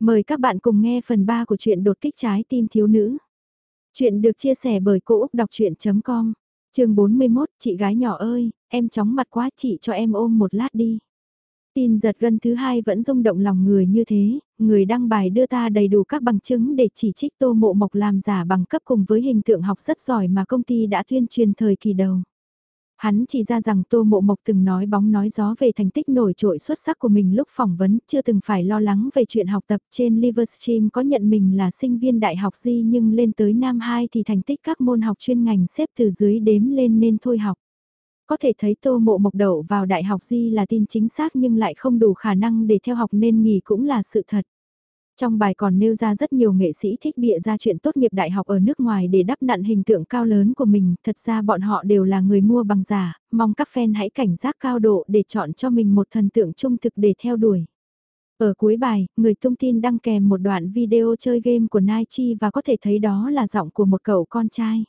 Mời các bạn cùng nghe phần 3 của truyện đột kích trái tim thiếu nữ. Chuyện được chia sẻ bởi Cô Úc Đọc Chuyện.com Trường 41, chị gái nhỏ ơi, em chóng mặt quá chị cho em ôm một lát đi. Tin giật gân thứ hai vẫn rung động lòng người như thế, người đăng bài đưa ta đầy đủ các bằng chứng để chỉ trích tô mộ mộc làm giả bằng cấp cùng với hình tượng học rất giỏi mà công ty đã tuyên truyền thời kỳ đầu. Hắn chỉ ra rằng Tô Mộ Mộc từng nói bóng nói gió về thành tích nổi trội xuất sắc của mình lúc phỏng vấn, chưa từng phải lo lắng về chuyện học tập trên Livestream có nhận mình là sinh viên đại học gì nhưng lên tới năm 2 thì thành tích các môn học chuyên ngành xếp từ dưới đếm lên nên thôi học. Có thể thấy Tô Mộ Mộc đậu vào đại học gì là tin chính xác nhưng lại không đủ khả năng để theo học nên nghỉ cũng là sự thật. Trong bài còn nêu ra rất nhiều nghệ sĩ thích bịa ra chuyện tốt nghiệp đại học ở nước ngoài để đắp nặn hình tượng cao lớn của mình, thật ra bọn họ đều là người mua bằng giả, mong các fan hãy cảnh giác cao độ để chọn cho mình một thần tượng trung thực để theo đuổi. Ở cuối bài, người tung tin đăng kèm một đoạn video chơi game của Naichi và có thể thấy đó là giọng của một cậu con trai.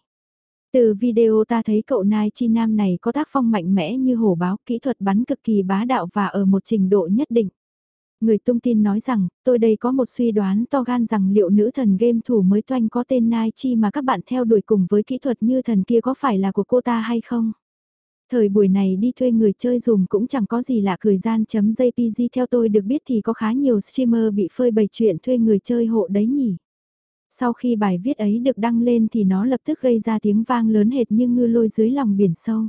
Từ video ta thấy cậu Naichi nam này có tác phong mạnh mẽ như hổ báo, kỹ thuật bắn cực kỳ bá đạo và ở một trình độ nhất định. Người tung tin nói rằng, tôi đây có một suy đoán to gan rằng liệu nữ thần game thủ mới toanh có tên Nai Chi mà các bạn theo đuổi cùng với kỹ thuật như thần kia có phải là của cô ta hay không? Thời buổi này đi thuê người chơi dùm cũng chẳng có gì lạ cười gian.jpg theo tôi được biết thì có khá nhiều streamer bị phơi bày chuyện thuê người chơi hộ đấy nhỉ. Sau khi bài viết ấy được đăng lên thì nó lập tức gây ra tiếng vang lớn hệt như ngư lôi dưới lòng biển sâu.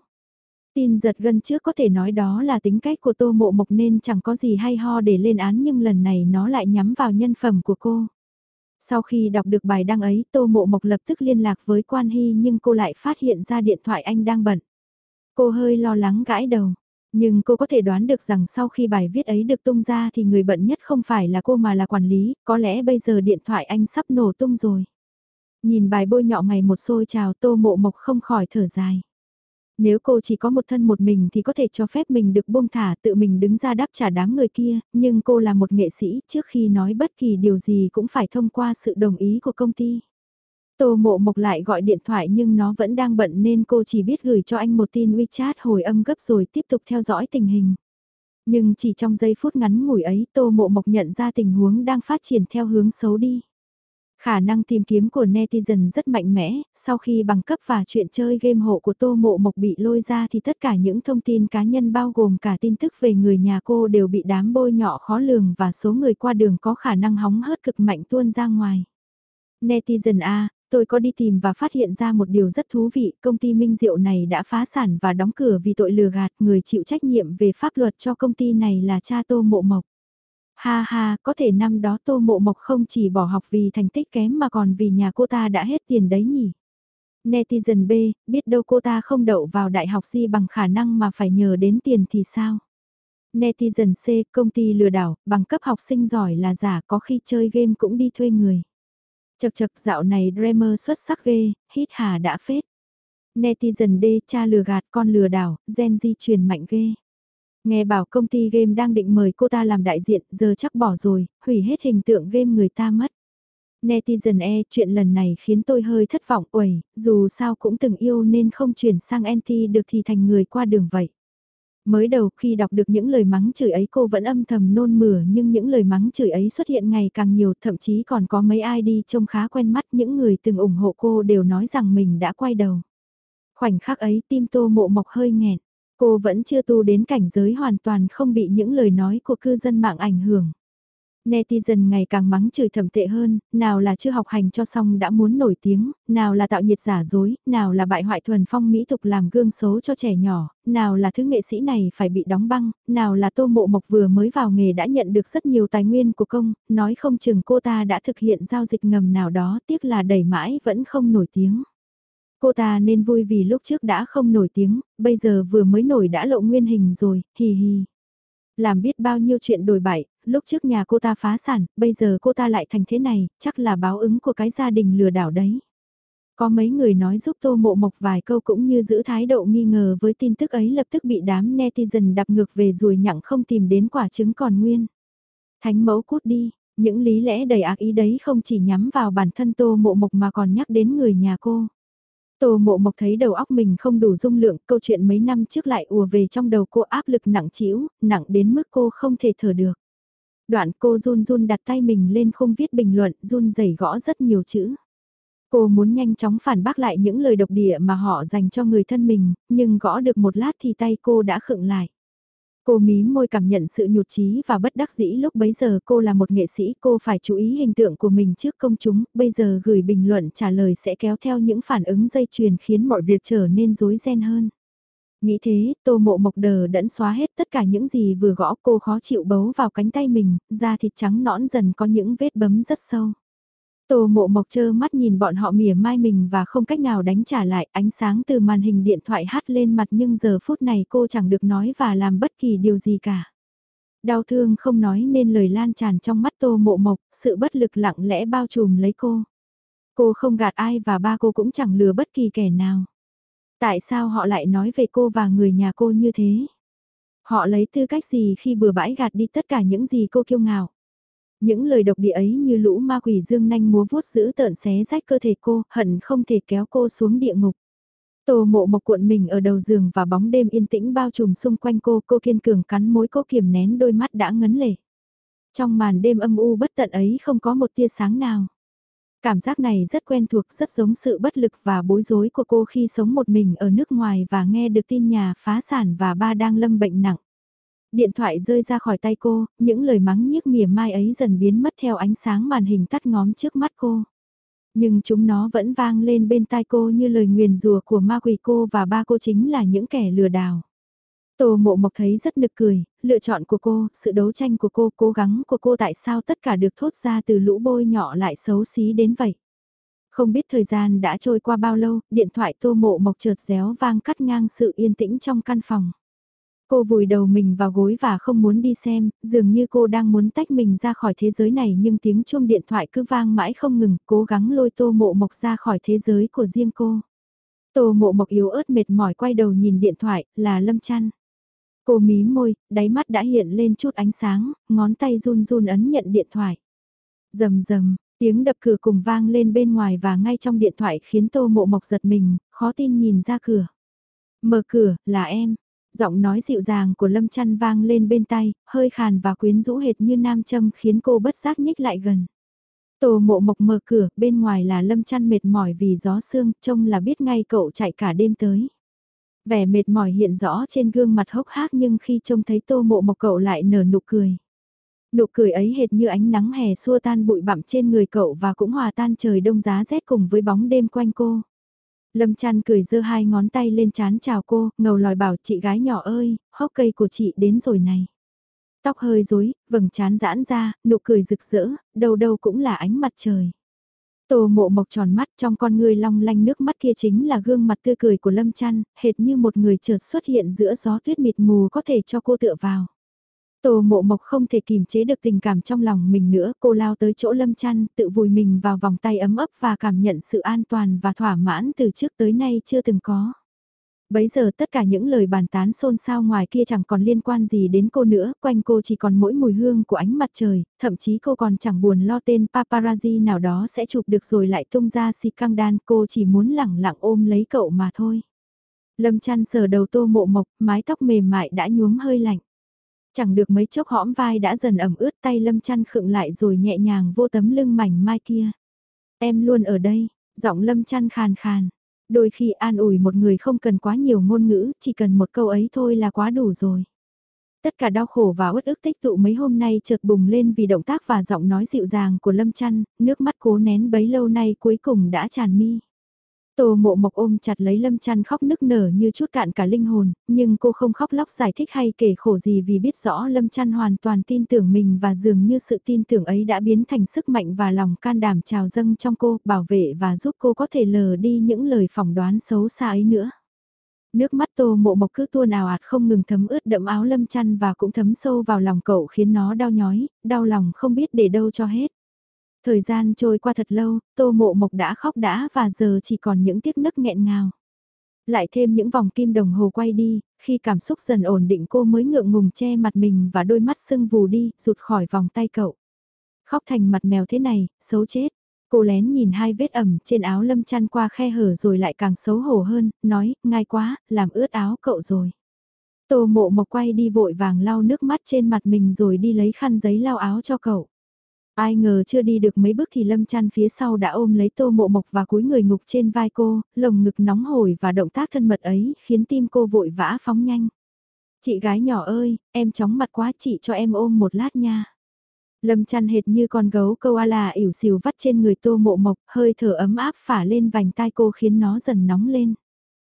Tin giật gân trước có thể nói đó là tính cách của tô mộ mộc nên chẳng có gì hay ho để lên án nhưng lần này nó lại nhắm vào nhân phẩm của cô. Sau khi đọc được bài đăng ấy tô mộ mộc lập tức liên lạc với quan hy nhưng cô lại phát hiện ra điện thoại anh đang bận. Cô hơi lo lắng gãi đầu. Nhưng cô có thể đoán được rằng sau khi bài viết ấy được tung ra thì người bận nhất không phải là cô mà là quản lý, có lẽ bây giờ điện thoại anh sắp nổ tung rồi. Nhìn bài bôi nhọ ngày một xôi chào tô mộ mộc không khỏi thở dài. Nếu cô chỉ có một thân một mình thì có thể cho phép mình được buông thả tự mình đứng ra đáp trả đám người kia, nhưng cô là một nghệ sĩ trước khi nói bất kỳ điều gì cũng phải thông qua sự đồng ý của công ty. Tô mộ mộc lại gọi điện thoại nhưng nó vẫn đang bận nên cô chỉ biết gửi cho anh một tin WeChat hồi âm gấp rồi tiếp tục theo dõi tình hình. Nhưng chỉ trong giây phút ngắn ngủi ấy Tô Mộ Mộc nhận ra tình huống đang phát triển theo hướng xấu đi. Khả năng tìm kiếm của netizen rất mạnh mẽ, sau khi bằng cấp và chuyện chơi game hộ của Tô Mộ Mộc bị lôi ra thì tất cả những thông tin cá nhân bao gồm cả tin tức về người nhà cô đều bị đám bôi nhọ khó lường và số người qua đường có khả năng hóng hớt cực mạnh tuôn ra ngoài. Netizen A, tôi có đi tìm và phát hiện ra một điều rất thú vị, công ty Minh Diệu này đã phá sản và đóng cửa vì tội lừa gạt, người chịu trách nhiệm về pháp luật cho công ty này là cha Tô Mộ Mộc. Ha ha, có thể năm đó Tô Mộ Mộc không chỉ bỏ học vì thành tích kém mà còn vì nhà cô ta đã hết tiền đấy nhỉ. Netizen B, biết đâu cô ta không đậu vào đại học gì bằng khả năng mà phải nhờ đến tiền thì sao? Netizen C, công ty lừa đảo, bằng cấp học sinh giỏi là giả có khi chơi game cũng đi thuê người. Chật chật dạo này Dreamer xuất sắc ghê, hít hà đã phết. Netizen D, cha lừa gạt con lừa đảo, gen di truyền mạnh ghê. Nghe bảo công ty game đang định mời cô ta làm đại diện, giờ chắc bỏ rồi, hủy hết hình tượng game người ta mất. Netizen E, chuyện lần này khiến tôi hơi thất vọng, uầy, dù sao cũng từng yêu nên không chuyển sang anti được thì thành người qua đường vậy. Mới đầu khi đọc được những lời mắng chửi ấy cô vẫn âm thầm nôn mửa nhưng những lời mắng chửi ấy xuất hiện ngày càng nhiều thậm chí còn có mấy ai đi trông khá quen mắt những người từng ủng hộ cô đều nói rằng mình đã quay đầu. Khoảnh khắc ấy tim tô mộ mọc hơi nghẹn. Cô vẫn chưa tu đến cảnh giới hoàn toàn không bị những lời nói của cư dân mạng ảnh hưởng. Netizen ngày càng mắng chửi thầm tệ hơn, nào là chưa học hành cho xong đã muốn nổi tiếng, nào là tạo nhiệt giả dối, nào là bại hoại thuần phong mỹ tục làm gương xấu cho trẻ nhỏ, nào là thứ nghệ sĩ này phải bị đóng băng, nào là tô mộ mộc vừa mới vào nghề đã nhận được rất nhiều tài nguyên của công, nói không chừng cô ta đã thực hiện giao dịch ngầm nào đó tiếc là đẩy mãi vẫn không nổi tiếng. Cô ta nên vui vì lúc trước đã không nổi tiếng, bây giờ vừa mới nổi đã lộ nguyên hình rồi, hì hì. Làm biết bao nhiêu chuyện đổi bại, lúc trước nhà cô ta phá sản, bây giờ cô ta lại thành thế này, chắc là báo ứng của cái gia đình lừa đảo đấy. Có mấy người nói giúp Tô Mộ Mộc vài câu cũng như giữ thái độ nghi ngờ với tin tức ấy lập tức bị đám netizen đập ngược về rồi nhặng không tìm đến quả trứng còn nguyên. Thánh mẫu cút đi, những lý lẽ đầy ác ý đấy không chỉ nhắm vào bản thân Tô Mộ Mộc mà còn nhắc đến người nhà cô. Tô mộ mộc thấy đầu óc mình không đủ dung lượng, câu chuyện mấy năm trước lại ùa về trong đầu cô áp lực nặng trĩu, nặng đến mức cô không thể thở được. Đoạn cô run run đặt tay mình lên không viết bình luận, run rẩy gõ rất nhiều chữ. Cô muốn nhanh chóng phản bác lại những lời độc địa mà họ dành cho người thân mình, nhưng gõ được một lát thì tay cô đã khựng lại. Cô mí môi cảm nhận sự nhụt chí và bất đắc dĩ lúc bấy giờ cô là một nghệ sĩ cô phải chú ý hình tượng của mình trước công chúng, bây giờ gửi bình luận trả lời sẽ kéo theo những phản ứng dây chuyền khiến mọi việc trở nên rối ren hơn. Nghĩ thế, tô mộ mộc đờ đẫn xóa hết tất cả những gì vừa gõ cô khó chịu bấu vào cánh tay mình, da thịt trắng nõn dần có những vết bấm rất sâu. Tô mộ mộc chơ mắt nhìn bọn họ mỉa mai mình và không cách nào đánh trả lại ánh sáng từ màn hình điện thoại hắt lên mặt nhưng giờ phút này cô chẳng được nói và làm bất kỳ điều gì cả. Đau thương không nói nên lời lan tràn trong mắt tô mộ mộc, sự bất lực lặng lẽ bao trùm lấy cô. Cô không gạt ai và ba cô cũng chẳng lừa bất kỳ kẻ nào. Tại sao họ lại nói về cô và người nhà cô như thế? Họ lấy tư cách gì khi bừa bãi gạt đi tất cả những gì cô kiêu ngạo? Những lời độc địa ấy như lũ ma quỷ dương nanh múa vuốt giữ tợn xé rách cơ thể cô, hận không thể kéo cô xuống địa ngục. Tô mộ mộc cuộn mình ở đầu giường và bóng đêm yên tĩnh bao trùm xung quanh cô, cô kiên cường cắn mối cô kiềm nén đôi mắt đã ngấn lệ. Trong màn đêm âm u bất tận ấy không có một tia sáng nào. Cảm giác này rất quen thuộc, rất giống sự bất lực và bối rối của cô khi sống một mình ở nước ngoài và nghe được tin nhà phá sản và ba đang lâm bệnh nặng. Điện thoại rơi ra khỏi tay cô, những lời mắng nhiếc mỉa mai ấy dần biến mất theo ánh sáng màn hình tắt ngóm trước mắt cô. Nhưng chúng nó vẫn vang lên bên tai cô như lời nguyền rùa của ma quỷ cô và ba cô chính là những kẻ lừa đảo. Tô mộ mộc thấy rất nực cười, lựa chọn của cô, sự đấu tranh của cô, cố gắng của cô tại sao tất cả được thốt ra từ lũ bôi nhỏ lại xấu xí đến vậy. Không biết thời gian đã trôi qua bao lâu, điện thoại tô mộ mộc chợt réo vang cắt ngang sự yên tĩnh trong căn phòng. Cô vùi đầu mình vào gối và không muốn đi xem, dường như cô đang muốn tách mình ra khỏi thế giới này nhưng tiếng chuông điện thoại cứ vang mãi không ngừng, cố gắng lôi tô mộ mộc ra khỏi thế giới của riêng cô. Tô mộ mộc yếu ớt mệt mỏi quay đầu nhìn điện thoại, là Lâm Chăn. Cô mí môi, đáy mắt đã hiện lên chút ánh sáng, ngón tay run run ấn nhận điện thoại. Rầm rầm, tiếng đập cửa cùng vang lên bên ngoài và ngay trong điện thoại khiến tô mộ mộc giật mình, khó tin nhìn ra cửa. Mở cửa, là em. Giọng nói dịu dàng của Lâm Chăn vang lên bên tay, hơi khàn và quyến rũ hệt như nam châm khiến cô bất giác nhích lại gần. Tô mộ mộc mở cửa, bên ngoài là Lâm Chăn mệt mỏi vì gió sương, trông là biết ngay cậu chạy cả đêm tới. Vẻ mệt mỏi hiện rõ trên gương mặt hốc hác nhưng khi trông thấy tô mộ mộc cậu lại nở nụ cười. Nụ cười ấy hệt như ánh nắng hè xua tan bụi bặm trên người cậu và cũng hòa tan trời đông giá rét cùng với bóng đêm quanh cô. Lâm chăn cười giơ hai ngón tay lên chán chào cô, ngầu lòi bảo chị gái nhỏ ơi, hốc cây của chị đến rồi này. Tóc hơi rối, vầng chán giãn ra, nụ cười rực rỡ, đầu đầu cũng là ánh mặt trời. Tô mộ mộc tròn mắt trong con người long lanh nước mắt kia chính là gương mặt tươi cười của Lâm Chăn, hệt như một người chợt xuất hiện giữa gió tuyết mịt mù có thể cho cô tựa vào. Tô mộ mộc không thể kìm chế được tình cảm trong lòng mình nữa, cô lao tới chỗ Lâm Chăn, tự vùi mình vào vòng tay ấm ấp và cảm nhận sự an toàn và thỏa mãn từ trước tới nay chưa từng có. Bấy giờ tất cả những lời bàn tán xôn xao ngoài kia chẳng còn liên quan gì đến cô nữa, quanh cô chỉ còn mỗi mùi hương của ánh mặt trời, thậm chí cô còn chẳng buồn lo tên paparazzi nào đó sẽ chụp được rồi lại tung ra si căng đan, cô chỉ muốn lẳng lặng ôm lấy cậu mà thôi. Lâm chăn sờ đầu tô mộ mộc, mái tóc mềm mại đã nhuốm hơi lạnh. Chẳng được mấy chốc hõm vai đã dần ẩm ướt tay lâm chăn khựng lại rồi nhẹ nhàng vô tấm lưng mảnh mai kia. Em luôn ở đây, giọng lâm chăn khàn khàn. Đôi khi an ủi một người không cần quá nhiều ngôn ngữ, chỉ cần một câu ấy thôi là quá đủ rồi. Tất cả đau khổ và uất ức tích tụ mấy hôm nay chợt bùng lên vì động tác và giọng nói dịu dàng của Lâm Chăn, nước mắt cố nén bấy lâu nay cuối cùng đã tràn mi. Tô mộ mộc ôm chặt lấy lâm chăn khóc nức nở như chút cạn cả linh hồn, nhưng cô không khóc lóc giải thích hay kể khổ gì vì biết rõ lâm chăn hoàn toàn tin tưởng mình và dường như sự tin tưởng ấy đã biến thành sức mạnh và lòng can đảm trào dâng trong cô, bảo vệ và giúp cô có thể lờ đi những lời phỏng đoán xấu xa ấy nữa. Nước mắt tô mộ mộc cứ tuôn ào ạt không ngừng thấm ướt đậm áo lâm chăn và cũng thấm sâu vào lòng cậu khiến nó đau nhói, đau lòng không biết để đâu cho hết. Thời gian trôi qua thật lâu, tô mộ mộc đã khóc đã và giờ chỉ còn những tiếc nức nghẹn ngào. Lại thêm những vòng kim đồng hồ quay đi, khi cảm xúc dần ổn định cô mới ngượng ngùng che mặt mình và đôi mắt sưng vù đi, rụt khỏi vòng tay cậu. Khóc thành mặt mèo thế này, xấu chết. Cô lén nhìn hai vết ẩm trên áo lâm chăn qua khe hở rồi lại càng xấu hổ hơn, nói, ngay quá, làm ướt áo cậu rồi. Tô mộ mộc quay đi vội vàng lau nước mắt trên mặt mình rồi đi lấy khăn giấy lau áo cho cậu. Ai ngờ chưa đi được mấy bước thì Lâm Chăn phía sau đã ôm lấy tô mộ mộc và cúi người ngục trên vai cô, lồng ngực nóng hổi và động tác thân mật ấy khiến tim cô vội vã phóng nhanh. Chị gái nhỏ ơi, em chóng mặt quá chị cho em ôm một lát nha. Lâm chăn hệt như con gấu câu a là ỉu xìu vắt trên người tô mộ mộc, hơi thở ấm áp phả lên vành tai cô khiến nó dần nóng lên.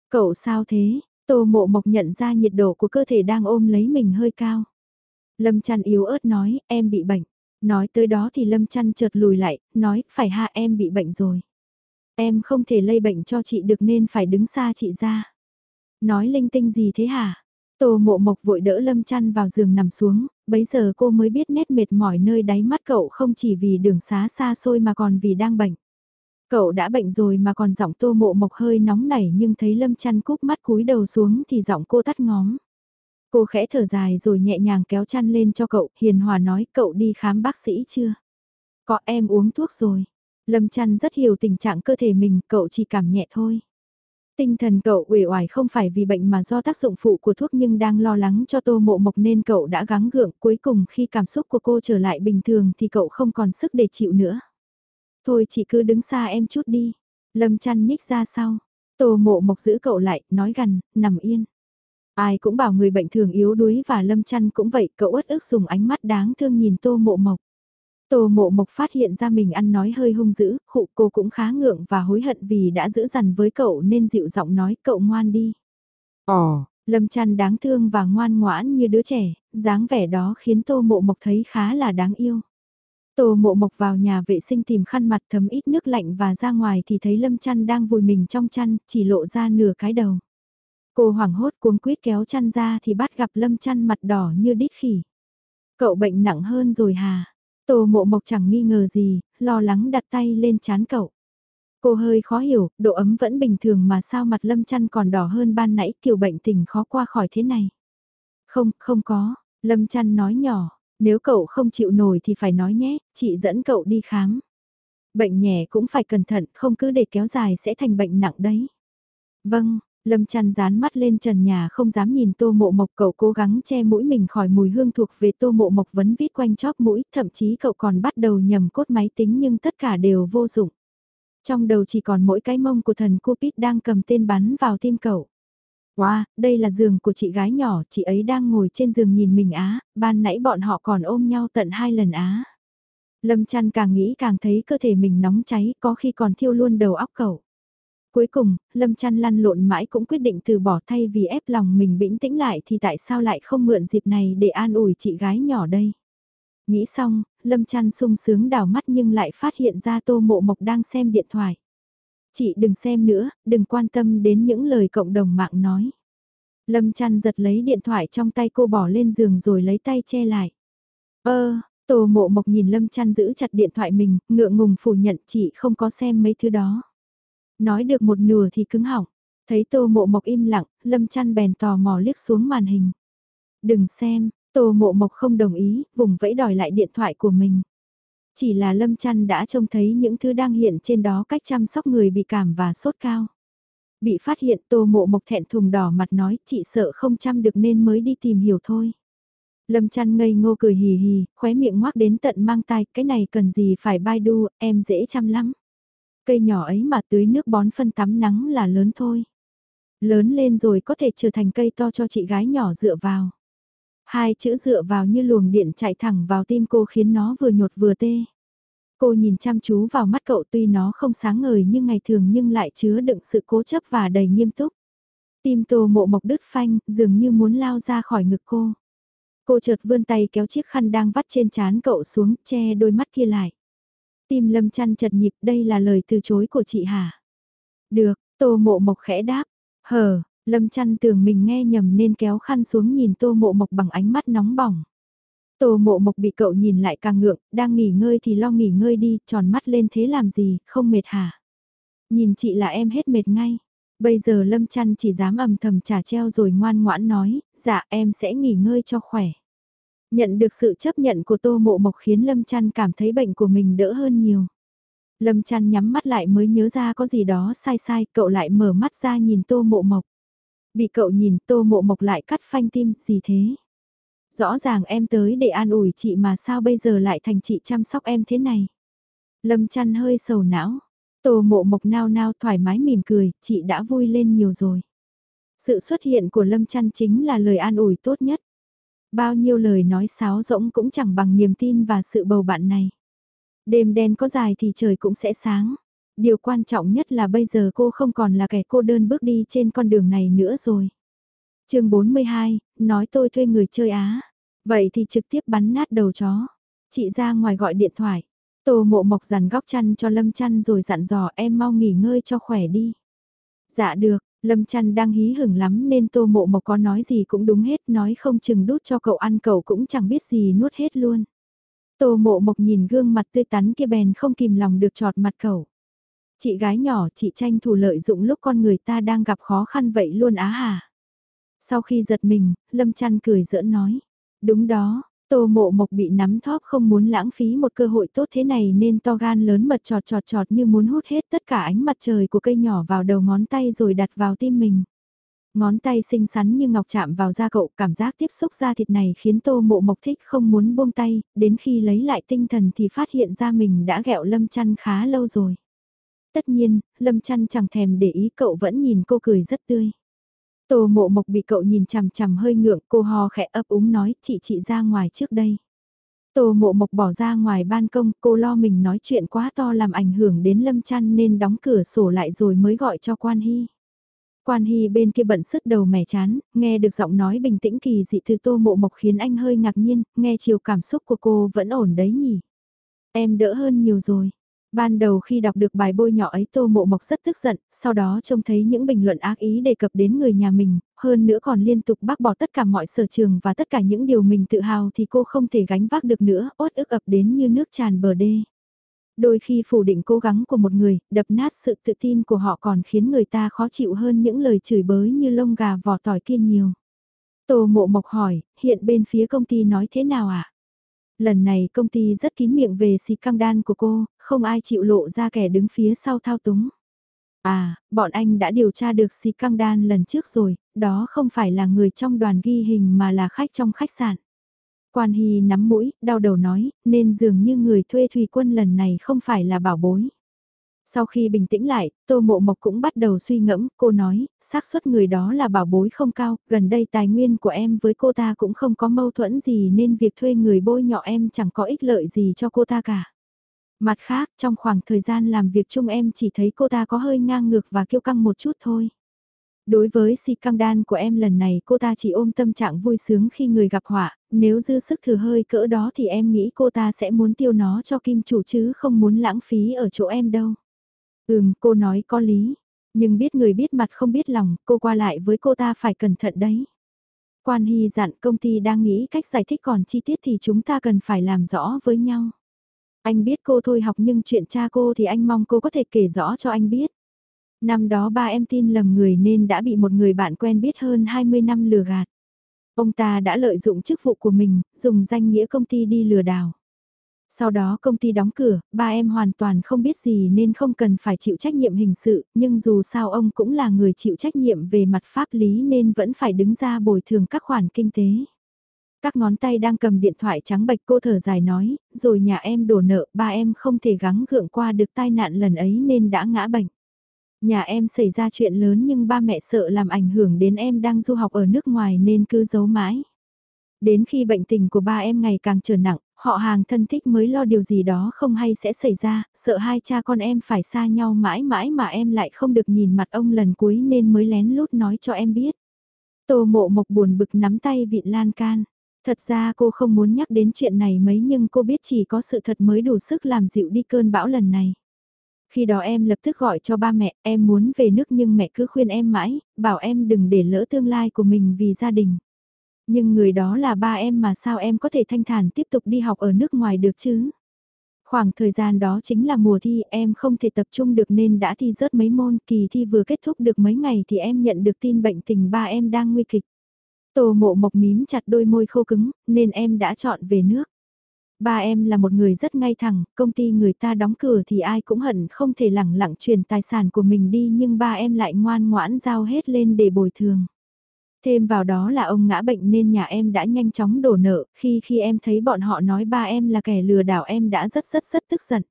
Cậu sao thế? Tô mộ mộc nhận ra nhiệt độ của cơ thể đang ôm lấy mình hơi cao. Lâm chăn yếu ớt nói, em bị bệnh. Nói tới đó thì Lâm chăn chợt lùi lại, nói, phải ha em bị bệnh rồi. Em không thể lây bệnh cho chị được nên phải đứng xa chị ra. Nói linh tinh gì thế hả? Tô mộ mộc vội đỡ Lâm chăn vào giường nằm xuống, bấy giờ cô mới biết nét mệt mỏi nơi đáy mắt cậu không chỉ vì đường xá xa xôi mà còn vì đang bệnh. Cậu đã bệnh rồi mà còn giọng tô mộ mộc hơi nóng nảy nhưng thấy Lâm chăn cúp mắt cúi đầu xuống thì giọng cô tắt ngóm. Cô khẽ thở dài rồi nhẹ nhàng kéo chăn lên cho cậu, hiền hòa nói cậu đi khám bác sĩ chưa? Có em uống thuốc rồi. Lâm chăn rất hiểu tình trạng cơ thể mình, cậu chỉ cảm nhẹ thôi. Tinh thần cậu uể oải không phải vì bệnh mà do tác dụng phụ của thuốc nhưng đang lo lắng cho tô mộ mộc nên cậu đã gắng gượng cuối cùng khi cảm xúc của cô trở lại bình thường thì cậu không còn sức để chịu nữa. Thôi chỉ cứ đứng xa em chút đi. Lâm chăn nhích ra sau. Tô mộ mộc giữ cậu lại, nói gần, nằm yên. Ai cũng bảo người bệnh thường yếu đuối và lâm chăn cũng vậy, cậu uất ức dùng ánh mắt đáng thương nhìn tô mộ mộc. Tô mộ mộc phát hiện ra mình ăn nói hơi hung dữ, khụ cô cũng khá ngượng và hối hận vì đã giữ dằn với cậu nên dịu giọng nói cậu ngoan đi. Ồ, lâm chăn đáng thương và ngoan ngoãn như đứa trẻ, dáng vẻ đó khiến tô mộ mộc thấy khá là đáng yêu. Tô mộ mộc vào nhà vệ sinh tìm khăn mặt thấm ít nước lạnh và ra ngoài thì thấy lâm chăn đang vùi mình trong chăn, chỉ lộ ra nửa cái đầu. Cô hoảng hốt cuống quýt kéo chăn ra thì bắt gặp lâm chăn mặt đỏ như đít khỉ. Cậu bệnh nặng hơn rồi hà? Tô mộ mộc chẳng nghi ngờ gì, lo lắng đặt tay lên chán cậu. Cô hơi khó hiểu, độ ấm vẫn bình thường mà sao mặt lâm chăn còn đỏ hơn ban nãy kiểu bệnh tình khó qua khỏi thế này. Không, không có, lâm chăn nói nhỏ, nếu cậu không chịu nổi thì phải nói nhé, chị dẫn cậu đi khám. Bệnh nhẹ cũng phải cẩn thận, không cứ để kéo dài sẽ thành bệnh nặng đấy. Vâng, Lâm chăn dán mắt lên trần nhà không dám nhìn tô mộ mộc cậu cố gắng che mũi mình khỏi mùi hương thuộc về tô mộ mộc vấn vít quanh chóp mũi, thậm chí cậu còn bắt đầu nhầm cốt máy tính nhưng tất cả đều vô dụng. Trong đầu chỉ còn mỗi cái mông của thần Cupid đang cầm tên bắn vào tim cậu. Wow, đây là giường của chị gái nhỏ, chị ấy đang ngồi trên giường nhìn mình á, ban nãy bọn họ còn ôm nhau tận hai lần á. Lâm chăn càng nghĩ càng thấy cơ thể mình nóng cháy, có khi còn thiêu luôn đầu óc cậu. Cuối cùng, Lâm chăn lăn lộn mãi cũng quyết định từ bỏ thay vì ép lòng mình bĩnh tĩnh lại thì tại sao lại không mượn dịp này để an ủi chị gái nhỏ đây. Nghĩ xong, Lâm chăn sung sướng đảo mắt nhưng lại phát hiện ra tô mộ mộc đang xem điện thoại. Chị đừng xem nữa, đừng quan tâm đến những lời cộng đồng mạng nói. Lâm chăn giật lấy điện thoại trong tay cô bỏ lên giường rồi lấy tay che lại. Ơ, tô mộ mộc nhìn Lâm chăn giữ chặt điện thoại mình, ngượng ngùng phủ nhận chị không có xem mấy thứ đó. Nói được một nửa thì cứng họng. Thấy tô mộ mộc im lặng, lâm chăn bèn tò mò liếc xuống màn hình. Đừng xem, tô mộ mộc không đồng ý, vùng vẫy đòi lại điện thoại của mình. Chỉ là lâm chăn đã trông thấy những thứ đang hiện trên đó cách chăm sóc người bị cảm và sốt cao. Bị phát hiện tô mộ mộc thẹn thùng đỏ mặt nói chị sợ không chăm được nên mới đi tìm hiểu thôi. Lâm chăn ngây ngô cười hì hì, khóe miệng ngoác đến tận mang tai, cái này cần gì phải bai đu, em dễ chăm lắm. Cây nhỏ ấy mà tưới nước bón phân tắm nắng là lớn thôi. Lớn lên rồi có thể trở thành cây to cho chị gái nhỏ dựa vào. Hai chữ dựa vào như luồng điện chạy thẳng vào tim cô khiến nó vừa nhột vừa tê. Cô nhìn chăm chú vào mắt cậu tuy nó không sáng ngời như ngày thường nhưng lại chứa đựng sự cố chấp và đầy nghiêm túc. Tim tô mộ mộc đứt phanh, dường như muốn lao ra khỏi ngực cô. Cô chợt vươn tay kéo chiếc khăn đang vắt trên trán cậu xuống, che đôi mắt kia lại. Tim lâm chăn chật nhịp đây là lời từ chối của chị hả? Được, tô mộ mộc khẽ đáp. Hờ, lâm chăn tưởng mình nghe nhầm nên kéo khăn xuống nhìn tô mộ mộc bằng ánh mắt nóng bỏng. Tô mộ mộc bị cậu nhìn lại càng ngượng, đang nghỉ ngơi thì lo nghỉ ngơi đi, tròn mắt lên thế làm gì, không mệt hả? Nhìn chị là em hết mệt ngay. Bây giờ lâm chăn chỉ dám ầm thầm trả treo rồi ngoan ngoãn nói, dạ em sẽ nghỉ ngơi cho khỏe. Nhận được sự chấp nhận của Tô Mộ Mộc khiến Lâm Chăn cảm thấy bệnh của mình đỡ hơn nhiều. Lâm Chăn nhắm mắt lại mới nhớ ra có gì đó sai sai, cậu lại mở mắt ra nhìn Tô Mộ Mộc. Bị cậu nhìn tô mộ mộc lại cắt phanh tim, gì thế? Rõ ràng em tới để an ủi chị mà sao bây giờ lại thành chị chăm sóc em thế này? Lâm chăn hơi sầu não. Tô mộ mộc nao nao thoải mái mỉm cười, chị đã vui lên nhiều rồi. Sự xuất hiện của Lâm chăn chính là lời an ủi tốt nhất. Bao nhiêu lời nói sáo rỗng cũng chẳng bằng niềm tin và sự bầu bạn này. Đêm đen có dài thì trời cũng sẽ sáng. Điều quan trọng nhất là bây giờ cô không còn là kẻ cô đơn bước đi trên con đường này nữa rồi. chương 42, nói tôi thuê người chơi Á. Vậy thì trực tiếp bắn nát đầu chó. Chị ra ngoài gọi điện thoại. Tô mộ mộc dằn góc chăn cho Lâm chăn rồi dặn dò em mau nghỉ ngơi cho khỏe đi. Dạ được, Lâm chăn đang hí hửng lắm nên tô mộ mộc có nói gì cũng đúng hết nói không chừng đút cho cậu ăn cậu cũng chẳng biết gì nuốt hết luôn. Tô mộ mộc nhìn gương mặt tươi tắn kia bèn không kìm lòng được trọt mặt cậu. Chị gái nhỏ chị tranh thủ lợi dụng lúc con người ta đang gặp khó khăn vậy luôn á hả? Sau khi giật mình, Lâm chăn cười giỡn nói. Đúng đó, Tô mộ mộc bị nắm thóp không muốn lãng phí một cơ hội tốt thế này nên to gan lớn mật trọt trọt trọt như muốn hút hết tất cả ánh mặt trời của cây nhỏ vào đầu ngón tay rồi đặt vào tim mình. Ngón tay xinh xắn như ngọc chạm vào da cậu, cảm giác tiếp xúc da thịt này khiến tô mộ mộc thích không muốn buông tay, đến khi lấy lại tinh thần thì phát hiện ra mình đã ghẹo lâm chăn khá lâu rồi. Tất nhiên, lâm chăn chẳng thèm để ý cậu vẫn nhìn cô cười rất tươi. Tô mộ mộc bị cậu nhìn chằm chằm hơi ngượng, cô ho khẽ ấp úng nói chị chị ra ngoài trước đây. Tô mộ mộc bỏ ra ngoài ban công, cô lo mình nói chuyện quá to làm ảnh hưởng đến lâm chăn nên đóng cửa sổ lại rồi mới gọi cho quan hy. Quan Hy bên kia bận sứt đầu mẻ chán, nghe được giọng nói bình tĩnh kỳ dị từ tô mộ mộc khiến anh hơi ngạc nhiên, nghe chiều cảm xúc của cô vẫn ổn đấy nhỉ. Em đỡ hơn nhiều rồi, Ban đầu khi đọc được bài bôi nhỏ ấy Tô Mộ Mộc rất tức giận, sau đó trông thấy những bình luận ác ý đề cập đến người nhà mình, hơn nữa còn liên tục bác bỏ tất cả mọi sở trường và tất cả những điều mình tự hào thì cô không thể gánh vác được nữa, ốt ức ập đến như nước tràn bờ đê. Đôi khi phủ định cố gắng của một người, đập nát sự tự tin của họ còn khiến người ta khó chịu hơn những lời chửi bới như lông gà vỏ tỏi kia nhiều. Tô Mộ Mộc hỏi, hiện bên phía công ty nói thế nào ạ? À? Lần này công ty rất kín miệng về xịt căng đan của cô, không ai chịu lộ ra kẻ đứng phía sau thao túng. À, bọn anh đã điều tra được xịt căng đan lần trước rồi, đó không phải là người trong đoàn ghi hình mà là khách trong khách sạn. Quan Hy nắm mũi, đau đầu nói, nên dường như người thuê thủy quân lần này không phải là bảo bối. Sau khi bình tĩnh lại, Tô Mộ Mộc cũng bắt đầu suy ngẫm, cô nói, xác suất người đó là bảo bối không cao, gần đây tài nguyên của em với cô ta cũng không có mâu thuẫn gì nên việc thuê người bôi nhọ em chẳng có ích lợi gì cho cô ta cả. Mặt khác, trong khoảng thời gian làm việc chung em chỉ thấy cô ta có hơi ngang ngược và kiêu căng một chút thôi. Đối với si căng đan của em lần này cô ta chỉ ôm tâm trạng vui sướng khi người gặp họa, nếu dư sức thừa hơi cỡ đó thì em nghĩ cô ta sẽ muốn tiêu nó cho kim chủ chứ không muốn lãng phí ở chỗ em đâu. Ừm, cô nói có lý. Nhưng biết người biết mặt không biết lòng, cô qua lại với cô ta phải cẩn thận đấy. Quan Hy dặn công ty đang nghĩ cách giải thích còn chi tiết thì chúng ta cần phải làm rõ với nhau. Anh biết cô thôi học nhưng chuyện cha cô thì anh mong cô có thể kể rõ cho anh biết. Năm đó ba em tin lầm người nên đã bị một người bạn quen biết hơn 20 năm lừa gạt. Ông ta đã lợi dụng chức vụ của mình, dùng danh nghĩa công ty đi lừa đảo. Sau đó công ty đóng cửa, ba em hoàn toàn không biết gì nên không cần phải chịu trách nhiệm hình sự, nhưng dù sao ông cũng là người chịu trách nhiệm về mặt pháp lý nên vẫn phải đứng ra bồi thường các khoản kinh tế. Các ngón tay đang cầm điện thoại trắng bạch cô thở dài nói, rồi nhà em đổ nợ, ba em không thể gắng gượng qua được tai nạn lần ấy nên đã ngã bệnh. Nhà em xảy ra chuyện lớn nhưng ba mẹ sợ làm ảnh hưởng đến em đang du học ở nước ngoài nên cứ giấu mãi. Đến khi bệnh tình của ba em ngày càng trở nặng, họ hàng thân thích mới lo điều gì đó không hay sẽ xảy ra, sợ hai cha con em phải xa nhau mãi mãi mà em lại không được nhìn mặt ông lần cuối nên mới lén lút nói cho em biết. Tô mộ mộc buồn bực nắm tay vịn lan can. Thật ra cô không muốn nhắc đến chuyện này mấy nhưng cô biết chỉ có sự thật mới đủ sức làm dịu đi cơn bão lần này. Khi đó em lập tức gọi cho ba mẹ, em muốn về nước nhưng mẹ cứ khuyên em mãi, bảo em đừng để lỡ tương lai của mình vì gia đình. Nhưng người đó là ba em mà sao em có thể thanh thản tiếp tục đi học ở nước ngoài được chứ? Khoảng thời gian đó chính là mùa thi em không thể tập trung được nên đã thi rớt mấy môn kỳ thi vừa kết thúc được mấy ngày thì em nhận được tin bệnh tình ba em đang nguy kịch. Tô mộ mộc mím chặt đôi môi khô cứng nên em đã chọn về nước. Ba em là một người rất ngay thẳng, công ty người ta đóng cửa thì ai cũng hận không thể lẳng lặng truyền tài sản của mình đi nhưng ba em lại ngoan ngoãn giao hết lên để bồi thường. Thêm vào đó là ông ngã bệnh nên nhà em đã nhanh chóng đổ nợ, khi khi em thấy bọn họ nói ba em là kẻ lừa đảo em đã rất rất rất tức giận.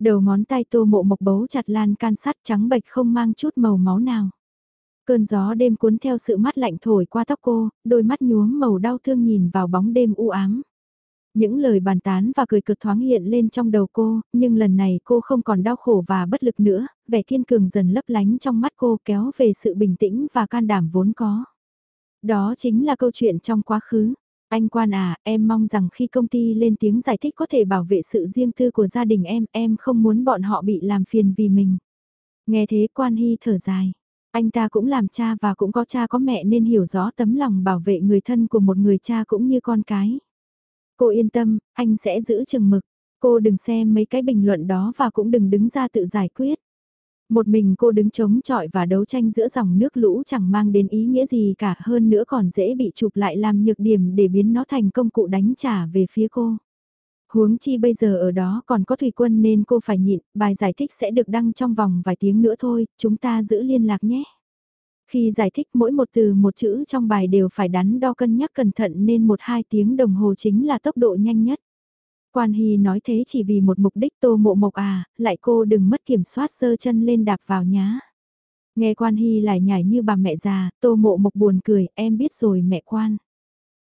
Đầu ngón tay tô mộ mộc bấu chặt lan can sắt trắng bệch không mang chút màu máu nào. Cơn gió đêm cuốn theo sự mắt lạnh thổi qua tóc cô, đôi mắt nhuốm màu đau thương nhìn vào bóng đêm u ám. Những lời bàn tán và cười cực thoáng hiện lên trong đầu cô, nhưng lần này cô không còn đau khổ và bất lực nữa, vẻ kiên cường dần lấp lánh trong mắt cô kéo về sự bình tĩnh và can đảm vốn có. Đó chính là câu chuyện trong quá khứ. Anh quan à, em mong rằng khi công ty lên tiếng giải thích có thể bảo vệ sự riêng tư của gia đình em, em không muốn bọn họ bị làm phiền vì mình. Nghe thế quan hy thở dài. Anh ta cũng làm cha và cũng có cha có mẹ nên hiểu rõ tấm lòng bảo vệ người thân của một người cha cũng như con cái. Cô yên tâm, anh sẽ giữ chừng mực. Cô đừng xem mấy cái bình luận đó và cũng đừng đứng ra tự giải quyết. Một mình cô đứng chống chọi và đấu tranh giữa dòng nước lũ chẳng mang đến ý nghĩa gì cả hơn nữa còn dễ bị chụp lại làm nhược điểm để biến nó thành công cụ đánh trả về phía cô. Huống chi bây giờ ở đó còn có thủy quân nên cô phải nhịn, bài giải thích sẽ được đăng trong vòng vài tiếng nữa thôi, chúng ta giữ liên lạc nhé. Khi giải thích mỗi một từ một chữ trong bài đều phải đắn đo cân nhắc cẩn thận nên một hai tiếng đồng hồ chính là tốc độ nhanh nhất. Quan Hy nói thế chỉ vì một mục đích tô mộ mộc à, lại cô đừng mất kiểm soát sơ chân lên đạp vào nhá. Nghe Quan Hy lại nhảy như bà mẹ già, tô mộ mộc buồn cười, em biết rồi mẹ quan.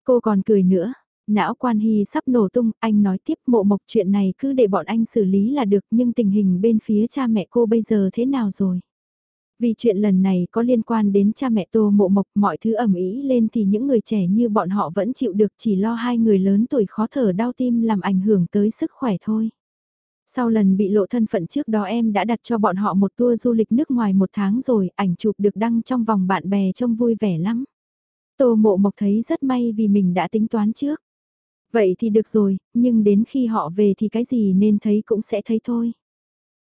Cô còn cười nữa, não Quan Hy sắp nổ tung, anh nói tiếp mộ mộc chuyện này cứ để bọn anh xử lý là được nhưng tình hình bên phía cha mẹ cô bây giờ thế nào rồi? Vì chuyện lần này có liên quan đến cha mẹ Tô Mộ Mộc mọi thứ ẩm ý lên thì những người trẻ như bọn họ vẫn chịu được chỉ lo hai người lớn tuổi khó thở đau tim làm ảnh hưởng tới sức khỏe thôi. Sau lần bị lộ thân phận trước đó em đã đặt cho bọn họ một tour du lịch nước ngoài một tháng rồi, ảnh chụp được đăng trong vòng bạn bè trông vui vẻ lắm. Tô Mộ Mộc thấy rất may vì mình đã tính toán trước. Vậy thì được rồi, nhưng đến khi họ về thì cái gì nên thấy cũng sẽ thấy thôi.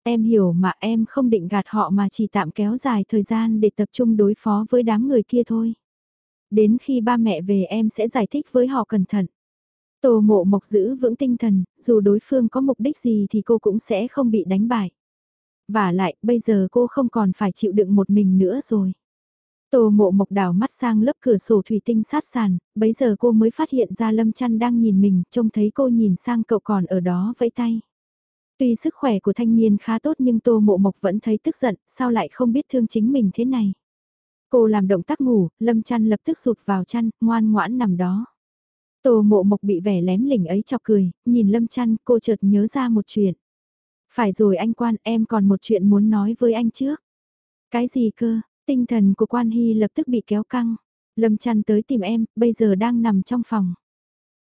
Em hiểu mà em không định gạt họ mà chỉ tạm kéo dài thời gian để tập trung đối phó với đám người kia thôi. Đến khi ba mẹ về em sẽ giải thích với họ cẩn thận. Tô mộ mộc giữ vững tinh thần, dù đối phương có mục đích gì thì cô cũng sẽ không bị đánh bại. Và lại, bây giờ cô không còn phải chịu đựng một mình nữa rồi. Tô mộ mộc đảo mắt sang lớp cửa sổ thủy tinh sát sàn, bấy giờ cô mới phát hiện ra Lâm chăn đang nhìn mình, trông thấy cô nhìn sang cậu còn ở đó vẫy tay. Tuy sức khỏe của thanh niên khá tốt nhưng Tô Mộ Mộc vẫn thấy tức giận, sao lại không biết thương chính mình thế này. Cô làm động tác ngủ, Lâm chăn lập tức rụt vào chăn, ngoan ngoãn nằm đó. Tô Mộ Mộc bị vẻ lém lỉnh ấy chọc cười, nhìn Lâm chăn cô chợt nhớ ra một chuyện. Phải rồi anh quan em còn một chuyện muốn nói với anh trước. Cái gì cơ, tinh thần của quan hy lập tức bị kéo căng. Lâm chăn tới tìm em, bây giờ đang nằm trong phòng.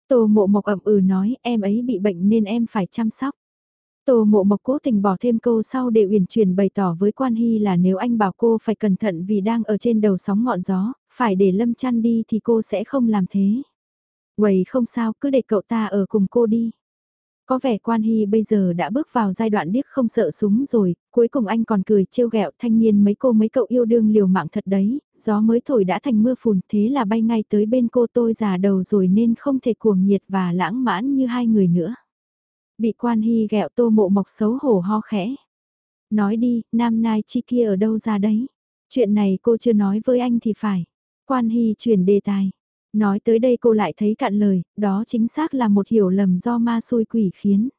Tô mộ mộc ẩm ừ nói em ấy bị bệnh nên em phải chăm sóc. Tô mộ mộc cố tình bỏ thêm câu sau để uyển chuyển bày tỏ với quan hy là nếu anh bảo cô phải cẩn thận vì đang ở trên đầu sóng ngọn gió, phải để lâm chăn đi thì cô sẽ không làm thế. Quầy không sao cứ để cậu ta ở cùng cô đi. Có vẻ quan hy bây giờ đã bước vào giai đoạn điếc không sợ súng rồi, cuối cùng anh còn cười trêu ghẹo thanh niên mấy cô mấy cậu yêu đương liều mạng thật đấy, gió mới thổi đã thành mưa phùn thế là bay ngay tới bên cô tôi già đầu rồi nên không thể cuồng nhiệt và lãng mãn như hai người nữa. Bị quan hy gẹo tô mộ mộc xấu hổ ho khẽ. Nói đi, nam nai chi kia ở đâu ra đấy? Chuyện này cô chưa nói với anh thì phải. Quan hy chuyển đề tài. Nói tới đây cô lại thấy cạn lời, đó chính xác là một hiểu lầm do ma xôi quỷ khiến.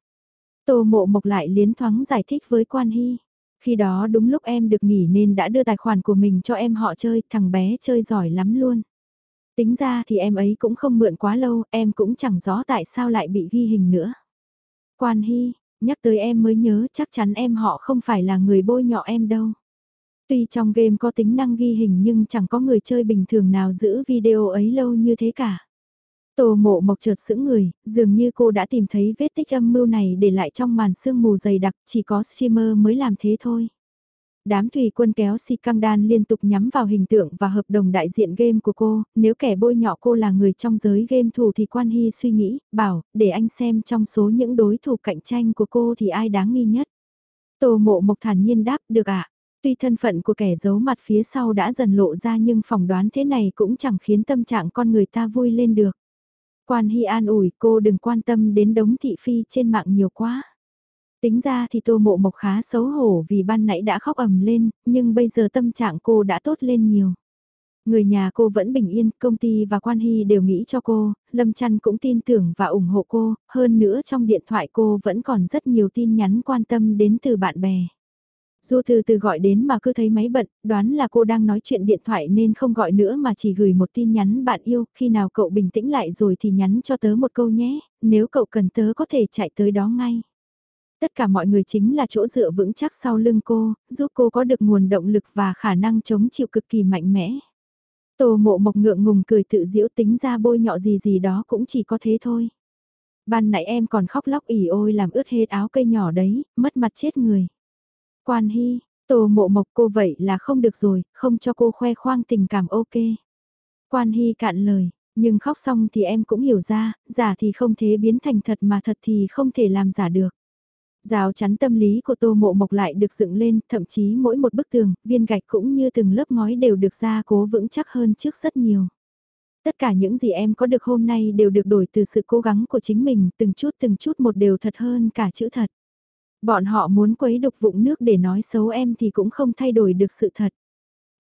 Tô mộ mộc lại liến thoáng giải thích với quan hy. Khi đó đúng lúc em được nghỉ nên đã đưa tài khoản của mình cho em họ chơi, thằng bé chơi giỏi lắm luôn. Tính ra thì em ấy cũng không mượn quá lâu, em cũng chẳng rõ tại sao lại bị ghi hình nữa. Quan Hy, nhắc tới em mới nhớ chắc chắn em họ không phải là người bôi nhọ em đâu. Tuy trong game có tính năng ghi hình nhưng chẳng có người chơi bình thường nào giữ video ấy lâu như thế cả. Tô mộ mộc trượt sững người, dường như cô đã tìm thấy vết tích âm mưu này để lại trong màn sương mù dày đặc, chỉ có streamer mới làm thế thôi đám thủy quân kéo si căng đan liên tục nhắm vào hình tượng và hợp đồng đại diện game của cô, nếu kẻ bôi nhọ cô là người trong giới game thủ thì quan hy suy nghĩ, bảo, để anh xem trong số những đối thủ cạnh tranh của cô thì ai đáng nghi nhất. Tô mộ mộc thản nhiên đáp, được ạ. Tuy thân phận của kẻ giấu mặt phía sau đã dần lộ ra nhưng phỏng đoán thế này cũng chẳng khiến tâm trạng con người ta vui lên được. Quan Hy an ủi cô đừng quan tâm đến đống thị phi trên mạng nhiều quá. Tính ra thì tô mộ mộc khá xấu hổ vì ban nãy đã khóc ầm lên, nhưng bây giờ tâm trạng cô đã tốt lên nhiều. Người nhà cô vẫn bình yên, công ty và quan hy đều nghĩ cho cô, Lâm Trăn cũng tin tưởng và ủng hộ cô, hơn nữa trong điện thoại cô vẫn còn rất nhiều tin nhắn quan tâm đến từ bạn bè. Du từ từ gọi đến mà cứ thấy máy bận, đoán là cô đang nói chuyện điện thoại nên không gọi nữa mà chỉ gửi một tin nhắn bạn yêu, khi nào cậu bình tĩnh lại rồi thì nhắn cho tớ một câu nhé, nếu cậu cần tớ có thể chạy tới đó ngay. Tất cả mọi người chính là chỗ dựa vững chắc sau lưng cô, giúp cô có được nguồn động lực và khả năng chống chịu cực kỳ mạnh mẽ. Tô mộ mộc ngượng ngùng cười tự diễu tính ra bôi nhọ gì gì đó cũng chỉ có thế thôi. Ban nãy em còn khóc lóc ỉ ôi làm ướt hết áo cây nhỏ đấy, mất mặt chết người. Quan Hy, Tô Mộ Mộc cô vậy là không được rồi, không cho cô khoe khoang tình cảm ok. Quan Hy cạn lời, nhưng khóc xong thì em cũng hiểu ra, giả thì không thể biến thành thật mà thật thì không thể làm giả được. Rào chắn tâm lý của Tô Mộ Mộc lại được dựng lên, thậm chí mỗi một bức tường, viên gạch cũng như từng lớp ngói đều được gia cố vững chắc hơn trước rất nhiều. Tất cả những gì em có được hôm nay đều được đổi từ sự cố gắng của chính mình, từng chút từng chút một đều thật hơn cả chữ thật. Bọn họ muốn quấy đục vụng nước để nói xấu em thì cũng không thay đổi được sự thật.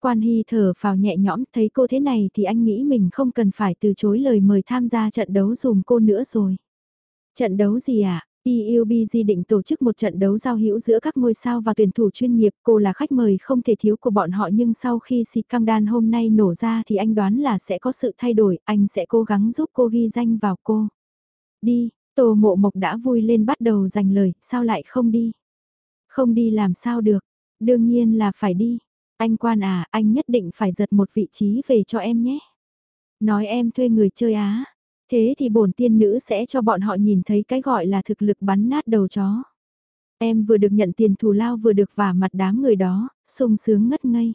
Quan Hy thở vào nhẹ nhõm thấy cô thế này thì anh nghĩ mình không cần phải từ chối lời mời tham gia trận đấu dùm cô nữa rồi. Trận đấu gì ạ? À? PUBG định tổ chức một trận đấu giao hữu giữa các ngôi sao và tuyển thủ chuyên nghiệp. Cô là khách mời không thể thiếu của bọn họ nhưng sau khi xịt căng đan hôm nay nổ ra thì anh đoán là sẽ có sự thay đổi. Anh sẽ cố gắng giúp cô ghi danh vào cô. Đi, Tô mộ mộc đã vui lên bắt đầu dành lời, sao lại không đi? Không đi làm sao được? Đương nhiên là phải đi. Anh quan à, anh nhất định phải giật một vị trí về cho em nhé. Nói em thuê người chơi á. Thế thì bổn tiên nữ sẽ cho bọn họ nhìn thấy cái gọi là thực lực bắn nát đầu chó. Em vừa được nhận tiền thù lao vừa được vả mặt đám người đó, sung sướng ngất ngây.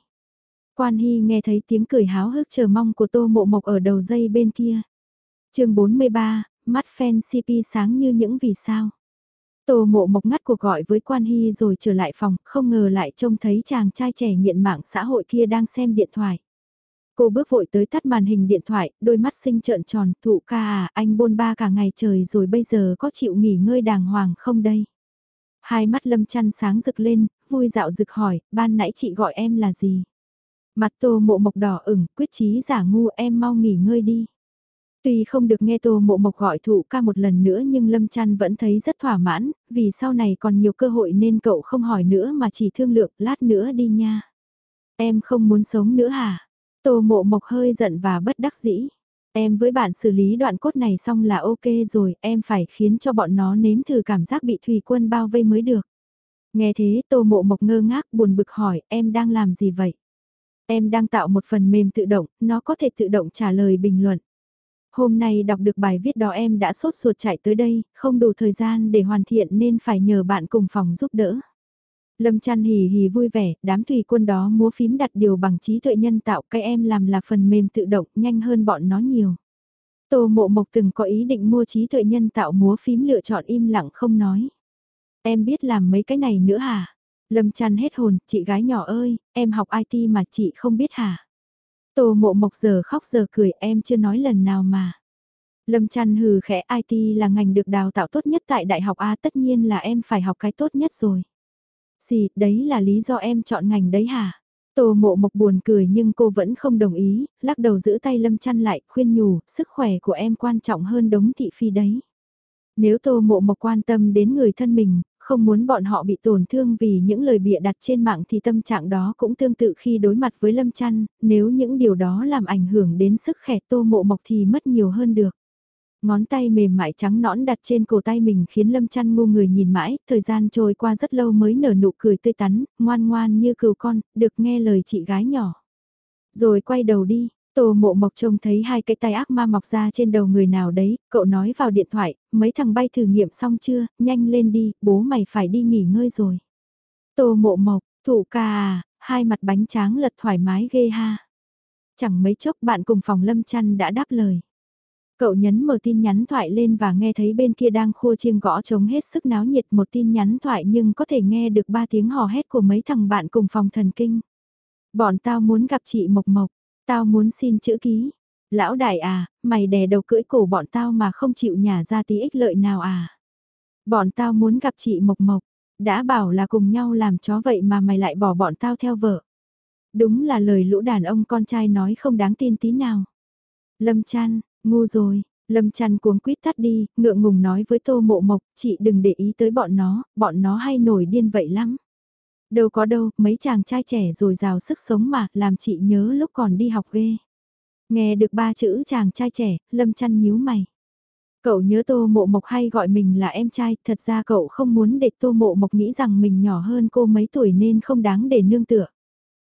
Quan Hy nghe thấy tiếng cười háo hức chờ mong của tô mộ mộc ở đầu dây bên kia. chương 43, mắt fan CP sáng như những vì sao. Tô mộ mộc ngắt cuộc gọi với Quan Hy rồi trở lại phòng, không ngờ lại trông thấy chàng trai trẻ nghiện mạng xã hội kia đang xem điện thoại. Cô bước vội tới tắt màn hình điện thoại, đôi mắt xinh trợn tròn, thụ ca à, anh bôn ba cả ngày trời rồi bây giờ có chịu nghỉ ngơi đàng hoàng không đây? Hai mắt lâm chăn sáng rực lên, vui dạo rực hỏi, ban nãy chị gọi em là gì? Mặt tô mộ mộc đỏ ửng, quyết chí giả ngu em mau nghỉ ngơi đi. Tuy không được nghe Tô Mộ Mộc gọi thụ ca một lần nữa nhưng Lâm Trăn vẫn thấy rất thỏa mãn, vì sau này còn nhiều cơ hội nên cậu không hỏi nữa mà chỉ thương lượng lát nữa đi nha. Em không muốn sống nữa hả? Tô Mộ Mộc hơi giận và bất đắc dĩ. Em với bạn xử lý đoạn cốt này xong là ok rồi, em phải khiến cho bọn nó nếm thử cảm giác bị thủy quân bao vây mới được. Nghe thế Tô Mộ Mộc ngơ ngác buồn bực hỏi em đang làm gì vậy? Em đang tạo một phần mềm tự động, nó có thể tự động trả lời bình luận. Hôm nay đọc được bài viết đó em đã sốt ruột chạy tới đây, không đủ thời gian để hoàn thiện nên phải nhờ bạn cùng phòng giúp đỡ. Lâm chăn hì hì vui vẻ, đám thủy quân đó múa phím đặt điều bằng trí tuệ nhân tạo cái em làm là phần mềm tự động nhanh hơn bọn nó nhiều. Tô mộ mộc từng có ý định mua trí tuệ nhân tạo múa phím lựa chọn im lặng không nói. Em biết làm mấy cái này nữa hả? Lâm chăn hết hồn, chị gái nhỏ ơi, em học IT mà chị không biết hả? Tô mộ mộc giờ khóc giờ cười em chưa nói lần nào mà. Lâm chăn hừ khẽ IT là ngành được đào tạo tốt nhất tại Đại học A tất nhiên là em phải học cái tốt nhất rồi. Gì, đấy là lý do em chọn ngành đấy hả? Tô mộ mộc buồn cười nhưng cô vẫn không đồng ý, lắc đầu giữ tay lâm chăn lại, khuyên nhủ, sức khỏe của em quan trọng hơn đống thị phi đấy. Nếu tô mộ mộc quan tâm đến người thân mình, không muốn bọn họ bị tổn thương vì những lời bịa đặt trên mạng thì tâm trạng đó cũng tương tự khi đối mặt với Lâm Chăn, nếu những điều đó làm ảnh hưởng đến sức khỏe tô mộ mộc thì mất nhiều hơn được. Ngón tay mềm mại trắng nõn đặt trên cổ tay mình khiến Lâm Chăn ngu người nhìn mãi, thời gian trôi qua rất lâu mới nở nụ cười tươi tắn, ngoan ngoan như cừu con, được nghe lời chị gái nhỏ. Rồi quay đầu đi, Tô mộ mộc trông thấy hai cái tay ác ma mọc ra trên đầu người nào đấy, cậu nói vào điện thoại, mấy thằng bay thử nghiệm xong chưa, nhanh lên đi, bố mày phải đi nghỉ ngơi rồi. Tô mộ mộc, thụ ca à, hai mặt bánh tráng lật thoải mái ghê ha. Chẳng mấy chốc bạn cùng phòng lâm chăn đã đáp lời. Cậu nhấn mở tin nhắn thoại lên và nghe thấy bên kia đang khua chiêng gõ trống hết sức náo nhiệt một tin nhắn thoại nhưng có thể nghe được ba tiếng hò hét của mấy thằng bạn cùng phòng thần kinh. Bọn tao muốn gặp chị Mộc Mộc, Tao muốn xin chữ ký. Lão đại à, mày đè đầu cưỡi cổ bọn tao mà không chịu nhả ra tí ích lợi nào à. Bọn tao muốn gặp chị Mộc Mộc. Đã bảo là cùng nhau làm chó vậy mà mày lại bỏ bọn tao theo vợ. Đúng là lời lũ đàn ông con trai nói không đáng tin tí nào. Lâm chăn, ngu rồi, Lâm chăn cuống quýt tắt đi, ngượng ngùng nói với tô mộ mộc, chị đừng để ý tới bọn nó, bọn nó hay nổi điên vậy lắm. Đâu có đâu, mấy chàng trai trẻ rồi rào sức sống mà, làm chị nhớ lúc còn đi học ghê. Nghe được ba chữ chàng trai trẻ, Lâm chăn nhíu mày. Cậu nhớ Tô Mộ Mộc hay gọi mình là em trai, thật ra cậu không muốn để Tô Mộ Mộc nghĩ rằng mình nhỏ hơn cô mấy tuổi nên không đáng để nương tựa.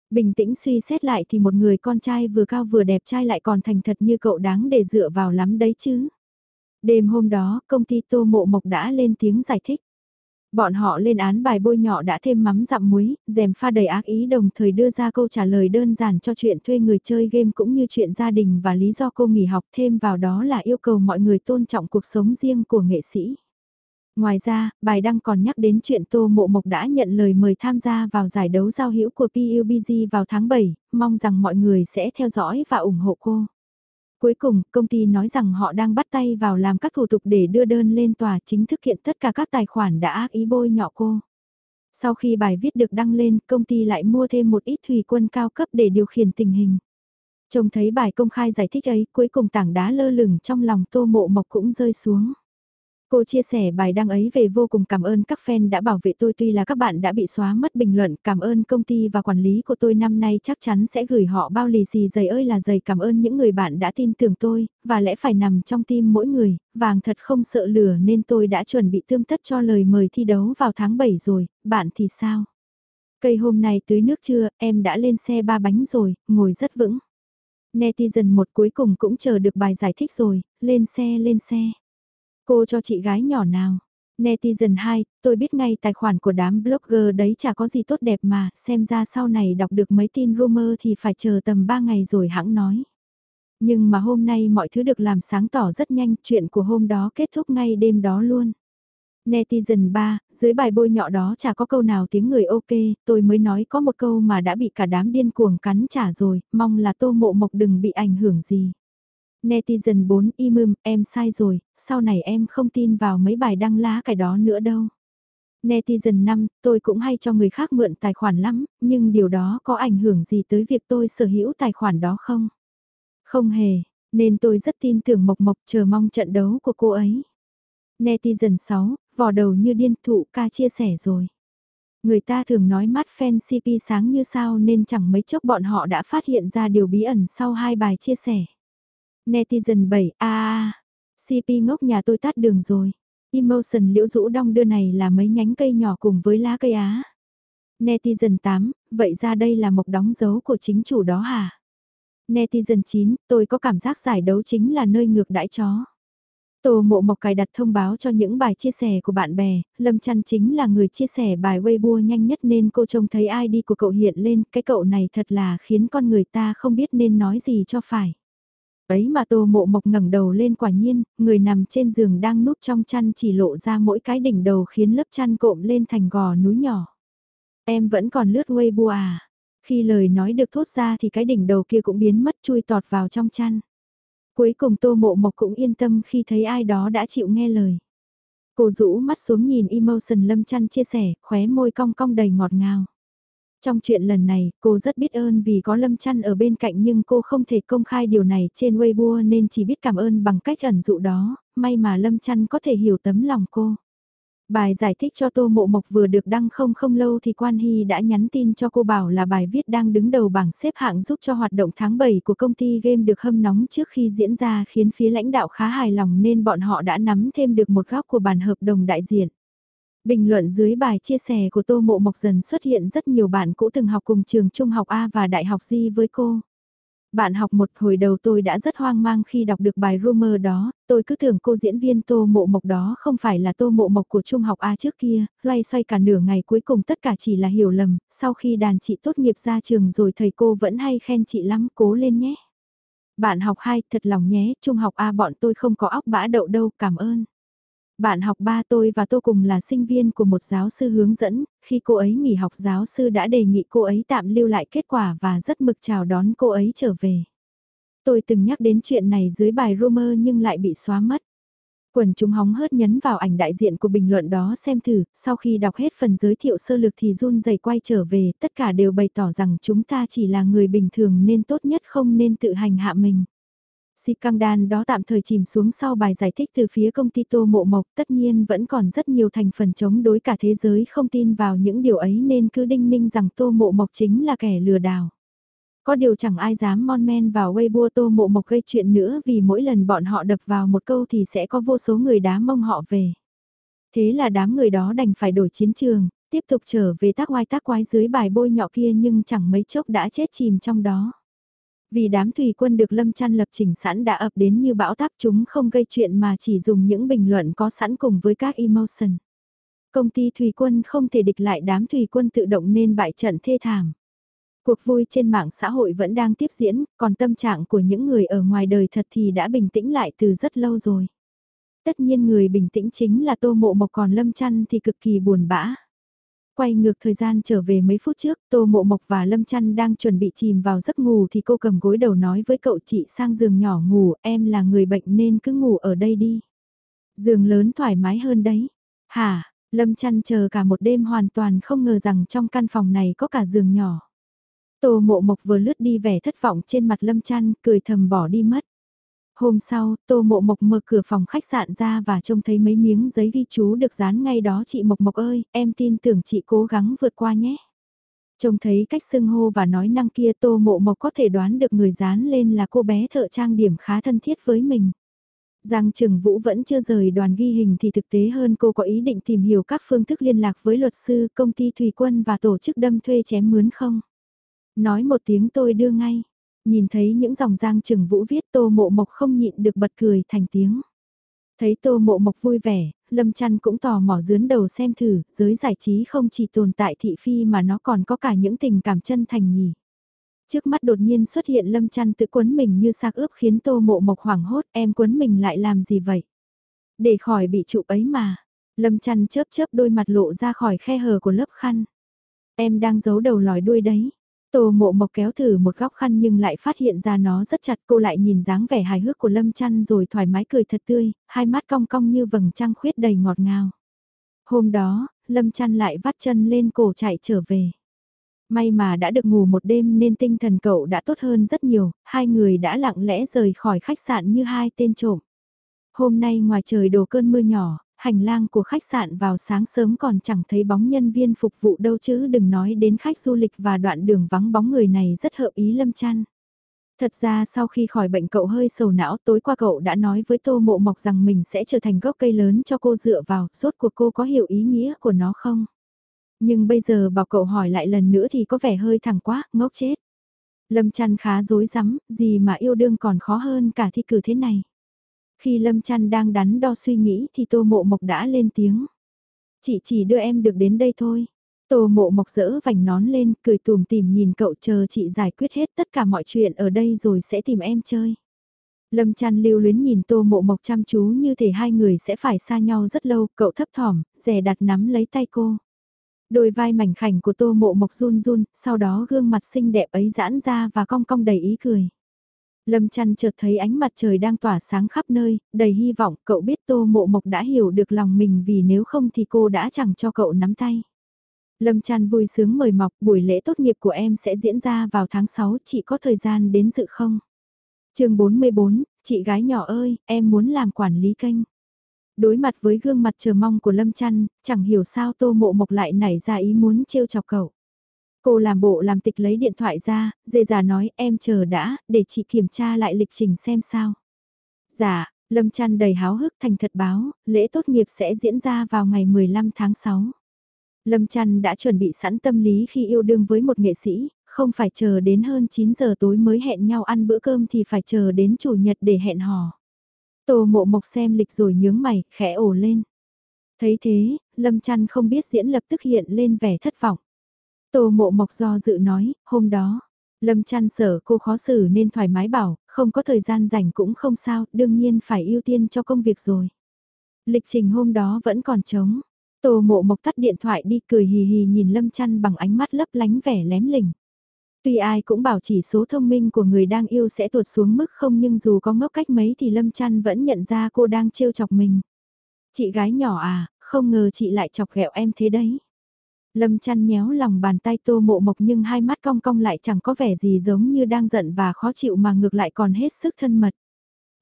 Bình tĩnh suy xét lại thì một người con trai vừa cao vừa đẹp trai lại còn thành thật như cậu đáng để dựa vào lắm đấy chứ. Đêm hôm đó, công ty Tô Mộ Mộc đã lên tiếng giải thích. Bọn họ lên án bài bôi nhọ đã thêm mắm dặm muối, dèm pha đầy ác ý đồng thời đưa ra câu trả lời đơn giản cho chuyện thuê người chơi game cũng như chuyện gia đình và lý do cô nghỉ học thêm vào đó là yêu cầu mọi người tôn trọng cuộc sống riêng của nghệ sĩ. Ngoài ra, bài đăng còn nhắc đến chuyện Tô Mộ Mộc đã nhận lời mời tham gia vào giải đấu giao hữu của PUBG vào tháng 7, mong rằng mọi người sẽ theo dõi và ủng hộ cô. Cuối cùng, công ty nói rằng họ đang bắt tay vào làm các thủ tục để đưa đơn lên tòa chính thức kiện tất cả các tài khoản đã ác ý bôi nhọ cô. Sau khi bài viết được đăng lên, công ty lại mua thêm một ít thủy quân cao cấp để điều khiển tình hình. Trông thấy bài công khai giải thích ấy, cuối cùng tảng đá lơ lửng trong lòng tô mộ mộc cũng rơi xuống. Cô chia sẻ bài đăng ấy về vô cùng cảm ơn các fan đã bảo vệ tôi tuy là các bạn đã bị xóa mất bình luận, cảm ơn công ty và quản lý của tôi năm nay chắc chắn sẽ gửi họ bao lì xì dày ơi là dày cảm ơn những người bạn đã tin tưởng tôi, và lẽ phải nằm trong tim mỗi người, vàng thật không sợ lửa nên tôi đã chuẩn bị tươm tất cho lời mời thi đấu vào tháng 7 rồi, bạn thì sao? Cây hôm nay tưới nước chưa, em đã lên xe ba bánh rồi, ngồi rất vững. Netizen một cuối cùng cũng chờ được bài giải thích rồi, lên xe lên xe. Cô cho chị gái nhỏ nào? Netizen 2, tôi biết ngay tài khoản của đám blogger đấy chả có gì tốt đẹp mà, xem ra sau này đọc được mấy tin rumor thì phải chờ tầm 3 ngày rồi hãng nói. Nhưng mà hôm nay mọi thứ được làm sáng tỏ rất nhanh, chuyện của hôm đó kết thúc ngay đêm đó luôn. Netizen 3, dưới bài bôi nhọ đó chả có câu nào tiếng người ok, tôi mới nói có một câu mà đã bị cả đám điên cuồng cắn trả rồi, mong là tô mộ mộc đừng bị ảnh hưởng gì. Netizen 4 imum, em sai rồi, sau này em không tin vào mấy bài đăng lá cái đó nữa đâu. Netizen 5, tôi cũng hay cho người khác mượn tài khoản lắm, nhưng điều đó có ảnh hưởng gì tới việc tôi sở hữu tài khoản đó không? Không hề, nên tôi rất tin tưởng Mộc Mộc chờ mong trận đấu của cô ấy. Netizen 6, vò đầu như điên thụ ca chia sẻ rồi. Người ta thường nói mắt fan CP sáng như sao nên chẳng mấy chốc bọn họ đã phát hiện ra điều bí ẩn sau hai bài chia sẻ. Netizen 7, a à, CP ngốc nhà tôi tắt đường rồi. Emotion liễu rũ đong đưa này là mấy nhánh cây nhỏ cùng với lá cây á. Netizen 8, vậy ra đây là mộc đóng dấu của chính chủ đó hả? Netizen 9, tôi có cảm giác giải đấu chính là nơi ngược đãi chó. Tô mộ mộc cài đặt thông báo cho những bài chia sẻ của bạn bè, Lâm Trăn chính là người chia sẻ bài Weibo nhanh nhất nên cô trông thấy ID của cậu hiện lên, cái cậu này thật là khiến con người ta không biết nên nói gì cho phải. Ấy mà tô mộ mộc ngẩng đầu lên quả nhiên, người nằm trên giường đang núp trong chăn chỉ lộ ra mỗi cái đỉnh đầu khiến lớp chăn cộm lên thành gò núi nhỏ. Em vẫn còn lướt Weibo à? Khi lời nói được thốt ra thì cái đỉnh đầu kia cũng biến mất chui tọt vào trong chăn. Cuối cùng tô mộ mộc cũng yên tâm khi thấy ai đó đã chịu nghe lời. Cô rũ mắt xuống nhìn emotion lâm chăn chia sẻ, khóe môi cong cong đầy ngọt ngào. Trong chuyện lần này, cô rất biết ơn vì có Lâm Chăn ở bên cạnh nhưng cô không thể công khai điều này trên Weibo nên chỉ biết cảm ơn bằng cách ẩn dụ đó, may mà Lâm Chăn có thể hiểu tấm lòng cô. Bài giải thích cho Tô Mộ Mộc vừa được đăng không không lâu thì Quan Hy đã nhắn tin cho cô bảo là bài viết đang đứng đầu bảng xếp hạng giúp cho hoạt động tháng 7 của công ty game được hâm nóng trước khi diễn ra khiến phía lãnh đạo khá hài lòng nên bọn họ đã nắm thêm được một góc của bản hợp đồng đại diện. Bình luận dưới bài chia sẻ của Tô Mộ Mộc dần xuất hiện rất nhiều bạn cũ từng học cùng trường trung học A và đại học Di với cô. Bạn học một hồi đầu tôi đã rất hoang mang khi đọc được bài rumor đó, tôi cứ tưởng cô diễn viên Tô Mộ Mộc đó không phải là Tô Mộ Mộc của Trung học A trước kia, loay xoay cả nửa ngày cuối cùng tất cả chỉ là hiểu lầm, sau khi đàn chị tốt nghiệp ra trường rồi thầy cô vẫn hay khen chị lắm, cố lên nhé. Bạn học 2, thật lòng nhé, Trung học A bọn tôi không có óc bã đậu đâu, cảm ơn. Bạn học ba tôi và tôi cùng là sinh viên của một giáo sư hướng dẫn, khi cô ấy nghỉ học giáo sư đã đề nghị cô ấy tạm lưu lại kết quả và rất mực chào đón cô ấy trở về. Tôi từng nhắc đến chuyện này dưới bài rumor nhưng lại bị xóa mất. Quần chúng hóng hớt nhấn vào ảnh đại diện của bình luận đó xem thử, sau khi đọc hết phần giới thiệu sơ lược thì run dày quay trở về, tất cả đều bày tỏ rằng chúng ta chỉ là người bình thường nên tốt nhất không nên tự hành hạ mình. Si căng đan đó tạm thời chìm xuống sau bài giải thích từ phía công ty Tô Mộ Mộc tất nhiên vẫn còn rất nhiều thành phần chống đối cả thế giới không tin vào những điều ấy nên cứ đinh ninh rằng Tô Mộ Mộc chính là kẻ lừa đảo. Có điều chẳng ai dám mon men vào Weibo Tô Mộ Mộc gây chuyện nữa vì mỗi lần bọn họ đập vào một câu thì sẽ có vô số người đá mông họ về. Thế là đám người đó đành phải đổi chiến trường, tiếp tục trở về tác oai tác quái dưới bài bôi nhọ kia nhưng chẳng mấy chốc đã chết chìm trong đó. Vì đám thủy quân được Lâm Trăn lập trình sẵn đã ập đến như bão táp chúng không gây chuyện mà chỉ dùng những bình luận có sẵn cùng với các emotion. Công ty thủy quân không thể địch lại đám thủy quân tự động nên bại trận thê thảm. Cuộc vui trên mạng xã hội vẫn đang tiếp diễn, còn tâm trạng của những người ở ngoài đời thật thì đã bình tĩnh lại từ rất lâu rồi. Tất nhiên người bình tĩnh chính là Tô Mộ Mộc còn Lâm trăn thì cực kỳ buồn bã. Quay ngược thời gian trở về mấy phút trước, Tô Mộ Mộc và Lâm Chăn đang chuẩn bị chìm vào giấc ngủ thì cô cầm gối đầu nói với cậu chị sang giường nhỏ ngủ, em là người bệnh nên cứ ngủ ở đây đi. Giường lớn thoải mái hơn đấy. Hả, Lâm Chăn chờ cả một đêm hoàn toàn không ngờ rằng trong căn phòng này có cả giường nhỏ. Tô Mộ Mộc vừa lướt đi vẻ thất vọng trên mặt Lâm Chăn, cười thầm bỏ đi mất. Hôm sau, Tô Mộ Mộc mở cửa phòng khách sạn ra và trông thấy mấy miếng giấy ghi chú được dán ngay đó chị Mộc Mộc ơi, em tin tưởng chị cố gắng vượt qua nhé. Trông thấy cách xưng hô và nói năng kia Tô Mộ Mộc có thể đoán được người dán lên là cô bé thợ trang điểm khá thân thiết với mình. Giang Trừng Vũ vẫn chưa rời đoàn ghi hình thì thực tế hơn cô có ý định tìm hiểu các phương thức liên lạc với luật sư, công ty thủy quân và tổ chức đâm thuê chém mướn không. Nói một tiếng tôi đưa ngay. Nhìn thấy những dòng giang trừng vũ viết tô mộ mộc không nhịn được bật cười thành tiếng. Thấy tô mộ mộc vui vẻ, Lâm Trăn cũng tò mò dướn đầu xem thử, giới giải trí không chỉ tồn tại thị phi mà nó còn có cả những tình cảm chân thành nhỉ. Trước mắt đột nhiên xuất hiện Lâm Trăn tự quấn mình như xác ướp khiến tô mộ mộc hoảng hốt em quấn mình lại làm gì vậy? Để khỏi bị trụ ấy mà. Lâm Trăn chớp chớp đôi mặt lộ ra khỏi khe hở của lớp khăn. Em đang giấu đầu lòi đuôi đấy. Tô mộ mộc kéo thử một góc khăn nhưng lại phát hiện ra nó rất chặt cô lại nhìn dáng vẻ hài hước của Lâm Chăn rồi thoải mái cười thật tươi, hai mắt cong cong như vầng trăng khuyết đầy ngọt ngào. Hôm đó, Lâm Chăn lại vắt chân lên cổ chạy trở về. May mà đã được ngủ một đêm nên tinh thần cậu đã tốt hơn rất nhiều, hai người đã lặng lẽ rời khỏi khách sạn như hai tên trộm. Hôm nay ngoài trời đổ cơn mưa nhỏ, hành lang của khách sạn vào sáng sớm còn chẳng thấy bóng nhân viên phục vụ đâu chứ đừng nói đến khách du lịch và đoạn đường vắng bóng người này rất hợp ý Lâm Chăn. Thật ra sau khi khỏi bệnh cậu hơi sầu não tối qua cậu đã nói với Tô Mộ Mộc rằng mình sẽ trở thành gốc cây lớn cho cô dựa vào, rốt cuộc cô có hiểu ý nghĩa của nó không? Nhưng bây giờ bảo cậu hỏi lại lần nữa thì có vẻ hơi thẳng quá, ngốc chết. Lâm chăn khá dối rắm gì mà yêu đương còn khó hơn cả thi cử thế này. Khi Lâm Trăn đang đắn đo suy nghĩ thì Tô Mộ Mộc đã lên tiếng. Chị chỉ đưa em được đến đây thôi. Tô Mộ Mộc dỡ vành nón lên, cười tùm tìm nhìn cậu chờ chị giải quyết hết tất cả mọi chuyện ở đây rồi sẽ tìm em chơi. Lâm Trăn lưu luyến nhìn Tô Mộ Mộc chăm chú như thể hai người sẽ phải xa nhau rất lâu, cậu thấp thỏm, rè đặt nắm lấy tay cô. Đôi vai mảnh khảnh của Tô Mộ Mộc run run, sau đó gương mặt xinh đẹp ấy giãn ra và cong cong đầy ý cười. Lâm chăn chợt thấy ánh mặt trời đang tỏa sáng khắp nơi, đầy hy vọng cậu biết Tô Mộ Mộc đã hiểu được lòng mình vì nếu không thì cô đã chẳng cho cậu nắm tay. Lâm chăn vui sướng mời mọc buổi lễ tốt nghiệp của em sẽ diễn ra vào tháng 6, chị có thời gian đến dự không? chương 44, chị gái nhỏ ơi, em muốn làm quản lý kênh. Đối mặt với gương mặt chờ mong của Lâm chăn, chẳng hiểu sao Tô Mộ Mộc lại nảy ra ý muốn trêu chọc cậu. Cô làm bộ làm tịch lấy điện thoại ra, dê già nói em chờ đã, để chị kiểm tra lại lịch trình xem sao. Dạ, Lâm Trăn đầy háo hức thành thật báo, lễ tốt nghiệp sẽ diễn ra vào ngày 15 tháng 6. Lâm Trăn đã chuẩn bị sẵn tâm lý khi yêu đương với một nghệ sĩ, không phải chờ đến hơn 9 giờ tối mới hẹn nhau ăn bữa cơm thì phải chờ đến chủ nhật để hẹn hò. Tô mộ mộc xem lịch rồi nhướng mày, khẽ ổ lên. Thấy thế, Lâm Trăn không biết diễn lập tức hiện lên vẻ thất vọng. Tô mộ mộc do dự nói, hôm đó, Lâm chăn sở cô khó xử nên thoải mái bảo, không có thời gian rảnh cũng không sao, đương nhiên phải ưu tiên cho công việc rồi. Lịch trình hôm đó vẫn còn trống. Tô mộ mộc tắt điện thoại đi cười hì hì nhìn Lâm chăn bằng ánh mắt lấp lánh vẻ lém lỉnh. Tuy ai cũng bảo chỉ số thông minh của người đang yêu sẽ tuột xuống mức không nhưng dù có ngốc cách mấy thì Lâm chăn vẫn nhận ra cô đang trêu chọc mình. Chị gái nhỏ à, không ngờ chị lại chọc ghẹo em thế đấy. Lâm chăn nhéo lòng bàn tay tô mộ mộc nhưng hai mắt cong cong lại chẳng có vẻ gì giống như đang giận và khó chịu mà ngược lại còn hết sức thân mật.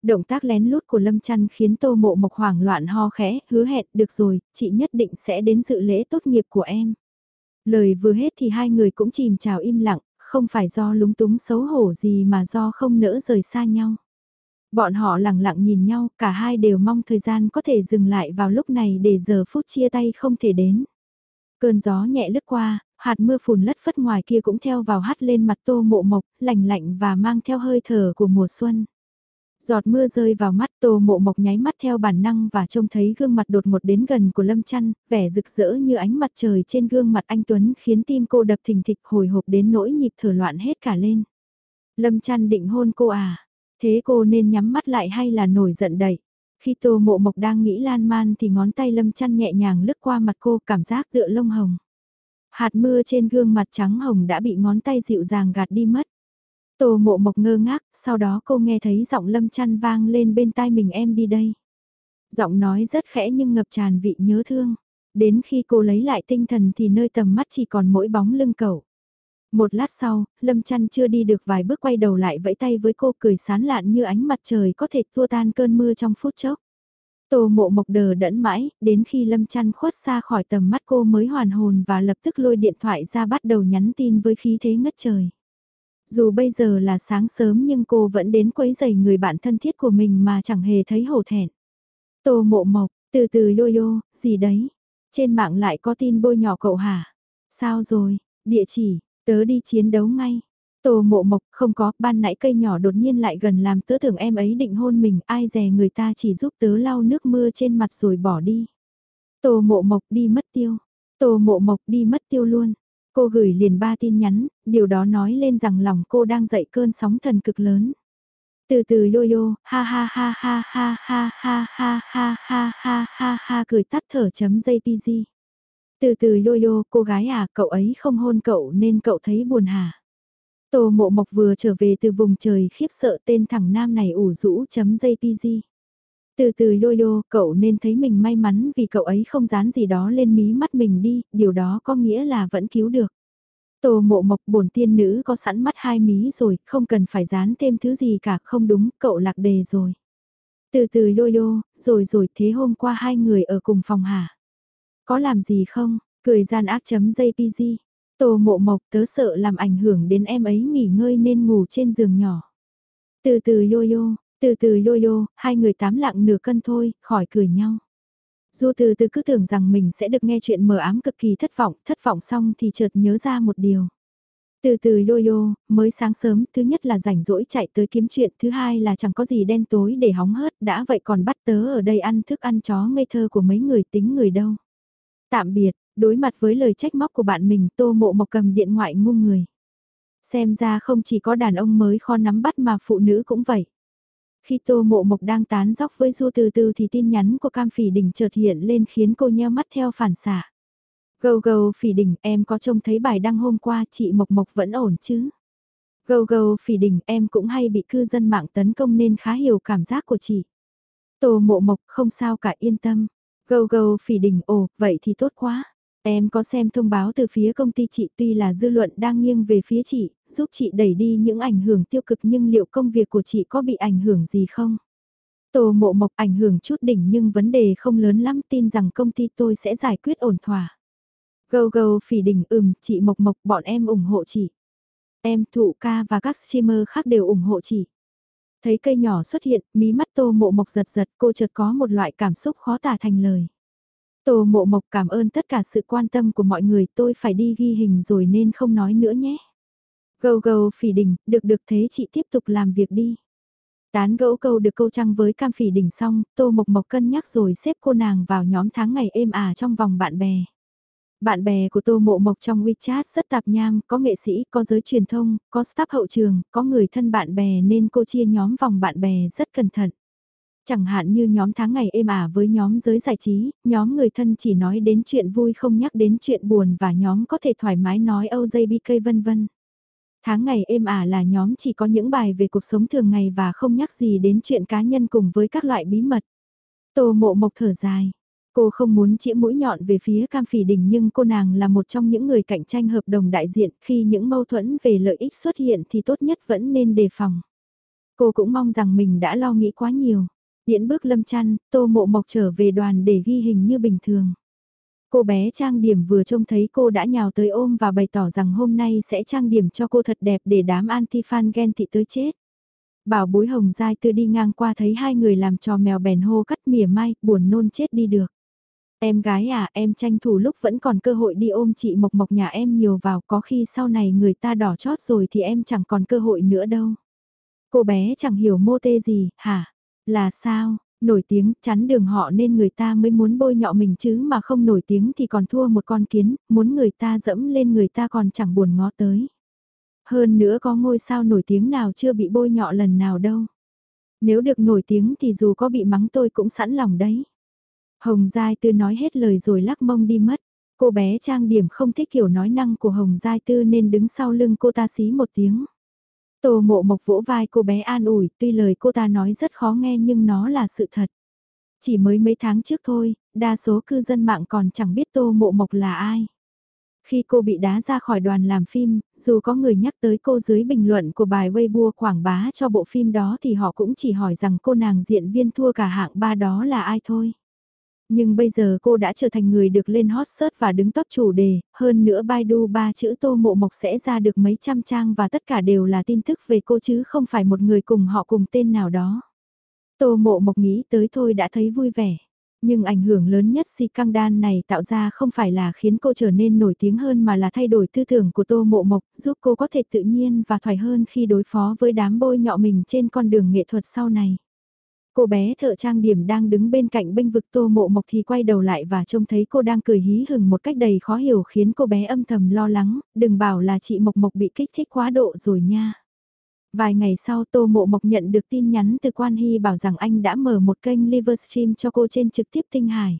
Động tác lén lút của Lâm chăn khiến tô mộ mộc hoảng loạn ho khẽ, hứa hẹn, được rồi, chị nhất định sẽ đến dự lễ tốt nghiệp của em. Lời vừa hết thì hai người cũng chìm chào im lặng, không phải do lúng túng xấu hổ gì mà do không nỡ rời xa nhau. Bọn họ lặng lặng nhìn nhau, cả hai đều mong thời gian có thể dừng lại vào lúc này để giờ phút chia tay không thể đến. Cơn gió nhẹ lướt qua, hạt mưa phùn lất phất ngoài kia cũng theo vào hắt lên mặt tô mộ mộc, lạnh lạnh và mang theo hơi thở của mùa xuân. Giọt mưa rơi vào mắt tô mộ mộc nháy mắt theo bản năng và trông thấy gương mặt đột ngột đến gần của Lâm Chăn, vẻ rực rỡ như ánh mặt trời trên gương mặt anh Tuấn khiến tim cô đập thình thịch hồi hộp đến nỗi nhịp thở loạn hết cả lên. Lâm Chăn định hôn cô à? Thế cô nên nhắm mắt lại hay là nổi giận đẩy? Khi tô mộ mộc đang nghĩ lan man thì ngón tay lâm chăn nhẹ nhàng lướt qua mặt cô cảm giác tựa lông hồng. Hạt mưa trên gương mặt trắng hồng đã bị ngón tay dịu dàng gạt đi mất. Tô mộ mộc ngơ ngác, sau đó cô nghe thấy giọng lâm chăn vang lên bên tai mình em đi đây. Giọng nói rất khẽ nhưng ngập tràn vị nhớ thương. Đến khi cô lấy lại tinh thần thì nơi tầm mắt chỉ còn mỗi bóng lưng cậu. Một lát sau, Lâm Chăn chưa đi được vài bước quay đầu lại vẫy tay với cô cười sán lạn như ánh mặt trời có thể thua tan cơn mưa trong phút chốc. Tô mộ mộc đờ đẫn mãi, đến khi Lâm Chăn khuất xa khỏi tầm mắt cô mới hoàn hồn và lập tức lôi điện thoại ra bắt đầu nhắn tin với khí thế ngất trời. Dù bây giờ là sáng sớm nhưng cô vẫn đến quấy giày người bạn thân thiết của mình mà chẳng hề thấy hổ thẹn. Tô mộ mộc, từ từ yo yo, gì đấy? Trên mạng lại có tin bôi nhỏ cậu hả? Sao rồi? Địa chỉ, Tớ đi chiến đấu ngay. Tô mộ mộc không có, ban nãy cây nhỏ đột nhiên lại gần làm tớ tưởng em ấy định hôn mình, ai dè người ta chỉ giúp tớ lau nước mưa trên mặt rồi bỏ đi. Tô mộ mộc đi mất tiêu. Tô mộ mộc đi mất tiêu luôn. Cô gửi liền ba tin nhắn, điều đó nói lên rằng lòng cô đang dậy cơn sóng thần cực lớn. Từ từ yo yo, ha ha ha ha ha ha ha ha ha ha ha ha ha cười tắt thở chấm jpg. Từ từ yo yo, cô gái à, cậu ấy không hôn cậu nên cậu thấy buồn hả? Tô mộ mộc vừa trở về từ vùng trời khiếp sợ tên thằng nam này ủ rũ chấm jpg. Từ từ yo yo, cậu nên thấy mình may mắn vì cậu ấy không dán gì đó lên mí mắt mình đi, điều đó có nghĩa là vẫn cứu được. Tô mộ mộc bổn tiên nữ có sẵn mắt hai mí rồi, không cần phải dán thêm thứ gì cả, không đúng, cậu lạc đề rồi. Từ từ yo yo, rồi rồi thế hôm qua hai người ở cùng phòng hả? Có làm gì không? Cười gian ác chấm JPG. Tô mộ mộc tớ sợ làm ảnh hưởng đến em ấy nghỉ ngơi nên ngủ trên giường nhỏ. Từ từ yo yo, từ từ yo yo, hai người tám lạng nửa cân thôi, khỏi cười nhau. Du từ từ cứ tưởng rằng mình sẽ được nghe chuyện mờ ám cực kỳ thất vọng, thất vọng xong thì chợt nhớ ra một điều. Từ từ yo yo, mới sáng sớm, thứ nhất là rảnh rỗi chạy tới kiếm chuyện, thứ hai là chẳng có gì đen tối để hóng hớt, đã vậy còn bắt tớ ở đây ăn thức ăn chó ngây thơ của mấy người tính người đâu. Tạm biệt, đối mặt với lời trách móc của bạn mình tô mộ mộc cầm điện thoại ngu người. Xem ra không chỉ có đàn ông mới khó nắm bắt mà phụ nữ cũng vậy. Khi tô mộ mộc đang tán dóc với du từ từ thì tin nhắn của cam phỉ đỉnh chợt hiện lên khiến cô nheo mắt theo phản xạ. Gâu gâu phỉ đỉnh em có trông thấy bài đăng hôm qua chị mộc mộc vẫn ổn chứ? Gâu gâu phỉ đỉnh em cũng hay bị cư dân mạng tấn công nên khá hiểu cảm giác của chị. Tô mộ mộc không sao cả yên tâm. Gâu gâu phỉ đỉnh ồ, vậy thì tốt quá. Em có xem thông báo từ phía công ty chị tuy là dư luận đang nghiêng về phía chị, giúp chị đẩy đi những ảnh hưởng tiêu cực nhưng liệu công việc của chị có bị ảnh hưởng gì không? Tô mộ mộc ảnh hưởng chút đỉnh nhưng vấn đề không lớn lắm tin rằng công ty tôi sẽ giải quyết ổn thỏa. Gâu gâu phỉ đỉnh ừm, chị mộc mộc bọn em ủng hộ chị. Em thụ ca và các streamer khác đều ủng hộ chị. Thấy cây nhỏ xuất hiện, mí mắt tô mộ mộc giật giật cô chợt có một loại cảm xúc khó tả thành lời. Tô mộ mộc cảm ơn tất cả sự quan tâm của mọi người tôi phải đi ghi hình rồi nên không nói nữa nhé. Gâu gâu phỉ đỉnh, được được thế chị tiếp tục làm việc đi. Tán gẫu câu được câu trăng với cam phỉ đỉnh xong, tô mộc mộc cân nhắc rồi xếp cô nàng vào nhóm tháng ngày êm ả trong vòng bạn bè. Bạn bè của Tô Mộ Mộc trong WeChat rất tạp nham, có nghệ sĩ, có giới truyền thông, có staff hậu trường, có người thân bạn bè nên cô chia nhóm vòng bạn bè rất cẩn thận. Chẳng hạn như nhóm tháng ngày êm ả với nhóm giới giải trí, nhóm người thân chỉ nói đến chuyện vui không nhắc đến chuyện buồn và nhóm có thể thoải mái nói OJBK vân vân. Tháng ngày êm ả là nhóm chỉ có những bài về cuộc sống thường ngày và không nhắc gì đến chuyện cá nhân cùng với các loại bí mật. Tô mộ mộc thở dài. Cô không muốn chĩa mũi nhọn về phía cam phỉ đỉnh nhưng cô nàng là một trong những người cạnh tranh hợp đồng đại diện khi những mâu thuẫn về lợi ích xuất hiện thì tốt nhất vẫn nên đề phòng. Cô cũng mong rằng mình đã lo nghĩ quá nhiều. Điễn bước lâm chăn, tô mộ mộc trở về đoàn để ghi hình như bình thường. Cô bé trang điểm vừa trông thấy cô đã nhào tới ôm và bày tỏ rằng hôm nay sẽ trang điểm cho cô thật đẹp để đám anti-fan ghen tị tới chết. Bảo bối hồng dai tư đi ngang qua thấy hai người làm trò mèo bèn hô cắt mỉa mai, buồn nôn chết đi được. Em gái à, em tranh thủ lúc vẫn còn cơ hội đi ôm chị Mộc Mộc nhà em nhiều vào, có khi sau này người ta đỏ chót rồi thì em chẳng còn cơ hội nữa đâu. Cô bé chẳng hiểu mô tê gì, hả? Là sao? Nổi tiếng, chắn đường họ nên người ta mới muốn bôi nhọ mình chứ mà không nổi tiếng thì còn thua một con kiến, muốn người ta dẫm lên người ta còn chẳng buồn ngó tới. Hơn nữa có ngôi sao nổi tiếng nào chưa bị bôi nhọ lần nào đâu. Nếu được nổi tiếng thì dù có bị mắng tôi cũng sẵn lòng đấy. Hồng Giai Tư nói hết lời rồi lắc mông đi mất. Cô bé trang điểm không thích kiểu nói năng của Hồng Giai Tư nên đứng sau lưng cô ta xí một tiếng. Tô mộ mộc vỗ vai cô bé an ủi, tuy lời cô ta nói rất khó nghe nhưng nó là sự thật. Chỉ mới mấy tháng trước thôi, đa số cư dân mạng còn chẳng biết tô mộ mộc là ai. Khi cô bị đá ra khỏi đoàn làm phim, dù có người nhắc tới cô dưới bình luận của bài Weibo quảng bá cho bộ phim đó thì họ cũng chỉ hỏi rằng cô nàng diện viên thua cả hạng ba đó là ai thôi. Nhưng bây giờ cô đã trở thành người được lên hot search và đứng top chủ đề, hơn nữa Baidu ba chữ tô mộ mộc sẽ ra được mấy trăm trang và tất cả đều là tin tức về cô chứ không phải một người cùng họ cùng tên nào đó. Tô mộ mộc nghĩ tới thôi đã thấy vui vẻ. Nhưng ảnh hưởng lớn nhất si căng đan này tạo ra không phải là khiến cô trở nên nổi tiếng hơn mà là thay đổi tư tưởng của tô mộ mộc, giúp cô có thể tự nhiên và thoải hơn khi đối phó với đám bôi nhọ mình trên con đường nghệ thuật sau này. Cô bé thợ trang điểm đang đứng bên cạnh bênh vực tô mộ mộc thì quay đầu lại và trông thấy cô đang cười hí hừng một cách đầy khó hiểu khiến cô bé âm thầm lo lắng, đừng bảo là chị mộc mộc bị kích thích quá độ rồi nha. Vài ngày sau Tô Mộ Mộc nhận được tin nhắn từ Quan Hy bảo rằng anh đã mở một kênh Livestream cho cô trên trực tiếp Tinh Hải.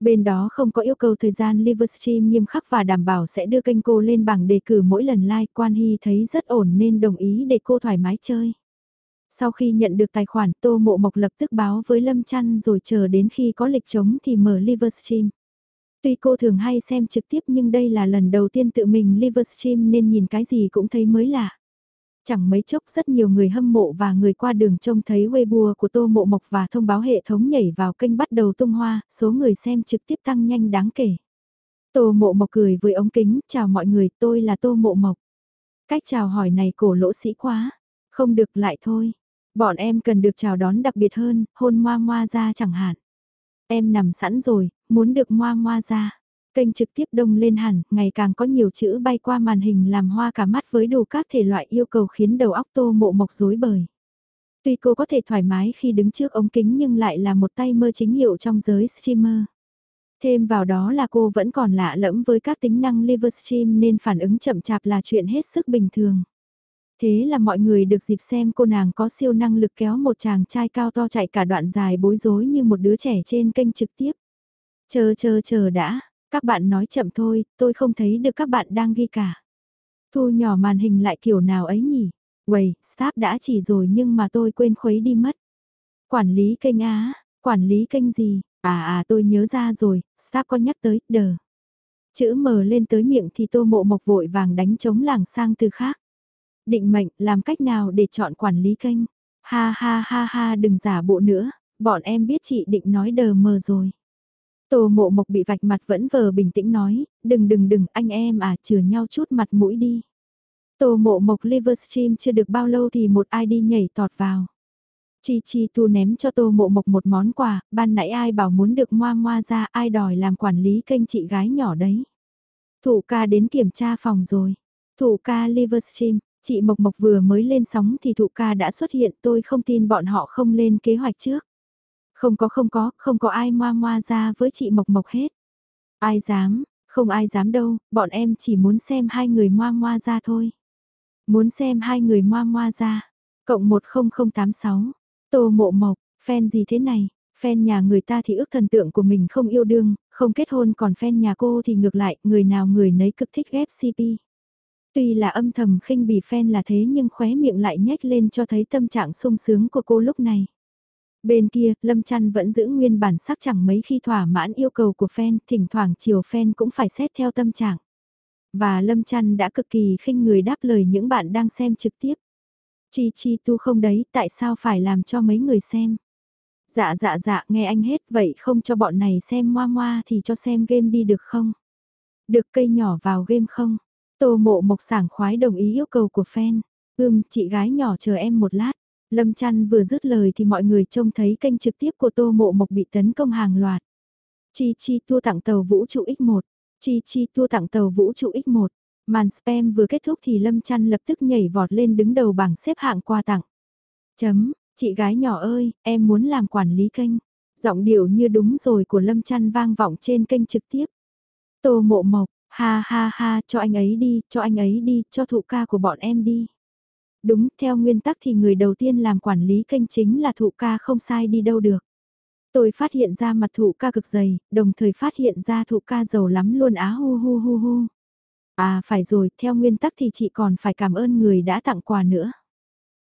Bên đó không có yêu cầu thời gian Livestream nghiêm khắc và đảm bảo sẽ đưa kênh cô lên bảng đề cử mỗi lần like. Quan Hy thấy rất ổn nên đồng ý để cô thoải mái chơi. Sau khi nhận được tài khoản Tô Mộ Mộc lập tức báo với Lâm Trăn rồi chờ đến khi có lịch trống thì mở Livestream. Tuy cô thường hay xem trực tiếp nhưng đây là lần đầu tiên tự mình Livestream nên nhìn cái gì cũng thấy mới lạ. Chẳng mấy chốc rất nhiều người hâm mộ và người qua đường trông thấy Weibo của Tô Mộ Mộc và thông báo hệ thống nhảy vào kênh bắt đầu tung hoa, số người xem trực tiếp tăng nhanh đáng kể. Tô Mộ Mộc cười với ống kính, chào mọi người, tôi là Tô Mộ Mộc. Cách chào hỏi này cổ lỗ sĩ quá, không được lại thôi. Bọn em cần được chào đón đặc biệt hơn, hôn moa moa ra chẳng hạn. Em nằm sẵn rồi, muốn được moa moa ra. Kênh trực tiếp đông lên hẳn, ngày càng có nhiều chữ bay qua màn hình làm hoa cả mắt với đủ các thể loại yêu cầu khiến đầu óc tô mộ mộc rối bời. Tuy cô có thể thoải mái khi đứng trước ống kính nhưng lại là một tay mơ chính hiệu trong giới streamer. Thêm vào đó là cô vẫn còn lạ lẫm với các tính năng Livestream nên phản ứng chậm chạp là chuyện hết sức bình thường. Thế là mọi người được dịp xem cô nàng có siêu năng lực kéo một chàng trai cao to chạy cả đoạn dài bối rối như một đứa trẻ trên kênh trực tiếp. Chờ chờ chờ đã, các bạn nói chậm thôi, tôi không thấy được các bạn đang ghi cả. Thu nhỏ màn hình lại kiểu nào ấy nhỉ? Quầy, staff đã chỉ rồi nhưng mà tôi quên khuấy đi mất. Quản lý kênh Á, quản lý kênh gì? À à tôi nhớ ra rồi, staff có nhắc tới, đờ. Chữ mờ lên tới miệng thì tô mộ mộc vội vàng đánh chống làng sang từ khác. Định mệnh, làm cách nào để chọn quản lý kênh? Ha ha ha ha đừng giả bộ nữa, bọn em biết chị định nói đờ mờ rồi. Tô mộ mộc bị vạch mặt vẫn vờ bình tĩnh nói, đừng đừng đừng, anh em à, chừa nhau chút mặt mũi đi. Tô mộ mộc Livestream chưa được bao lâu thì một ai đi nhảy tọt vào. Chi Chi Tu ném cho Tô Mộ Mộc một món quà, ban nãy ai bảo muốn được moa moa ra ai đòi làm quản lý kênh chị gái nhỏ đấy. Thủ ca đến kiểm tra phòng rồi. Thủ ca Livestream, chị Mộc Mộc vừa mới lên sóng thì thụ ca đã xuất hiện tôi không tin bọn họ không lên kế hoạch trước. Không có không có, không có ai moa moa ra với chị Mộc Mộc hết. Ai dám, không ai dám đâu, bọn em chỉ muốn xem hai người moa moa ra thôi. Muốn xem hai người moa moa ra. Cộng 10086. Tô Mộ Mộc, fan gì thế này? Fan nhà người ta thì ước thần tượng của mình không yêu đương, không kết hôn còn fan nhà cô thì ngược lại, người nào người nấy cực thích ghép CP. Tuy là âm thầm khinh bỉ phen là thế nhưng khóe miệng lại nhếch lên cho thấy tâm trạng sung sướng của cô lúc này. Bên kia, Lâm Trăn vẫn giữ nguyên bản sắc chẳng mấy khi thỏa mãn yêu cầu của fan, thỉnh thoảng chiều fan cũng phải xét theo tâm trạng. Và Lâm Trăn đã cực kỳ khinh người đáp lời những bạn đang xem trực tiếp. Chi chi tu không đấy, tại sao phải làm cho mấy người xem? Dạ dạ dạ, nghe anh hết, vậy không cho bọn này xem moa moa thì cho xem game đi được không? Được cây nhỏ vào game không? Tô mộ mộc sảng khoái đồng ý yêu cầu của fan. Ưm, chị gái nhỏ chờ em một lát. Lâm chăn vừa dứt lời thì mọi người trông thấy kênh trực tiếp của tô mộ mộc bị tấn công hàng loạt. Chi chi tua tặng tàu vũ trụ X1. Chi chi tua tặng tàu vũ trụ X1. Màn spam vừa kết thúc thì Lâm chăn lập tức nhảy vọt lên đứng đầu bảng xếp hạng quà tặng. Chấm, chị gái nhỏ ơi, em muốn làm quản lý kênh. Giọng điệu như đúng rồi của Lâm chăn vang vọng trên kênh trực tiếp. Tô mộ mộc, Ha ha ha, cho anh ấy đi, cho anh ấy đi, cho thụ ca của bọn em đi. Đúng, theo nguyên tắc thì người đầu tiên làm quản lý kênh chính là thụ ca không sai đi đâu được. Tôi phát hiện ra mặt thụ ca cực dày, đồng thời phát hiện ra thụ ca giàu lắm luôn á hu hu hu hu. À phải rồi, theo nguyên tắc thì chị còn phải cảm ơn người đã tặng quà nữa.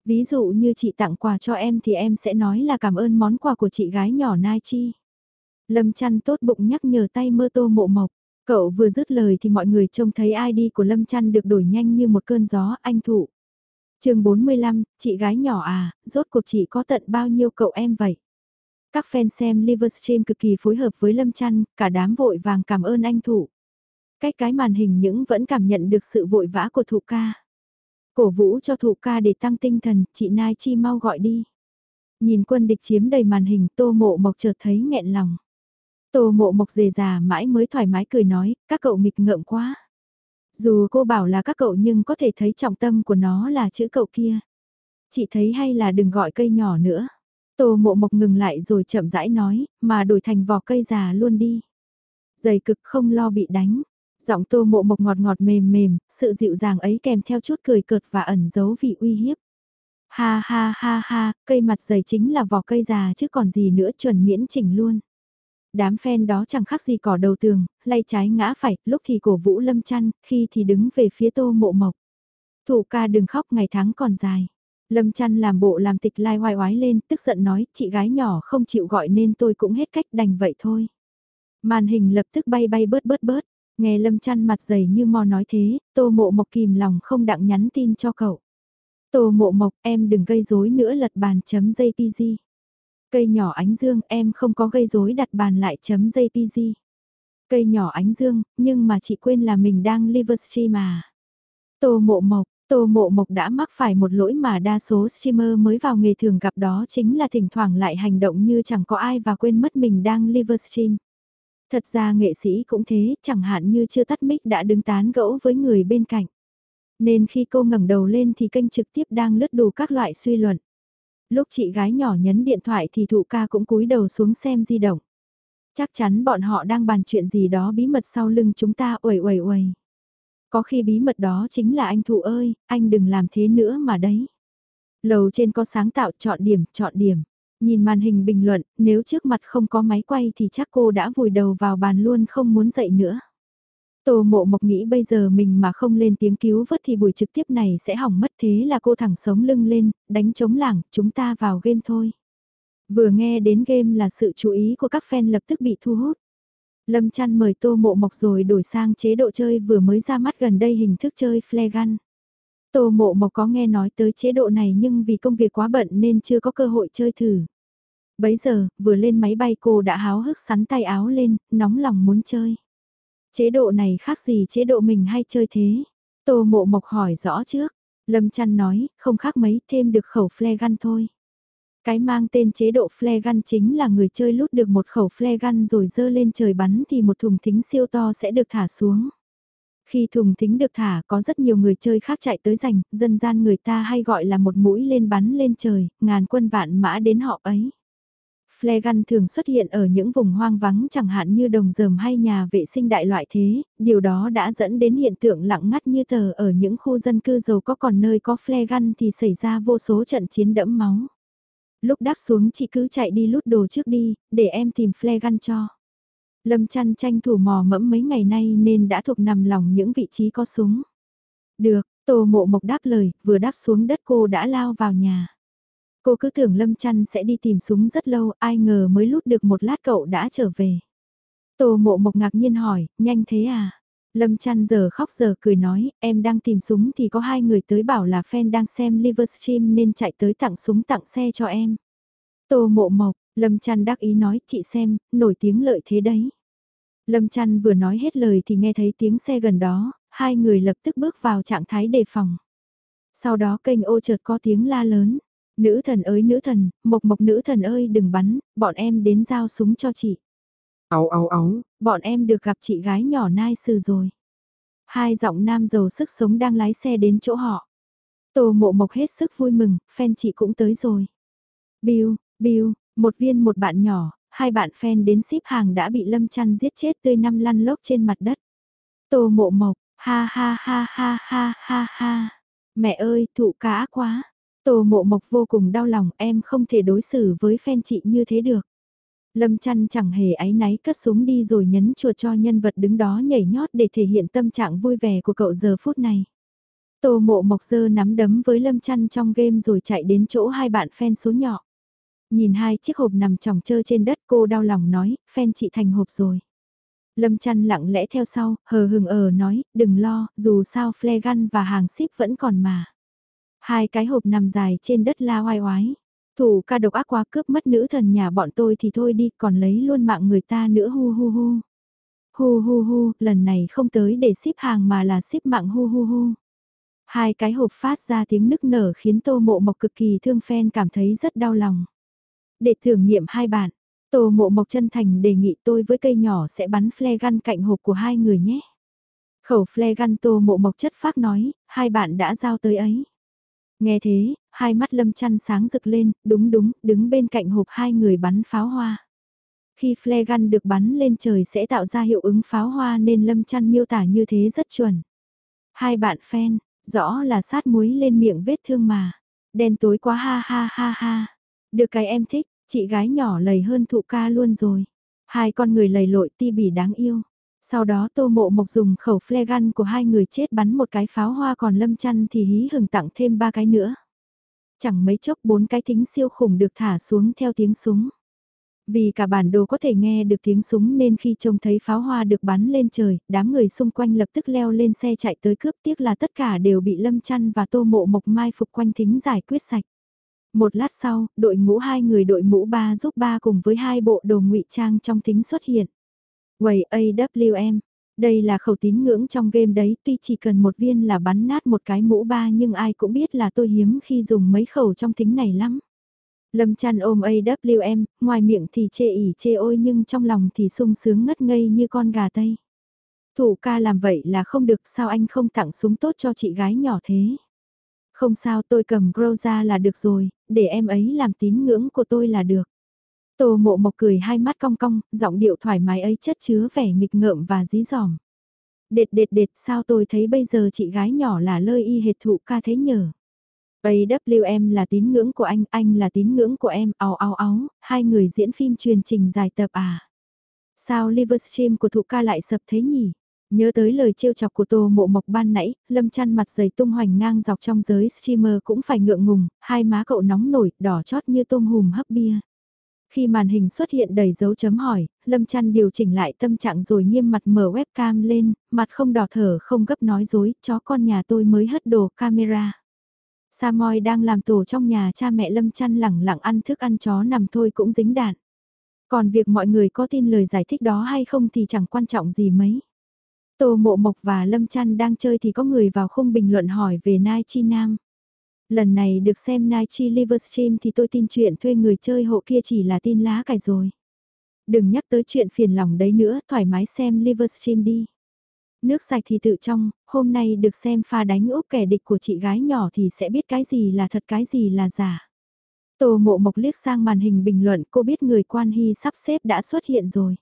Ví dụ như chị tặng quà cho em thì em sẽ nói là cảm ơn món quà của chị gái nhỏ Nai Chi. Lâm chăn tốt bụng nhắc nhở tay mơ tô mộ mộc. Cậu vừa dứt lời thì mọi người trông thấy ID của Lâm Trăn được đổi nhanh như một cơn gió anh thụ. chương 45, chị gái nhỏ à, rốt cuộc chị có tận bao nhiêu cậu em vậy? Các fan xem Livestream cực kỳ phối hợp với Lâm Trăn, cả đám vội vàng cảm ơn anh thụ. Cách cái màn hình những vẫn cảm nhận được sự vội vã của thụ ca. Cổ vũ cho thụ ca để tăng tinh thần, chị Nai Chi mau gọi đi. Nhìn quân địch chiếm đầy màn hình tô mộ mộc chợt thấy nghẹn lòng. Tô mộ mộc dề già mãi mới thoải mái cười nói, các cậu nghịch ngợm quá. Dù cô bảo là các cậu nhưng có thể thấy trọng tâm của nó là chữ cậu kia. Chị thấy hay là đừng gọi cây nhỏ nữa. Tô mộ mộc ngừng lại rồi chậm rãi nói, mà đổi thành vỏ cây già luôn đi. Dày cực không lo bị đánh. Giọng tô mộ mộc ngọt ngọt mềm mềm, sự dịu dàng ấy kèm theo chút cười cợt và ẩn giấu vị uy hiếp. Ha ha ha ha, cây mặt dày chính là vỏ cây già chứ còn gì nữa chuẩn miễn chỉnh luôn. Đám fan đó chẳng khác gì cỏ đầu tường, lay trái ngã phải, lúc thì cổ vũ lâm chăn, khi thì đứng về phía tô mộ mộc. Thủ ca đừng khóc ngày tháng còn dài. Lâm chăn làm bộ làm tịch lai hoài oái lên, tức giận nói, chị gái nhỏ không chịu gọi nên tôi cũng hết cách đành vậy thôi. Màn hình lập tức bay bay bớt bớt bớt, nghe lâm chăn mặt dày như mò nói thế, tô mộ mộc kìm lòng không đặng nhắn tin cho cậu. Tô mộ mộc em đừng gây rối nữa lật bàn chấm jpg. Cây nhỏ ánh dương em không có gây rối đặt bàn lại chấm JPG. Cây nhỏ ánh dương, nhưng mà chị quên là mình đang livestream mà. Tô mộ mộc, Tô Mộ Mộc đã mắc phải một lỗi mà đa số streamer mới vào nghề thường gặp đó chính là thỉnh thoảng lại hành động như chẳng có ai và quên mất mình đang livestream. Thật ra nghệ sĩ cũng thế, chẳng hạn như chưa tắt mic đã đứng tán gẫu với người bên cạnh. Nên khi cô ngẩng đầu lên thì kênh trực tiếp đang lướt đủ các loại suy luận. Lúc chị gái nhỏ nhấn điện thoại thì thụ ca cũng cúi đầu xuống xem di động. Chắc chắn bọn họ đang bàn chuyện gì đó bí mật sau lưng chúng ta uầy uầy uầy. Có khi bí mật đó chính là anh thụ ơi, anh đừng làm thế nữa mà đấy. Lầu trên có sáng tạo chọn điểm, chọn điểm. Nhìn màn hình bình luận, nếu trước mặt không có máy quay thì chắc cô đã vùi đầu vào bàn luôn không muốn dậy nữa. Tô mộ mộc nghĩ bây giờ mình mà không lên tiếng cứu vớt thì buổi trực tiếp này sẽ hỏng mất thế là cô thẳng sống lưng lên, đánh chống lảng, chúng ta vào game thôi. Vừa nghe đến game là sự chú ý của các fan lập tức bị thu hút. Lâm chăn mời tô mộ mộc rồi đổi sang chế độ chơi vừa mới ra mắt gần đây hình thức chơi Flagan. Tô mộ mộc có nghe nói tới chế độ này nhưng vì công việc quá bận nên chưa có cơ hội chơi thử. Bấy giờ, vừa lên máy bay cô đã háo hức sắn tay áo lên, nóng lòng muốn chơi. Chế độ này khác gì chế độ mình hay chơi thế? Tô mộ mộc hỏi rõ trước. Lâm chăn nói, không khác mấy, thêm được khẩu flare gun thôi. Cái mang tên chế độ flare gun chính là người chơi lút được một khẩu flare gun rồi dơ lên trời bắn thì một thùng thính siêu to sẽ được thả xuống. Khi thùng thính được thả có rất nhiều người chơi khác chạy tới giành, dân gian người ta hay gọi là một mũi lên bắn lên trời, ngàn quân vạn mã đến họ ấy. Flagan thường xuất hiện ở những vùng hoang vắng chẳng hạn như đồng rờm hay nhà vệ sinh đại loại thế, điều đó đã dẫn đến hiện tượng lặng ngắt như tờ ở những khu dân cư giàu có còn nơi có Flagan thì xảy ra vô số trận chiến đẫm máu. Lúc đáp xuống chị cứ chạy đi lút đồ trước đi, để em tìm Flagan cho. Lâm chăn tranh thủ mò mẫm mấy ngày nay nên đã thuộc nằm lòng những vị trí có súng. Được, Tô Mộ Mộc đáp lời, vừa đáp xuống đất cô đã lao vào nhà. Cô cứ tưởng Lâm Chăn sẽ đi tìm súng rất lâu, ai ngờ mới lút được một lát cậu đã trở về. Tô Mộ Mộc ngạc nhiên hỏi, nhanh thế à? Lâm Chăn giờ khóc giờ cười nói, em đang tìm súng thì có hai người tới bảo là fan đang xem Livestream nên chạy tới tặng súng tặng xe cho em. Tô Mộ Mộc, Lâm Chăn đắc ý nói, chị xem, nổi tiếng lợi thế đấy. Lâm Chăn vừa nói hết lời thì nghe thấy tiếng xe gần đó, hai người lập tức bước vào trạng thái đề phòng. Sau đó kênh ô chợt có tiếng la lớn. Nữ thần ơi nữ thần, mộc mộc nữ thần ơi đừng bắn, bọn em đến giao súng cho chị. Áo áo áo, bọn em được gặp chị gái nhỏ nai sư rồi. Hai giọng nam giàu sức sống đang lái xe đến chỗ họ. Tô mộ mộc hết sức vui mừng, fan chị cũng tới rồi. Bill, Bill, một viên một bạn nhỏ, hai bạn fan đến ship hàng đã bị Lâm Chăn giết chết tươi năm lăn lốc trên mặt đất. Tô mộ mộc, ha ha ha ha ha ha ha. Mẹ ơi, thụ cá quá. Tô mộ mộc vô cùng đau lòng em không thể đối xử với fan chị như thế được. Lâm chăn chẳng hề áy náy cất súng đi rồi nhấn chuột cho nhân vật đứng đó nhảy nhót để thể hiện tâm trạng vui vẻ của cậu giờ phút này. Tô mộ mộc dơ nắm đấm với lâm chăn trong game rồi chạy đến chỗ hai bạn fan số nhỏ. Nhìn hai chiếc hộp nằm tròng trơ trên đất cô đau lòng nói, fan chị thành hộp rồi. Lâm chăn lặng lẽ theo sau, hờ hừng ờ nói, đừng lo, dù sao Flegan và hàng ship vẫn còn mà. Hai cái hộp nằm dài trên đất la oai oái. Thủ ca độc ác quá cướp mất nữ thần nhà bọn tôi thì thôi đi, còn lấy luôn mạng người ta nữa hu hu hu. Hu hu hu, lần này không tới để ship hàng mà là ship mạng hu hu hu. Hai cái hộp phát ra tiếng nức nở khiến tô mộ mộc cực kỳ thương phen cảm thấy rất đau lòng. Để thử nghiệm hai bạn, tô mộ mộc chân thành đề nghị tôi với cây nhỏ sẽ bắn flare gun cạnh hộp của hai người nhé. Khẩu flare gun tô mộ mộc chất phác nói, hai bạn đã giao tới ấy. Nghe thế, hai mắt lâm chăn sáng rực lên, đúng đúng, đứng bên cạnh hộp hai người bắn pháo hoa. Khi flare gun được bắn lên trời sẽ tạo ra hiệu ứng pháo hoa nên lâm chăn miêu tả như thế rất chuẩn. Hai bạn fan, rõ là sát muối lên miệng vết thương mà. Đen tối quá ha ha ha ha. Được cái em thích, chị gái nhỏ lầy hơn thụ ca luôn rồi. Hai con người lầy lội ti bỉ đáng yêu. Sau đó tô mộ mộc dùng khẩu flare gun của hai người chết bắn một cái pháo hoa còn lâm chăn thì hí hừng tặng thêm ba cái nữa. Chẳng mấy chốc bốn cái thính siêu khủng được thả xuống theo tiếng súng. Vì cả bản đồ có thể nghe được tiếng súng nên khi trông thấy pháo hoa được bắn lên trời, đám người xung quanh lập tức leo lên xe chạy tới cướp tiếc là tất cả đều bị lâm chăn và tô mộ mộc mai phục quanh thính giải quyết sạch. Một lát sau, đội ngũ hai người đội mũ ba giúp ba cùng với hai bộ đồ ngụy trang trong thính xuất hiện. Quầy AWM, đây là khẩu tín ngưỡng trong game đấy, tuy chỉ cần một viên là bắn nát một cái mũ ba nhưng ai cũng biết là tôi hiếm khi dùng mấy khẩu trong tính này lắm. Lâm chăn ôm AWM, ngoài miệng thì chê ỉ chê ôi nhưng trong lòng thì sung sướng ngất ngây như con gà tây. Thủ ca làm vậy là không được sao anh không tặng súng tốt cho chị gái nhỏ thế. Không sao tôi cầm grow ra là được rồi, để em ấy làm tín ngưỡng của tôi là được. Tô mộ mộc cười hai mắt cong cong, giọng điệu thoải mái ấy chất chứa vẻ nghịch ngợm và dí dỏm. Đệt đệt đệt sao tôi thấy bây giờ chị gái nhỏ là lơi y hệt thụ ca thế nhở. AWM là tín ngưỡng của anh, anh là tín ngưỡng của em, áo áo áo, hai người diễn phim truyền trình dài tập à. Sao Livestream của thụ ca lại sập thế nhỉ? Nhớ tới lời trêu chọc của Tô Mộ Mộc ban nãy, Lâm chăn mặt dày tung hoành ngang dọc trong giới streamer cũng phải ngượng ngùng, hai má cậu nóng nổi, đỏ chót như tôm hùm hấp bia. Khi màn hình xuất hiện đầy dấu chấm hỏi, Lâm Chăn điều chỉnh lại tâm trạng rồi nghiêm mặt mở webcam lên, mặt không đỏ thở không gấp nói dối, chó con nhà tôi mới hất đồ camera. Samoy đang làm tổ trong nhà cha mẹ Lâm Chăn lẳng lặng ăn thức ăn chó nằm thôi cũng dính đạn. Còn việc mọi người có tin lời giải thích đó hay không thì chẳng quan trọng gì mấy. Tô Mộ Mộc và Lâm Chăn đang chơi thì có người vào khung bình luận hỏi về Nai Chi Nam. Lần này được xem Nike Livestream thì tôi tin chuyện thuê người chơi hộ kia chỉ là tin lá cải rồi. Đừng nhắc tới chuyện phiền lòng đấy nữa, thoải mái xem Livestream đi. Nước sạch thì tự trong, hôm nay được xem pha đánh úp kẻ địch của chị gái nhỏ thì sẽ biết cái gì là thật cái gì là giả. Tô mộ mộc liếc sang màn hình bình luận cô biết người quan hy sắp xếp đã xuất hiện rồi.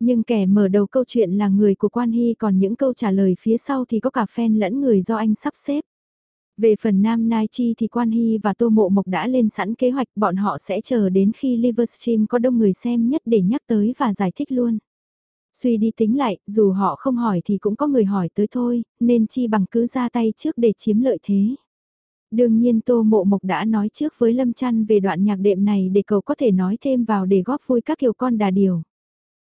Nhưng kẻ mở đầu câu chuyện là người của quan hy còn những câu trả lời phía sau thì có cả fan lẫn người do anh sắp xếp. Về phần Nam Nai Chi thì Quan Hy và Tô Mộ Mộc đã lên sẵn kế hoạch bọn họ sẽ chờ đến khi Livestream có đông người xem nhất để nhắc tới và giải thích luôn. Suy đi tính lại, dù họ không hỏi thì cũng có người hỏi tới thôi, nên chi bằng cứ ra tay trước để chiếm lợi thế. Đương nhiên Tô Mộ Mộc đã nói trước với Lâm Trăn về đoạn nhạc đệm này để cậu có thể nói thêm vào để góp vui các kiểu con đà điều.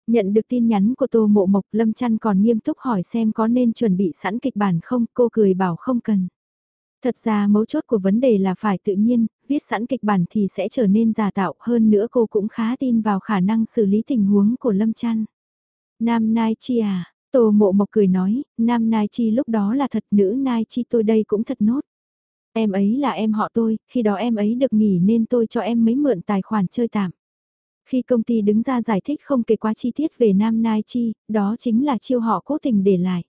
Nhận được tin nhắn của Tô Mộ Mộc Lâm Trăn còn nghiêm túc hỏi xem có nên chuẩn bị sẵn kịch bản không, cô cười bảo không cần. Thật ra mấu chốt của vấn đề là phải tự nhiên, viết sẵn kịch bản thì sẽ trở nên giả tạo hơn nữa cô cũng khá tin vào khả năng xử lý tình huống của Lâm Trăn. Nam Nai Chi à, Tô Mộ Mộc cười nói, Nam Nai Chi lúc đó là thật, nữ Nai Chi tôi đây cũng thật nốt. Em ấy là em họ tôi, khi đó em ấy được nghỉ nên tôi cho em mấy mượn tài khoản chơi tạm. Khi công ty đứng ra giải thích không kể quá chi tiết về Nam Nai Chi, đó chính là chiêu họ cố tình để lại.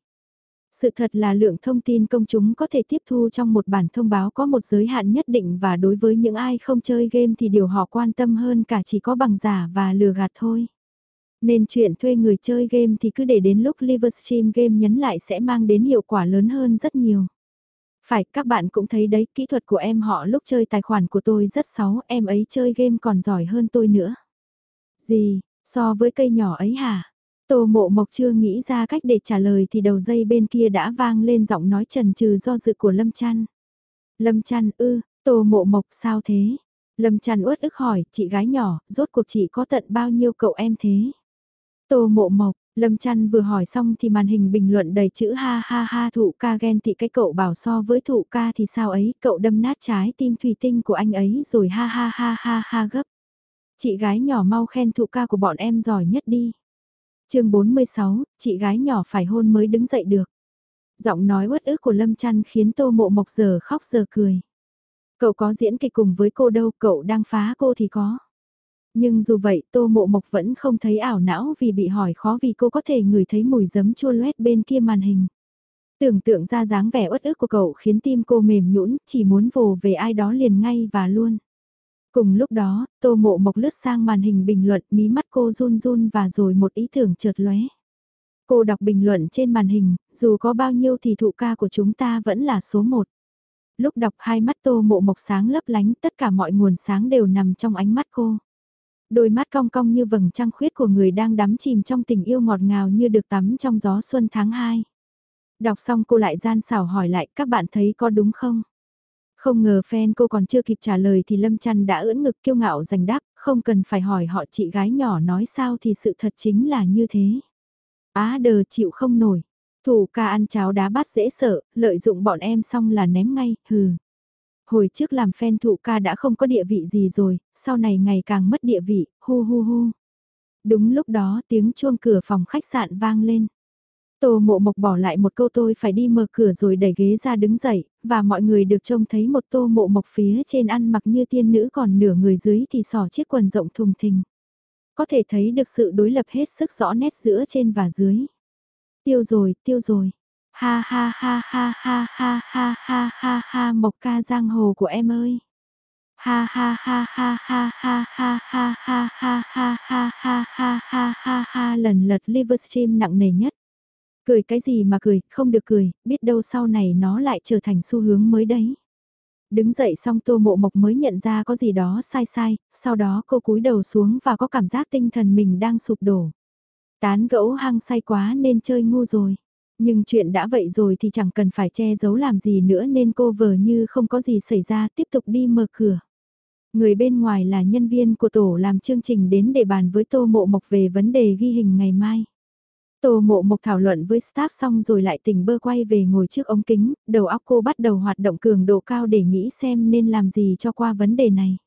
Sự thật là lượng thông tin công chúng có thể tiếp thu trong một bản thông báo có một giới hạn nhất định và đối với những ai không chơi game thì điều họ quan tâm hơn cả chỉ có bằng giả và lừa gạt thôi. Nên chuyện thuê người chơi game thì cứ để đến lúc Livestream game nhấn lại sẽ mang đến hiệu quả lớn hơn rất nhiều. Phải, các bạn cũng thấy đấy, kỹ thuật của em họ lúc chơi tài khoản của tôi rất xấu, em ấy chơi game còn giỏi hơn tôi nữa. Gì, so với cây nhỏ ấy hả? Tô mộ mộc chưa nghĩ ra cách để trả lời thì đầu dây bên kia đã vang lên giọng nói trần trừ do dự của Lâm Trăn. Lâm Trăn ư, tô mộ mộc sao thế? Lâm Trăn uất ức hỏi, chị gái nhỏ, rốt cuộc chị có tận bao nhiêu cậu em thế? Tô mộ mộc, Lâm Trăn vừa hỏi xong thì màn hình bình luận đầy chữ ha ha ha thụ ca ghen tị cái cậu bảo so với thụ ca thì sao ấy, cậu đâm nát trái tim thủy tinh của anh ấy rồi ha ha ha ha ha gấp. Chị gái nhỏ mau khen thụ ca của bọn em giỏi nhất đi chương 46, chị gái nhỏ phải hôn mới đứng dậy được. Giọng nói uất ức của Lâm Trăn khiến tô mộ mộc giờ khóc giờ cười. Cậu có diễn kịch cùng với cô đâu, cậu đang phá cô thì có. Nhưng dù vậy Tô Mộ Mộc vẫn không thấy ảo não vì bị hỏi khó vì cô có thể ngửi thấy mùi giấm chua loét bên kia màn hình. Tưởng tượng ra dáng vẻ uất ức của cậu khiến tim cô mềm nhũn, chỉ muốn vồ về ai đó liền ngay và luôn. Cùng lúc đó, Tô Mộ Mộc lướt sang màn hình bình luận mí mắt cô run run và rồi một ý tưởng chợt lóe. Cô đọc bình luận trên màn hình, dù có bao nhiêu thì thụ ca của chúng ta vẫn là số một. Lúc đọc hai mắt Tô Mộ Mộc sáng lấp lánh tất cả mọi nguồn sáng đều nằm trong ánh mắt cô đôi mắt cong cong như vầng trăng khuyết của người đang đắm chìm trong tình yêu ngọt ngào như được tắm trong gió xuân tháng 2. Đọc xong cô lại gian xảo hỏi lại các bạn thấy có đúng không? Không ngờ fan cô còn chưa kịp trả lời thì Lâm Trăn đã ưỡn ngực kiêu ngạo giành đáp, không cần phải hỏi họ chị gái nhỏ nói sao thì sự thật chính là như thế. Á đờ chịu không nổi, thủ ca ăn cháo đá bát dễ sợ, lợi dụng bọn em xong là ném ngay, hừ. Hồi trước làm fan thụ ca đã không có địa vị gì rồi, sau này ngày càng mất địa vị, hu hu hu. Đúng lúc đó tiếng chuông cửa phòng khách sạn vang lên. Tô mộ mộc bỏ lại một câu tôi phải đi mở cửa rồi đẩy ghế ra đứng dậy, và mọi người được trông thấy một tô mộ mộc phía trên ăn mặc như tiên nữ còn nửa người dưới thì sò chiếc quần rộng thùng thình. Có thể thấy được sự đối lập hết sức rõ nét giữa trên và dưới. Tiêu rồi, tiêu rồi. Ha ha ha ha ha ha ha ha ha ha mộc ca giang hồ của em ơi. Ha ha ha ha ha ha ha ha ha ha ha ha ha ha ha ha ha lần lượt Livestream nặng nề nhất. Cười cái gì mà cười, không được cười, biết đâu sau này nó lại trở thành xu hướng mới đấy. Đứng dậy xong tô mộ mộc mới nhận ra có gì đó sai sai, sau đó cô cúi đầu xuống và có cảm giác tinh thần mình đang sụp đổ. Tán gẫu hăng say quá nên chơi ngu rồi. Nhưng chuyện đã vậy rồi thì chẳng cần phải che giấu làm gì nữa nên cô vờ như không có gì xảy ra tiếp tục đi mở cửa. Người bên ngoài là nhân viên của tổ làm chương trình đến để bàn với Tô Mộ Mộc về vấn đề ghi hình ngày mai. Tô Mộ Mộc thảo luận với staff xong rồi lại tỉnh bơ quay về ngồi trước ống kính, đầu óc cô bắt đầu hoạt động cường độ cao để nghĩ xem nên làm gì cho qua vấn đề này.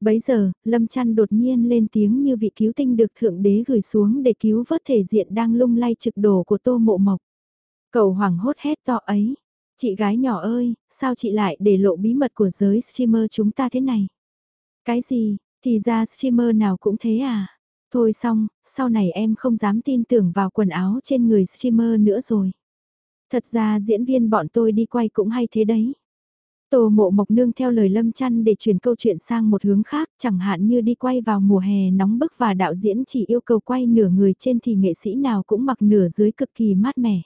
Bấy giờ, Lâm Trăn đột nhiên lên tiếng như vị cứu tinh được Thượng Đế gửi xuống để cứu vớt thể diện đang lung lay trực đổ của Tô Mộ Mộc. Cậu hoảng hốt hét to ấy. Chị gái nhỏ ơi, sao chị lại để lộ bí mật của giới streamer chúng ta thế này? Cái gì, thì ra streamer nào cũng thế à? Thôi xong, sau này em không dám tin tưởng vào quần áo trên người streamer nữa rồi. Thật ra diễn viên bọn tôi đi quay cũng hay thế đấy. Tô mộ mộc nương theo lời Lâm Chăn để chuyển câu chuyện sang một hướng khác, chẳng hạn như đi quay vào mùa hè nóng bức và đạo diễn chỉ yêu cầu quay nửa người trên thì nghệ sĩ nào cũng mặc nửa dưới cực kỳ mát mẻ.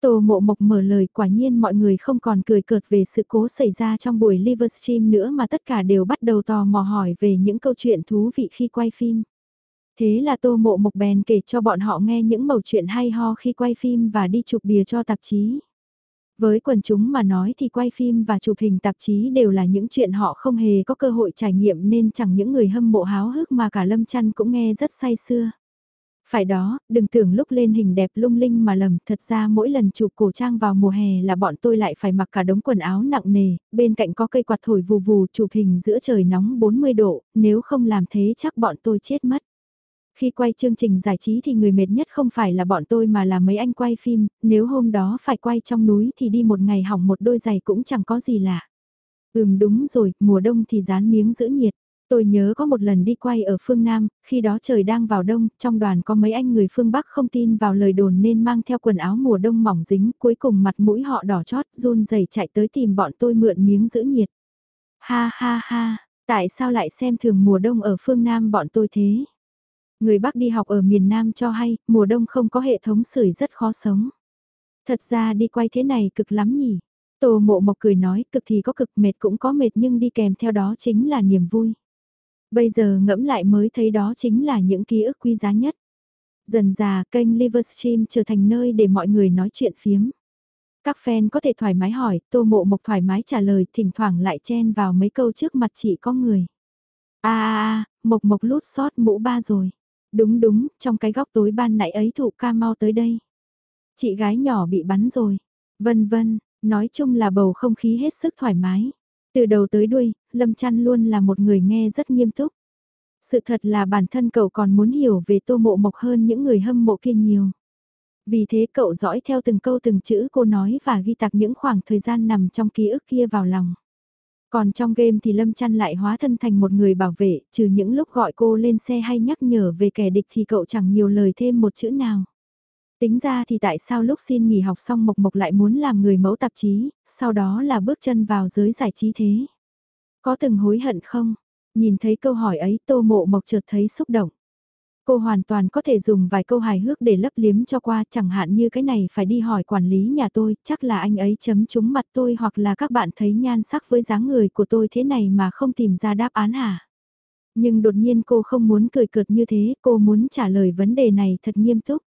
Tô mộ mộc mở lời quả nhiên mọi người không còn cười cợt về sự cố xảy ra trong buổi Livestream nữa mà tất cả đều bắt đầu tò mò hỏi về những câu chuyện thú vị khi quay phim. Thế là Tô Mộ Mộc bèn kể cho bọn họ nghe những mẩu chuyện hay ho khi quay phim và đi chụp bìa cho tạp chí. Với quần chúng mà nói thì quay phim và chụp hình tạp chí đều là những chuyện họ không hề có cơ hội trải nghiệm nên chẳng những người hâm mộ háo hức mà cả Lâm Chăn cũng nghe rất say xưa. Phải đó, đừng tưởng lúc lên hình đẹp lung linh mà lầm, thật ra mỗi lần chụp cổ trang vào mùa hè là bọn tôi lại phải mặc cả đống quần áo nặng nề, bên cạnh có cây quạt thổi vù vù chụp hình giữa trời nóng 40 độ, nếu không làm thế chắc bọn tôi chết mất. Khi quay chương trình giải trí thì người mệt nhất không phải là bọn tôi mà là mấy anh quay phim, nếu hôm đó phải quay trong núi thì đi một ngày hỏng một đôi giày cũng chẳng có gì lạ. Ừm đúng rồi, mùa đông thì dán miếng giữ nhiệt. Tôi nhớ có một lần đi quay ở phương Nam, khi đó trời đang vào đông, trong đoàn có mấy anh người phương Bắc không tin vào lời đồn nên mang theo quần áo mùa đông mỏng dính, cuối cùng mặt mũi họ đỏ chót, run rẩy chạy tới tìm bọn tôi mượn miếng giữ nhiệt. Ha ha ha, tại sao lại xem thường mùa đông ở phương Nam bọn tôi thế? Người Bắc đi học ở miền Nam cho hay, mùa đông không có hệ thống sưởi rất khó sống. Thật ra đi quay thế này cực lắm nhỉ. Tô mộ mộc cười nói cực thì có cực mệt cũng có mệt nhưng đi kèm theo đó chính là niềm vui. Bây giờ ngẫm lại mới thấy đó chính là những ký ức quý giá nhất. Dần già kênh Livestream trở thành nơi để mọi người nói chuyện phiếm. Các fan có thể thoải mái hỏi, tô mộ mộc thoải mái trả lời, thỉnh thoảng lại chen vào mấy câu trước mặt chị có người. a a a mộc mộc lút sót mũ ba rồi. Đúng đúng, trong cái góc tối ban nãy ấy thụ ca mau tới đây. Chị gái nhỏ bị bắn rồi. Vân vân, nói chung là bầu không khí hết sức thoải mái. Từ đầu tới đuôi, Lâm Chăn luôn là một người nghe rất nghiêm túc. Sự thật là bản thân cậu còn muốn hiểu về tô mộ mộc hơn những người hâm mộ kia nhiều. Vì thế cậu dõi theo từng câu từng chữ cô nói và ghi tạc những khoảng thời gian nằm trong ký ức kia vào lòng. Còn trong game thì Lâm Chăn lại hóa thân thành một người bảo vệ, trừ những lúc gọi cô lên xe hay nhắc nhở về kẻ địch thì cậu chẳng nhiều lời thêm một chữ nào. Tính ra thì tại sao lúc xin nghỉ học xong Mộc Mộc lại muốn làm người mẫu tạp chí, sau đó là bước chân vào giới giải trí thế. Có từng hối hận không? Nhìn thấy câu hỏi ấy Tô Mộ Mộc chợt thấy xúc động. Cô hoàn toàn có thể dùng vài câu hài hước để lấp liếm cho qua, chẳng hạn như cái này phải đi hỏi quản lý nhà tôi, chắc là anh ấy chấm trúng mặt tôi hoặc là các bạn thấy nhan sắc với dáng người của tôi thế này mà không tìm ra đáp án hả? Nhưng đột nhiên cô không muốn cười cợt như thế, cô muốn trả lời vấn đề này thật nghiêm túc.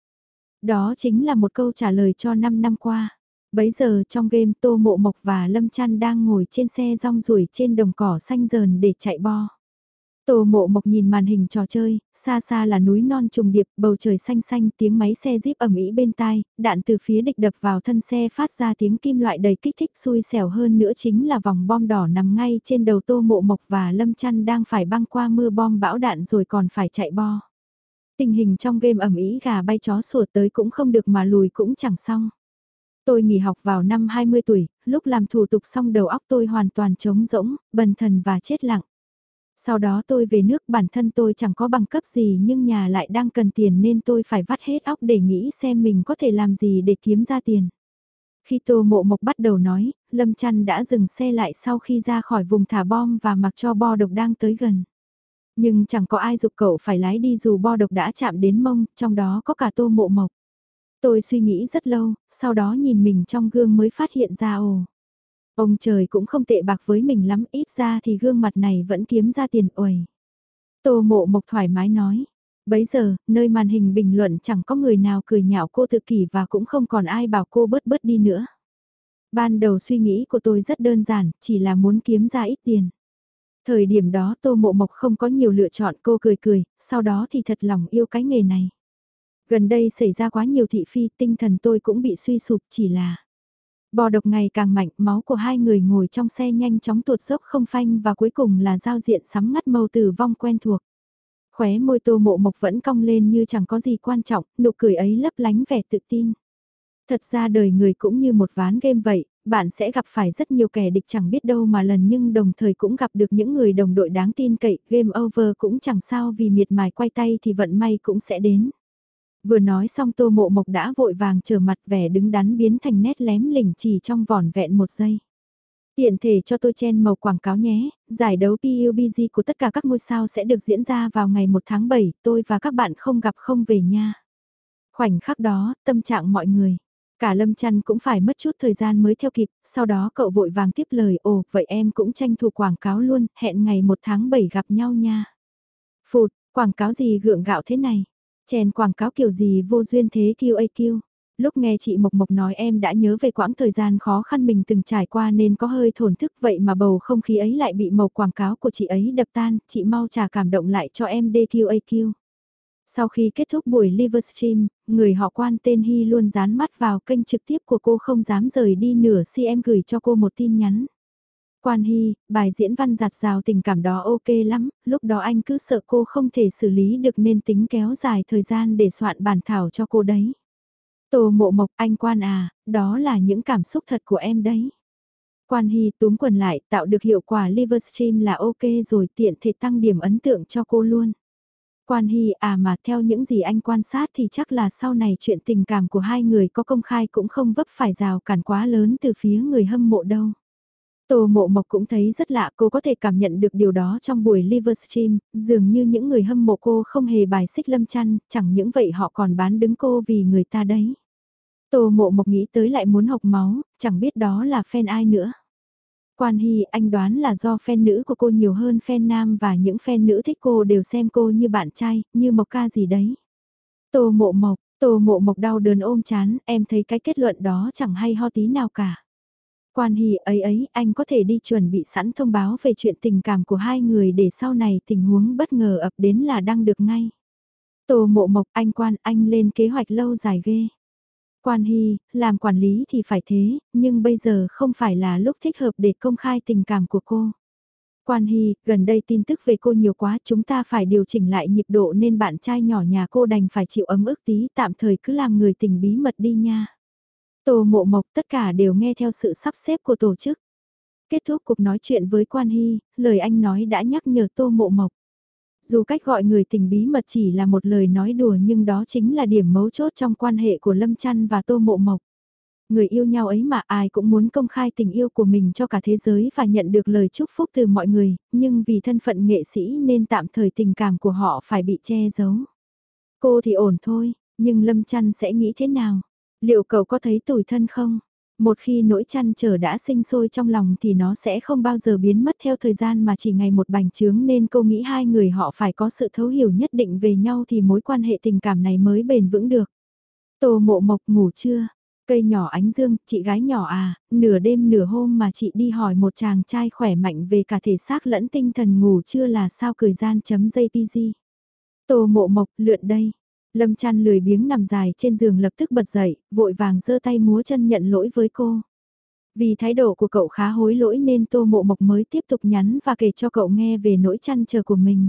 Đó chính là một câu trả lời cho 5 năm qua. Bấy giờ trong game Tô Mộ Mộc và Lâm Trăn đang ngồi trên xe rong ruổi trên đồng cỏ xanh dờn để chạy bo. Tô mộ mộc nhìn màn hình trò chơi, xa xa là núi non trùng điệp, bầu trời xanh xanh, tiếng máy xe jeep ẩm ý bên tai, đạn từ phía địch đập vào thân xe phát ra tiếng kim loại đầy kích thích xui xẻo hơn nữa chính là vòng bom đỏ nằm ngay trên đầu tô mộ mộc và lâm chăn đang phải băng qua mưa bom bão đạn rồi còn phải chạy bo. Tình hình trong game ẩm ý gà bay chó sủa tới cũng không được mà lùi cũng chẳng xong. Tôi nghỉ học vào năm 20 tuổi, lúc làm thủ tục xong đầu óc tôi hoàn toàn trống rỗng, bần thần và chết lặng. Sau đó tôi về nước bản thân tôi chẳng có bằng cấp gì nhưng nhà lại đang cần tiền nên tôi phải vắt hết óc để nghĩ xem mình có thể làm gì để kiếm ra tiền. Khi Tô Mộ Mộc bắt đầu nói, Lâm Trăn đã dừng xe lại sau khi ra khỏi vùng thả bom và mặc cho bo độc đang tới gần. Nhưng chẳng có ai dục cậu phải lái đi dù bo độc đã chạm đến mông, trong đó có cả Tô Mộ Mộc. Tôi suy nghĩ rất lâu, sau đó nhìn mình trong gương mới phát hiện ra ồ. Ông trời cũng không tệ bạc với mình lắm, ít ra thì gương mặt này vẫn kiếm ra tiền uầy. Tô mộ mộc thoải mái nói. Bấy giờ, nơi màn hình bình luận chẳng có người nào cười nhạo cô tự kỷ và cũng không còn ai bảo cô bớt bớt đi nữa. Ban đầu suy nghĩ của tôi rất đơn giản, chỉ là muốn kiếm ra ít tiền. Thời điểm đó Tô Mộ Mộc không có nhiều lựa chọn cô cười cười, sau đó thì thật lòng yêu cái nghề này. Gần đây xảy ra quá nhiều thị phi, tinh thần tôi cũng bị suy sụp chỉ là Bò độc ngày càng mạnh, máu của hai người ngồi trong xe nhanh chóng tuột dốc không phanh và cuối cùng là giao diện sắm ngắt màu tử vong quen thuộc. Khóe môi tô mộ mộc vẫn cong lên như chẳng có gì quan trọng, nụ cười ấy lấp lánh vẻ tự tin. Thật ra đời người cũng như một ván game vậy, bạn sẽ gặp phải rất nhiều kẻ địch chẳng biết đâu mà lần nhưng đồng thời cũng gặp được những người đồng đội đáng tin cậy, game over cũng chẳng sao vì miệt mài quay tay thì vận may cũng sẽ đến. Vừa nói xong tô mộ mộc đã vội vàng trở mặt vẻ đứng đắn biến thành nét lém lỉnh chỉ trong vỏn vẹn một giây. Tiện thể cho tôi chen màu quảng cáo nhé, giải đấu PUBG của tất cả các ngôi sao sẽ được diễn ra vào ngày 1 tháng 7, tôi và các bạn không gặp không về nha. Khoảnh khắc đó, tâm trạng mọi người. Cả Lâm Trăn cũng phải mất chút thời gian mới theo kịp, sau đó cậu vội vàng tiếp lời, ồ, vậy em cũng tranh thủ quảng cáo luôn, hẹn ngày 1 tháng 7 gặp nhau nha. Phụt, Quảng cáo gì gượng gạo thế này? Chèn quảng cáo kiểu gì vô duyên thế QAQ? Lúc nghe chị Mộc Mộc nói em đã nhớ về quãng thời gian khó khăn mình từng trải qua nên có hơi thổn thức vậy mà bầu không khí ấy lại bị màu quảng cáo của chị ấy đập tan, chị mau trả cảm động lại cho em DQAQ. Sau khi kết thúc buổi Livestream, người họ quan tên Hy luôn dán mắt vào kênh trực tiếp của cô không dám rời đi nửa CM gửi cho cô một tin nhắn. Quan Hy, bài diễn văn giặt rào tình cảm đó ok lắm, lúc đó anh cứ sợ cô không thể xử lý được nên tính kéo dài thời gian để soạn bản thảo cho cô đấy. Tô mộ mộc anh Quan à, đó là những cảm xúc thật của em đấy. Quan Hy túm quần lại tạo được hiệu quả Livestream là ok rồi tiện thể tăng điểm ấn tượng cho cô luôn. Quan Hy à mà theo những gì anh quan sát thì chắc là sau này chuyện tình cảm của hai người có công khai cũng không vấp phải rào cản quá lớn từ phía người hâm mộ đâu. Tô Mộ Mộc cũng thấy rất lạ cô có thể cảm nhận được điều đó trong buổi Livestream, dường như những người hâm mộ cô không hề bài xích lâm chăn, chẳng những vậy họ còn bán đứng cô vì người ta đấy. Tô Mộ Mộc nghĩ tới lại muốn học máu, chẳng biết đó là fan ai nữa. Quan Hy anh đoán là do fan nữ của cô nhiều hơn fan nam và những fan nữ thích cô đều xem cô như bạn trai, như Mộc ca gì đấy. Tô Mộ Mộc, Tô Mộ Mộc đau đớn ôm chán, em thấy cái kết luận đó chẳng hay ho tí nào cả. Quan Hy ấy ấy, anh có thể đi chuẩn bị sẵn thông báo về chuyện tình cảm của hai người để sau này tình huống bất ngờ ập đến là đăng được ngay. Tô mộ mộc anh quan anh lên kế hoạch lâu dài ghê. Quan Hy, làm quản lý thì phải thế, nhưng bây giờ không phải là lúc thích hợp để công khai tình cảm của cô. Quan Hy, gần đây tin tức về cô nhiều quá chúng ta phải điều chỉnh lại nhịp độ nên bạn trai nhỏ nhà cô đành phải chịu ấm ức tí tạm thời cứ làm người tình bí mật đi nha. Tô mộ mộc tất cả đều nghe theo sự sắp xếp của tổ chức. Kết thúc cuộc nói chuyện với Quan Hy, lời anh nói đã nhắc nhở Tô mộ mộc. Dù cách gọi người tình bí mật chỉ là một lời nói đùa nhưng đó chính là điểm mấu chốt trong quan hệ của Lâm Trăn và Tô Mộ Mộc. Người yêu nhau ấy mà ai cũng muốn công khai tình yêu của mình cho cả thế giới và nhận được lời chúc phúc từ mọi người, nhưng vì thân phận nghệ sĩ nên tạm thời tình cảm của họ phải bị che giấu. Cô thì ổn thôi, nhưng Lâm Trăn sẽ nghĩ thế nào? Liệu cậu có thấy tủi thân không? Một khi nỗi chăn trở đã sinh sôi trong lòng thì nó sẽ không bao giờ biến mất theo thời gian mà chỉ ngày một bành trướng nên cô nghĩ hai người họ phải có sự thấu hiểu nhất định về nhau thì mối quan hệ tình cảm này mới bền vững được. Tô mộ mộc ngủ chưa? Cây nhỏ ánh dương, chị gái nhỏ à, nửa đêm nửa hôm mà chị đi hỏi một chàng trai khỏe mạnh về cả thể xác lẫn tinh thần ngủ chưa là sao cười gian chấm jpg. Tô mộ mộc lượn đây, Lâm chăn lười biếng nằm dài trên giường lập tức bật dậy, vội vàng giơ tay múa chân nhận lỗi với cô. Vì thái độ của cậu khá hối lỗi nên Tô Mộ Mộc mới tiếp tục nhắn và kể cho cậu nghe về nỗi chăn chờ của mình.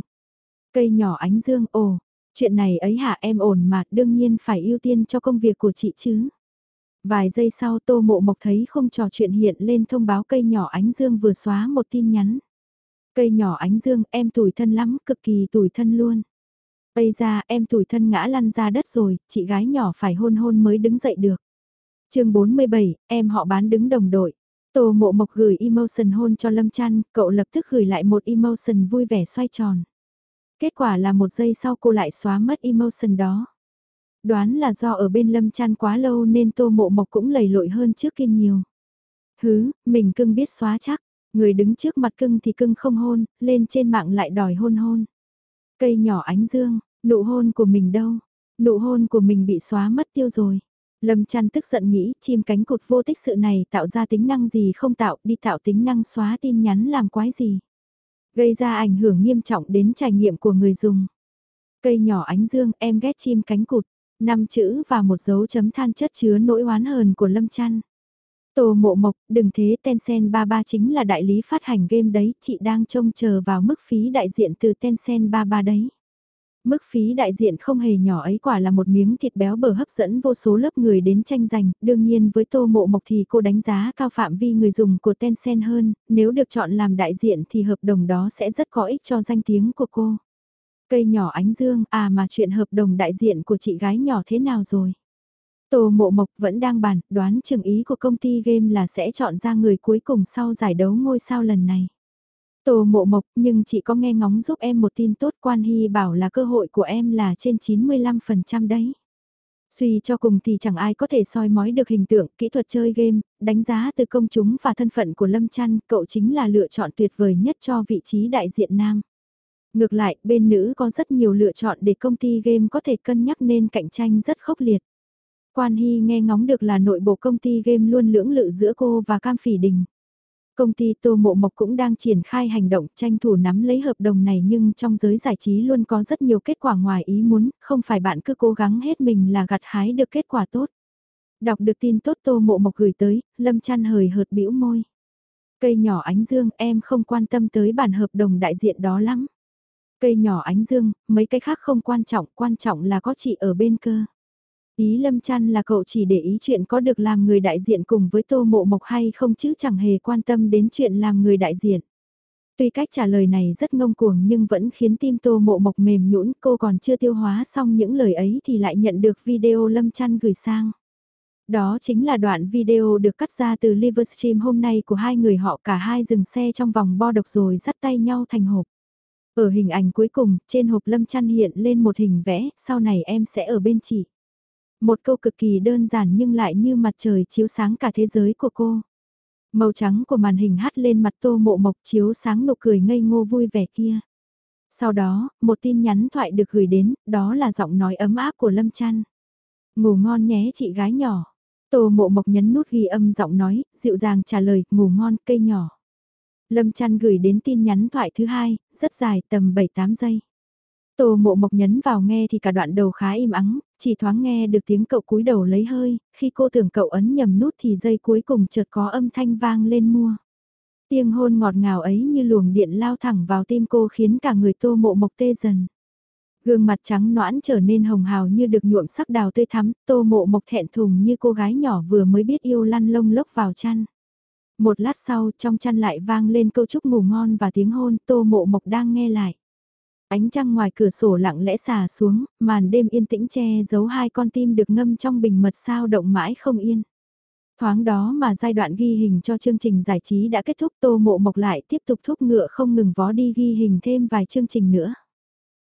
Cây nhỏ ánh dương, ồ, chuyện này ấy hả em ổn mà đương nhiên phải ưu tiên cho công việc của chị chứ. Vài giây sau Tô Mộ Mộc thấy không trò chuyện hiện lên thông báo cây nhỏ ánh dương vừa xóa một tin nhắn. Cây nhỏ ánh dương em tủi thân lắm, cực kỳ tủi thân luôn. Bây ra em tủi thân ngã lăn ra đất rồi, chị gái nhỏ phải hôn hôn mới đứng dậy được. chương 47, em họ bán đứng đồng đội. Tô mộ mộc gửi emotion hôn cho Lâm Trăn, cậu lập tức gửi lại một emotion vui vẻ xoay tròn. Kết quả là một giây sau cô lại xóa mất emotion đó. Đoán là do ở bên Lâm Trăn quá lâu nên tô mộ mộc cũng lầy lội hơn trước kia nhiều. Hứ, mình cưng biết xóa chắc, người đứng trước mặt cưng thì cưng không hôn, lên trên mạng lại đòi hôn hôn. Cây nhỏ ánh dương, Nụ hôn của mình đâu? Nụ hôn của mình bị xóa mất tiêu rồi. Lâm chăn tức giận nghĩ chim cánh cụt vô tích sự này tạo ra tính năng gì không tạo đi tạo tính năng xóa tin nhắn làm quái gì. Gây ra ảnh hưởng nghiêm trọng đến trải nghiệm của người dùng. Cây nhỏ ánh dương em ghét chim cánh cụt. Năm chữ và một dấu chấm than chất chứa nỗi oán hờn của Lâm chăn. Tổ mộ mộc, đừng thế Tencent 33 chính là đại lý phát hành game đấy, chị đang trông chờ vào mức phí đại diện từ Tencent 33 đấy. Mức phí đại diện không hề nhỏ ấy quả là một miếng thịt béo bở hấp dẫn vô số lớp người đến tranh giành, đương nhiên với tô mộ mộc thì cô đánh giá cao phạm vi người dùng của Tencent hơn, nếu được chọn làm đại diện thì hợp đồng đó sẽ rất có ích cho danh tiếng của cô. Cây nhỏ ánh dương, à mà chuyện hợp đồng đại diện của chị gái nhỏ thế nào rồi? Tô Mộ Mộc vẫn đang bàn, đoán chừng ý của công ty game là sẽ chọn ra người cuối cùng sau giải đấu ngôi sao lần này. Tô mộ mộc nhưng chị có nghe ngóng giúp em một tin tốt quan hy bảo là cơ hội của em là trên 95% đấy. Suy cho cùng thì chẳng ai có thể soi mói được hình tượng, kỹ thuật chơi game, đánh giá từ công chúng và thân phận của Lâm Trăn, cậu chính là lựa chọn tuyệt vời nhất cho vị trí đại diện nam. Ngược lại, bên nữ có rất nhiều lựa chọn để công ty game có thể cân nhắc nên cạnh tranh rất khốc liệt. Quan Hy nghe ngóng được là nội bộ công ty game luôn lưỡng lự giữa cô và Cam Phỉ Đình. Công ty Tô Mộ Mộc cũng đang triển khai hành động tranh thủ nắm lấy hợp đồng này nhưng trong giới giải trí luôn có rất nhiều kết quả ngoài ý muốn, không phải bạn cứ cố gắng hết mình là gặt hái được kết quả tốt. Đọc được tin tốt Tô Mộ Mộc gửi tới, Lâm Chăn hời hợt bĩu môi. Cây nhỏ ánh dương em không quan tâm tới bản hợp đồng đại diện đó lắm. Cây nhỏ ánh dương, mấy cái khác không quan trọng, quan trọng là có chị ở bên cơ. Ý Lâm Chăn là cậu chỉ để ý chuyện có được làm người đại diện cùng với Tô Mộ Mộc hay không chứ chẳng hề quan tâm đến chuyện làm người đại diện. Tuy cách trả lời này rất ngông cuồng nhưng vẫn khiến tim Tô Mộ Mộc mềm nhũn cô còn chưa tiêu hóa xong những lời ấy thì lại nhận được video Lâm Chăn gửi sang. Đó chính là đoạn video được cắt ra từ Livestream hôm nay của hai người họ cả hai dừng xe trong vòng bo độc rồi dắt tay nhau thành hộp. Ở hình ảnh cuối cùng, trên hộp lâm chăn hiện lên một hình vẽ, sau này em sẽ ở bên chị. Một câu cực kỳ đơn giản nhưng lại như mặt trời chiếu sáng cả thế giới của cô. Màu trắng của màn hình hắt lên mặt tô mộ mộc chiếu sáng nụ cười ngây ngô vui vẻ kia. Sau đó, một tin nhắn thoại được gửi đến, đó là giọng nói ấm áp của Lâm trăn Ngủ ngon nhé chị gái nhỏ. Tô mộ mộc nhấn nút ghi âm giọng nói, dịu dàng trả lời, ngủ ngon, cây nhỏ. Lâm trăn gửi đến tin nhắn thoại thứ hai, rất dài, tầm 7-8 giây. Tô mộ mộc nhấn vào nghe thì cả đoạn đầu khá im ắng, chỉ thoáng nghe được tiếng cậu cúi đầu lấy hơi, khi cô tưởng cậu ấn nhầm nút thì dây cuối cùng chợt có âm thanh vang lên mua. Tiếng hôn ngọt ngào ấy như luồng điện lao thẳng vào tim cô khiến cả người tô mộ mộc tê dần. Gương mặt trắng noãn trở nên hồng hào như được nhuộm sắc đào tươi thắm, tô mộ mộc thẹn thùng như cô gái nhỏ vừa mới biết yêu lăn lông lốc vào chăn. Một lát sau trong chăn lại vang lên câu chúc ngủ ngon và tiếng hôn tô mộ mộc đang nghe lại. Ánh trăng ngoài cửa sổ lặng lẽ xà xuống, màn đêm yên tĩnh che giấu hai con tim được ngâm trong bình mật sao động mãi không yên. Thoáng đó mà giai đoạn ghi hình cho chương trình giải trí đã kết thúc tô mộ mộc lại tiếp tục thúc ngựa không ngừng vó đi ghi hình thêm vài chương trình nữa.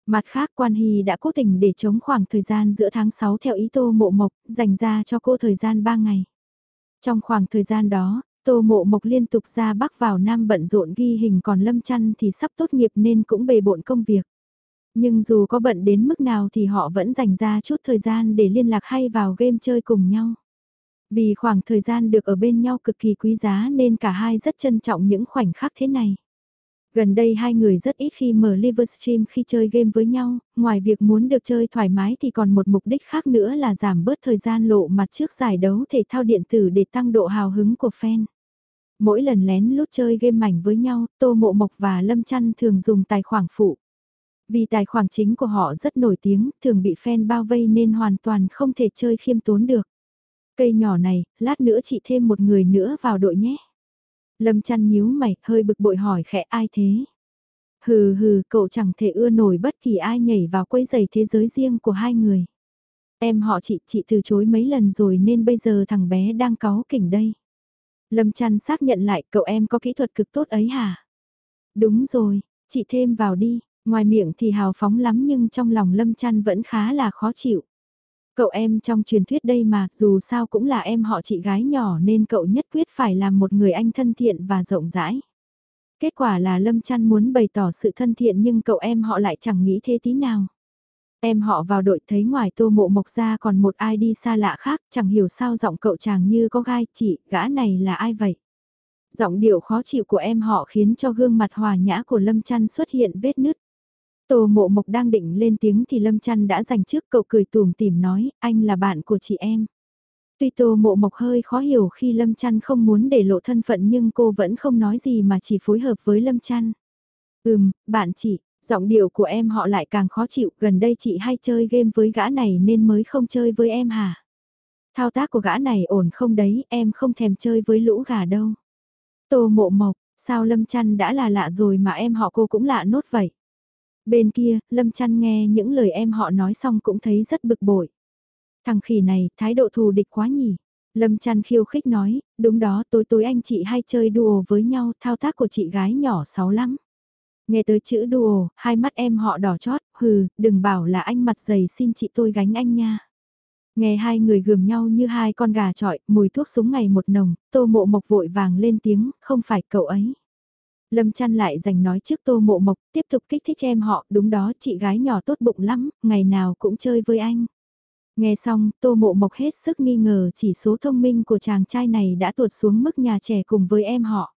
Mặt khác Quan Hy đã cố tình để chống khoảng thời gian giữa tháng 6 theo ý Tô Mộ Mộc, dành ra cho cô thời gian 3 ngày. Trong khoảng thời gian đó, Tô Mộ Mộc liên tục ra Bắc vào Nam bận rộn ghi hình còn Lâm Chăn thì sắp tốt nghiệp nên cũng bề bộn công việc. Nhưng dù có bận đến mức nào thì họ vẫn dành ra chút thời gian để liên lạc hay vào game chơi cùng nhau. Vì khoảng thời gian được ở bên nhau cực kỳ quý giá nên cả hai rất trân trọng những khoảnh khắc thế này. Gần đây hai người rất ít khi mở Livestream khi chơi game với nhau, ngoài việc muốn được chơi thoải mái thì còn một mục đích khác nữa là giảm bớt thời gian lộ mặt trước giải đấu thể thao điện tử để tăng độ hào hứng của fan. Mỗi lần lén lút chơi game mảnh với nhau, Tô Mộ Mộc và Lâm Chăn thường dùng tài khoản phụ. Vì tài khoản chính của họ rất nổi tiếng, thường bị fan bao vây nên hoàn toàn không thể chơi khiêm tốn được. Cây nhỏ này, lát nữa chị thêm một người nữa vào đội nhé. Lâm chăn nhíu mày, hơi bực bội hỏi khẽ ai thế? Hừ hừ, cậu chẳng thể ưa nổi bất kỳ ai nhảy vào quấy giày thế giới riêng của hai người. Em họ chị, chị từ chối mấy lần rồi nên bây giờ thằng bé đang cáu kỉnh đây. Lâm chăn xác nhận lại cậu em có kỹ thuật cực tốt ấy hả? Đúng rồi, chị thêm vào đi, ngoài miệng thì hào phóng lắm nhưng trong lòng Lâm chăn vẫn khá là khó chịu. Cậu em trong truyền thuyết đây mà, dù sao cũng là em họ chị gái nhỏ nên cậu nhất quyết phải làm một người anh thân thiện và rộng rãi. Kết quả là Lâm Chăn muốn bày tỏ sự thân thiện nhưng cậu em họ lại chẳng nghĩ thế tí nào. Em họ vào đội thấy ngoài tô mộ mộc ra còn một ai đi xa lạ khác, chẳng hiểu sao giọng cậu chàng như có gai, chị, gã này là ai vậy? Giọng điệu khó chịu của em họ khiến cho gương mặt hòa nhã của Lâm Chăn xuất hiện vết nứt. Tô mộ mộc đang định lên tiếng thì Lâm Chăn đã giành trước cậu cười tùm tìm nói, anh là bạn của chị em. Tuy Tô mộ mộc hơi khó hiểu khi Lâm Chăn không muốn để lộ thân phận nhưng cô vẫn không nói gì mà chỉ phối hợp với Lâm Chăn. Ừm, bạn chị, giọng điệu của em họ lại càng khó chịu, gần đây chị hay chơi game với gã này nên mới không chơi với em hả? Thao tác của gã này ổn không đấy, em không thèm chơi với lũ gà đâu. Tô mộ mộc, sao Lâm Chăn đã là lạ rồi mà em họ cô cũng lạ nốt vậy? Bên kia, Lâm Chăn nghe những lời em họ nói xong cũng thấy rất bực bội. Thằng khỉ này, thái độ thù địch quá nhỉ. Lâm Chăn khiêu khích nói, đúng đó tối tối anh chị hay chơi đùa với nhau, thao tác của chị gái nhỏ xấu lắm. Nghe tới chữ đùa, hai mắt em họ đỏ chót, hừ, đừng bảo là anh mặt dày xin chị tôi gánh anh nha. Nghe hai người gườm nhau như hai con gà trọi, mùi thuốc súng ngày một nồng, tô mộ mộc vội vàng lên tiếng, không phải cậu ấy. Lâm chăn lại dành nói trước tô mộ mộc, tiếp tục kích thích em họ, đúng đó chị gái nhỏ tốt bụng lắm, ngày nào cũng chơi với anh. Nghe xong, tô mộ mộc hết sức nghi ngờ chỉ số thông minh của chàng trai này đã tuột xuống mức nhà trẻ cùng với em họ.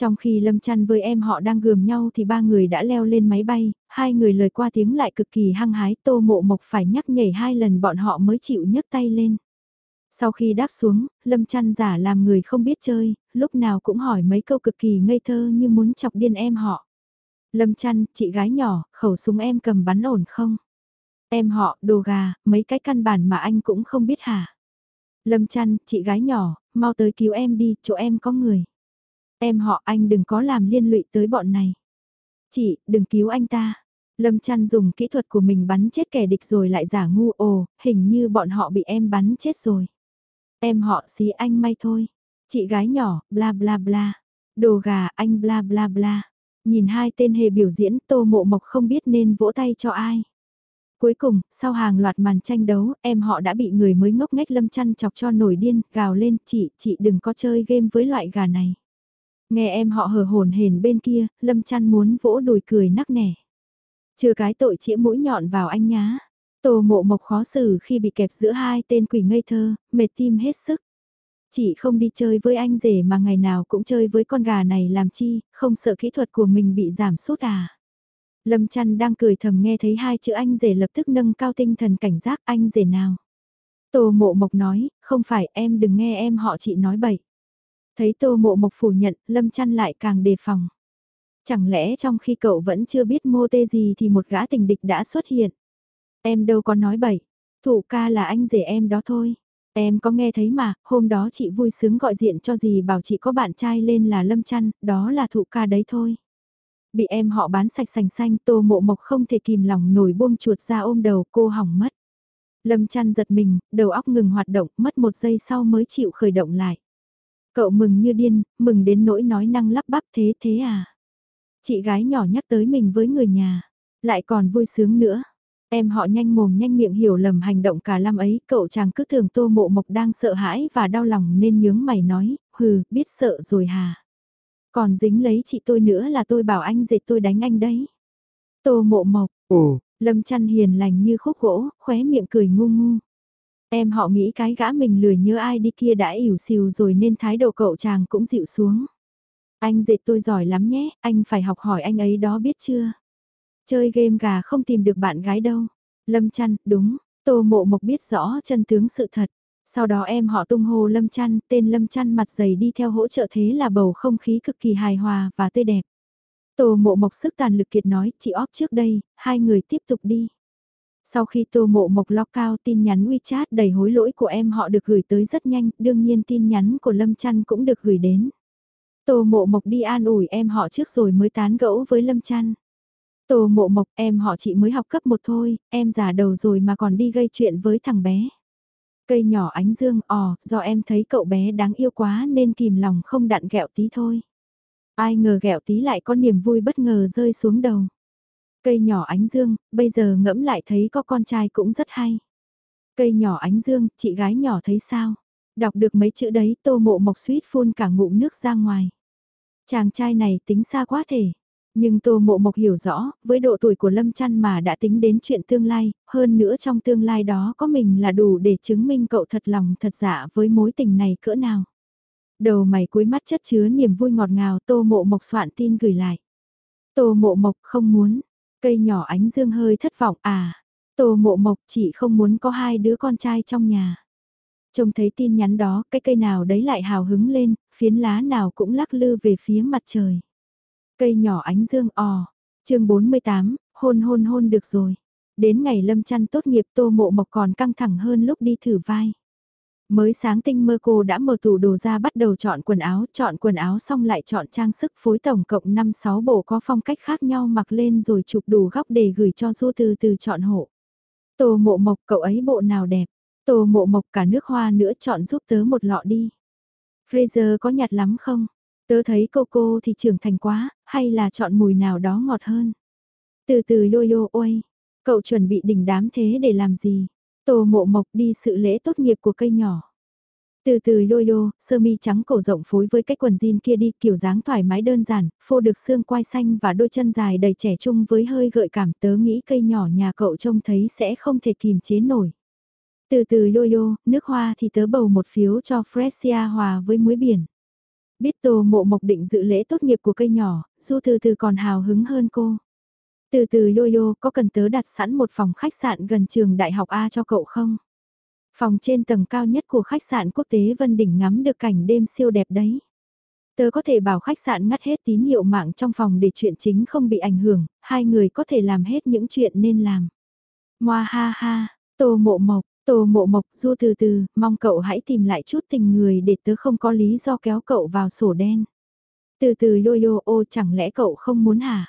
Trong khi Lâm Chăn với em họ đang gườm nhau thì ba người đã leo lên máy bay, hai người lời qua tiếng lại cực kỳ hăng hái tô mộ mộc phải nhắc nhảy hai lần bọn họ mới chịu nhấc tay lên. Sau khi đáp xuống, Lâm Chăn giả làm người không biết chơi, lúc nào cũng hỏi mấy câu cực kỳ ngây thơ như muốn chọc điên em họ. Lâm Chăn, chị gái nhỏ, khẩu súng em cầm bắn ổn không? Em họ, đồ gà, mấy cái căn bản mà anh cũng không biết hả? Lâm Chăn, chị gái nhỏ, mau tới cứu em đi, chỗ em có người. Em họ anh đừng có làm liên lụy tới bọn này. Chị, đừng cứu anh ta. Lâm chăn dùng kỹ thuật của mình bắn chết kẻ địch rồi lại giả ngu ồ, hình như bọn họ bị em bắn chết rồi. Em họ xí anh may thôi. Chị gái nhỏ, bla bla bla. Đồ gà anh bla bla bla. Nhìn hai tên hề biểu diễn tô mộ mộc không biết nên vỗ tay cho ai. Cuối cùng, sau hàng loạt màn tranh đấu, em họ đã bị người mới ngốc nghếch lâm chăn chọc cho nổi điên, gào lên, chị, chị đừng có chơi game với loại gà này. Nghe em họ hờ hồn hền bên kia, lâm trăn muốn vỗ đùi cười nắc nẻ. Chưa cái tội chĩa mũi nhọn vào anh nhá. Tô mộ mộc khó xử khi bị kẹp giữa hai tên quỷ ngây thơ, mệt tim hết sức. Chị không đi chơi với anh rể mà ngày nào cũng chơi với con gà này làm chi, không sợ kỹ thuật của mình bị giảm sút à. Lâm chăn đang cười thầm nghe thấy hai chữ anh rể lập tức nâng cao tinh thần cảnh giác anh rể nào. Tô mộ mộc nói, không phải em đừng nghe em họ chị nói bậy. Thấy tô mộ mộc phủ nhận, lâm chăn lại càng đề phòng. Chẳng lẽ trong khi cậu vẫn chưa biết mô tê gì thì một gã tình địch đã xuất hiện. Em đâu có nói bậy, thủ ca là anh rể em đó thôi. Em có nghe thấy mà, hôm đó chị vui sướng gọi diện cho gì bảo chị có bạn trai lên là Lâm Chăn, đó là thụ ca đấy thôi. Bị em họ bán sạch sành xanh tô mộ mộc không thể kìm lòng nổi buông chuột ra ôm đầu cô hỏng mất. Lâm Chăn giật mình, đầu óc ngừng hoạt động, mất một giây sau mới chịu khởi động lại. Cậu mừng như điên, mừng đến nỗi nói năng lắp bắp thế thế à. Chị gái nhỏ nhắc tới mình với người nhà, lại còn vui sướng nữa. Em họ nhanh mồm nhanh miệng hiểu lầm hành động cả năm ấy, cậu chàng cứ tưởng tô mộ mộc đang sợ hãi và đau lòng nên nhướng mày nói, hừ, biết sợ rồi hà. Còn dính lấy chị tôi nữa là tôi bảo anh dệt tôi đánh anh đấy. Tô mộ mộc, ồ, lâm chăn hiền lành như khúc gỗ, khóe miệng cười ngu ngu. Em họ nghĩ cái gã mình lười nhớ ai đi kia đã ỉu xìu rồi nên thái độ cậu chàng cũng dịu xuống. Anh dệt tôi giỏi lắm nhé, anh phải học hỏi anh ấy đó biết chưa? Chơi game gà không tìm được bạn gái đâu. Lâm chăn, đúng, tô mộ mộc biết rõ chân tướng sự thật. Sau đó em họ tung hô Lâm chăn, tên Lâm chăn mặt dày đi theo hỗ trợ thế là bầu không khí cực kỳ hài hòa và tươi đẹp. Tô mộ mộc sức tàn lực kiệt nói, chị óp trước đây, hai người tiếp tục đi. Sau khi tô mộ mộc lo cao tin nhắn WeChat đầy hối lỗi của em họ được gửi tới rất nhanh, đương nhiên tin nhắn của Lâm Trăn cũng được gửi đến. Tô mộ mộc đi an ủi em họ trước rồi mới tán gẫu với Lâm Trăn. Tô mộ mộc em họ chị mới học cấp một thôi, em già đầu rồi mà còn đi gây chuyện với thằng bé. Cây nhỏ ánh dương ò, do em thấy cậu bé đáng yêu quá nên kìm lòng không đặn gẹo tí thôi. Ai ngờ gẹo tí lại có niềm vui bất ngờ rơi xuống đầu. Cây nhỏ ánh dương, bây giờ ngẫm lại thấy có con trai cũng rất hay. Cây nhỏ ánh dương, chị gái nhỏ thấy sao? Đọc được mấy chữ đấy tô mộ mộc suýt phun cả ngụm nước ra ngoài. Chàng trai này tính xa quá thể. Nhưng Tô Mộ Mộc hiểu rõ, với độ tuổi của Lâm Chăn mà đã tính đến chuyện tương lai, hơn nữa trong tương lai đó có mình là đủ để chứng minh cậu thật lòng thật dạ với mối tình này cỡ nào. Đầu mày cuối mắt chất chứa niềm vui ngọt ngào Tô Mộ Mộc soạn tin gửi lại. Tô Mộ Mộc không muốn, cây nhỏ ánh dương hơi thất vọng à, Tô Mộ Mộc chỉ không muốn có hai đứa con trai trong nhà. Trông thấy tin nhắn đó, cái cây nào đấy lại hào hứng lên, phiến lá nào cũng lắc lư về phía mặt trời. Cây nhỏ ánh dương ò, chương 48, hôn hôn hôn được rồi. Đến ngày lâm chăn tốt nghiệp tô mộ mộc còn căng thẳng hơn lúc đi thử vai. Mới sáng tinh mơ cô đã mở tủ đồ ra bắt đầu chọn quần áo, chọn quần áo xong lại chọn trang sức phối tổng cộng 5-6 bộ có phong cách khác nhau mặc lên rồi chụp đủ góc để gửi cho Du từ từ chọn hộ. Tô mộ mộc cậu ấy bộ nào đẹp, tô mộ mộc cả nước hoa nữa chọn giúp tớ một lọ đi. Fraser có nhạt lắm không? Tớ thấy cô cô thì trưởng thành quá, hay là chọn mùi nào đó ngọt hơn. Từ từ yo lô ôi, cậu chuẩn bị đỉnh đám thế để làm gì? Tô mộ mộc đi sự lễ tốt nghiệp của cây nhỏ. Từ từ lôi lô sơ mi trắng cổ rộng phối với cái quần jean kia đi, kiểu dáng thoải mái đơn giản, phô được xương quai xanh và đôi chân dài đầy trẻ trung với hơi gợi cảm tớ nghĩ cây nhỏ nhà cậu trông thấy sẽ không thể kìm chế nổi. Từ từ lôi lô nước hoa thì tớ bầu một phiếu cho Fresia hòa với muối biển. Biết tô mộ mộc định dự lễ tốt nghiệp của cây nhỏ, du từ từ còn hào hứng hơn cô. Từ từ Yoyo có cần tớ đặt sẵn một phòng khách sạn gần trường đại học A cho cậu không? Phòng trên tầng cao nhất của khách sạn quốc tế Vân Đỉnh ngắm được cảnh đêm siêu đẹp đấy. Tớ có thể bảo khách sạn ngắt hết tín hiệu mạng trong phòng để chuyện chính không bị ảnh hưởng, hai người có thể làm hết những chuyện nên làm. Ngoa ha ha, tô mộ mộc, tô mộ mộc du từ từ, mong cậu hãy tìm lại chút tình người để tớ không có lý do kéo cậu vào sổ đen. Từ từ yo yo ô chẳng lẽ cậu không muốn hả?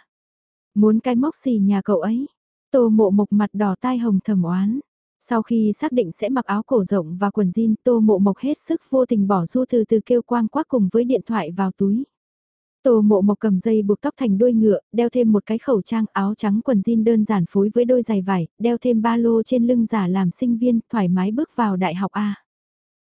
Muốn cái móc xì nhà cậu ấy. Tô mộ mộc mặt đỏ tai hồng thầm oán. Sau khi xác định sẽ mặc áo cổ rộng và quần jean, Tô Mộ Mộc hết sức vô tình bỏ Du từ từ kêu quang quát cùng với điện thoại vào túi. Tô Mộ Mộc cầm dây buộc tóc thành đuôi ngựa, đeo thêm một cái khẩu trang áo trắng quần jean đơn giản phối với đôi giày vải, đeo thêm ba lô trên lưng giả làm sinh viên, thoải mái bước vào đại học A.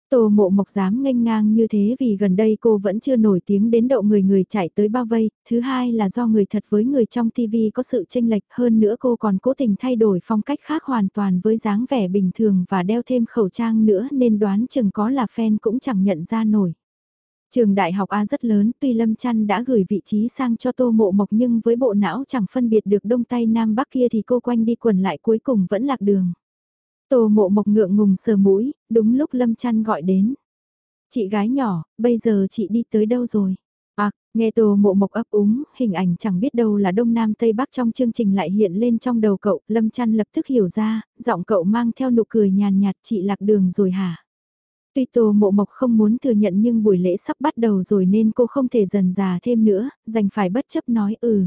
Tô mộ mộc dám nghênh ngang như thế vì gần đây cô vẫn chưa nổi tiếng đến độ người người chạy tới bao vây, thứ hai là do người thật với người trong TV có sự tranh lệch hơn nữa cô còn cố tình thay đổi phong cách khác hoàn toàn với dáng vẻ bình thường và đeo thêm khẩu trang nữa nên đoán chừng có là fan cũng chẳng nhận ra nổi. Trường đại học A rất lớn tuy Lâm Trăn đã gửi vị trí sang cho tô mộ mộc nhưng với bộ não chẳng phân biệt được đông tây nam bắc kia thì cô quanh đi quần lại cuối cùng vẫn lạc đường. Tô mộ mộc ngượng ngùng sờ mũi, đúng lúc Lâm Chăn gọi đến. Chị gái nhỏ, bây giờ chị đi tới đâu rồi? À, nghe tô mộ mộc ấp úng, hình ảnh chẳng biết đâu là Đông Nam Tây Bắc trong chương trình lại hiện lên trong đầu cậu, Lâm Chăn lập tức hiểu ra, giọng cậu mang theo nụ cười nhàn nhạt chị lạc đường rồi hả? Tuy Tô Mộ Mộc không muốn thừa nhận nhưng buổi lễ sắp bắt đầu rồi nên cô không thể dần già thêm nữa, dành phải bất chấp nói ừ.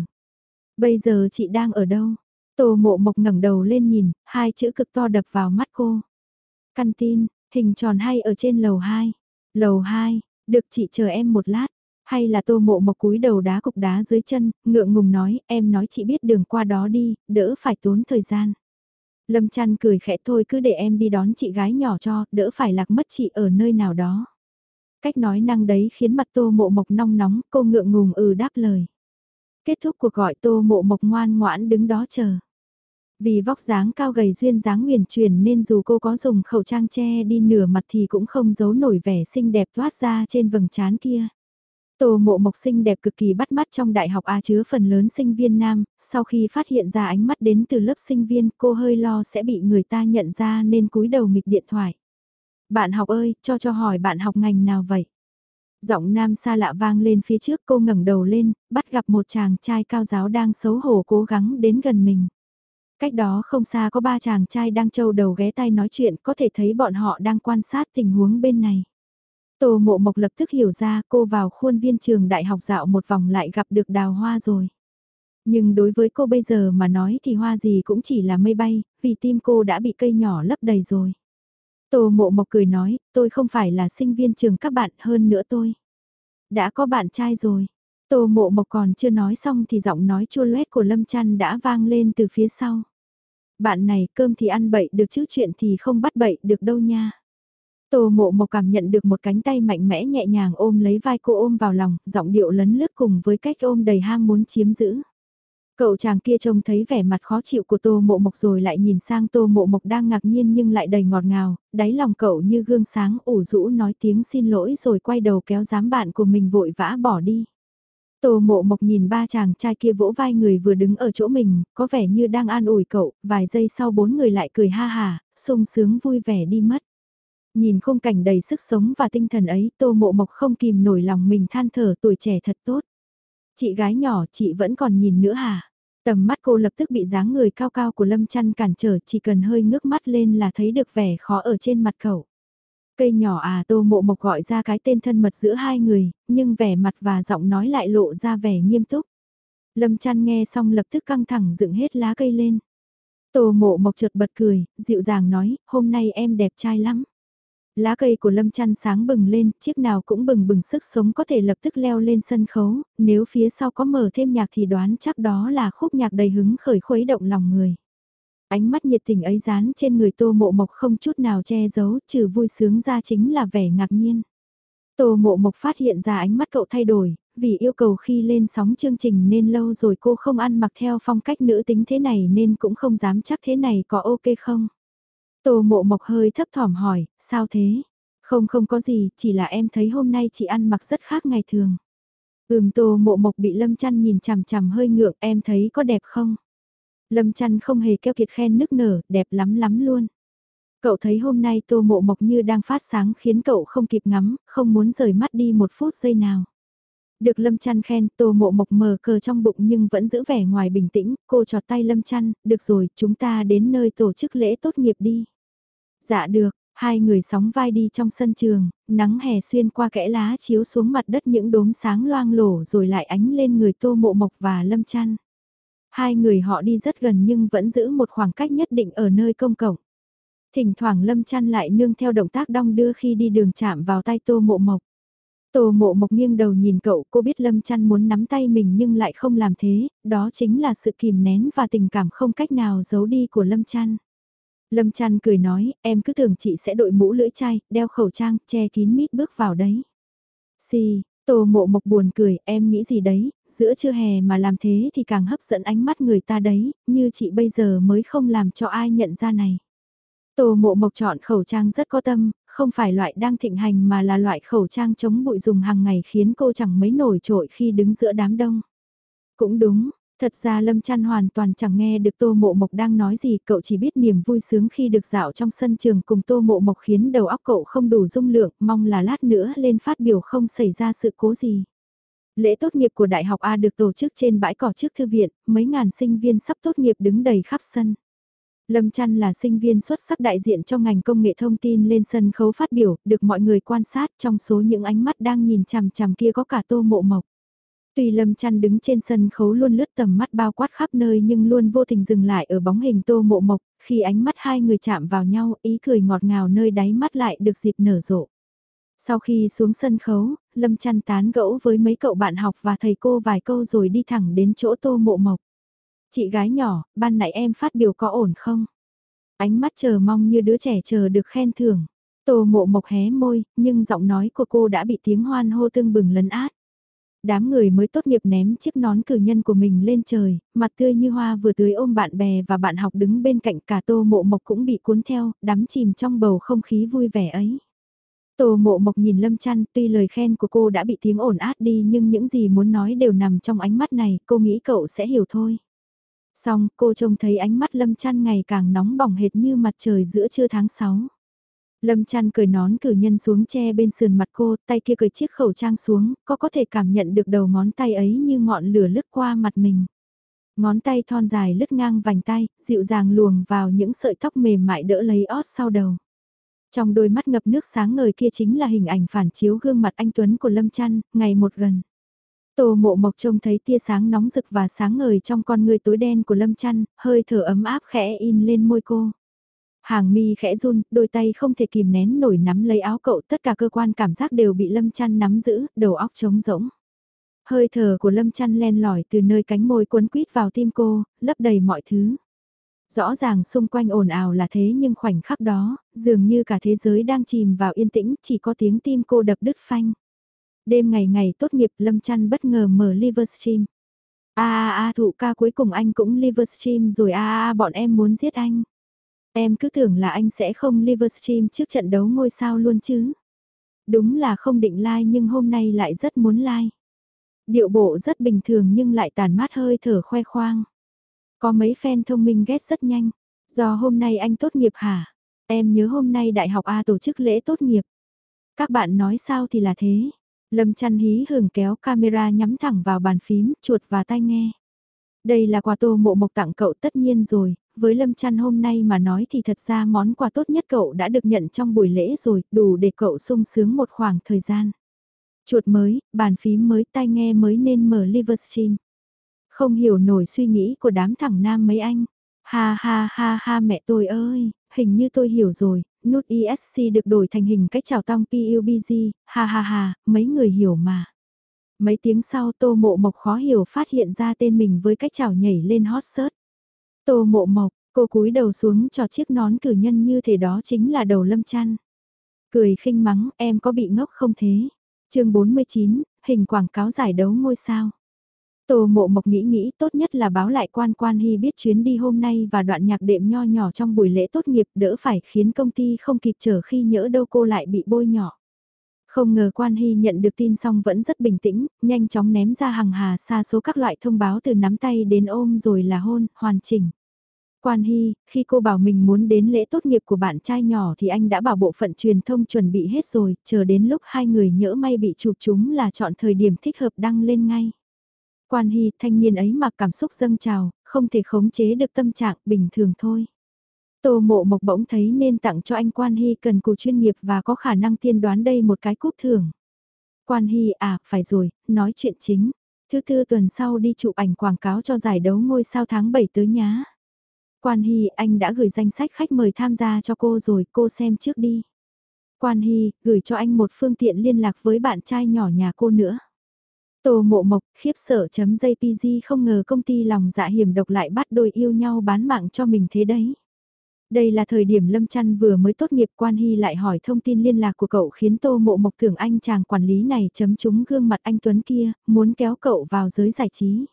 Bây giờ chị đang ở đâu? Tô mộ mộc ngẩng đầu lên nhìn, hai chữ cực to đập vào mắt cô. Căn tin, hình tròn hay ở trên lầu 2. Lầu 2, được chị chờ em một lát. Hay là tô mộ mộc cúi đầu đá cục đá dưới chân, ngượng ngùng nói, em nói chị biết đường qua đó đi, đỡ phải tốn thời gian. Lâm chăn cười khẽ thôi cứ để em đi đón chị gái nhỏ cho, đỡ phải lạc mất chị ở nơi nào đó. Cách nói năng đấy khiến mặt tô mộ mộc nong nóng, cô ngượng ngùng ừ đáp lời. Kết thúc cuộc gọi tô mộ mộc ngoan ngoãn đứng đó chờ. Vì vóc dáng cao gầy duyên dáng nguyền truyền nên dù cô có dùng khẩu trang che đi nửa mặt thì cũng không giấu nổi vẻ xinh đẹp thoát ra trên vầng trán kia. Tô mộ mộc xinh đẹp cực kỳ bắt mắt trong đại học A chứa phần lớn sinh viên nam, sau khi phát hiện ra ánh mắt đến từ lớp sinh viên cô hơi lo sẽ bị người ta nhận ra nên cúi đầu nghịch điện thoại. Bạn học ơi, cho cho hỏi bạn học ngành nào vậy? Giọng nam xa lạ vang lên phía trước cô ngẩng đầu lên, bắt gặp một chàng trai cao giáo đang xấu hổ cố gắng đến gần mình. Cách đó không xa có ba chàng trai đang trâu đầu ghé tay nói chuyện có thể thấy bọn họ đang quan sát tình huống bên này. Tô mộ mộc lập tức hiểu ra cô vào khuôn viên trường đại học dạo một vòng lại gặp được đào hoa rồi. Nhưng đối với cô bây giờ mà nói thì hoa gì cũng chỉ là mây bay, vì tim cô đã bị cây nhỏ lấp đầy rồi. Tô mộ mộc cười nói, tôi không phải là sinh viên trường các bạn hơn nữa tôi. Đã có bạn trai rồi. Tô mộ mộc còn chưa nói xong thì giọng nói chua loét của Lâm Trăn đã vang lên từ phía sau. Bạn này cơm thì ăn bậy được chứ chuyện thì không bắt bậy được đâu nha. Tô mộ mộc cảm nhận được một cánh tay mạnh mẽ nhẹ nhàng ôm lấy vai cô ôm vào lòng, giọng điệu lấn lướt cùng với cách ôm đầy ham muốn chiếm giữ. Cậu chàng kia trông thấy vẻ mặt khó chịu của tô mộ mộc rồi lại nhìn sang tô mộ mộc đang ngạc nhiên nhưng lại đầy ngọt ngào, đáy lòng cậu như gương sáng ủ rũ nói tiếng xin lỗi rồi quay đầu kéo giám bạn của mình vội vã bỏ đi. Tô mộ mộc nhìn ba chàng trai kia vỗ vai người vừa đứng ở chỗ mình, có vẻ như đang an ủi cậu, vài giây sau bốn người lại cười ha hà, sung sướng vui vẻ đi mất. Nhìn khung cảnh đầy sức sống và tinh thần ấy, tô mộ mộc không kìm nổi lòng mình than thở tuổi trẻ thật tốt. Chị gái nhỏ chị vẫn còn nhìn nữa hả? Tầm mắt cô lập tức bị dáng người cao cao của Lâm Chăn cản trở chỉ cần hơi ngước mắt lên là thấy được vẻ khó ở trên mặt cậu. Cây nhỏ à tô mộ mộc gọi ra cái tên thân mật giữa hai người, nhưng vẻ mặt và giọng nói lại lộ ra vẻ nghiêm túc. Lâm chăn nghe xong lập tức căng thẳng dựng hết lá cây lên. Tô mộ mộc chợt bật cười, dịu dàng nói, hôm nay em đẹp trai lắm. Lá cây của Lâm chăn sáng bừng lên, chiếc nào cũng bừng bừng sức sống có thể lập tức leo lên sân khấu, nếu phía sau có mở thêm nhạc thì đoán chắc đó là khúc nhạc đầy hứng khởi khuấy động lòng người. Ánh mắt nhiệt tình ấy dán trên người tô mộ mộc không chút nào che giấu, trừ vui sướng ra chính là vẻ ngạc nhiên. Tô mộ mộc phát hiện ra ánh mắt cậu thay đổi, vì yêu cầu khi lên sóng chương trình nên lâu rồi cô không ăn mặc theo phong cách nữ tính thế này nên cũng không dám chắc thế này có ok không. Tô mộ mộc hơi thấp thỏm hỏi, sao thế? Không không có gì, chỉ là em thấy hôm nay chị ăn mặc rất khác ngày thường. Ừm tô mộ mộc bị lâm chăn nhìn chằm chằm hơi ngượng em thấy có đẹp không? Lâm chăn không hề keo kiệt khen nức nở, đẹp lắm lắm luôn. Cậu thấy hôm nay tô mộ mộc như đang phát sáng khiến cậu không kịp ngắm, không muốn rời mắt đi một phút giây nào. Được Lâm Chăn khen, Tô Mộ Mộc mờ cờ trong bụng nhưng vẫn giữ vẻ ngoài bình tĩnh, cô trọt tay Lâm Chăn, được rồi, chúng ta đến nơi tổ chức lễ tốt nghiệp đi. Dạ được, hai người sóng vai đi trong sân trường, nắng hè xuyên qua kẽ lá chiếu xuống mặt đất những đốm sáng loang lổ rồi lại ánh lên người Tô Mộ Mộc và Lâm Chăn. Hai người họ đi rất gần nhưng vẫn giữ một khoảng cách nhất định ở nơi công cộng. Thỉnh thoảng Lâm Chăn lại nương theo động tác đong đưa khi đi đường chạm vào tay Tô Mộ Mộc. Tô mộ mộc nghiêng đầu nhìn cậu, cô biết Lâm Chăn muốn nắm tay mình nhưng lại không làm thế, đó chính là sự kìm nén và tình cảm không cách nào giấu đi của Lâm Chăn. Lâm Chăn cười nói, em cứ tưởng chị sẽ đội mũ lưỡi chai, đeo khẩu trang, che kín mít bước vào đấy. Xì, Tô mộ mộc buồn cười, em nghĩ gì đấy, giữa trưa hè mà làm thế thì càng hấp dẫn ánh mắt người ta đấy, như chị bây giờ mới không làm cho ai nhận ra này. Tô mộ mộc chọn khẩu trang rất có tâm, không phải loại đang thịnh hành mà là loại khẩu trang chống bụi dùng hàng ngày khiến cô chẳng mấy nổi trội khi đứng giữa đám đông. Cũng đúng, thật ra Lâm Trăn hoàn toàn chẳng nghe được Tô Mộ Mộc đang nói gì, cậu chỉ biết niềm vui sướng khi được dạo trong sân trường cùng Tô Mộ Mộc khiến đầu óc cậu không đủ dung lượng, mong là lát nữa lên phát biểu không xảy ra sự cố gì. Lễ tốt nghiệp của Đại học A được tổ chức trên bãi cỏ trước thư viện, mấy ngàn sinh viên sắp tốt nghiệp đứng đầy khắp sân. Lâm Trăn là sinh viên xuất sắc đại diện cho ngành công nghệ thông tin lên sân khấu phát biểu, được mọi người quan sát trong số những ánh mắt đang nhìn chằm chằm kia có cả tô mộ mộc. Tuy Lâm Trăn đứng trên sân khấu luôn lướt tầm mắt bao quát khắp nơi nhưng luôn vô tình dừng lại ở bóng hình tô mộ mộc, khi ánh mắt hai người chạm vào nhau ý cười ngọt ngào nơi đáy mắt lại được dịp nở rộ. Sau khi xuống sân khấu, Lâm Trăn tán gẫu với mấy cậu bạn học và thầy cô vài câu rồi đi thẳng đến chỗ tô mộ mộc. Chị gái nhỏ, ban nãy em phát biểu có ổn không? Ánh mắt chờ mong như đứa trẻ chờ được khen thưởng. Tô mộ mộc hé môi, nhưng giọng nói của cô đã bị tiếng hoan hô tương bừng lấn át. Đám người mới tốt nghiệp ném chiếc nón cử nhân của mình lên trời, mặt tươi như hoa vừa tưới ôm bạn bè và bạn học đứng bên cạnh cả tô mộ mộc cũng bị cuốn theo, đắm chìm trong bầu không khí vui vẻ ấy. Tô mộ mộc nhìn Lâm chăn tuy lời khen của cô đã bị tiếng ồn át đi nhưng những gì muốn nói đều nằm trong ánh mắt này, cô nghĩ cậu sẽ hiểu thôi. Xong, cô trông thấy ánh mắt Lâm Chăn ngày càng nóng bỏng hệt như mặt trời giữa trưa tháng 6. Lâm Chăn cười nón cử nhân xuống che bên sườn mặt cô, tay kia cười chiếc khẩu trang xuống, có có thể cảm nhận được đầu ngón tay ấy như ngọn lửa lướt qua mặt mình. Ngón tay thon dài lướt ngang vành tay, dịu dàng luồng vào những sợi tóc mềm mại đỡ lấy ót sau đầu. Trong đôi mắt ngập nước sáng ngời kia chính là hình ảnh phản chiếu gương mặt anh Tuấn của Lâm Chăn, ngày một gần. Tô mộ mộc trông thấy tia sáng nóng rực và sáng ngời trong con người tối đen của Lâm Chăn, hơi thở ấm áp khẽ in lên môi cô. Hàng mi khẽ run, đôi tay không thể kìm nén nổi nắm lấy áo cậu, tất cả cơ quan cảm giác đều bị Lâm Chăn nắm giữ, đầu óc trống rỗng. Hơi thở của Lâm Chăn len lỏi từ nơi cánh môi cuốn quýt vào tim cô, lấp đầy mọi thứ. Rõ ràng xung quanh ồn ào là thế nhưng khoảnh khắc đó, dường như cả thế giới đang chìm vào yên tĩnh, chỉ có tiếng tim cô đập đứt phanh. Đêm ngày ngày tốt nghiệp Lâm chăn bất ngờ mở Livestream. A a a thụ ca cuối cùng anh cũng Livestream rồi a a a bọn em muốn giết anh. Em cứ tưởng là anh sẽ không Livestream trước trận đấu ngôi sao luôn chứ. Đúng là không định like nhưng hôm nay lại rất muốn like. Điệu bộ rất bình thường nhưng lại tàn mát hơi thở khoe khoang. Có mấy fan thông minh ghét rất nhanh. Do hôm nay anh tốt nghiệp hả? Em nhớ hôm nay Đại học A tổ chức lễ tốt nghiệp. Các bạn nói sao thì là thế. Lâm chăn hí hưởng kéo camera nhắm thẳng vào bàn phím, chuột và tai nghe. Đây là quà tô mộ mộc tặng cậu tất nhiên rồi, với Lâm chăn hôm nay mà nói thì thật ra món quà tốt nhất cậu đã được nhận trong buổi lễ rồi, đủ để cậu sung sướng một khoảng thời gian. Chuột mới, bàn phím mới, tai nghe mới nên mở Livestream. Không hiểu nổi suy nghĩ của đám thẳng nam mấy anh. Ha ha ha ha mẹ tôi ơi, hình như tôi hiểu rồi, nút ESC được đổi thành hình cách chào tong PUBG, ha ha ha, mấy người hiểu mà. Mấy tiếng sau Tô Mộ Mộc khó hiểu phát hiện ra tên mình với cách chào nhảy lên hot search. Tô Mộ Mộc, Cô cúi đầu xuống cho chiếc nón cử nhân như thể đó chính là đầu lâm chăn. Cười khinh mắng em có bị ngốc không thế? chương 49, hình quảng cáo giải đấu ngôi sao. Tô mộ mộc nghĩ nghĩ tốt nhất là báo lại quan quan hy biết chuyến đi hôm nay và đoạn nhạc đệm nho nhỏ trong buổi lễ tốt nghiệp đỡ phải khiến công ty không kịp chờ khi nhỡ đâu cô lại bị bôi nhỏ. Không ngờ quan hy nhận được tin xong vẫn rất bình tĩnh, nhanh chóng ném ra hàng hà xa số các loại thông báo từ nắm tay đến ôm rồi là hôn, hoàn chỉnh. Quan Hy, khi cô bảo mình muốn đến lễ tốt nghiệp của bạn trai nhỏ thì anh đã bảo bộ phận truyền thông chuẩn bị hết rồi, chờ đến lúc hai người nhỡ may bị chụp chúng là chọn thời điểm thích hợp đăng lên ngay. Quan Hy, thanh niên ấy mà cảm xúc dâng trào, không thể khống chế được tâm trạng bình thường thôi. Tô mộ mộc bỗng thấy nên tặng cho anh Quan Hy cần cù chuyên nghiệp và có khả năng tiên đoán đây một cái cúp thưởng. Quan Hy à, phải rồi, nói chuyện chính. Thứ tư tuần sau đi chụp ảnh quảng cáo cho giải đấu ngôi sao tháng 7 tới nhá. Quan Hy, anh đã gửi danh sách khách mời tham gia cho cô rồi, cô xem trước đi. Quan Hy, gửi cho anh một phương tiện liên lạc với bạn trai nhỏ nhà cô nữa. Tô mộ mộc, khiếp sợ chấm JPG không ngờ công ty lòng dạ hiểm độc lại bắt đôi yêu nhau bán mạng cho mình thế đấy. Đây là thời điểm Lâm Trăn vừa mới tốt nghiệp quan hy lại hỏi thông tin liên lạc của cậu khiến Tô Mộ Mộc tưởng anh chàng quản lý này chấm trúng gương mặt anh Tuấn kia, muốn kéo cậu vào giới giải trí.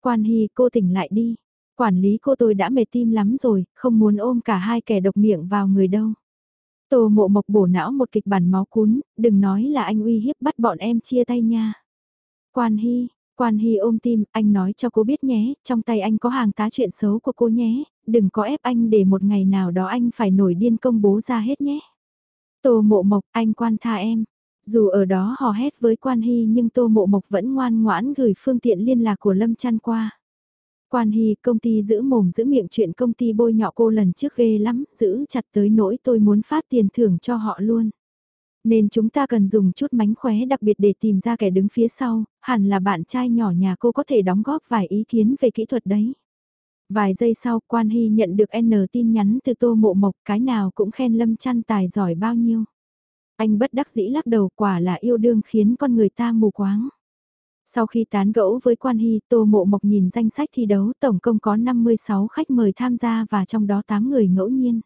Quan hy cô tỉnh lại đi, quản lý cô tôi đã mệt tim lắm rồi, không muốn ôm cả hai kẻ độc miệng vào người đâu. Tô Mộ Mộc bổ não một kịch bản máu cún, đừng nói là anh uy hiếp bắt bọn em chia tay nha. Quan Hy, Quan Hy ôm tim, anh nói cho cô biết nhé, trong tay anh có hàng tá chuyện xấu của cô nhé, đừng có ép anh để một ngày nào đó anh phải nổi điên công bố ra hết nhé. Tô mộ mộc, anh quan tha em. Dù ở đó hò hét với Quan Hy nhưng Tô Mộ Mộc vẫn ngoan ngoãn gửi phương tiện liên lạc của Lâm Trăn qua. Quan Hy, công ty giữ mồm giữ miệng chuyện công ty bôi nhọ cô lần trước ghê lắm, giữ chặt tới nỗi tôi muốn phát tiền thưởng cho họ luôn. Nên chúng ta cần dùng chút mánh khóe đặc biệt để tìm ra kẻ đứng phía sau, hẳn là bạn trai nhỏ nhà cô có thể đóng góp vài ý kiến về kỹ thuật đấy. Vài giây sau, Quan Hy nhận được N tin nhắn từ Tô Mộ Mộc, cái nào cũng khen Lâm Chăn tài giỏi bao nhiêu. Anh bất đắc dĩ lắc đầu quả là yêu đương khiến con người ta mù quáng. Sau khi tán gẫu với Quan Hy, Tô Mộ Mộc nhìn danh sách thi đấu tổng cộng có 56 khách mời tham gia và trong đó 8 người ngẫu nhiên.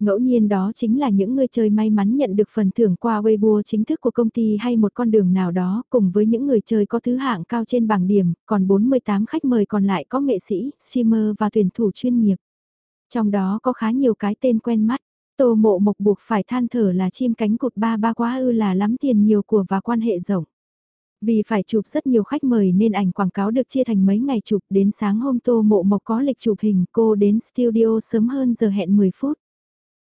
Ngẫu nhiên đó chính là những người chơi may mắn nhận được phần thưởng qua Weibo chính thức của công ty hay một con đường nào đó, cùng với những người chơi có thứ hạng cao trên bảng điểm, còn 48 khách mời còn lại có nghệ sĩ, streamer và tuyển thủ chuyên nghiệp. Trong đó có khá nhiều cái tên quen mắt, Tô Mộ Mộc buộc phải than thở là chim cánh cụt ba ba quá ư là lắm tiền nhiều của và quan hệ rộng. Vì phải chụp rất nhiều khách mời nên ảnh quảng cáo được chia thành mấy ngày chụp đến sáng hôm Tô Mộ Mộc có lịch chụp hình cô đến studio sớm hơn giờ hẹn 10 phút.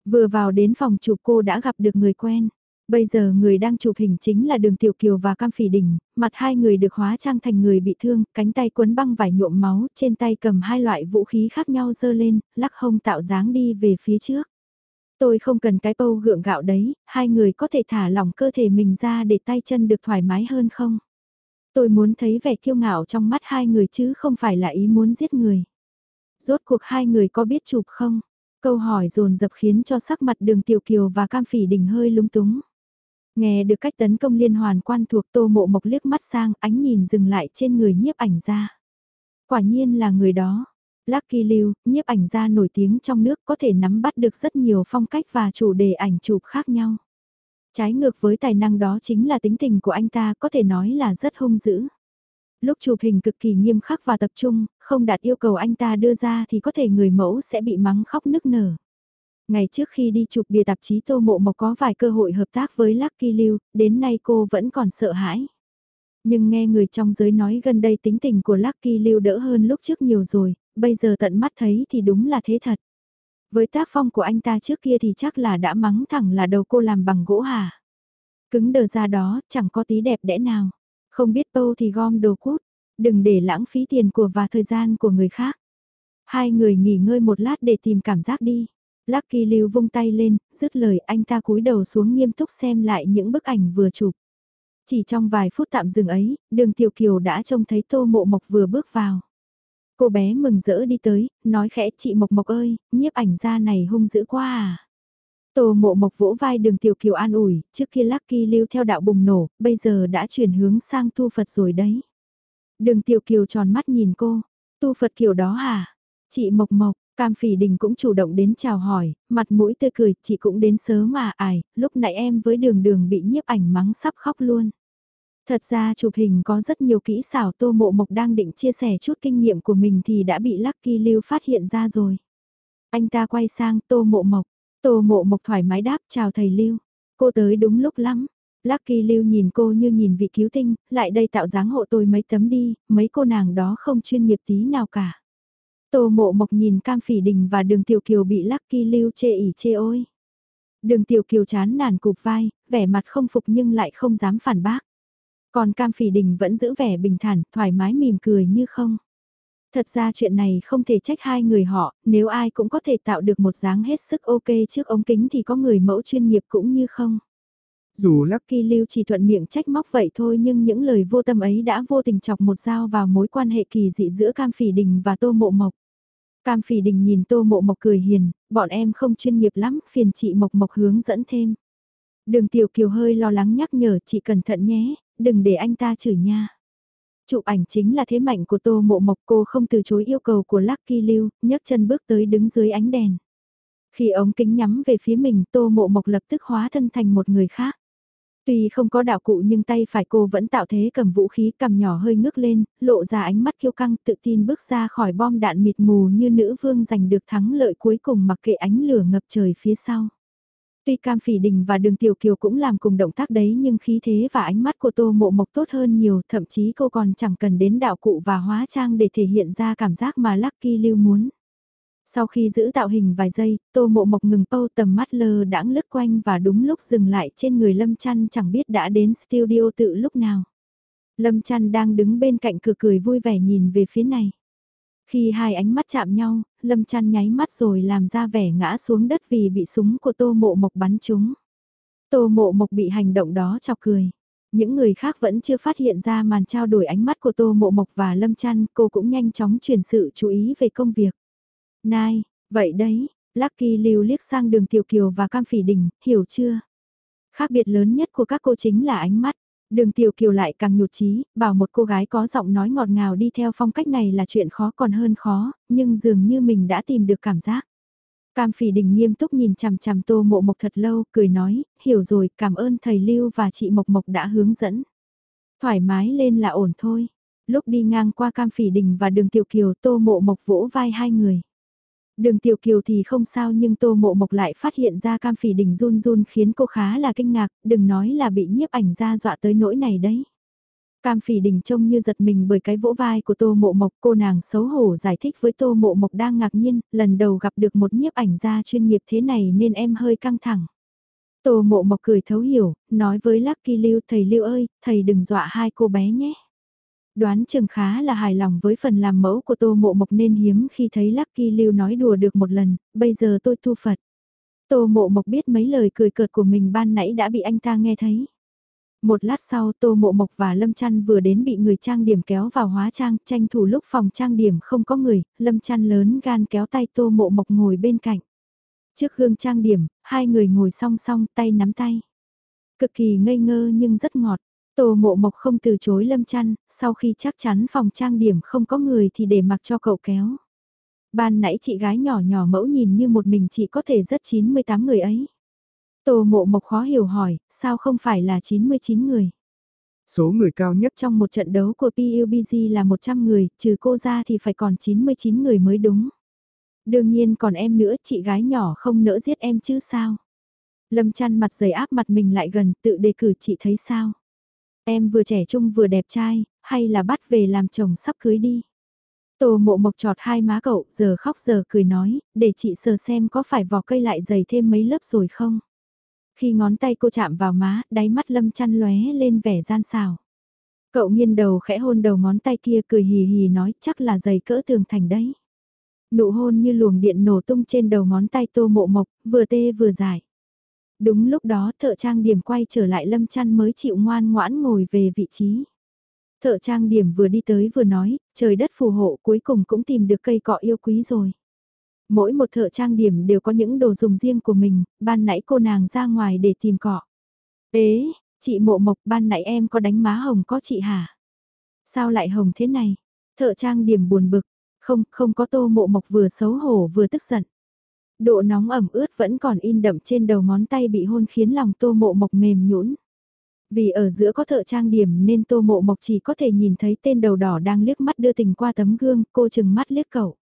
Vừa vào đến phòng chụp cô đã gặp được người quen. Bây giờ người đang chụp hình chính là đường Tiểu Kiều và Cam Phỉ Đình, mặt hai người được hóa trang thành người bị thương, cánh tay quấn băng vải nhuộm máu, trên tay cầm hai loại vũ khí khác nhau dơ lên, lắc hông tạo dáng đi về phía trước. Tôi không cần cái bâu gượng gạo đấy, hai người có thể thả lỏng cơ thể mình ra để tay chân được thoải mái hơn không? Tôi muốn thấy vẻ kiêu ngạo trong mắt hai người chứ không phải là ý muốn giết người. Rốt cuộc hai người có biết chụp không? Câu hỏi dồn dập khiến cho sắc mặt đường tiểu kiều và cam phỉ đỉnh hơi lúng túng. Nghe được cách tấn công liên hoàn quan thuộc tô mộ mộc liếc mắt sang ánh nhìn dừng lại trên người nhiếp ảnh ra. Quả nhiên là người đó. Lucky Lưu, nhiếp ảnh gia nổi tiếng trong nước có thể nắm bắt được rất nhiều phong cách và chủ đề ảnh chụp khác nhau. Trái ngược với tài năng đó chính là tính tình của anh ta có thể nói là rất hung dữ. Lúc chụp hình cực kỳ nghiêm khắc và tập trung, không đạt yêu cầu anh ta đưa ra thì có thể người mẫu sẽ bị mắng khóc nức nở. Ngày trước khi đi chụp bìa tạp chí Tô Mộ Mộc có vài cơ hội hợp tác với Lucky Lưu, đến nay cô vẫn còn sợ hãi. Nhưng nghe người trong giới nói gần đây tính tình của Lucky Lưu đỡ hơn lúc trước nhiều rồi, bây giờ tận mắt thấy thì đúng là thế thật. Với tác phong của anh ta trước kia thì chắc là đã mắng thẳng là đầu cô làm bằng gỗ hả. Cứng đờ ra đó, chẳng có tí đẹp đẽ nào. Không biết bâu thì gom đồ cút, đừng để lãng phí tiền của và thời gian của người khác. Hai người nghỉ ngơi một lát để tìm cảm giác đi. Lucky Lưu vung tay lên, dứt lời anh ta cúi đầu xuống nghiêm túc xem lại những bức ảnh vừa chụp. Chỉ trong vài phút tạm dừng ấy, đường Tiểu Kiều đã trông thấy Tô Mộ Mộc vừa bước vào. Cô bé mừng rỡ đi tới, nói khẽ chị Mộc Mộc ơi, nhiếp ảnh ra này hung dữ quá à. Tô mộ mộc vỗ vai đường tiểu kiều an ủi, trước kia Lucky lưu theo đạo bùng nổ, bây giờ đã chuyển hướng sang tu Phật rồi đấy. Đường tiểu kiều tròn mắt nhìn cô, tu Phật kiểu đó hả? Chị mộc mộc, Cam Phỉ Đình cũng chủ động đến chào hỏi, mặt mũi tươi cười, chị cũng đến sớm mà ải, lúc nãy em với đường đường bị nhiếp ảnh mắng sắp khóc luôn. Thật ra chụp hình có rất nhiều kỹ xảo Tô Mộ Mộc đang định chia sẻ chút kinh nghiệm của mình thì đã bị Lucky Lưu phát hiện ra rồi. Anh ta quay sang Tô Mộ Mộc, Tô Mộ Mộc thoải mái đáp chào thầy Lưu. Cô tới đúng lúc lắm. Lucky Lưu nhìn cô như nhìn vị cứu tinh, lại đây tạo dáng hộ tôi mấy tấm đi, mấy cô nàng đó không chuyên nghiệp tí nào cả. Tô Mộ Mộc nhìn Cam Phỉ Đình và Đường Tiểu Kiều bị Lucky Lưu chê ỉ chê ôi. Đường Tiểu Kiều chán nản cụp vai, vẻ mặt không phục nhưng lại không dám phản bác. Còn Cam Phỉ Đình vẫn giữ vẻ bình thản, thoải mái mỉm cười như không. Thật ra chuyện này không thể trách hai người họ, nếu ai cũng có thể tạo được một dáng hết sức ok trước ống kính thì có người mẫu chuyên nghiệp cũng như không. Dù Lucky Lưu chỉ thuận miệng trách móc vậy thôi nhưng những lời vô tâm ấy đã vô tình chọc một dao vào mối quan hệ kỳ dị giữa Cam Phỉ Đình và Tô Mộ Mộc. Cam Phỉ Đình nhìn Tô Mộ Mộc cười hiền, bọn em không chuyên nghiệp lắm, phiền chị Mộc Mộc hướng dẫn thêm. Đường Tiểu Kiều hơi lo lắng nhắc nhở chị cẩn thận nhé, đừng để anh ta chửi nha. Chụp ảnh chính là thế mạnh của Tô Mộ Mộc cô không từ chối yêu cầu của Lucky Lưu, nhấc chân bước tới đứng dưới ánh đèn. Khi ống kính nhắm về phía mình Tô Mộ Mộc lập tức hóa thân thành một người khác. Tuy không có đạo cụ nhưng tay phải cô vẫn tạo thế cầm vũ khí cầm nhỏ hơi ngước lên, lộ ra ánh mắt kiêu căng tự tin bước ra khỏi bom đạn mịt mù như nữ vương giành được thắng lợi cuối cùng mặc kệ ánh lửa ngập trời phía sau. Tuy Cam Phỉ Đình và Đường Tiểu Kiều cũng làm cùng động tác đấy nhưng khí thế và ánh mắt của Tô Mộ Mộc tốt hơn nhiều, thậm chí cô còn chẳng cần đến đạo cụ và hóa trang để thể hiện ra cảm giác mà Lucky lưu muốn. Sau khi giữ tạo hình vài giây, Tô Mộ Mộc ngừng pâu tầm mắt lơ đãng lướt quanh và đúng lúc dừng lại trên người Lâm Chăn chẳng biết đã đến studio tự lúc nào. Lâm Chăn đang đứng bên cạnh cửa cười vui vẻ nhìn về phía này. Khi hai ánh mắt chạm nhau, Lâm Chăn nháy mắt rồi làm ra vẻ ngã xuống đất vì bị súng của Tô Mộ Mộc bắn trúng. Tô Mộ Mộc bị hành động đó chọc cười. Những người khác vẫn chưa phát hiện ra màn trao đổi ánh mắt của Tô Mộ Mộc và Lâm Chăn, cô cũng nhanh chóng chuyển sự chú ý về công việc. Nai, vậy đấy, Lucky lưu liếc sang đường Tiểu Kiều và Cam Phỉ Đình, hiểu chưa? Khác biệt lớn nhất của các cô chính là ánh mắt. Đường Tiểu Kiều lại càng nhụt chí, bảo một cô gái có giọng nói ngọt ngào đi theo phong cách này là chuyện khó còn hơn khó, nhưng dường như mình đã tìm được cảm giác. Cam Phỉ Đình nghiêm túc nhìn chằm chằm Tô Mộ Mộc thật lâu, cười nói, hiểu rồi, cảm ơn thầy Lưu và chị Mộc Mộc đã hướng dẫn. Thoải mái lên là ổn thôi. Lúc đi ngang qua Cam Phỉ Đình và đường Tiểu Kiều Tô Mộ Mộc vỗ vai hai người. Đường Tiểu Kiều thì không sao nhưng Tô Mộ Mộc lại phát hiện ra cam phỉ đỉnh run run khiến cô khá là kinh ngạc, đừng nói là bị nhiếp ảnh ra dọa tới nỗi này đấy. Cam phỉ đình trông như giật mình bởi cái vỗ vai của Tô Mộ Mộc cô nàng xấu hổ giải thích với Tô Mộ Mộc đang ngạc nhiên, lần đầu gặp được một nhiếp ảnh gia chuyên nghiệp thế này nên em hơi căng thẳng. Tô Mộ Mộc cười thấu hiểu, nói với Lucky Lưu thầy Lưu ơi, thầy đừng dọa hai cô bé nhé. Đoán chừng khá là hài lòng với phần làm mẫu của Tô Mộ Mộc nên hiếm khi thấy Lucky Lưu nói đùa được một lần, bây giờ tôi thu Phật. Tô Mộ Mộc biết mấy lời cười cợt của mình ban nãy đã bị anh ta nghe thấy. Một lát sau Tô Mộ Mộc và Lâm trăn vừa đến bị người trang điểm kéo vào hóa trang, tranh thủ lúc phòng trang điểm không có người, Lâm trăn lớn gan kéo tay Tô Mộ Mộc ngồi bên cạnh. Trước gương trang điểm, hai người ngồi song song tay nắm tay. Cực kỳ ngây ngơ nhưng rất ngọt. Tô mộ mộc không từ chối lâm chăn, sau khi chắc chắn phòng trang điểm không có người thì để mặc cho cậu kéo. Ban nãy chị gái nhỏ nhỏ mẫu nhìn như một mình chị có thể rất 98 người ấy. Tô mộ mộc khó hiểu hỏi, sao không phải là 99 người? Số người cao nhất trong một trận đấu của PUBG là 100 người, trừ cô ra thì phải còn 99 người mới đúng. Đương nhiên còn em nữa, chị gái nhỏ không nỡ giết em chứ sao? Lâm chăn mặt dày áp mặt mình lại gần, tự đề cử chị thấy sao? Em vừa trẻ trung vừa đẹp trai, hay là bắt về làm chồng sắp cưới đi. Tô mộ mộc trọt hai má cậu, giờ khóc giờ cười nói, để chị sờ xem có phải vỏ cây lại dày thêm mấy lớp rồi không. Khi ngón tay cô chạm vào má, đáy mắt lâm chăn lóe lên vẻ gian xào. Cậu nghiêng đầu khẽ hôn đầu ngón tay kia cười hì hì nói chắc là dày cỡ tường thành đấy. Nụ hôn như luồng điện nổ tung trên đầu ngón tay tô mộ mộc, vừa tê vừa dài. Đúng lúc đó thợ trang điểm quay trở lại lâm chăn mới chịu ngoan ngoãn ngồi về vị trí. Thợ trang điểm vừa đi tới vừa nói, trời đất phù hộ cuối cùng cũng tìm được cây cọ yêu quý rồi. Mỗi một thợ trang điểm đều có những đồ dùng riêng của mình, ban nãy cô nàng ra ngoài để tìm cọ. Ế, chị mộ mộc ban nãy em có đánh má hồng có chị hả? Sao lại hồng thế này? Thợ trang điểm buồn bực, Không, không có tô mộ mộc vừa xấu hổ vừa tức giận. Độ nóng ẩm ướt vẫn còn in đậm trên đầu ngón tay bị hôn khiến lòng tô mộ mộc mềm nhũn. Vì ở giữa có thợ trang điểm nên tô mộ mộc chỉ có thể nhìn thấy tên đầu đỏ đang liếc mắt đưa tình qua tấm gương, cô chừng mắt liếc cậu.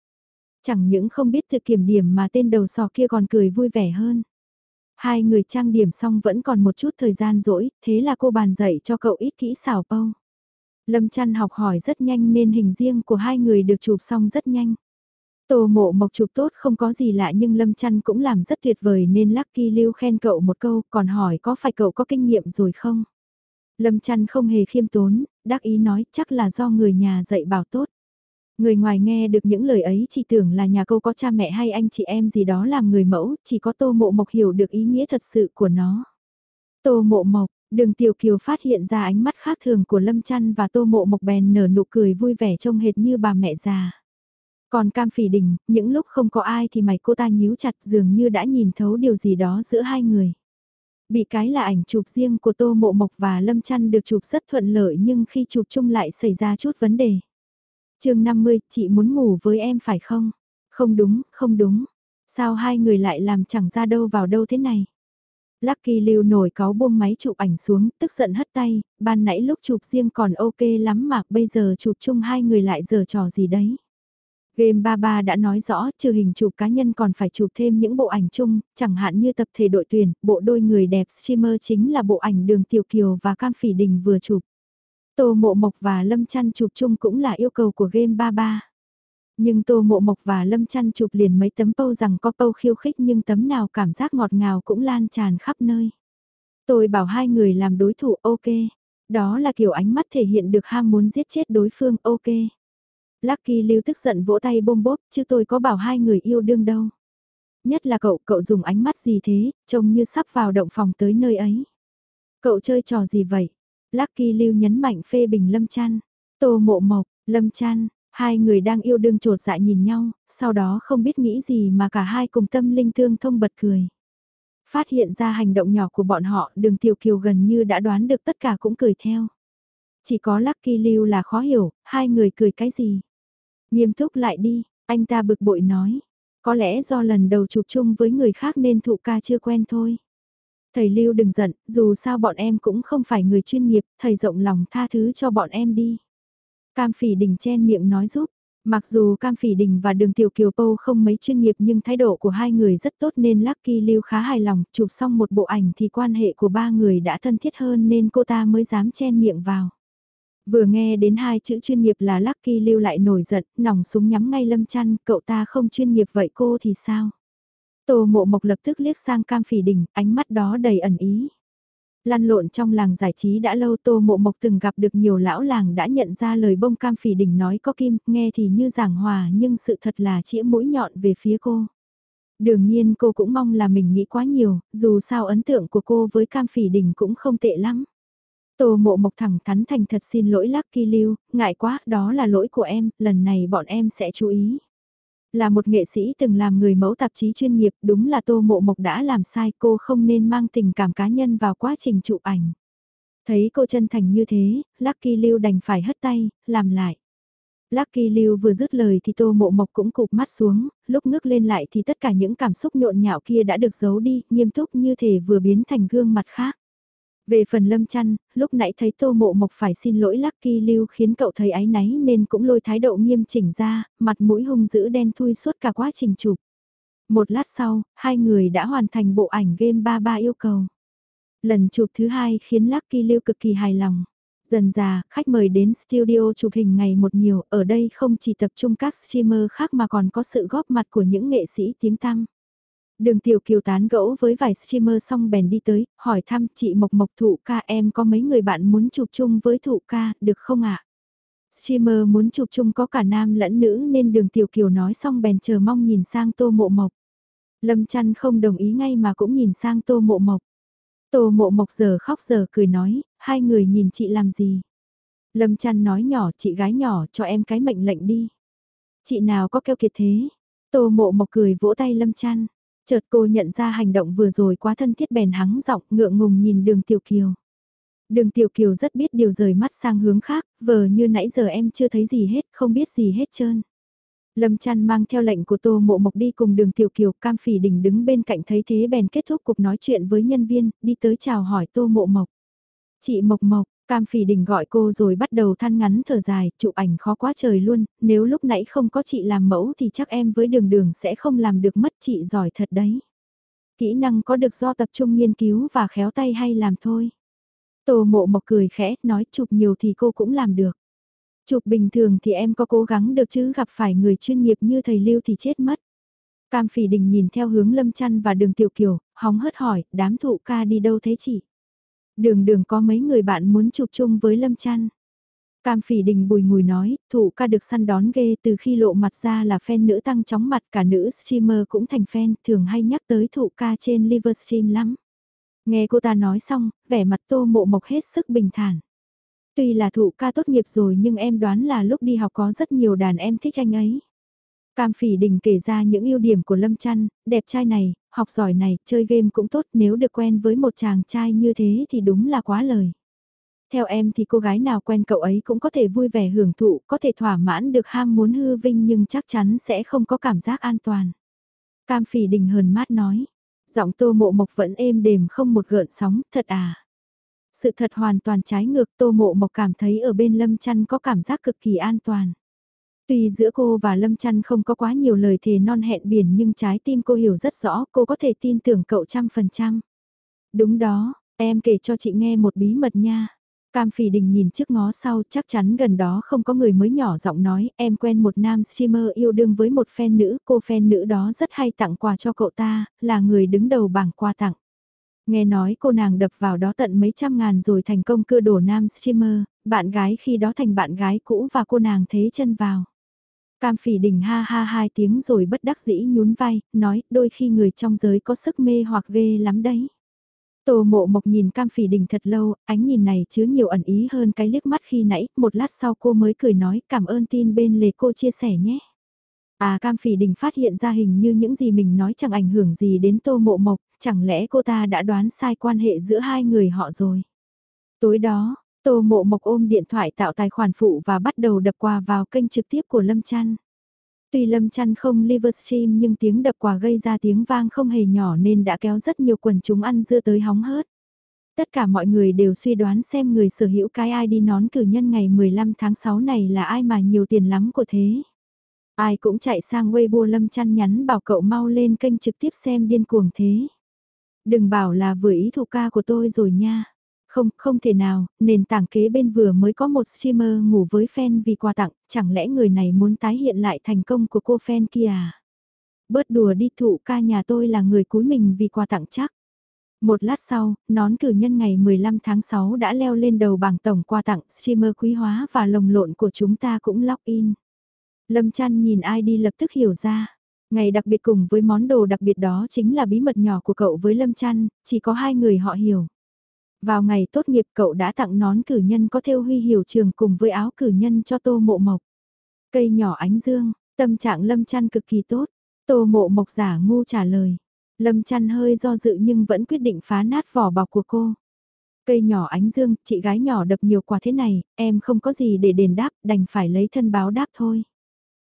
Chẳng những không biết thực kiểm điểm mà tên đầu sò kia còn cười vui vẻ hơn. Hai người trang điểm xong vẫn còn một chút thời gian rỗi, thế là cô bàn dạy cho cậu ít kỹ xảo bâu. Lâm chăn học hỏi rất nhanh nên hình riêng của hai người được chụp xong rất nhanh. Tô mộ mộc chụp tốt không có gì lạ nhưng Lâm chăn cũng làm rất tuyệt vời nên Lucky Lưu khen cậu một câu còn hỏi có phải cậu có kinh nghiệm rồi không? Lâm chăn không hề khiêm tốn, đắc ý nói chắc là do người nhà dạy bảo tốt. Người ngoài nghe được những lời ấy chỉ tưởng là nhà cô có cha mẹ hay anh chị em gì đó làm người mẫu, chỉ có tô mộ mộc hiểu được ý nghĩa thật sự của nó. Tô mộ mộc, đường tiểu kiều phát hiện ra ánh mắt khác thường của Lâm chăn và tô mộ mộc bèn nở nụ cười vui vẻ trông hệt như bà mẹ già. Còn cam phỉ đình, những lúc không có ai thì mày cô ta nhíu chặt dường như đã nhìn thấu điều gì đó giữa hai người. Bị cái là ảnh chụp riêng của Tô Mộ Mộc và Lâm Chăn được chụp rất thuận lợi nhưng khi chụp chung lại xảy ra chút vấn đề. chương 50, chị muốn ngủ với em phải không? Không đúng, không đúng. Sao hai người lại làm chẳng ra đâu vào đâu thế này? Lucky lưu nổi cáo buông máy chụp ảnh xuống, tức giận hất tay, ban nãy lúc chụp riêng còn ok lắm mà bây giờ chụp chung hai người lại giờ trò gì đấy. Game 33 đã nói rõ trừ hình chụp cá nhân còn phải chụp thêm những bộ ảnh chung, chẳng hạn như tập thể đội tuyển, bộ đôi người đẹp streamer chính là bộ ảnh đường Tiểu Kiều và Cam Phỉ Đình vừa chụp. Tô Mộ Mộc và Lâm Chăn chụp chung cũng là yêu cầu của Game 33. Nhưng Tô Mộ Mộc và Lâm Chăn chụp liền mấy tấm pâu rằng có pâu khiêu khích nhưng tấm nào cảm giác ngọt ngào cũng lan tràn khắp nơi. Tôi bảo hai người làm đối thủ ok. Đó là kiểu ánh mắt thể hiện được ham muốn giết chết đối phương ok. Lucky lưu tức giận vỗ tay bôm bốp, chứ tôi có bảo hai người yêu đương đâu. Nhất là cậu, cậu dùng ánh mắt gì thế, trông như sắp vào động phòng tới nơi ấy. Cậu chơi trò gì vậy? Lucky lưu nhấn mạnh phê bình Lâm Chan. Tô mộ mộc, Lâm Chan, hai người đang yêu đương trột dại nhìn nhau, sau đó không biết nghĩ gì mà cả hai cùng tâm linh thương thông bật cười. Phát hiện ra hành động nhỏ của bọn họ, đường tiểu kiều gần như đã đoán được tất cả cũng cười theo. Chỉ có Lucky lưu là khó hiểu, hai người cười cái gì? Nghiêm túc lại đi, anh ta bực bội nói. Có lẽ do lần đầu chụp chung với người khác nên thụ ca chưa quen thôi. Thầy Lưu đừng giận, dù sao bọn em cũng không phải người chuyên nghiệp, thầy rộng lòng tha thứ cho bọn em đi. Cam Phỉ Đình chen miệng nói giúp. Mặc dù Cam Phỉ Đình và Đường Tiểu Kiều Pâu không mấy chuyên nghiệp nhưng thái độ của hai người rất tốt nên Lucky Lưu khá hài lòng, chụp xong một bộ ảnh thì quan hệ của ba người đã thân thiết hơn nên cô ta mới dám chen miệng vào. Vừa nghe đến hai chữ chuyên nghiệp là Lucky lưu lại nổi giận, nòng súng nhắm ngay lâm chăn, cậu ta không chuyên nghiệp vậy cô thì sao? Tô mộ mộc lập tức liếc sang cam phỉ đỉnh, ánh mắt đó đầy ẩn ý. Lăn lộn trong làng giải trí đã lâu Tô Mộ Mộc từng gặp được nhiều lão làng đã nhận ra lời bông cam phỉ đỉnh nói có kim, nghe thì như giảng hòa nhưng sự thật là chĩa mũi nhọn về phía cô. Đương nhiên cô cũng mong là mình nghĩ quá nhiều, dù sao ấn tượng của cô với cam phỉ đỉnh cũng không tệ lắm. Tô mộ mộc thẳng thắn thành thật xin lỗi Lucky Lưu, ngại quá, đó là lỗi của em, lần này bọn em sẽ chú ý. Là một nghệ sĩ từng làm người mẫu tạp chí chuyên nghiệp, đúng là Tô Mộ Mộc đã làm sai cô không nên mang tình cảm cá nhân vào quá trình chụp ảnh. Thấy cô chân thành như thế, Lucky Lưu đành phải hất tay, làm lại. Lucky Lưu vừa dứt lời thì Tô Mộ Mộc cũng cụp mắt xuống, lúc ngước lên lại thì tất cả những cảm xúc nhộn nhạo kia đã được giấu đi, nghiêm túc như thể vừa biến thành gương mặt khác. Về phần lâm chăn, lúc nãy thấy tô mộ mộc phải xin lỗi Lucky Lưu khiến cậu thấy áy náy nên cũng lôi thái độ nghiêm chỉnh ra, mặt mũi hung dữ đen thui suốt cả quá trình chụp. Một lát sau, hai người đã hoàn thành bộ ảnh game 33 yêu cầu. Lần chụp thứ hai khiến Lucky Lưu cực kỳ hài lòng. Dần già, khách mời đến studio chụp hình ngày một nhiều, ở đây không chỉ tập trung các streamer khác mà còn có sự góp mặt của những nghệ sĩ tiếng tăm. Đường tiểu kiều tán gẫu với vài streamer xong bèn đi tới, hỏi thăm chị Mộc Mộc thụ ca em có mấy người bạn muốn chụp chung với thụ ca, được không ạ? Streamer muốn chụp chung có cả nam lẫn nữ nên đường tiểu kiều nói xong bèn chờ mong nhìn sang tô mộ mộc. Lâm chăn không đồng ý ngay mà cũng nhìn sang tô mộ mộc. Tô mộ mộc giờ khóc giờ cười nói, hai người nhìn chị làm gì? Lâm chăn nói nhỏ chị gái nhỏ cho em cái mệnh lệnh đi. Chị nào có keo kiệt thế? Tô mộ mộc cười vỗ tay lâm chăn. Chợt cô nhận ra hành động vừa rồi quá thân thiết bèn hắng giọng ngượng ngùng nhìn đường tiểu kiều. Đường tiểu kiều rất biết điều rời mắt sang hướng khác, vờ như nãy giờ em chưa thấy gì hết, không biết gì hết trơn. Lâm Trăn mang theo lệnh của Tô Mộ Mộc đi cùng đường Tiểu Kiều, Cam Phỉ Đình đứng bên cạnh thấy thế bèn kết thúc cuộc nói chuyện với nhân viên, đi tới chào hỏi Tô Mộ Mộc. Chị Mộc Mộc, Cam Phỉ Đình gọi cô rồi bắt đầu than ngắn thở dài, chụp ảnh khó quá trời luôn, nếu lúc nãy không có chị làm mẫu thì chắc em với đường đường sẽ không làm được mất chị giỏi thật đấy. Kỹ năng có được do tập trung nghiên cứu và khéo tay hay làm thôi. Tô Mộ Mộc cười khẽ, nói chụp nhiều thì cô cũng làm được. Chụp bình thường thì em có cố gắng được chứ gặp phải người chuyên nghiệp như thầy Lưu thì chết mất. Cam Phỉ Đình nhìn theo hướng Lâm Chăn và Đường Tiểu Kiều, hóng hớt hỏi, đám thụ ca đi đâu thế chị? Đường đường có mấy người bạn muốn chụp chung với Lâm Chăn. Cam Phỉ Đình bùi ngùi nói, thụ ca được săn đón ghê từ khi lộ mặt ra là fan nữ tăng chóng mặt cả nữ streamer cũng thành fan, thường hay nhắc tới thụ ca trên Livestream lắm. Nghe cô ta nói xong, vẻ mặt tô mộ mộc hết sức bình thản. Tuy là thụ ca tốt nghiệp rồi nhưng em đoán là lúc đi học có rất nhiều đàn em thích anh ấy. Cam Phỉ Đình kể ra những ưu điểm của Lâm Trăn, đẹp trai này, học giỏi này, chơi game cũng tốt nếu được quen với một chàng trai như thế thì đúng là quá lời. Theo em thì cô gái nào quen cậu ấy cũng có thể vui vẻ hưởng thụ, có thể thỏa mãn được ham muốn hư vinh nhưng chắc chắn sẽ không có cảm giác an toàn. Cam Phỉ Đình hờn mát nói, giọng tô mộ mộc vẫn êm đềm không một gợn sóng, thật à. Sự thật hoàn toàn trái ngược tô mộ mộc cảm thấy ở bên Lâm Chăn có cảm giác cực kỳ an toàn. Tuy giữa cô và Lâm Trăn không có quá nhiều lời thề non hẹn biển nhưng trái tim cô hiểu rất rõ cô có thể tin tưởng cậu trăm phần trăm. Đúng đó, em kể cho chị nghe một bí mật nha. Cam Phỉ Đình nhìn trước ngó sau chắc chắn gần đó không có người mới nhỏ giọng nói em quen một nam streamer yêu đương với một fan nữ, cô fan nữ đó rất hay tặng quà cho cậu ta, là người đứng đầu bảng quà tặng. Nghe nói cô nàng đập vào đó tận mấy trăm ngàn rồi thành công cưa đổ nam streamer, bạn gái khi đó thành bạn gái cũ và cô nàng thế chân vào. Cam phỉ đình ha ha hai tiếng rồi bất đắc dĩ nhún vai, nói đôi khi người trong giới có sức mê hoặc ghê lắm đấy. Tô mộ mộc nhìn cam phỉ đình thật lâu, ánh nhìn này chứa nhiều ẩn ý hơn cái liếc mắt khi nãy, một lát sau cô mới cười nói cảm ơn tin bên lề cô chia sẻ nhé. À cam phỉ đình phát hiện ra hình như những gì mình nói chẳng ảnh hưởng gì đến tô mộ mộc, chẳng lẽ cô ta đã đoán sai quan hệ giữa hai người họ rồi. Tối đó, tô mộ mộc ôm điện thoại tạo tài khoản phụ và bắt đầu đập quà vào kênh trực tiếp của Lâm Trăn. Tuy Lâm Trăn không livestream nhưng tiếng đập quà gây ra tiếng vang không hề nhỏ nên đã kéo rất nhiều quần chúng ăn dưa tới hóng hớt. Tất cả mọi người đều suy đoán xem người sở hữu cái ai đi nón cử nhân ngày 15 tháng 6 này là ai mà nhiều tiền lắm của thế. Ai cũng chạy sang Weibo Lâm chăn nhắn bảo cậu mau lên kênh trực tiếp xem điên cuồng thế. Đừng bảo là vừa ý thủ ca của tôi rồi nha. Không, không thể nào, nền tảng kế bên vừa mới có một streamer ngủ với fan vì quà tặng, chẳng lẽ người này muốn tái hiện lại thành công của cô fan kia à? Bớt đùa đi thụ ca nhà tôi là người cúi mình vì quà tặng chắc. Một lát sau, nón cử nhân ngày 15 tháng 6 đã leo lên đầu bảng tổng quà tặng streamer quý hóa và lồng lộn của chúng ta cũng lock in. Lâm chăn nhìn ai đi lập tức hiểu ra. Ngày đặc biệt cùng với món đồ đặc biệt đó chính là bí mật nhỏ của cậu với Lâm chăn, chỉ có hai người họ hiểu. Vào ngày tốt nghiệp cậu đã tặng nón cử nhân có theo huy hiểu trường cùng với áo cử nhân cho tô mộ mộc. Cây nhỏ ánh dương, tâm trạng Lâm chăn cực kỳ tốt. Tô mộ mộc giả ngu trả lời. Lâm chăn hơi do dự nhưng vẫn quyết định phá nát vỏ bọc của cô. Cây nhỏ ánh dương, chị gái nhỏ đập nhiều quả thế này, em không có gì để đền đáp, đành phải lấy thân báo đáp thôi.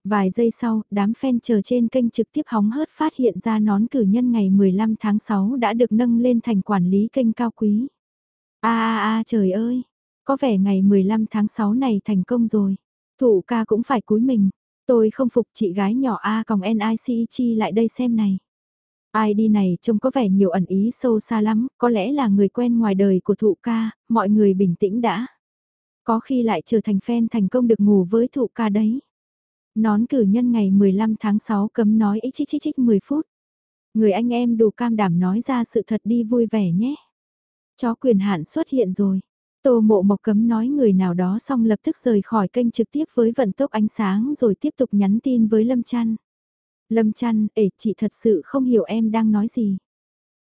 Vài giây sau, đám fan chờ trên kênh trực tiếp hóng hớt phát hiện ra nón cử nhân ngày 15 tháng 6 đã được nâng lên thành quản lý kênh cao quý a a a trời ơi, có vẻ ngày 15 tháng 6 này thành công rồi. Thủ ca cũng phải cúi mình. Tôi không phục chị gái nhỏ A còng NIC lại đây xem này. ID này trông có vẻ nhiều ẩn ý sâu xa lắm, có lẽ là người quen ngoài đời của thụ ca, mọi người bình tĩnh đã. Có khi lại trở thành fan thành công được ngủ với thụ ca đấy. Nón cử nhân ngày 15 tháng 6 cấm nói ích chích chích chích 10 phút. Người anh em đủ cam đảm nói ra sự thật đi vui vẻ nhé. Chó quyền hạn xuất hiện rồi. Tô mộ mộc cấm nói người nào đó xong lập tức rời khỏi kênh trực tiếp với vận tốc ánh sáng rồi tiếp tục nhắn tin với Lâm Trăn. Lâm Trăn, ể chị thật sự không hiểu em đang nói gì.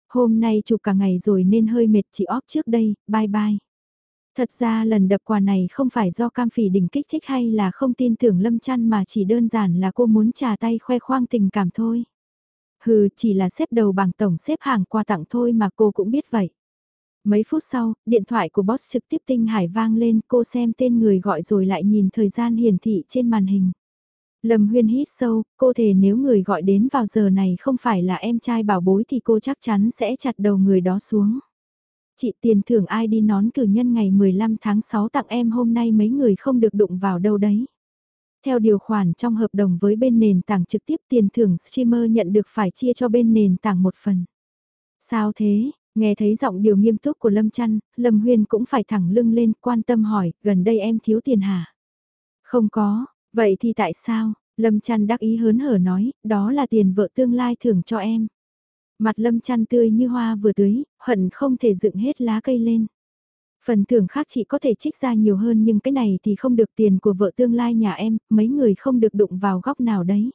Hôm nay chụp cả ngày rồi nên hơi mệt chị óp trước đây, bye bye. Thật ra lần đập quà này không phải do cam phỉ đỉnh kích thích hay là không tin tưởng Lâm Trăn mà chỉ đơn giản là cô muốn trà tay khoe khoang tình cảm thôi. Hừ, chỉ là xếp đầu bảng tổng xếp hàng quà tặng thôi mà cô cũng biết vậy. Mấy phút sau, điện thoại của boss trực tiếp tinh hải vang lên cô xem tên người gọi rồi lại nhìn thời gian hiển thị trên màn hình. Lâm Huyên hít sâu, cô thể nếu người gọi đến vào giờ này không phải là em trai bảo bối thì cô chắc chắn sẽ chặt đầu người đó xuống. Chị tiền thưởng ai đi nón cử nhân ngày 15 tháng 6 tặng em hôm nay mấy người không được đụng vào đâu đấy. Theo điều khoản trong hợp đồng với bên nền tảng trực tiếp tiền thưởng streamer nhận được phải chia cho bên nền tảng một phần. Sao thế, nghe thấy giọng điều nghiêm túc của Lâm Trăn, Lâm Huyên cũng phải thẳng lưng lên quan tâm hỏi, gần đây em thiếu tiền hả? Không có, vậy thì tại sao? Lâm Trăn đắc ý hớn hở nói, đó là tiền vợ tương lai thưởng cho em. Mặt Lâm Trăn tươi như hoa vừa tưới, hận không thể dựng hết lá cây lên. Phần thưởng khác chị có thể trích ra nhiều hơn nhưng cái này thì không được tiền của vợ tương lai nhà em, mấy người không được đụng vào góc nào đấy.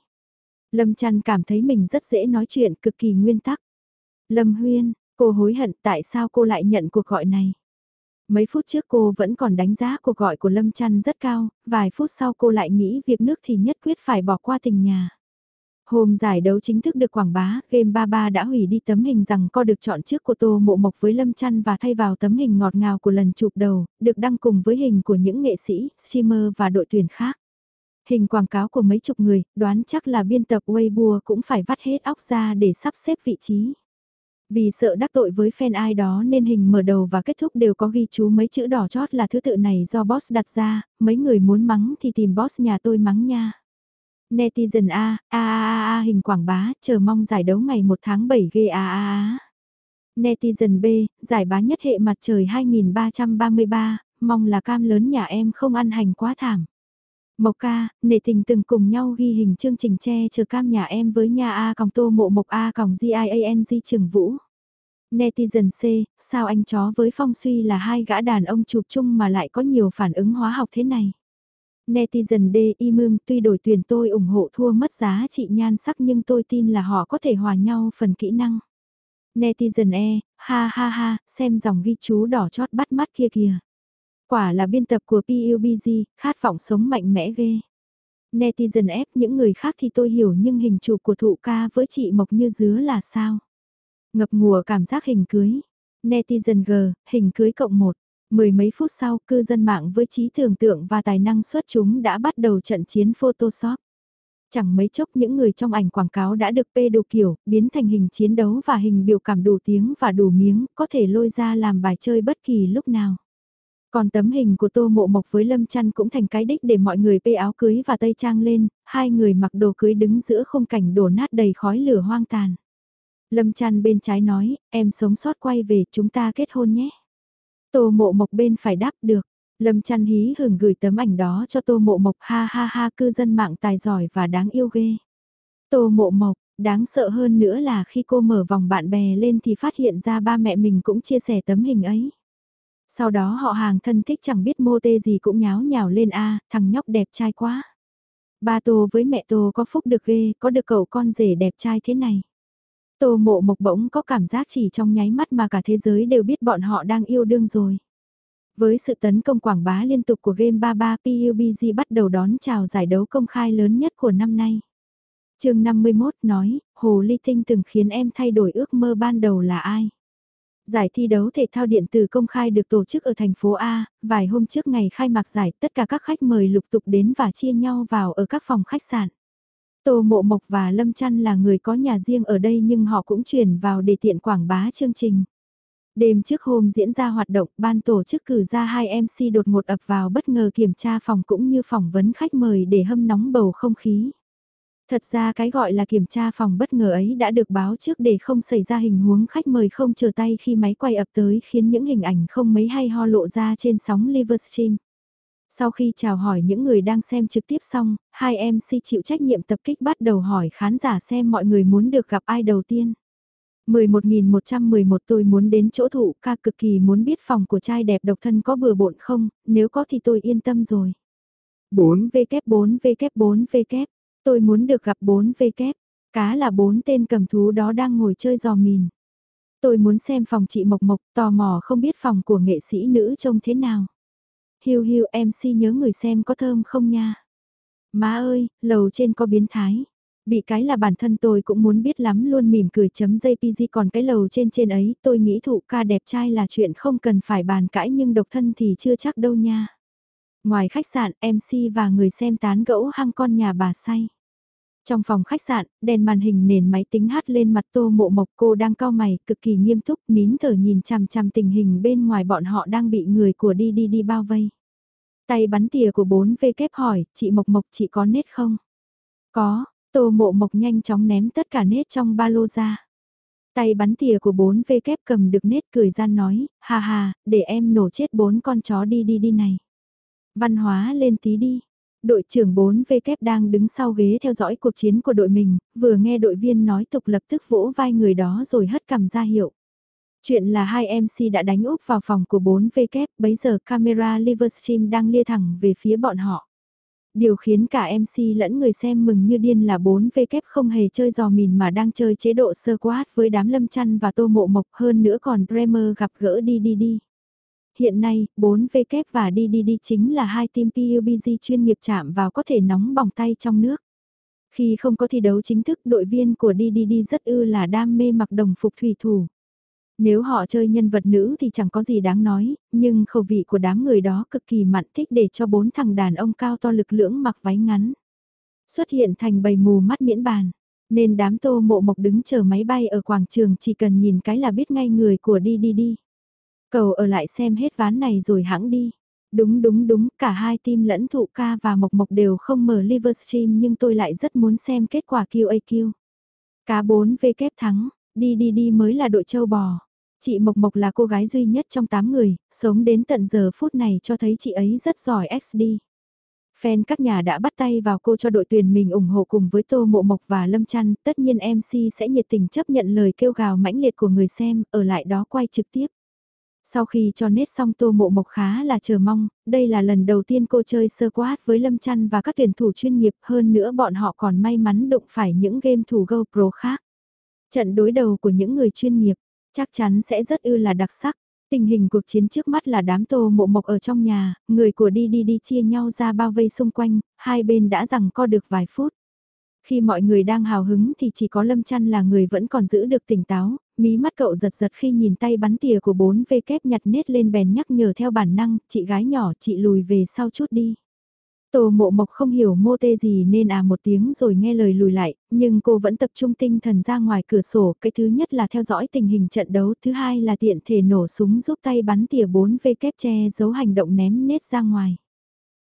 Lâm Trăn cảm thấy mình rất dễ nói chuyện, cực kỳ nguyên tắc. Lâm Huyên, cô hối hận tại sao cô lại nhận cuộc gọi này. Mấy phút trước cô vẫn còn đánh giá cuộc gọi của Lâm Trăn rất cao, vài phút sau cô lại nghĩ việc nước thì nhất quyết phải bỏ qua tình nhà. Hôm giải đấu chính thức được quảng bá, Game 33 đã hủy đi tấm hình rằng co được chọn trước của Tô Mộ Mộc với Lâm Trăn và thay vào tấm hình ngọt ngào của lần chụp đầu, được đăng cùng với hình của những nghệ sĩ, streamer và đội tuyển khác. Hình quảng cáo của mấy chục người, đoán chắc là biên tập Weibo cũng phải vắt hết óc ra để sắp xếp vị trí. Vì sợ đắc tội với fan ai đó nên hình mở đầu và kết thúc đều có ghi chú mấy chữ đỏ chót là thứ tự này do boss đặt ra, mấy người muốn mắng thì tìm boss nhà tôi mắng nha. Netizen A, A A A hình quảng bá, chờ mong giải đấu ngày 1 tháng 7 ghê A A A. Netizen B, giải bá nhất hệ mặt trời 2333, mong là cam lớn nhà em không ăn hành quá thảm. Mộc ca, nể tình từng cùng nhau ghi hình chương trình che chờ cam nhà em với nhà A còng tô mộ mộc A còng GIANG trường vũ. Netizen C, sao anh chó với phong suy là hai gã đàn ông chụp chung mà lại có nhiều phản ứng hóa học thế này. Netizen D imum tuy đổi tuyển tôi ủng hộ thua mất giá trị nhan sắc nhưng tôi tin là họ có thể hòa nhau phần kỹ năng. Netizen E, ha ha ha, xem dòng ghi chú đỏ chót bắt mắt kia kìa. Quả là biên tập của PUBG, khát vọng sống mạnh mẽ ghê. Netizen ép những người khác thì tôi hiểu nhưng hình chụp của thụ ca với chị Mộc như dứa là sao? Ngập ngùa cảm giác hình cưới. Netizen G, hình cưới cộng một. Mười mấy phút sau, cư dân mạng với trí tưởng tượng và tài năng xuất chúng đã bắt đầu trận chiến Photoshop. Chẳng mấy chốc những người trong ảnh quảng cáo đã được pê đồ kiểu, biến thành hình chiến đấu và hình biểu cảm đủ tiếng và đủ miếng, có thể lôi ra làm bài chơi bất kỳ lúc nào. Còn tấm hình của Tô Mộ Mộc với Lâm Chăn cũng thành cái đích để mọi người bê áo cưới và tây trang lên, hai người mặc đồ cưới đứng giữa khung cảnh đổ nát đầy khói lửa hoang tàn. Lâm Chăn bên trái nói, em sống sót quay về chúng ta kết hôn nhé. Tô Mộ Mộc bên phải đáp được. Lâm Chăn hí hưởng gửi tấm ảnh đó cho Tô Mộ Mộc ha ha ha cư dân mạng tài giỏi và đáng yêu ghê. Tô Mộ Mộc, đáng sợ hơn nữa là khi cô mở vòng bạn bè lên thì phát hiện ra ba mẹ mình cũng chia sẻ tấm hình ấy. Sau đó họ hàng thân thích chẳng biết mô tê gì cũng nháo nhào lên a thằng nhóc đẹp trai quá. Ba Tô với mẹ Tô có phúc được ghê, có được cậu con rể đẹp trai thế này. Tô mộ mộc bỗng có cảm giác chỉ trong nháy mắt mà cả thế giới đều biết bọn họ đang yêu đương rồi. Với sự tấn công quảng bá liên tục của Game 33 PUBG bắt đầu đón chào giải đấu công khai lớn nhất của năm nay. chương 51 nói, Hồ Ly Tinh từng khiến em thay đổi ước mơ ban đầu là ai? Giải thi đấu thể thao điện tử công khai được tổ chức ở thành phố A, vài hôm trước ngày khai mạc giải tất cả các khách mời lục tục đến và chia nhau vào ở các phòng khách sạn. Tô Mộ Mộc và Lâm Trăn là người có nhà riêng ở đây nhưng họ cũng chuyển vào để tiện quảng bá chương trình. Đêm trước hôm diễn ra hoạt động, ban tổ chức cử ra hai MC đột ngột ập vào bất ngờ kiểm tra phòng cũng như phỏng vấn khách mời để hâm nóng bầu không khí. Thật ra cái gọi là kiểm tra phòng bất ngờ ấy đã được báo trước để không xảy ra hình huống khách mời không chờ tay khi máy quay ập tới khiến những hình ảnh không mấy hay ho lộ ra trên sóng Livestream. Sau khi chào hỏi những người đang xem trực tiếp xong, hai MC chịu trách nhiệm tập kích bắt đầu hỏi khán giả xem mọi người muốn được gặp ai đầu tiên. 11.111 tôi muốn đến chỗ thụ ca cực kỳ muốn biết phòng của trai đẹp độc thân có bừa bộn không, nếu có thì tôi yên tâm rồi. 4V4V4V Tôi muốn được gặp 4V Cá là bốn tên cầm thú đó đang ngồi chơi giò mìn. Tôi muốn xem phòng chị Mộc Mộc, tò mò không biết phòng của nghệ sĩ nữ trông thế nào. Hiu hiu MC nhớ người xem có thơm không nha. Má ơi, lầu trên có biến thái. Bị cái là bản thân tôi cũng muốn biết lắm luôn mỉm cười chấm JPG còn cái lầu trên trên ấy tôi nghĩ thụ ca đẹp trai là chuyện không cần phải bàn cãi nhưng độc thân thì chưa chắc đâu nha. Ngoài khách sạn, MC và người xem tán gẫu hăng con nhà bà say. Trong phòng khách sạn, đèn màn hình nền máy tính hát lên mặt tô mộ mộc cô đang cao mày, cực kỳ nghiêm túc, nín thở nhìn chằm chằm tình hình bên ngoài bọn họ đang bị người của đi đi đi bao vây. Tay bắn tỉa của bốn v kép hỏi, chị Mộc Mộc chị có nết không? Có, tô mộ mộc nhanh chóng ném tất cả nết trong ba lô ra. Tay bắn tỉa của bốn v kép cầm được nết cười gian nói, ha ha, để em nổ chết bốn con chó đi đi đi này. Văn hóa lên tí đi. Đội trưởng 4V kép đang đứng sau ghế theo dõi cuộc chiến của đội mình, vừa nghe đội viên nói tục lập tức vỗ vai người đó rồi hất cầm ra hiệu. Chuyện là hai MC đã đánh úp vào phòng của 4V kép, bấy giờ camera Livestream đang lia thẳng về phía bọn họ. Điều khiến cả MC lẫn người xem mừng như điên là 4V kép không hề chơi giò mìn mà đang chơi chế độ sơ quát với đám lâm chăn và tô mộ mộc hơn nữa còn dreamer gặp gỡ đi đi đi. Hiện nay, 4V và DDD chính là hai team PUBG chuyên nghiệp chạm vào có thể nóng bỏng tay trong nước. Khi không có thi đấu chính thức đội viên của DDD rất ư là đam mê mặc đồng phục thủy thủ. Nếu họ chơi nhân vật nữ thì chẳng có gì đáng nói, nhưng khẩu vị của đám người đó cực kỳ mặn thích để cho bốn thằng đàn ông cao to lực lưỡng mặc váy ngắn. Xuất hiện thành bầy mù mắt miễn bàn, nên đám tô mộ mộc đứng chờ máy bay ở quảng trường chỉ cần nhìn cái là biết ngay người của đi đi đi. Cầu ở lại xem hết ván này rồi hãng đi. Đúng đúng đúng, cả hai team lẫn thụ ca và mộc mộc đều không mở Livestream nhưng tôi lại rất muốn xem kết quả QAQ. Cá 4 V kép thắng, đi đi đi mới là đội châu bò. Chị Mộc Mộc là cô gái duy nhất trong 8 người, sống đến tận giờ phút này cho thấy chị ấy rất giỏi XD. Fan các nhà đã bắt tay vào cô cho đội tuyển mình ủng hộ cùng với Tô Mộ Mộc và Lâm Trăn, tất nhiên MC sẽ nhiệt tình chấp nhận lời kêu gào mãnh liệt của người xem, ở lại đó quay trực tiếp. Sau khi cho nết xong tô mộ mộc khá là chờ mong, đây là lần đầu tiên cô chơi sơ quát với Lâm Trăn và các tuyển thủ chuyên nghiệp hơn nữa bọn họ còn may mắn đụng phải những game thủ GoPro khác. Trận đối đầu của những người chuyên nghiệp, chắc chắn sẽ rất ư là đặc sắc. Tình hình cuộc chiến trước mắt là đám tô mộ mộc ở trong nhà, người của đi đi đi chia nhau ra bao vây xung quanh, hai bên đã rằng co được vài phút. Khi mọi người đang hào hứng thì chỉ có Lâm Chăn là người vẫn còn giữ được tỉnh táo, mí mắt cậu giật giật khi nhìn tay bắn tỉa của bốn v kép nhặt nết lên bèn nhắc nhở theo bản năng, chị gái nhỏ chị lùi về sau chút đi. Tổ mộ mộc không hiểu mô tê gì nên à một tiếng rồi nghe lời lùi lại, nhưng cô vẫn tập trung tinh thần ra ngoài cửa sổ, cái thứ nhất là theo dõi tình hình trận đấu, thứ hai là tiện thể nổ súng giúp tay bắn tỉa 4 v kép che giấu hành động ném nết ra ngoài.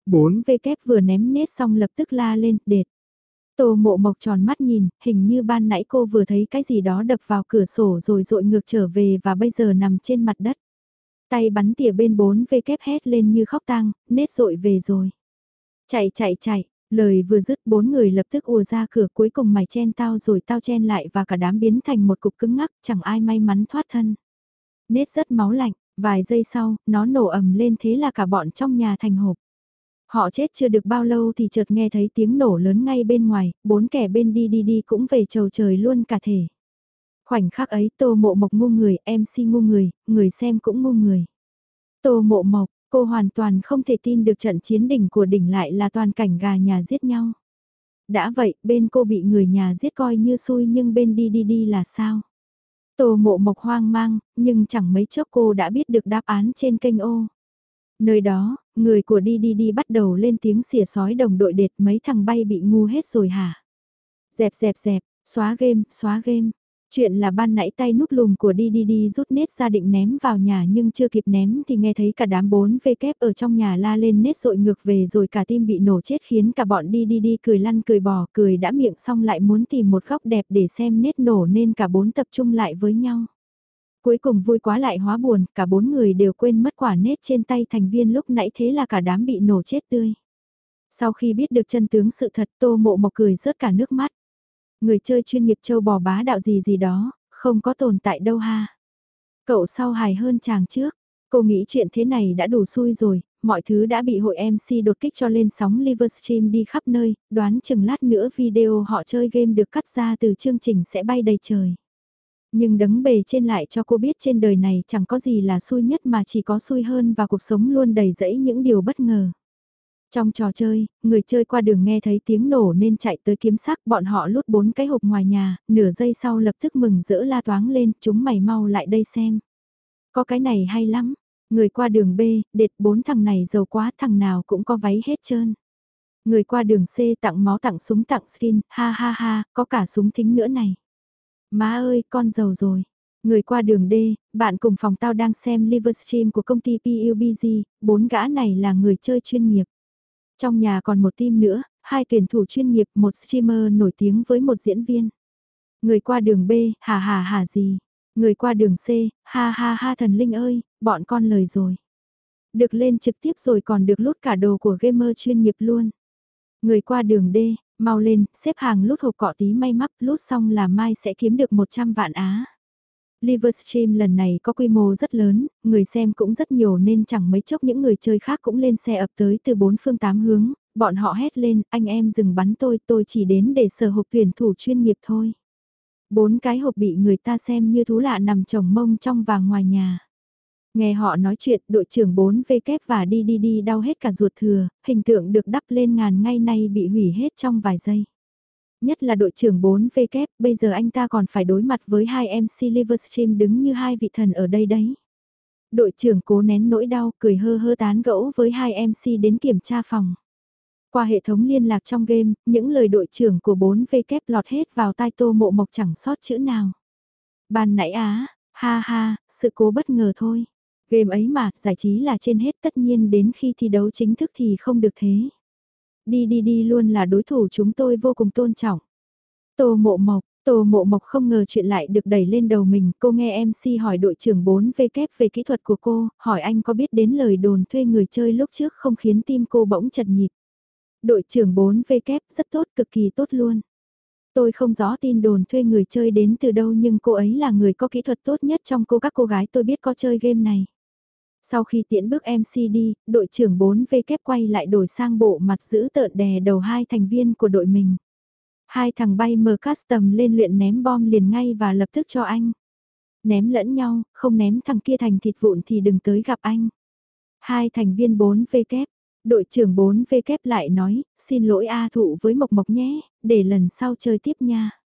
4 v kép vừa ném nết xong lập tức la lên, đệt. Tô mộ mộc tròn mắt nhìn, hình như ban nãy cô vừa thấy cái gì đó đập vào cửa sổ rồi rội ngược trở về và bây giờ nằm trên mặt đất. Tay bắn tỉa bên bốn vê kép hét lên như khóc tang, nết rội về rồi. Chạy chạy chạy, lời vừa dứt bốn người lập tức ùa ra cửa cuối cùng mày chen tao rồi tao chen lại và cả đám biến thành một cục cứng ngắc, chẳng ai may mắn thoát thân. Nết rất máu lạnh, vài giây sau, nó nổ ầm lên thế là cả bọn trong nhà thành hộp. Họ chết chưa được bao lâu thì chợt nghe thấy tiếng nổ lớn ngay bên ngoài, bốn kẻ bên đi đi đi cũng về trầu trời luôn cả thể. Khoảnh khắc ấy tô mộ mộc ngu người, MC ngu người, người xem cũng ngu người. Tô mộ mộc, cô hoàn toàn không thể tin được trận chiến đỉnh của đỉnh lại là toàn cảnh gà nhà giết nhau. Đã vậy, bên cô bị người nhà giết coi như xui nhưng bên đi đi đi là sao? Tô mộ mộc hoang mang, nhưng chẳng mấy chốc cô đã biết được đáp án trên kênh ô. Nơi đó, người của đi đi đi bắt đầu lên tiếng xỉa sói đồng đội đệt mấy thằng bay bị ngu hết rồi hả? Dẹp dẹp dẹp, xóa game, xóa game. Chuyện là ban nãy tay nút lùm của đi đi đi rút nết ra định ném vào nhà nhưng chưa kịp ném thì nghe thấy cả đám bốn vê kép ở trong nhà la lên nết rội ngược về rồi cả tim bị nổ chết khiến cả bọn đi đi đi cười lăn cười bò cười đã miệng xong lại muốn tìm một góc đẹp để xem nết nổ nên cả bốn tập trung lại với nhau. Cuối cùng vui quá lại hóa buồn, cả bốn người đều quên mất quả nết trên tay thành viên lúc nãy thế là cả đám bị nổ chết tươi. Sau khi biết được chân tướng sự thật tô mộ mộc cười rớt cả nước mắt. Người chơi chuyên nghiệp châu bò bá đạo gì gì đó, không có tồn tại đâu ha. Cậu sau hài hơn chàng trước, cô nghĩ chuyện thế này đã đủ xui rồi, mọi thứ đã bị hội MC đột kích cho lên sóng Livestream đi khắp nơi, đoán chừng lát nữa video họ chơi game được cắt ra từ chương trình sẽ bay đầy trời. Nhưng đấng bề trên lại cho cô biết trên đời này chẳng có gì là xui nhất mà chỉ có xui hơn và cuộc sống luôn đầy rẫy những điều bất ngờ. Trong trò chơi, người chơi qua đường nghe thấy tiếng nổ nên chạy tới kiếm sắc bọn họ lút bốn cái hộp ngoài nhà, nửa giây sau lập tức mừng rỡ la toáng lên, chúng mày mau lại đây xem. Có cái này hay lắm, Người qua đường B, đệt bốn thằng này giàu quá thằng nào cũng có váy hết trơn. Người qua đường C tặng máu tặng súng tặng skin, ha ha ha, có cả súng thính nữa này. Má ơi, con giàu rồi. Người qua đường D, bạn cùng phòng tao đang xem Livestream của công ty PUBG, bốn gã này là người chơi chuyên nghiệp. Trong nhà còn một team nữa, hai tuyển thủ chuyên nghiệp, một streamer nổi tiếng với một diễn viên. Người qua đường B, hà hà hà gì. Người qua đường C, ha ha ha thần linh ơi, bọn con lời rồi. Được lên trực tiếp rồi còn được lút cả đồ của gamer chuyên nghiệp luôn. Người qua đường D, mau lên, xếp hàng lút hộp cọ tí may mắp, lút xong là mai sẽ kiếm được 100 vạn á. Livestream lần này có quy mô rất lớn, người xem cũng rất nhiều nên chẳng mấy chốc những người chơi khác cũng lên xe ập tới từ bốn phương tám hướng, bọn họ hét lên, anh em dừng bắn tôi, tôi chỉ đến để sở hộp tuyển thủ chuyên nghiệp thôi. Bốn cái hộp bị người ta xem như thú lạ nằm trồng mông trong và ngoài nhà. Nghe họ nói chuyện đội trưởng 4V kép và đi đi đi đau hết cả ruột thừa, hình tượng được đắp lên ngàn ngay nay bị hủy hết trong vài giây. Nhất là đội trưởng 4V kép, bây giờ anh ta còn phải đối mặt với hai MC Livestream đứng như hai vị thần ở đây đấy. Đội trưởng cố nén nỗi đau, cười hơ hơ tán gẫu với hai MC đến kiểm tra phòng. Qua hệ thống liên lạc trong game, những lời đội trưởng của 4V kép lọt hết vào tai tô mộ mộc chẳng sót chữ nào. Ban nãy á, ha ha, sự cố bất ngờ thôi. Game ấy mà, giải trí là trên hết tất nhiên đến khi thi đấu chính thức thì không được thế. Đi đi đi luôn là đối thủ chúng tôi vô cùng tôn trọng. Tô mộ mộc, Tô Mộ Mộc không ngờ chuyện lại được đẩy lên đầu mình, cô nghe MC hỏi đội trưởng 4V kép về kỹ thuật của cô, hỏi anh có biết đến lời đồn thuê người chơi lúc trước không khiến tim cô bỗng chật nhịp. Đội trưởng 4V kép rất tốt, cực kỳ tốt luôn. Tôi không rõ tin đồn thuê người chơi đến từ đâu nhưng cô ấy là người có kỹ thuật tốt nhất trong cô các cô gái tôi biết có chơi game này. Sau khi tiễn bước MC đi, đội trưởng 4V kép quay lại đổi sang bộ mặt giữ tợn đè đầu hai thành viên của đội mình. Hai thằng bay mờ custom lên luyện ném bom liền ngay và lập tức cho anh. Ném lẫn nhau, không ném thằng kia thành thịt vụn thì đừng tới gặp anh. Hai thành viên 4V kép, đội trưởng 4V kép lại nói, xin lỗi A thụ với Mộc Mộc nhé, để lần sau chơi tiếp nha.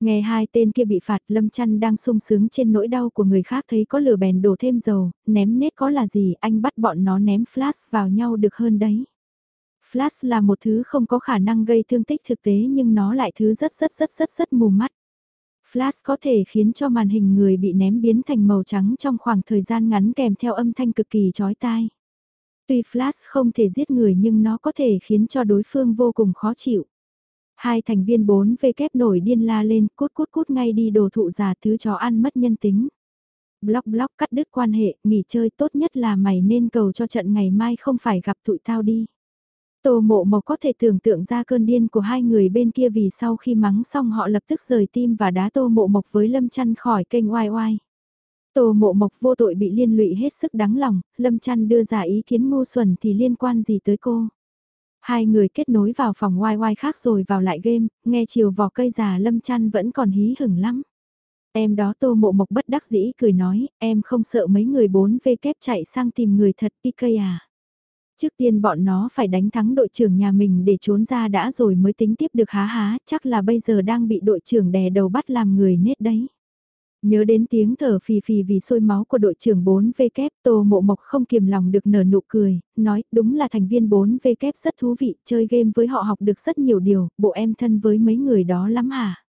Nghe hai tên kia bị phạt Lâm Chăn đang sung sướng trên nỗi đau của người khác thấy có lửa bèn đổ thêm dầu, ném nết có là gì anh bắt bọn nó ném flash vào nhau được hơn đấy. Flash là một thứ không có khả năng gây thương tích thực tế nhưng nó lại thứ rất rất rất rất rất mù mắt. Flash có thể khiến cho màn hình người bị ném biến thành màu trắng trong khoảng thời gian ngắn kèm theo âm thanh cực kỳ chói tai. Tuy Flash không thể giết người nhưng nó có thể khiến cho đối phương vô cùng khó chịu. Hai thành viên bốn v kép nổi điên la lên cút cút cút ngay đi đồ thụ giả thứ chó ăn mất nhân tính. Block block cắt đứt quan hệ, nghỉ chơi tốt nhất là mày nên cầu cho trận ngày mai không phải gặp tụi tao đi. Tô mộ mộc có thể tưởng tượng ra cơn điên của hai người bên kia vì sau khi mắng xong họ lập tức rời tim và đá tô mộ mộc với lâm chăn khỏi kênh oai oai. Tô mộ mộc vô tội bị liên lụy hết sức đáng lòng, lâm chăn đưa ra ý kiến ngu xuẩn thì liên quan gì tới cô. Hai người kết nối vào phòng oai oai khác rồi vào lại game, nghe chiều vỏ cây già lâm chăn vẫn còn hí hửng lắm. Em đó tô mộ mộc bất đắc dĩ cười nói, em không sợ mấy người bốn v kép chạy sang tìm người thật PK à. Trước tiên bọn nó phải đánh thắng đội trưởng nhà mình để trốn ra đã rồi mới tính tiếp được há há, chắc là bây giờ đang bị đội trưởng đè đầu bắt làm người nết đấy. Nhớ đến tiếng thở phì phì vì sôi máu của đội trưởng 4V kép Tô Mộ Mộc không kiềm lòng được nở nụ cười, nói đúng là thành viên 4V kép rất thú vị, chơi game với họ học được rất nhiều điều, bộ em thân với mấy người đó lắm hả?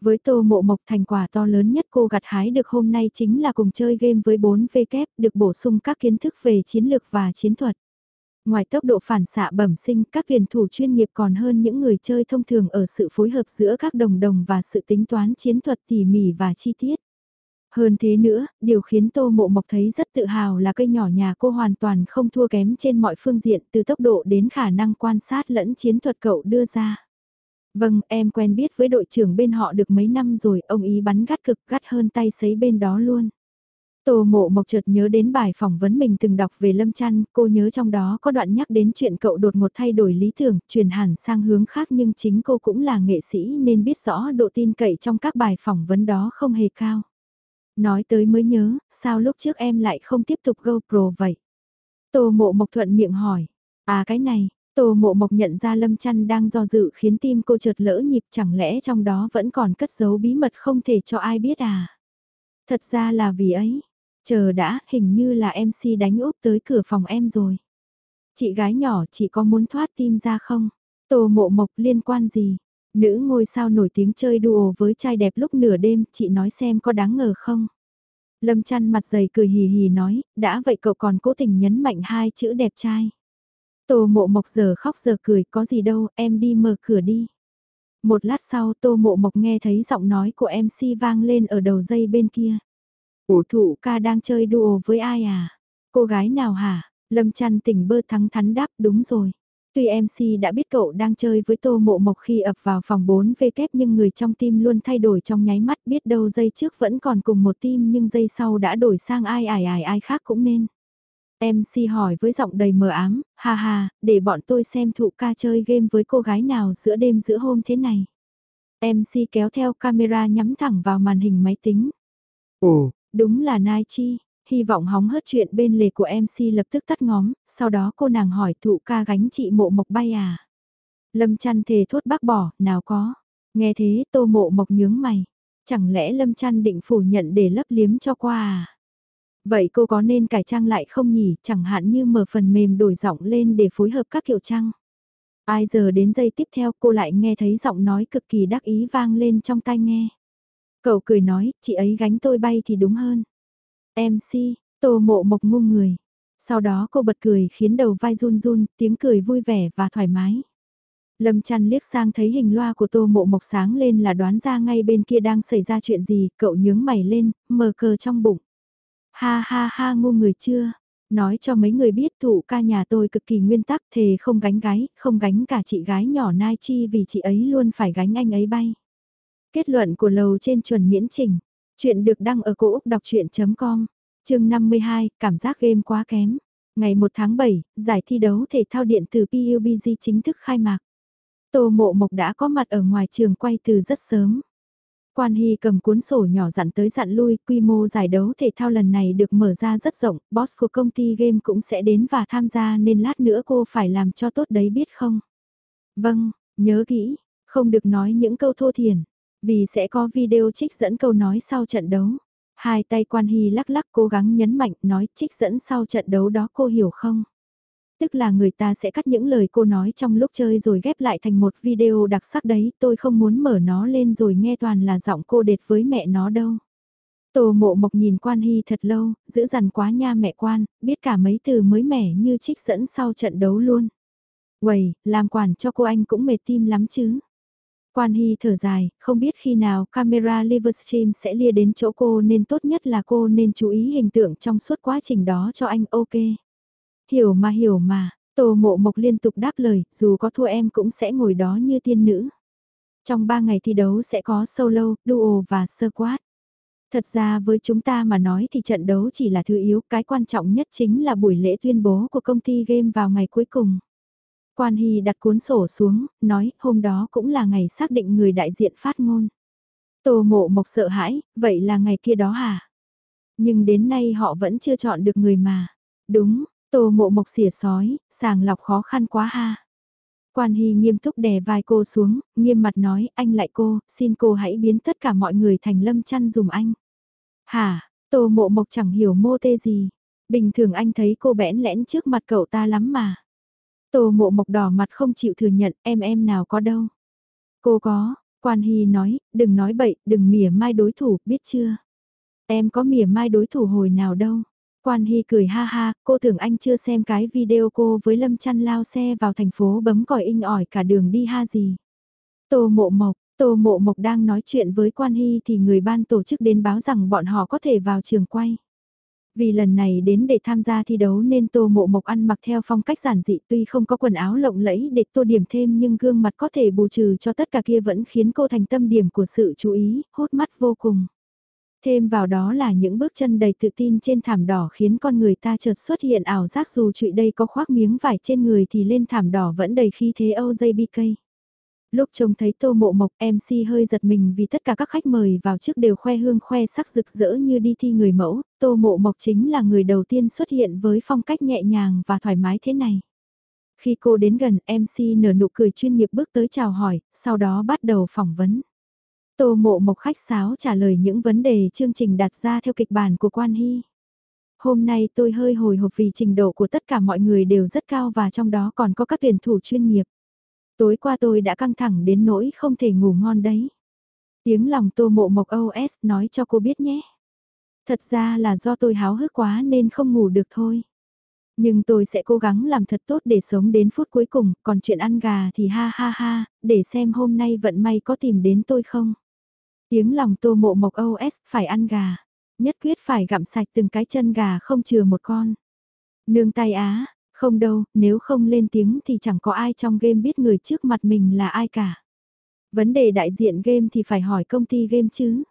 Với Tô Mộ Mộc thành quả to lớn nhất cô gặt hái được hôm nay chính là cùng chơi game với 4V kép, được bổ sung các kiến thức về chiến lược và chiến thuật. Ngoài tốc độ phản xạ bẩm sinh, các tuyển thủ chuyên nghiệp còn hơn những người chơi thông thường ở sự phối hợp giữa các đồng đồng và sự tính toán chiến thuật tỉ mỉ và chi tiết. Hơn thế nữa, điều khiến Tô Mộ Mộc thấy rất tự hào là cây nhỏ nhà cô hoàn toàn không thua kém trên mọi phương diện từ tốc độ đến khả năng quan sát lẫn chiến thuật cậu đưa ra. Vâng, em quen biết với đội trưởng bên họ được mấy năm rồi, ông ý bắn gắt cực gắt hơn tay sấy bên đó luôn. Tô mộ mộc chợt nhớ đến bài phỏng vấn mình từng đọc về Lâm Trăn, cô nhớ trong đó có đoạn nhắc đến chuyện cậu đột một thay đổi lý tưởng, chuyển hẳn sang hướng khác nhưng chính cô cũng là nghệ sĩ nên biết rõ độ tin cậy trong các bài phỏng vấn đó không hề cao. Nói tới mới nhớ, sao lúc trước em lại không tiếp tục GoPro vậy? Tô mộ mộc thuận miệng hỏi, à cái này, Tô mộ mộc nhận ra Lâm Trăn đang do dự khiến tim cô chợt lỡ nhịp chẳng lẽ trong đó vẫn còn cất giấu bí mật không thể cho ai biết à? Thật ra là vì ấy, Chờ đã, hình như là MC đánh úp tới cửa phòng em rồi. Chị gái nhỏ, chị có muốn thoát tim ra không? Tô mộ mộc liên quan gì? Nữ ngôi sao nổi tiếng chơi đùa với trai đẹp lúc nửa đêm, chị nói xem có đáng ngờ không? Lâm chăn mặt dày cười hì hì nói, đã vậy cậu còn cố tình nhấn mạnh hai chữ đẹp trai. Tô mộ mộc giờ khóc giờ cười, có gì đâu, em đi mở cửa đi. Một lát sau tô mộ mộc nghe thấy giọng nói của MC vang lên ở đầu dây bên kia. Ủ thụ ca đang chơi đùa với ai à? Cô gái nào hả? Lâm chăn tỉnh bơ thắng thắn đáp đúng rồi. Tuy MC đã biết cậu đang chơi với Tô Mộ Mộc khi ập vào phòng 4 v kép nhưng người trong tim luôn thay đổi trong nháy mắt biết đâu giây trước vẫn còn cùng một tim nhưng giây sau đã đổi sang ai ải ải ai khác cũng nên. MC hỏi với giọng đầy mờ ám, ha ha, để bọn tôi xem thụ ca chơi game với cô gái nào giữa đêm giữa hôm thế này. MC kéo theo camera nhắm thẳng vào màn hình máy tính. Ồ, đúng là Nai Chi, hy vọng hóng hớt chuyện bên lề của MC lập tức tắt ngóm, sau đó cô nàng hỏi thụ ca gánh chị mộ mộc bay à. Lâm chăn thề thốt bác bỏ, nào có. Nghe thế tô mộ mộc nhướng mày. Chẳng lẽ Lâm chăn định phủ nhận để lấp liếm cho qua à? Vậy cô có nên cải trang lại không nhỉ, chẳng hạn như mở phần mềm đổi giọng lên để phối hợp các kiểu trang. Ai giờ đến giây tiếp theo cô lại nghe thấy giọng nói cực kỳ đắc ý vang lên trong tai nghe. Cậu cười nói, chị ấy gánh tôi bay thì đúng hơn. MC, tô mộ mộc ngu người. Sau đó cô bật cười khiến đầu vai run run, tiếng cười vui vẻ và thoải mái. Lâm chăn liếc sang thấy hình loa của tô mộ mộc sáng lên là đoán ra ngay bên kia đang xảy ra chuyện gì, cậu nhướng mày lên, mờ cờ trong bụng. Ha ha ha ngu người chưa? Nói cho mấy người biết thụ ca nhà tôi cực kỳ nguyên tắc thề không gánh gái, không gánh cả chị gái nhỏ Nai Chi vì chị ấy luôn phải gánh anh ấy bay. Kết luận của lầu trên chuẩn miễn trình. Chuyện được đăng ở cổ Úc đọc chuyện.com. Trường 52, cảm giác game quá kém. Ngày 1 tháng 7, giải thi đấu thể thao điện tử PUBG chính thức khai mạc. Tô Mộ Mộc đã có mặt ở ngoài trường quay từ rất sớm. Quan Hy cầm cuốn sổ nhỏ dặn tới dặn lui, quy mô giải đấu thể thao lần này được mở ra rất rộng, boss của công ty game cũng sẽ đến và tham gia nên lát nữa cô phải làm cho tốt đấy biết không? Vâng, nhớ kỹ, không được nói những câu thô thiển, vì sẽ có video trích dẫn câu nói sau trận đấu. Hai tay Quan Hy lắc lắc cố gắng nhấn mạnh nói trích dẫn sau trận đấu đó cô hiểu không? tức là người ta sẽ cắt những lời cô nói trong lúc chơi rồi ghép lại thành một video đặc sắc đấy, tôi không muốn mở nó lên rồi nghe toàn là giọng cô đệt với mẹ nó đâu. Tổ mộ mộc nhìn quan hy thật lâu, giữ dằn quá nha mẹ quan, biết cả mấy từ mới mẻ như trích dẫn sau trận đấu luôn. Quầy, làm quản cho cô anh cũng mệt tim lắm chứ. Quan Hy thở dài, không biết khi nào camera Livestream sẽ lia đến chỗ cô nên tốt nhất là cô nên chú ý hình tượng trong suốt quá trình đó cho anh ok. Hiểu mà hiểu mà, Tô Mộ Mộc liên tục đáp lời, dù có thua em cũng sẽ ngồi đó như tiên nữ. Trong 3 ngày thi đấu sẽ có solo, duo và sơ quát. Thật ra với chúng ta mà nói thì trận đấu chỉ là thứ yếu, cái quan trọng nhất chính là buổi lễ tuyên bố của công ty game vào ngày cuối cùng. Quan Hy đặt cuốn sổ xuống, nói hôm đó cũng là ngày xác định người đại diện phát ngôn. Tô mộ mộc sợ hãi, vậy là ngày kia đó hả? Nhưng đến nay họ vẫn chưa chọn được người mà. Đúng, Tô mộ mộc xỉa sói, sàng lọc khó khăn quá ha. Quan Hy nghiêm túc đè vai cô xuống, nghiêm mặt nói, anh lại cô, xin cô hãy biến tất cả mọi người thành lâm chăn dùm anh. Hả, tô mộ mộc chẳng hiểu mô tê gì. Bình thường anh thấy cô bẽn lẽn trước mặt cậu ta lắm mà. Tô mộ mộc đỏ mặt không chịu thừa nhận, em em nào có đâu. Cô có, Quan Hy nói, đừng nói bậy, đừng mỉa mai đối thủ, biết chưa? Em có mỉa mai đối thủ hồi nào đâu. Quan Hy cười ha ha, cô tưởng anh chưa xem cái video cô với Lâm Chăn lao xe vào thành phố bấm còi inh ỏi cả đường đi ha gì. Tô Mộ Mộc, Tô Mộ Mộc đang nói chuyện với Quan Hy thì người ban tổ chức đến báo rằng bọn họ có thể vào trường quay. Vì lần này đến để tham gia thi đấu nên Tô Mộ Mộc ăn mặc theo phong cách giản dị tuy không có quần áo lộng lẫy để tô điểm thêm nhưng gương mặt có thể bù trừ cho tất cả kia vẫn khiến cô thành tâm điểm của sự chú ý, hút mắt vô cùng. Thêm vào đó là những bước chân đầy tự tin trên thảm đỏ khiến con người ta chợt xuất hiện ảo giác dù chuyện đây có khoác miếng vải trên người thì lên thảm đỏ vẫn đầy khí thế OJBK. Lúc trông thấy tô mộ mộc MC hơi giật mình vì tất cả các khách mời vào trước đều khoe hương khoe sắc rực rỡ như đi thi người mẫu, tô mộ mộc chính là người đầu tiên xuất hiện với phong cách nhẹ nhàng và thoải mái thế này. Khi cô đến gần MC nở nụ cười chuyên nghiệp bước tới chào hỏi, sau đó bắt đầu phỏng vấn. Tô mộ mộc khách sáo trả lời những vấn đề chương trình đặt ra theo kịch bản của Quan Hy. Hôm nay tôi hơi hồi hộp vì trình độ của tất cả mọi người đều rất cao và trong đó còn có các tuyển thủ chuyên nghiệp. Tối qua tôi đã căng thẳng đến nỗi không thể ngủ ngon đấy. Tiếng lòng tô mộ mộc OS nói cho cô biết nhé. Thật ra là do tôi háo hức quá nên không ngủ được thôi. Nhưng tôi sẽ cố gắng làm thật tốt để sống đến phút cuối cùng, còn chuyện ăn gà thì ha ha ha, để xem hôm nay vận may có tìm đến tôi không. Tiếng lòng tô mộ mộc OS phải ăn gà, nhất quyết phải gặm sạch từng cái chân gà không chừa một con. Nương tay á, không đâu, nếu không lên tiếng thì chẳng có ai trong game biết người trước mặt mình là ai cả. Vấn đề đại diện game thì phải hỏi công ty game chứ.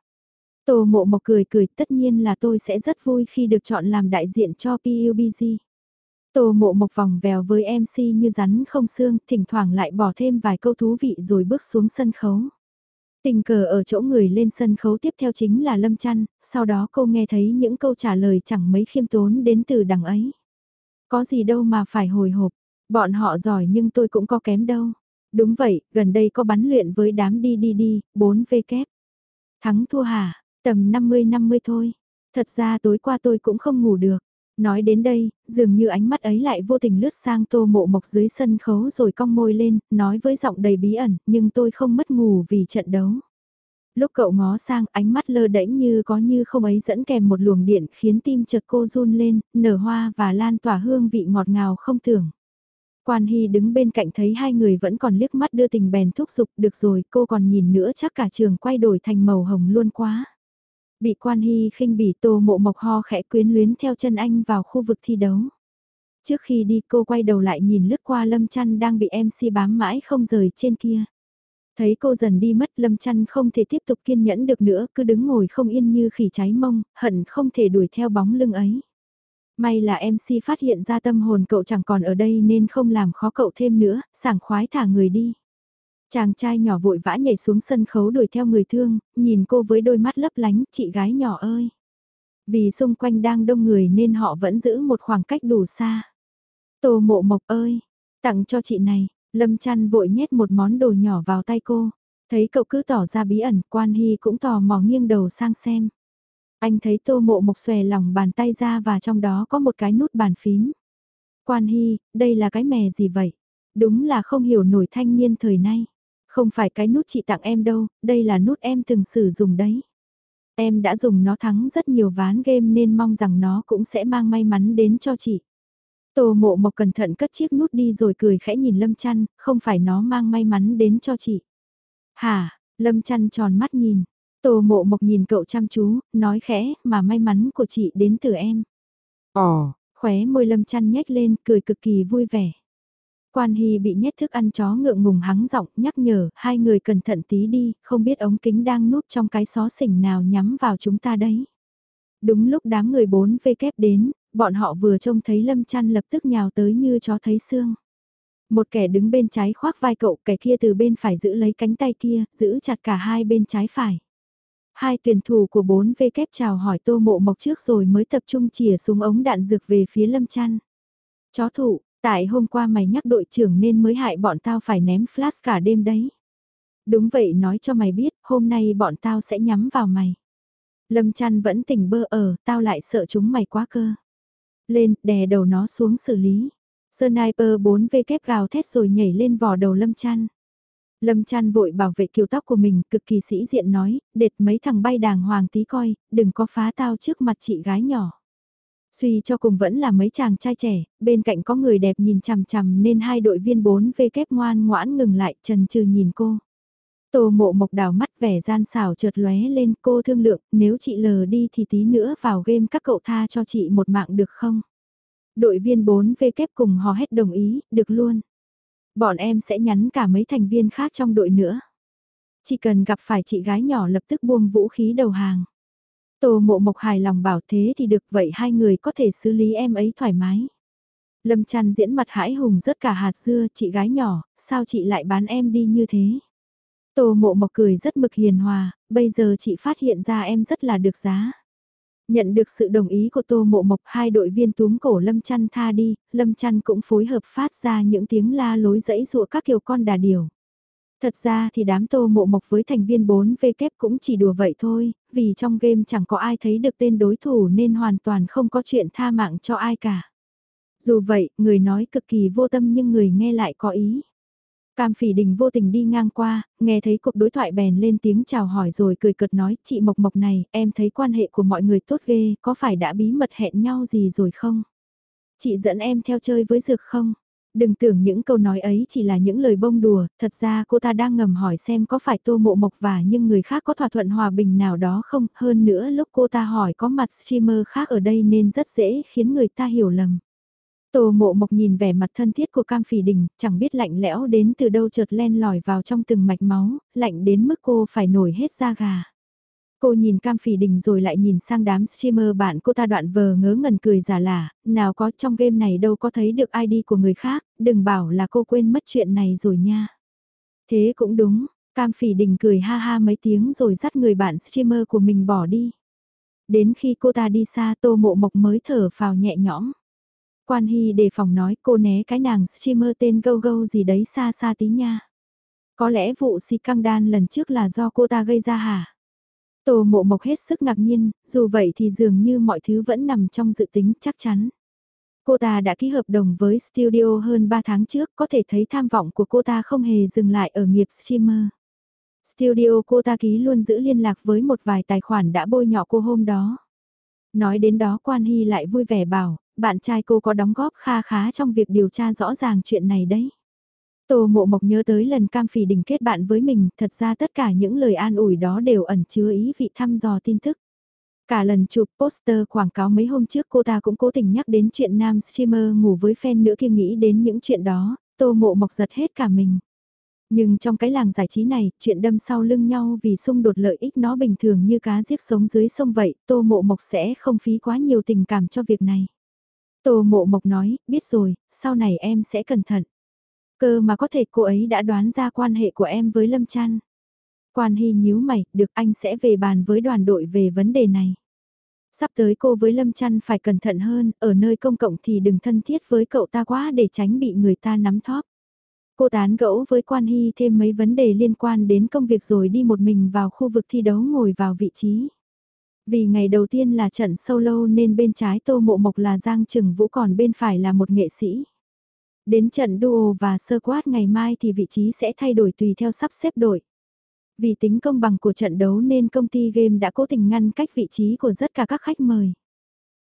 Tô mộ mộc cười cười tất nhiên là tôi sẽ rất vui khi được chọn làm đại diện cho PUBG. Tô mộ mộc vòng vèo với MC như rắn không xương, thỉnh thoảng lại bỏ thêm vài câu thú vị rồi bước xuống sân khấu. Tình cờ ở chỗ người lên sân khấu tiếp theo chính là Lâm Trăn, sau đó cô nghe thấy những câu trả lời chẳng mấy khiêm tốn đến từ đằng ấy. Có gì đâu mà phải hồi hộp, bọn họ giỏi nhưng tôi cũng có kém đâu. Đúng vậy, gần đây có bắn luyện với đám đi đi đi, 4 v kép. Thắng thua hả, tầm 50-50 thôi. Thật ra tối qua tôi cũng không ngủ được. Nói đến đây, dường như ánh mắt ấy lại vô tình lướt sang tô mộ mộc dưới sân khấu rồi cong môi lên, nói với giọng đầy bí ẩn, nhưng tôi không mất ngủ vì trận đấu. Lúc cậu ngó sang ánh mắt lơ đễnh như có như không ấy dẫn kèm một luồng điện khiến tim chợt cô run lên, nở hoa và lan tỏa hương vị ngọt ngào không tưởng. Quan Hy đứng bên cạnh thấy hai người vẫn còn liếc mắt đưa tình bèn thúc giục được rồi cô còn nhìn nữa chắc cả trường quay đổi thành màu hồng luôn quá. Bị Quan Hy khinh bỉ tô mộ mộc ho khẽ quyến luyến theo chân anh vào khu vực thi đấu. Trước khi đi cô quay đầu lại nhìn lướt qua Lâm Chăn đang bị MC bám mãi không rời trên kia. Thấy cô dần đi mất Lâm Chăn không thể tiếp tục kiên nhẫn được nữa cứ đứng ngồi không yên như khỉ cháy mông, hận không thể đuổi theo bóng lưng ấy. May là MC phát hiện ra tâm hồn cậu chẳng còn ở đây nên không làm khó cậu thêm nữa, sảng khoái thả người đi. Chàng trai nhỏ vội vã nhảy xuống sân khấu đuổi theo người thương, nhìn cô với đôi mắt lấp lánh, chị gái nhỏ ơi. Vì xung quanh đang đông người nên họ vẫn giữ một khoảng cách đủ xa. Tô mộ mộc ơi, tặng cho chị này, Lâm chăn vội nhét một món đồ nhỏ vào tay cô. Thấy cậu cứ tỏ ra bí ẩn, quan hy cũng tò mò nghiêng đầu sang xem. Anh thấy tô mộ mộc xòe lòng bàn tay ra và trong đó có một cái nút bàn phím. Quan hy, đây là cái mè gì vậy? Đúng là không hiểu nổi thanh niên thời nay. Không phải cái nút chị tặng em đâu, đây là nút em từng sử dụng đấy. Em đã dùng nó thắng rất nhiều ván game nên mong rằng nó cũng sẽ mang may mắn đến cho chị. Tô mộ mộc cẩn thận cất chiếc nút đi rồi cười khẽ nhìn Lâm chăn, không phải nó mang may mắn đến cho chị. Hả, Lâm chăn tròn mắt nhìn. Tô mộ mộc nhìn cậu chăm chú, nói khẽ, mà may mắn của chị đến từ em. Ồ, khóe môi Lâm chăn nhếch lên, cười cực kỳ vui vẻ. Quan Hy bị nhét thức ăn chó ngượng ngùng hắng giọng nhắc nhở, hai người cẩn thận tí đi, không biết ống kính đang núp trong cái xó xỉnh nào nhắm vào chúng ta đấy. Đúng lúc đám người bốn vê kép đến, bọn họ vừa trông thấy Lâm Chăn lập tức nhào tới như chó thấy xương. Một kẻ đứng bên trái khoác vai cậu, kẻ kia từ bên phải giữ lấy cánh tay kia, giữ chặt cả hai bên trái phải. Hai tuyển thủ của bốn vê kép chào hỏi tô mộ mộc trước rồi mới tập trung chìa súng ống đạn dược về phía Lâm Chăn. Chó thủ, Tại hôm qua mày nhắc đội trưởng nên mới hại bọn tao phải ném flash cả đêm đấy. Đúng vậy nói cho mày biết, hôm nay bọn tao sẽ nhắm vào mày. Lâm chăn vẫn tỉnh bơ ở, tao lại sợ chúng mày quá cơ. Lên, đè đầu nó xuống xử lý. Sniper 4V kép gào thét rồi nhảy lên vò đầu Lâm chăn. Lâm chăn vội bảo vệ kiều tóc của mình, cực kỳ sĩ diện nói, đệt mấy thằng bay đàng hoàng tí coi, đừng có phá tao trước mặt chị gái nhỏ. Suy cho cùng vẫn là mấy chàng trai trẻ, bên cạnh có người đẹp nhìn chằm chằm nên hai đội viên 4 v kép ngoan ngoãn ngừng lại trần trừ nhìn cô. Tô mộ mộc đào mắt vẻ gian xảo chợt lóe lên cô thương lượng nếu chị lờ đi thì tí nữa vào game các cậu tha cho chị một mạng được không? Đội viên 4 v kép cùng hò hét đồng ý, được luôn. Bọn em sẽ nhắn cả mấy thành viên khác trong đội nữa. Chỉ cần gặp phải chị gái nhỏ lập tức buông vũ khí đầu hàng. Tô mộ mộc hài lòng bảo thế thì được vậy hai người có thể xử lý em ấy thoải mái. Lâm chăn diễn mặt hãi hùng rớt cả hạt dưa, chị gái nhỏ, sao chị lại bán em đi như thế? Tô mộ mộc cười rất mực hiền hòa, bây giờ chị phát hiện ra em rất là được giá. Nhận được sự đồng ý của Tô Mộ Mộc hai đội viên túm cổ Lâm Chăn tha đi, Lâm Chăn cũng phối hợp phát ra những tiếng la lối dẫy dụa các kiểu con đà điểu. Thật ra thì đám tô mộ mộc với thành viên 4V kép cũng chỉ đùa vậy thôi, vì trong game chẳng có ai thấy được tên đối thủ nên hoàn toàn không có chuyện tha mạng cho ai cả. Dù vậy, người nói cực kỳ vô tâm nhưng người nghe lại có ý. Cam phỉ đình vô tình đi ngang qua, nghe thấy cuộc đối thoại bèn lên tiếng chào hỏi rồi cười cợt nói chị Mộc Mộc này, em thấy quan hệ của mọi người tốt ghê, có phải đã bí mật hẹn nhau gì rồi không? Chị dẫn em theo chơi với dược không? Đừng tưởng những câu nói ấy chỉ là những lời bông đùa, thật ra cô ta đang ngầm hỏi xem có phải tô mộ mộc và những người khác có thỏa thuận hòa bình nào đó không, hơn nữa lúc cô ta hỏi có mặt streamer khác ở đây nên rất dễ khiến người ta hiểu lầm. Tô mộ mộc nhìn vẻ mặt thân thiết của cam phỉ đình, chẳng biết lạnh lẽo đến từ đâu chợt len lỏi vào trong từng mạch máu, lạnh đến mức cô phải nổi hết da gà. Cô nhìn cam phỉ đình rồi lại nhìn sang đám streamer bạn cô ta đoạn vờ ngớ ngẩn cười giả lả, nào có trong game này đâu có thấy được ID của người khác, đừng bảo là cô quên mất chuyện này rồi nha. Thế cũng đúng, cam phỉ đình cười ha ha mấy tiếng rồi dắt người bạn streamer của mình bỏ đi. Đến khi cô ta đi xa tô mộ mộc mới thở phào nhẹ nhõm. Quan Hy đề phòng nói cô né cái nàng streamer tên gâu gâu gì đấy xa xa tí nha. Có lẽ vụ si căng đan lần trước là do cô ta gây ra hả? Tô mộ mộc hết sức ngạc nhiên, dù vậy thì dường như mọi thứ vẫn nằm trong dự tính chắc chắn. Cô ta đã ký hợp đồng với studio hơn 3 tháng trước, có thể thấy tham vọng của cô ta không hề dừng lại ở nghiệp streamer. Studio cô ta ký luôn giữ liên lạc với một vài tài khoản đã bôi nhọ cô hôm đó. Nói đến đó Quan Hy lại vui vẻ bảo, bạn trai cô có đóng góp kha khá trong việc điều tra rõ ràng chuyện này đấy. Tô Mộ Mộc nhớ tới lần cam phỉ đình kết bạn với mình, thật ra tất cả những lời an ủi đó đều ẩn chứa ý vị thăm dò tin tức. Cả lần chụp poster quảng cáo mấy hôm trước cô ta cũng cố tình nhắc đến chuyện nam streamer ngủ với fan nữa kia nghĩ đến những chuyện đó, Tô Mộ Mộc giật hết cả mình. Nhưng trong cái làng giải trí này, chuyện đâm sau lưng nhau vì xung đột lợi ích nó bình thường như cá giết sống dưới sông vậy, Tô Mộ Mộc sẽ không phí quá nhiều tình cảm cho việc này. Tô Mộ Mộc nói, biết rồi, sau này em sẽ cẩn thận. Cơ mà có thể cô ấy đã đoán ra quan hệ của em với Lâm Trăn. Quan Hy nhíu mày, được anh sẽ về bàn với đoàn đội về vấn đề này. Sắp tới cô với Lâm Trăn phải cẩn thận hơn, ở nơi công cộng thì đừng thân thiết với cậu ta quá để tránh bị người ta nắm thóp. Cô tán gẫu với Quan Hy thêm mấy vấn đề liên quan đến công việc rồi đi một mình vào khu vực thi đấu ngồi vào vị trí. Vì ngày đầu tiên là trận solo nên bên trái Tô Mộ Mộc là Giang Trừng Vũ còn bên phải là một nghệ sĩ. Đến trận duo và sơ quát ngày mai thì vị trí sẽ thay đổi tùy theo sắp xếp đội. Vì tính công bằng của trận đấu nên công ty game đã cố tình ngăn cách vị trí của rất cả các khách mời.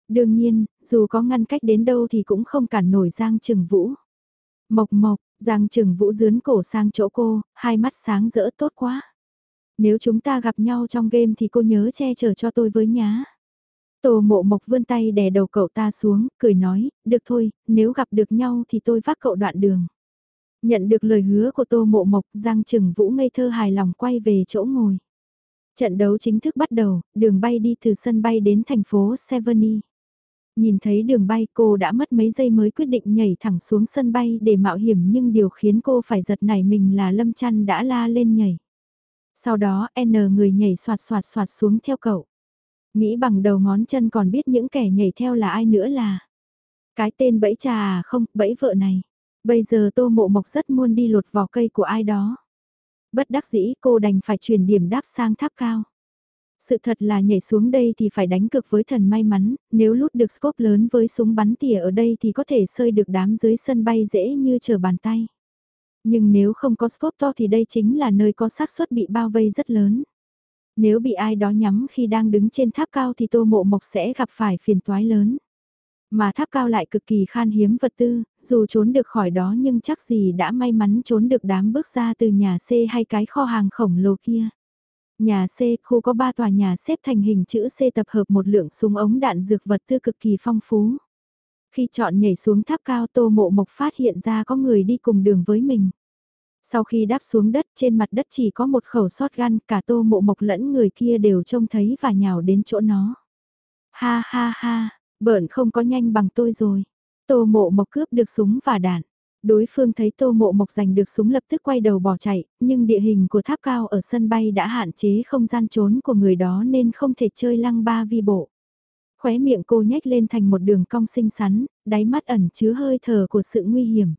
Đương nhiên, dù có ngăn cách đến đâu thì cũng không cản nổi Giang Trừng Vũ. Mộc mộc, Giang Trừng Vũ dướn cổ sang chỗ cô, hai mắt sáng rỡ tốt quá. Nếu chúng ta gặp nhau trong game thì cô nhớ che chở cho tôi với nhá. Tô mộ mộc vươn tay đè đầu cậu ta xuống, cười nói, được thôi, nếu gặp được nhau thì tôi vác cậu đoạn đường. Nhận được lời hứa của Tô Mộ Mộc, Giang Trừng Vũ ngây thơ hài lòng quay về chỗ ngồi. Trận đấu chính thức bắt đầu, đường bay đi từ sân bay đến thành phố Severny. Nhìn thấy đường bay cô đã mất mấy giây mới quyết định nhảy thẳng xuống sân bay để mạo hiểm nhưng điều khiến cô phải giật nảy mình là Lâm Chăn đã la lên nhảy. Sau đó N người nhảy soạt soạt soạt xuống theo cậu. Nghĩ bằng đầu ngón chân còn biết những kẻ nhảy theo là ai nữa là. Cái tên bẫy trà à không, bẫy vợ này. Bây giờ tô mộ mộc rất muốn đi lột vỏ cây của ai đó. Bất đắc dĩ cô đành phải chuyển điểm đáp sang tháp cao. Sự thật là nhảy xuống đây thì phải đánh cực với thần may mắn, nếu lút được scope lớn với súng bắn tỉa ở đây thì có thể sơi được đám dưới sân bay dễ như chờ bàn tay. Nhưng nếu không có scope to thì đây chính là nơi có xác suất bị bao vây rất lớn. Nếu bị ai đó nhắm khi đang đứng trên tháp cao thì tô mộ mộc sẽ gặp phải phiền toái lớn. Mà tháp cao lại cực kỳ khan hiếm vật tư, dù trốn được khỏi đó nhưng chắc gì đã may mắn trốn được đám bước ra từ nhà C hay cái kho hàng khổng lồ kia. Nhà C, khu có 3 tòa nhà xếp thành hình chữ C tập hợp một lượng súng ống đạn dược vật tư cực kỳ phong phú. Khi chọn nhảy xuống tháp cao tô mộ mộc phát hiện ra có người đi cùng đường với mình. Sau khi đáp xuống đất trên mặt đất chỉ có một khẩu sót gan cả tô mộ mộc lẫn người kia đều trông thấy và nhào đến chỗ nó. Ha ha ha, bợn không có nhanh bằng tôi rồi. Tô mộ mộc cướp được súng và đạn. Đối phương thấy tô mộ mộc giành được súng lập tức quay đầu bỏ chạy, nhưng địa hình của tháp cao ở sân bay đã hạn chế không gian trốn của người đó nên không thể chơi lăng ba vi bộ. Khóe miệng cô nhếch lên thành một đường cong xinh xắn, đáy mắt ẩn chứa hơi thở của sự nguy hiểm.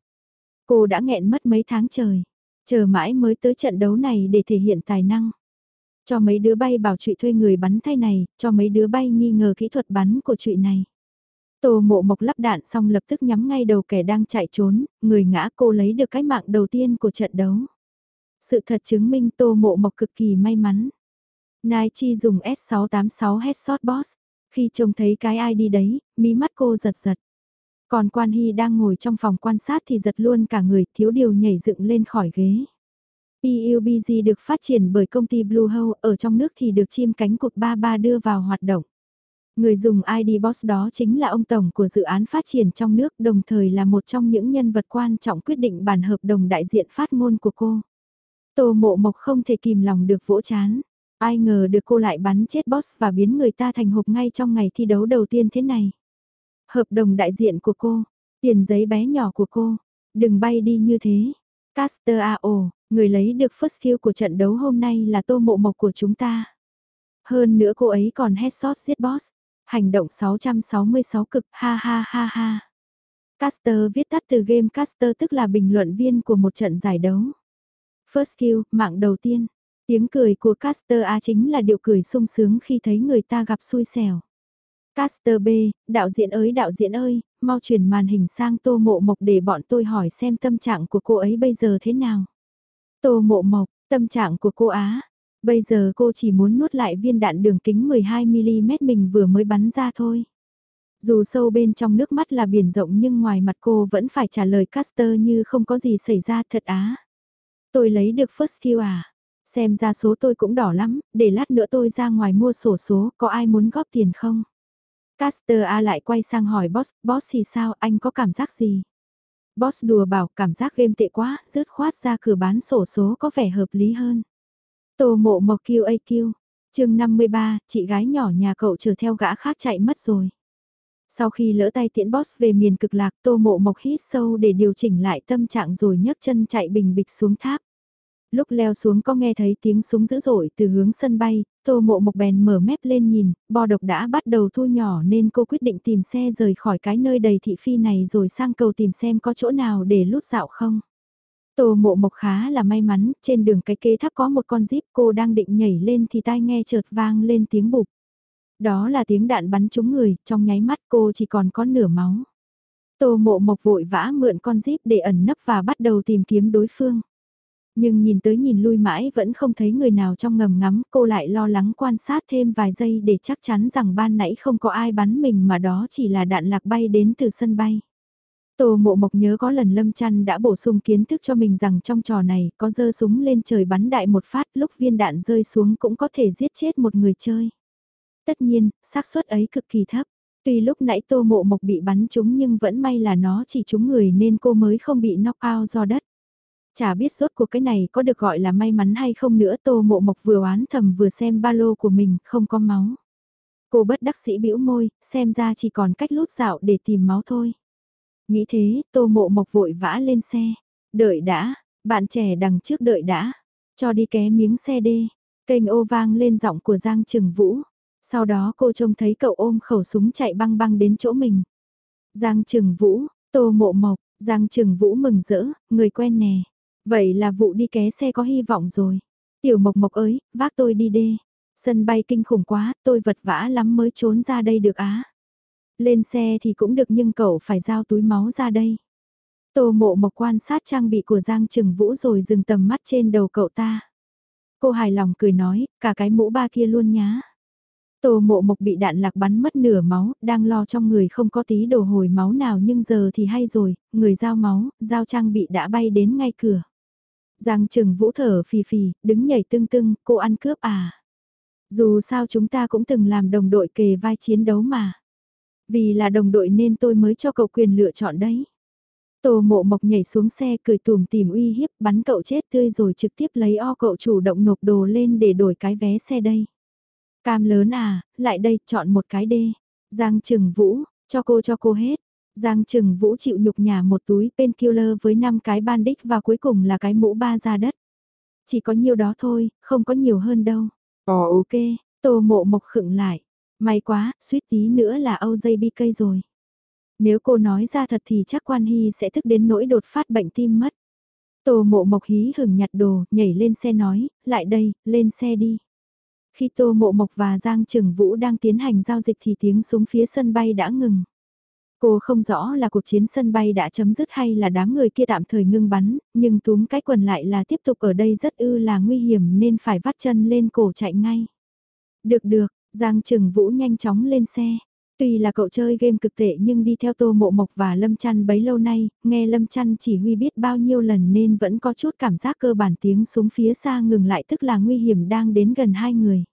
Cô đã nghẹn mất mấy tháng trời. Chờ mãi mới tới trận đấu này để thể hiện tài năng. Cho mấy đứa bay bảo trụy thuê người bắn thay này, cho mấy đứa bay nghi ngờ kỹ thuật bắn của trụy này. Tô mộ mộc lắp đạn xong lập tức nhắm ngay đầu kẻ đang chạy trốn, người ngã cô lấy được cái mạng đầu tiên của trận đấu. Sự thật chứng minh tô mộ mộc cực kỳ may mắn. Nai Chi dùng S686 Headshot Boss. Khi trông thấy cái ai đi đấy, mí mắt cô giật giật. Còn Quan Hy đang ngồi trong phòng quan sát thì giật luôn cả người thiếu điều nhảy dựng lên khỏi ghế. PUBG được phát triển bởi công ty Bluehole ở trong nước thì được chim cánh cụt 33 đưa vào hoạt động. Người dùng ID Boss đó chính là ông tổng của dự án phát triển trong nước đồng thời là một trong những nhân vật quan trọng quyết định bản hợp đồng đại diện phát ngôn của cô. Tô mộ mộc không thể kìm lòng được vỗ chán. Ai ngờ được cô lại bắn chết boss và biến người ta thành hộp ngay trong ngày thi đấu đầu tiên thế này. Hợp đồng đại diện của cô, tiền giấy bé nhỏ của cô, đừng bay đi như thế. Caster AO, người lấy được first kill của trận đấu hôm nay là tô mộ mộc của chúng ta. Hơn nữa cô ấy còn headshot giết boss. Hành động 666 cực ha ha ha ha. Caster viết tắt từ game caster tức là bình luận viên của một trận giải đấu. First kill, mạng đầu tiên. Tiếng cười của Caster A chính là điệu cười sung sướng khi thấy người ta gặp xui xẻo. Caster B, đạo diễn ơi đạo diễn ơi, mau chuyển màn hình sang tô mộ mộc để bọn tôi hỏi xem tâm trạng của cô ấy bây giờ thế nào. Tô mộ mộc, tâm trạng của cô Á. Bây giờ cô chỉ muốn nuốt lại viên đạn đường kính 12mm mình vừa mới bắn ra thôi. Dù sâu bên trong nước mắt là biển rộng nhưng ngoài mặt cô vẫn phải trả lời Caster như không có gì xảy ra thật á. Tôi lấy được first kill à? Xem ra số tôi cũng đỏ lắm, để lát nữa tôi ra ngoài mua sổ số, có ai muốn góp tiền không? Caster A lại quay sang hỏi boss, boss thì sao, anh có cảm giác gì? Boss đùa bảo cảm giác game tệ quá, rớt khoát ra cửa bán sổ số có vẻ hợp lý hơn. Tô mộ mộc QAQ, chương 53, chị gái nhỏ nhà cậu chờ theo gã khác chạy mất rồi. Sau khi lỡ tay tiễn boss về miền cực lạc tô mộ mộc hít sâu để điều chỉnh lại tâm trạng rồi nhấc chân chạy bình bịch xuống tháp lúc leo xuống có nghe thấy tiếng súng dữ dội từ hướng sân bay, tô mộ mộc bèn mở mép lên nhìn, bò độc đã bắt đầu thu nhỏ nên cô quyết định tìm xe rời khỏi cái nơi đầy thị phi này rồi sang cầu tìm xem có chỗ nào để lút dạo không. Tô mộ mộc khá là may mắn, trên đường cái kế tháp có một con jeep cô đang định nhảy lên thì tai nghe chợt vang lên tiếng bụp. Đó là tiếng đạn bắn trúng người, trong nháy mắt cô chỉ còn có nửa máu. Tô mộ mộc vội vã mượn con jeep để ẩn nấp và bắt đầu tìm kiếm đối phương. Nhưng nhìn tới nhìn lui mãi vẫn không thấy người nào trong ngầm ngắm, cô lại lo lắng quan sát thêm vài giây để chắc chắn rằng ban nãy không có ai bắn mình mà đó chỉ là đạn lạc bay đến từ sân bay. Tô mộ mộc nhớ có lần Lâm Trăn đã bổ sung kiến thức cho mình rằng trong trò này có dơ súng lên trời bắn đại một phát lúc viên đạn rơi xuống cũng có thể giết chết một người chơi. Tất nhiên, xác suất ấy cực kỳ thấp. Tuy lúc nãy tô mộ mộc bị bắn trúng nhưng vẫn may là nó chỉ trúng người nên cô mới không bị knock out do đất. Chả biết rốt cuộc cái này có được gọi là may mắn hay không nữa tô mộ mộc vừa oán thầm vừa xem ba lô của mình không có máu. Cô bất đắc sĩ bĩu môi, xem ra chỉ còn cách lút dạo để tìm máu thôi. Nghĩ thế, tô mộ mộc vội vã lên xe. Đợi đã, bạn trẻ đằng trước đợi đã. Cho đi ké miếng xe đê. Kênh ô vang lên giọng của Giang Trừng Vũ. Sau đó cô trông thấy cậu ôm khẩu súng chạy băng băng đến chỗ mình. Giang Trừng Vũ, tô mộ mộc, Giang Trừng Vũ mừng rỡ, người quen nè. Vậy là vụ đi ké xe có hy vọng rồi. Tiểu mộc mộc ơi, vác tôi đi đê. Sân bay kinh khủng quá, tôi vật vã lắm mới trốn ra đây được á. Lên xe thì cũng được nhưng cậu phải giao túi máu ra đây. Tô mộ mộc quan sát trang bị của Giang Trừng Vũ rồi dừng tầm mắt trên đầu cậu ta. Cô hài lòng cười nói, cả cái mũ ba kia luôn nhá. Tô mộ mộc bị đạn lạc bắn mất nửa máu, đang lo trong người không có tí đồ hồi máu nào nhưng giờ thì hay rồi, người giao máu, giao trang bị đã bay đến ngay cửa. Giang Trừng Vũ thở phì phì, đứng nhảy tưng tưng, cô ăn cướp à. Dù sao chúng ta cũng từng làm đồng đội kề vai chiến đấu mà. Vì là đồng đội nên tôi mới cho cậu quyền lựa chọn đấy. Tô mộ mộc nhảy xuống xe cười tùm tìm uy hiếp bắn cậu chết tươi rồi trực tiếp lấy o cậu chủ động nộp đồ lên để đổi cái vé xe đây. Cam lớn à, lại đây chọn một cái đê. Giang Trừng Vũ, cho cô cho cô hết. Giang Trừng Vũ chịu nhục nhà một túi painkiller với 5 cái bandit và cuối cùng là cái mũ ba ra đất. Chỉ có nhiều đó thôi, không có nhiều hơn đâu. Ồ ờ, ok, tô mộ mộc khựng lại. May quá, suýt tí nữa là OJBK rồi. Nếu cô nói ra thật thì chắc Quan Hy sẽ thức đến nỗi đột phát bệnh tim mất. Tô mộ mộc hí hừng nhặt đồ, nhảy lên xe nói, lại đây, lên xe đi. Khi Tô Mộ Mộc và Giang Trừng Vũ đang tiến hành giao dịch thì tiếng súng phía sân bay đã ngừng. Cô không rõ là cuộc chiến sân bay đã chấm dứt hay là đám người kia tạm thời ngưng bắn, nhưng túm cái quần lại là tiếp tục ở đây rất ư là nguy hiểm nên phải vắt chân lên cổ chạy ngay. Được được, Giang Trừng Vũ nhanh chóng lên xe. Tuy là cậu chơi game cực tệ nhưng đi theo Tô Mộ Mộc và Lâm Chăn bấy lâu nay, nghe Lâm Chăn chỉ huy biết bao nhiêu lần nên vẫn có chút cảm giác cơ bản tiếng súng phía xa ngừng lại tức là nguy hiểm đang đến gần hai người.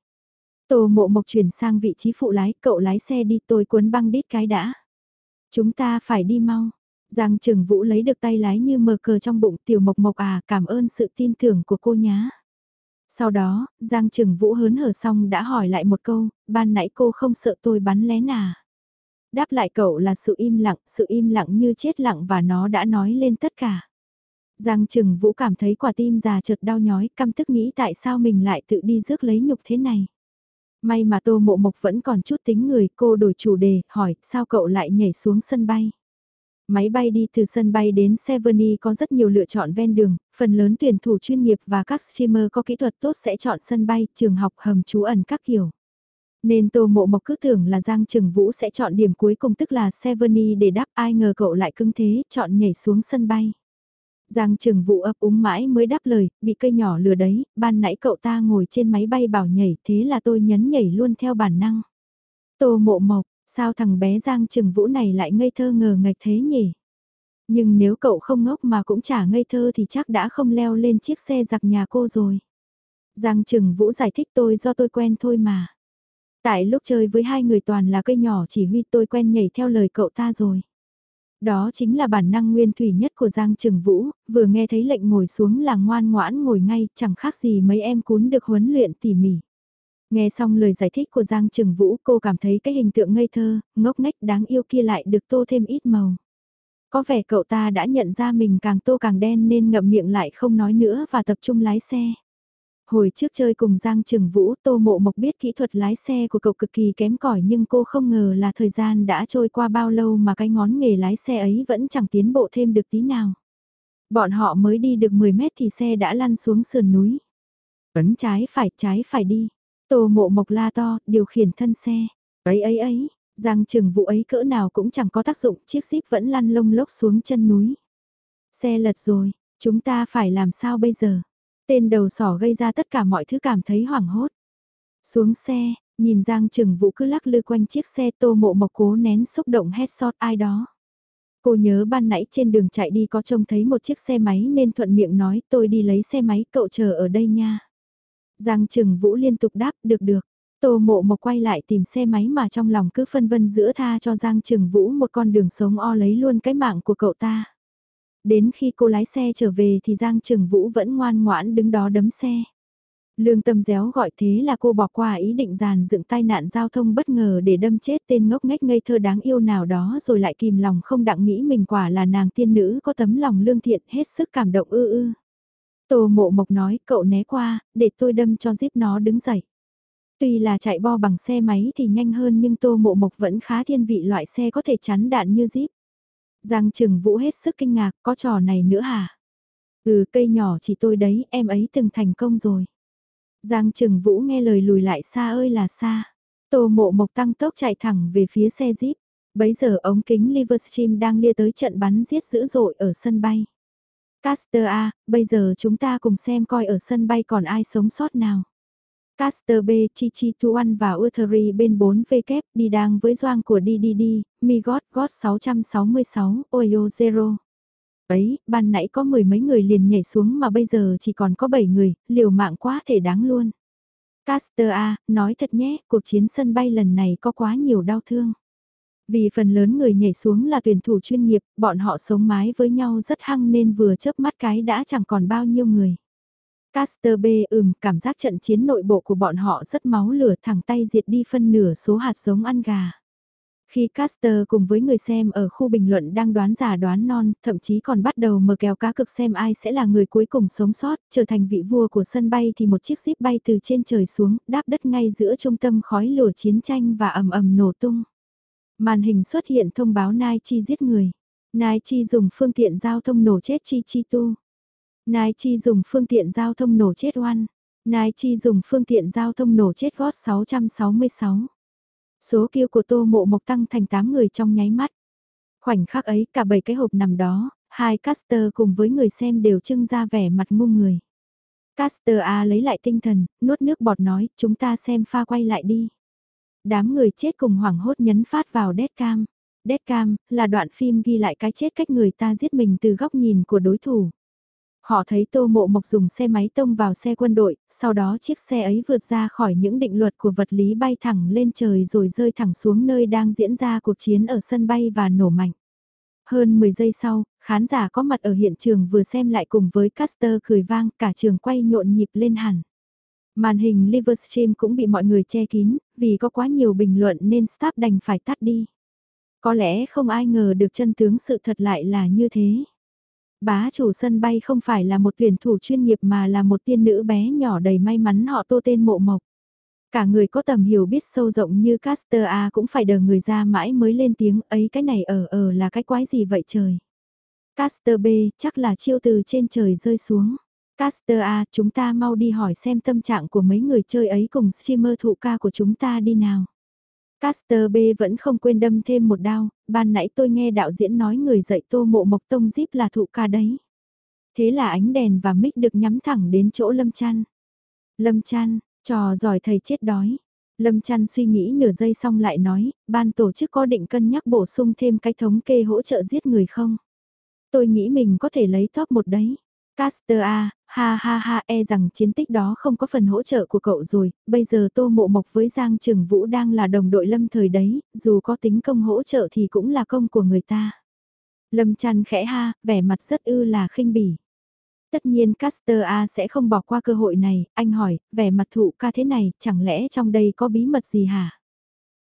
Tô Mộ Mộc chuyển sang vị trí phụ lái, cậu lái xe đi tôi cuốn băng đít cái đã. Chúng ta phải đi mau. Giang Trừng Vũ lấy được tay lái như mờ cờ trong bụng tiểu mộc mộc à cảm ơn sự tin tưởng của cô nhá. Sau đó, Giang Trừng Vũ hớn hở xong đã hỏi lại một câu, ban nãy cô không sợ tôi bắn lén à? Đáp lại cậu là sự im lặng, sự im lặng như chết lặng và nó đã nói lên tất cả. Giang Trừng Vũ cảm thấy quả tim già chợt đau nhói, căm tức nghĩ tại sao mình lại tự đi rước lấy nhục thế này. May mà Tô Mộ Mộc vẫn còn chút tính người, cô đổi chủ đề, hỏi, sao cậu lại nhảy xuống sân bay? Máy bay đi từ sân bay đến Severny có rất nhiều lựa chọn ven đường, phần lớn tuyển thủ chuyên nghiệp và các streamer có kỹ thuật tốt sẽ chọn sân bay, trường học hầm trú ẩn các kiểu. Nên Tô Mộ Mộc cứ tưởng là Giang Trừng Vũ sẽ chọn điểm cuối cùng tức là Severny để đáp ai ngờ cậu lại cưng thế, chọn nhảy xuống sân bay. Giang Trừng Vũ ấp úng mãi mới đáp lời, bị cây nhỏ lừa đấy, ban nãy cậu ta ngồi trên máy bay bảo nhảy, thế là tôi nhấn nhảy luôn theo bản năng. Tô Mộ Mộc, sao thằng bé Giang Trừng Vũ này lại ngây thơ ngờ ngạch thế nhỉ? Nhưng nếu cậu không ngốc mà cũng chả ngây thơ thì chắc đã không leo lên chiếc xe giặc nhà cô rồi. Giang Trừng Vũ giải thích tôi do tôi quen thôi mà. Tại lúc chơi với hai người toàn là cây nhỏ chỉ huy tôi quen nhảy theo lời cậu ta rồi. Đó chính là bản năng nguyên thủy nhất của Giang Trừng Vũ, vừa nghe thấy lệnh ngồi xuống là ngoan ngoãn ngồi ngay, chẳng khác gì mấy em cún được huấn luyện tỉ mỉ. Nghe xong lời giải thích của Giang Trừng Vũ cô cảm thấy cái hình tượng ngây thơ, ngốc nghếch đáng yêu kia lại được tô thêm ít màu. Có vẻ cậu ta đã nhận ra mình càng tô càng đen nên ngậm miệng lại không nói nữa và tập trung lái xe. Hồi trước chơi cùng Giang Trừng Vũ, Tô Mộ Mộc biết kỹ thuật lái xe của cậu cực kỳ kém cỏi nhưng cô không ngờ là thời gian đã trôi qua bao lâu mà cái ngón nghề lái xe ấy vẫn chẳng tiến bộ thêm được tí nào. Bọn họ mới đi được 10 mét thì xe đã lăn xuống sườn núi. Ấn trái phải, trái phải đi. Tô Mộ Mộc la to, điều khiển thân xe. Ấy ấy ấy, Giang Trừng Vũ ấy cỡ nào cũng chẳng có tác dụng, chiếc xíp vẫn lăn lông lốc xuống chân núi. Xe lật rồi, chúng ta phải làm sao bây giờ? Tên đầu sỏ gây ra tất cả mọi thứ cảm thấy hoảng hốt. Xuống xe, nhìn Giang Trừng Vũ cứ lắc lư quanh chiếc xe tô mộ mộc cố nén xúc động hét sót ai đó. Cô nhớ ban nãy trên đường chạy đi có trông thấy một chiếc xe máy nên thuận miệng nói tôi đi lấy xe máy cậu chờ ở đây nha. Giang Trừng Vũ liên tục đáp được được. Tô mộ mộc quay lại tìm xe máy mà trong lòng cứ phân vân giữa tha cho Giang Trừng Vũ một con đường sống o lấy luôn cái mạng của cậu ta. Đến khi cô lái xe trở về thì Giang Trường Vũ vẫn ngoan ngoãn đứng đó đấm xe. Lương tâm réo gọi thế là cô bỏ qua ý định giàn dựng tai nạn giao thông bất ngờ để đâm chết tên ngốc nghếch ngây thơ đáng yêu nào đó rồi lại kìm lòng không đặng nghĩ mình quả là nàng tiên nữ có tấm lòng lương thiện hết sức cảm động ư ư. Tô mộ mộc nói cậu né qua, để tôi đâm cho giúp nó đứng dậy. Tuy là chạy bo bằng xe máy thì nhanh hơn nhưng tô mộ mộc vẫn khá thiên vị loại xe có thể chắn đạn như Jeep. Giang Trừng Vũ hết sức kinh ngạc, có trò này nữa hả? Ừ cây nhỏ chỉ tôi đấy, em ấy từng thành công rồi. Giang Trừng Vũ nghe lời lùi lại xa ơi là xa. Tô mộ mộc tăng tốc chạy thẳng về phía xe Jeep. Bấy giờ ống kính Livestream đang lia tới trận bắn giết dữ dội ở sân bay. Caster A, bây giờ chúng ta cùng xem coi ở sân bay còn ai sống sót nào. Caster B, Chi Chi Tuan và Utheri bên 4W đi đang với doang của DDD, Mi God God 666, Oyo Zero. Ấy, ban nãy có mười mấy người liền nhảy xuống mà bây giờ chỉ còn có 7 người, liều mạng quá thể đáng luôn. Caster A, nói thật nhé, cuộc chiến sân bay lần này có quá nhiều đau thương. Vì phần lớn người nhảy xuống là tuyển thủ chuyên nghiệp, bọn họ sống mái với nhau rất hăng nên vừa chớp mắt cái đã chẳng còn bao nhiêu người. Caster B ừm, cảm giác trận chiến nội bộ của bọn họ rất máu lửa thẳng tay diệt đi phân nửa số hạt giống ăn gà. Khi Caster cùng với người xem ở khu bình luận đang đoán giả đoán non, thậm chí còn bắt đầu mở kèo cá cực xem ai sẽ là người cuối cùng sống sót, trở thành vị vua của sân bay thì một chiếc ship bay từ trên trời xuống, đáp đất ngay giữa trung tâm khói lửa chiến tranh và ầm ầm nổ tung. Màn hình xuất hiện thông báo Nai Chi giết người. Nai Chi dùng phương tiện giao thông nổ chết Chi Chi Tu. Nai Chi dùng phương tiện giao thông nổ chết oan. Nai Chi dùng phương tiện giao thông nổ chết gót 666. Số kêu của tô mộ mộc tăng thành 8 người trong nháy mắt. Khoảnh khắc ấy cả bảy cái hộp nằm đó, hai caster cùng với người xem đều trưng ra vẻ mặt ngu người. Caster A lấy lại tinh thần, nuốt nước bọt nói, chúng ta xem pha quay lại đi. Đám người chết cùng hoảng hốt nhấn phát vào deadcam. Deadcam là đoạn phim ghi lại cái chết cách người ta giết mình từ góc nhìn của đối thủ. Họ thấy Tô Mộ Mộc dùng xe máy tông vào xe quân đội, sau đó chiếc xe ấy vượt ra khỏi những định luật của vật lý bay thẳng lên trời rồi rơi thẳng xuống nơi đang diễn ra cuộc chiến ở sân bay và nổ mạnh. Hơn 10 giây sau, khán giả có mặt ở hiện trường vừa xem lại cùng với Caster cười vang, cả trường quay nhộn nhịp lên hẳn. Màn hình Livestream cũng bị mọi người che kín, vì có quá nhiều bình luận nên staff đành phải tắt đi. Có lẽ không ai ngờ được chân tướng sự thật lại là như thế. Bá chủ sân bay không phải là một tuyển thủ chuyên nghiệp mà là một tiên nữ bé nhỏ đầy may mắn họ tô tên mộ mộc. Cả người có tầm hiểu biết sâu rộng như Caster A cũng phải đờ người ra mãi mới lên tiếng, ấy, cái này ở ở là cái quái gì vậy trời. Caster B, chắc là chiêu từ trên trời rơi xuống. Caster A, chúng ta mau đi hỏi xem tâm trạng của mấy người chơi ấy cùng streamer thụ ca của chúng ta đi nào. Caster B vẫn không quên đâm thêm một đao, ban nãy tôi nghe đạo diễn nói người dạy tô mộ mộc tông díp là thụ ca đấy. Thế là ánh đèn và mic được nhắm thẳng đến chỗ Lâm Chăn. Lâm Chăn, trò giỏi thầy chết đói. Lâm Chăn suy nghĩ nửa giây xong lại nói, ban tổ chức có định cân nhắc bổ sung thêm cái thống kê hỗ trợ giết người không? Tôi nghĩ mình có thể lấy top một đấy. Caster A, ha ha ha e rằng chiến tích đó không có phần hỗ trợ của cậu rồi, bây giờ Tô Mộ Mộc với Giang Trường Vũ đang là đồng đội lâm thời đấy, dù có tính công hỗ trợ thì cũng là công của người ta. Lâm chăn khẽ ha, vẻ mặt rất ư là khinh bỉ. Tất nhiên Caster A sẽ không bỏ qua cơ hội này, anh hỏi, vẻ mặt thụ ca thế này, chẳng lẽ trong đây có bí mật gì hả?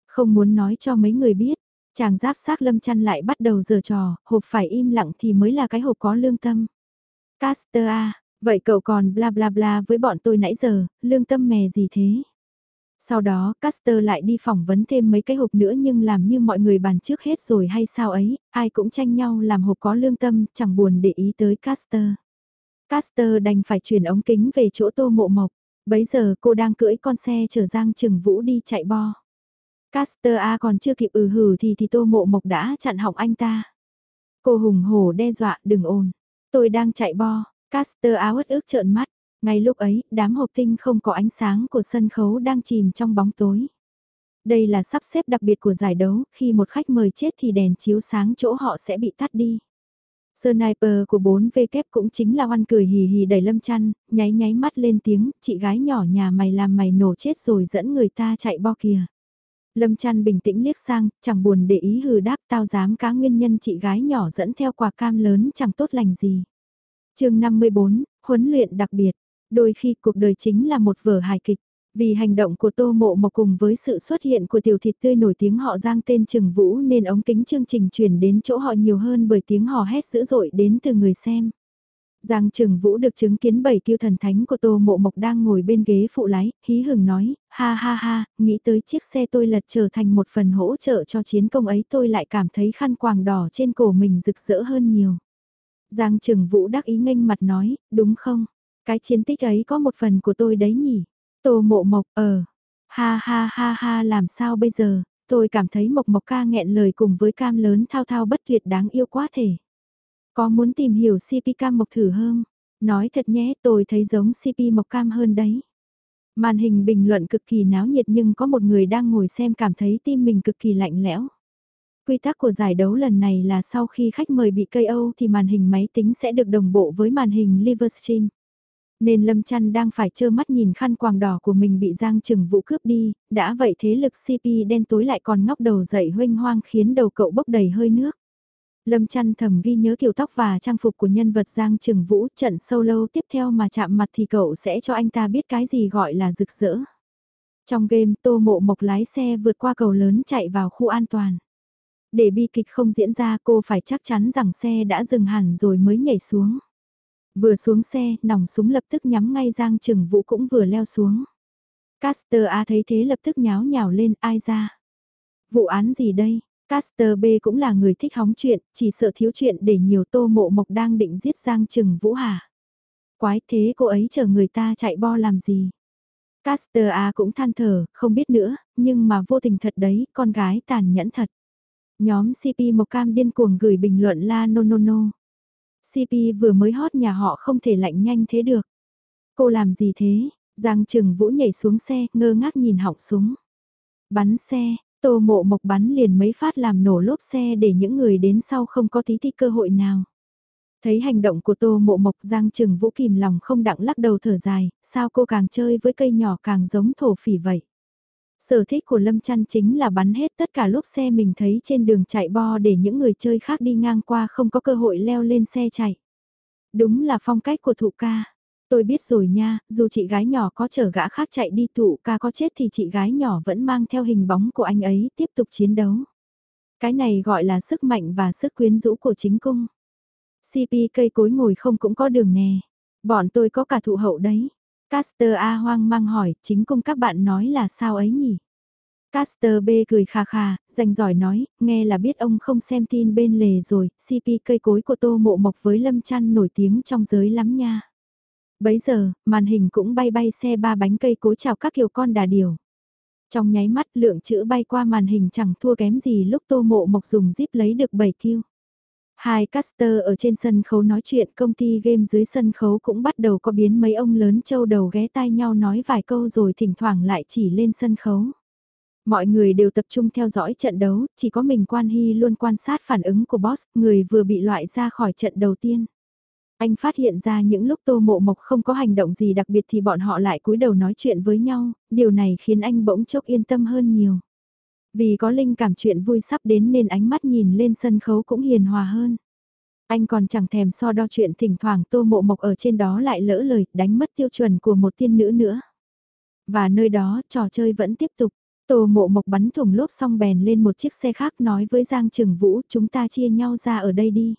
Không muốn nói cho mấy người biết, chàng giáp xác lâm chăn lại bắt đầu giở trò, hộp phải im lặng thì mới là cái hộp có lương tâm. Caster A, vậy cậu còn bla bla bla với bọn tôi nãy giờ, lương tâm mè gì thế? Sau đó, Caster lại đi phỏng vấn thêm mấy cái hộp nữa nhưng làm như mọi người bàn trước hết rồi hay sao ấy, ai cũng tranh nhau làm hộp có lương tâm, chẳng buồn để ý tới Caster. Caster đành phải chuyển ống kính về chỗ tô mộ mộc, bấy giờ cô đang cưỡi con xe chở Giang Trừng Vũ đi chạy bo. Caster A còn chưa kịp ừ hử thì thì tô mộ mộc đã chặn họng anh ta. Cô hùng hổ đe dọa đừng ồn. Tôi đang chạy bo, Caster áo ướt ước trợn mắt. Ngay lúc ấy, đám hộp tinh không có ánh sáng của sân khấu đang chìm trong bóng tối. Đây là sắp xếp đặc biệt của giải đấu, khi một khách mời chết thì đèn chiếu sáng chỗ họ sẽ bị tắt đi. Sniper của 4V kép cũng chính là oan cười hì hì đầy lâm chăn, nháy nháy mắt lên tiếng, chị gái nhỏ nhà mày làm mày nổ chết rồi dẫn người ta chạy bo kìa. Lâm chăn bình tĩnh liếc sang, chẳng buồn để ý hừ đáp tao dám cá nguyên nhân chị gái nhỏ dẫn theo quả cam lớn chẳng tốt lành gì. chương 54, huấn luyện đặc biệt, đôi khi cuộc đời chính là một vở hài kịch. Vì hành động của Tô Mộ Mộc cùng với sự xuất hiện của tiểu thịt tươi nổi tiếng họ giang tên Trừng Vũ nên ống kính chương trình truyền đến chỗ họ nhiều hơn bởi tiếng hò hét dữ dội đến từ người xem. Giang Trừng Vũ được chứng kiến bảy kiêu thần thánh của Tô Mộ Mộc đang ngồi bên ghế phụ lái, hí hừng nói, ha ha ha, nghĩ tới chiếc xe tôi lật trở thành một phần hỗ trợ cho chiến công ấy tôi lại cảm thấy khăn quàng đỏ trên cổ mình rực rỡ hơn nhiều. Giang Trừng Vũ đắc ý nghênh mặt nói, đúng không? Cái chiến tích ấy có một phần của tôi đấy nhỉ? Tô Mộ Mộc, ờ, ha ha ha ha làm sao bây giờ? Tôi cảm thấy Mộc Mộc ca nghẹn lời cùng với cam lớn thao thao bất tuyệt đáng yêu quá thể. Có muốn tìm hiểu CP cam mộc thử hơn? Nói thật nhé tôi thấy giống CP mộc cam hơn đấy. Màn hình bình luận cực kỳ náo nhiệt nhưng có một người đang ngồi xem cảm thấy tim mình cực kỳ lạnh lẽo. Quy tắc của giải đấu lần này là sau khi khách mời bị cây Âu thì màn hình máy tính sẽ được đồng bộ với màn hình Livestream. Nên Lâm Chăn đang phải trơ mắt nhìn khăn quàng đỏ của mình bị Giang Trừng Vũ cướp đi, đã vậy thế lực CP đen tối lại còn ngóc đầu dậy huynh hoang khiến đầu cậu bốc đầy hơi nước. Lâm chăn thầm ghi nhớ kiểu tóc và trang phục của nhân vật Giang Trừng Vũ trận solo tiếp theo mà chạm mặt thì cậu sẽ cho anh ta biết cái gì gọi là rực rỡ. Trong game tô mộ mộc lái xe vượt qua cầu lớn chạy vào khu an toàn. Để bi kịch không diễn ra cô phải chắc chắn rằng xe đã dừng hẳn rồi mới nhảy xuống. Vừa xuống xe, nòng súng lập tức nhắm ngay Giang Trừng Vũ cũng vừa leo xuống. Caster A thấy thế lập tức nháo nhào lên ai ra. Vụ án gì đây? Caster B cũng là người thích hóng chuyện, chỉ sợ thiếu chuyện để nhiều tô mộ mộc đang định giết Giang Trừng Vũ Hà. Quái thế cô ấy chờ người ta chạy bo làm gì? Caster A cũng than thở, không biết nữa, nhưng mà vô tình thật đấy, con gái tàn nhẫn thật. Nhóm CP Mộc Cam điên cuồng gửi bình luận la no no no. CP vừa mới hót nhà họ không thể lạnh nhanh thế được. Cô làm gì thế? Giang Trừng Vũ nhảy xuống xe, ngơ ngác nhìn họng súng. Bắn xe, tô mộ mộc bắn liền mấy phát làm nổ lốp xe để những người đến sau không có tí thi cơ hội nào. Thấy hành động của tô mộ mộc Giang Trừng Vũ kìm lòng không đặng lắc đầu thở dài, sao cô càng chơi với cây nhỏ càng giống thổ phỉ vậy. Sở thích của Lâm Chăn chính là bắn hết tất cả lốp xe mình thấy trên đường chạy bo để những người chơi khác đi ngang qua không có cơ hội leo lên xe chạy. Đúng là phong cách của thụ ca. Tôi biết rồi nha, dù chị gái nhỏ có chở gã khác chạy đi tụ ca có chết thì chị gái nhỏ vẫn mang theo hình bóng của anh ấy tiếp tục chiến đấu. Cái này gọi là sức mạnh và sức quyến rũ của chính cung. CP cây cối ngồi không cũng có đường nè. Bọn tôi có cả thụ hậu đấy. Caster A hoang mang hỏi, chính cung các bạn nói là sao ấy nhỉ? Caster B cười khà khà, rành giỏi nói, nghe là biết ông không xem tin bên lề rồi, CP cây cối của Tô Mộ Mộc với Lâm Chăn nổi tiếng trong giới lắm nha. Bấy giờ, màn hình cũng bay bay xe ba bánh cây cố chào các kiểu con đà điểu. Trong nháy mắt lượng chữ bay qua màn hình chẳng thua kém gì lúc Tô Mộ Mộc dùng zip lấy được 7 kiêu. Hai caster ở trên sân khấu nói chuyện công ty game dưới sân khấu cũng bắt đầu có biến mấy ông lớn châu đầu ghé tai nhau nói vài câu rồi thỉnh thoảng lại chỉ lên sân khấu. Mọi người đều tập trung theo dõi trận đấu, chỉ có mình Quan Hy luôn quan sát phản ứng của boss, người vừa bị loại ra khỏi trận đầu tiên. Anh phát hiện ra những lúc Tô Mộ Mộc không có hành động gì đặc biệt thì bọn họ lại cúi đầu nói chuyện với nhau, điều này khiến anh bỗng chốc yên tâm hơn nhiều. Vì có linh cảm chuyện vui sắp đến nên ánh mắt nhìn lên sân khấu cũng hiền hòa hơn. Anh còn chẳng thèm so đo chuyện thỉnh thoảng tô mộ mộc ở trên đó lại lỡ lời đánh mất tiêu chuẩn của một tiên nữ nữa. Và nơi đó trò chơi vẫn tiếp tục. Tô mộ mộc bắn thủng lốp xong bèn lên một chiếc xe khác nói với Giang Trừng Vũ chúng ta chia nhau ra ở đây đi.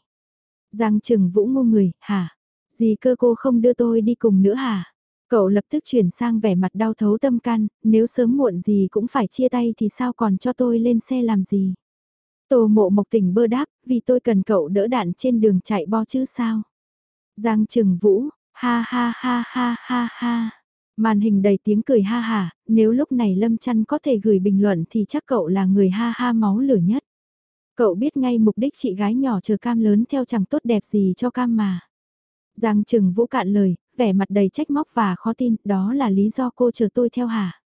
Giang Trừng Vũ ngu người, hả? Gì cơ cô không đưa tôi đi cùng nữa hả? Cậu lập tức chuyển sang vẻ mặt đau thấu tâm can, nếu sớm muộn gì cũng phải chia tay thì sao còn cho tôi lên xe làm gì. Tô mộ mộc tỉnh bơ đáp, vì tôi cần cậu đỡ đạn trên đường chạy bo chứ sao. Giang trừng vũ, ha ha ha ha ha ha. Màn hình đầy tiếng cười ha ha, nếu lúc này Lâm Chăn có thể gửi bình luận thì chắc cậu là người ha ha máu lửa nhất. Cậu biết ngay mục đích chị gái nhỏ chờ cam lớn theo chẳng tốt đẹp gì cho cam mà. Giang trừng vũ cạn lời, vẻ mặt đầy trách móc và khó tin, đó là lý do cô chờ tôi theo hả?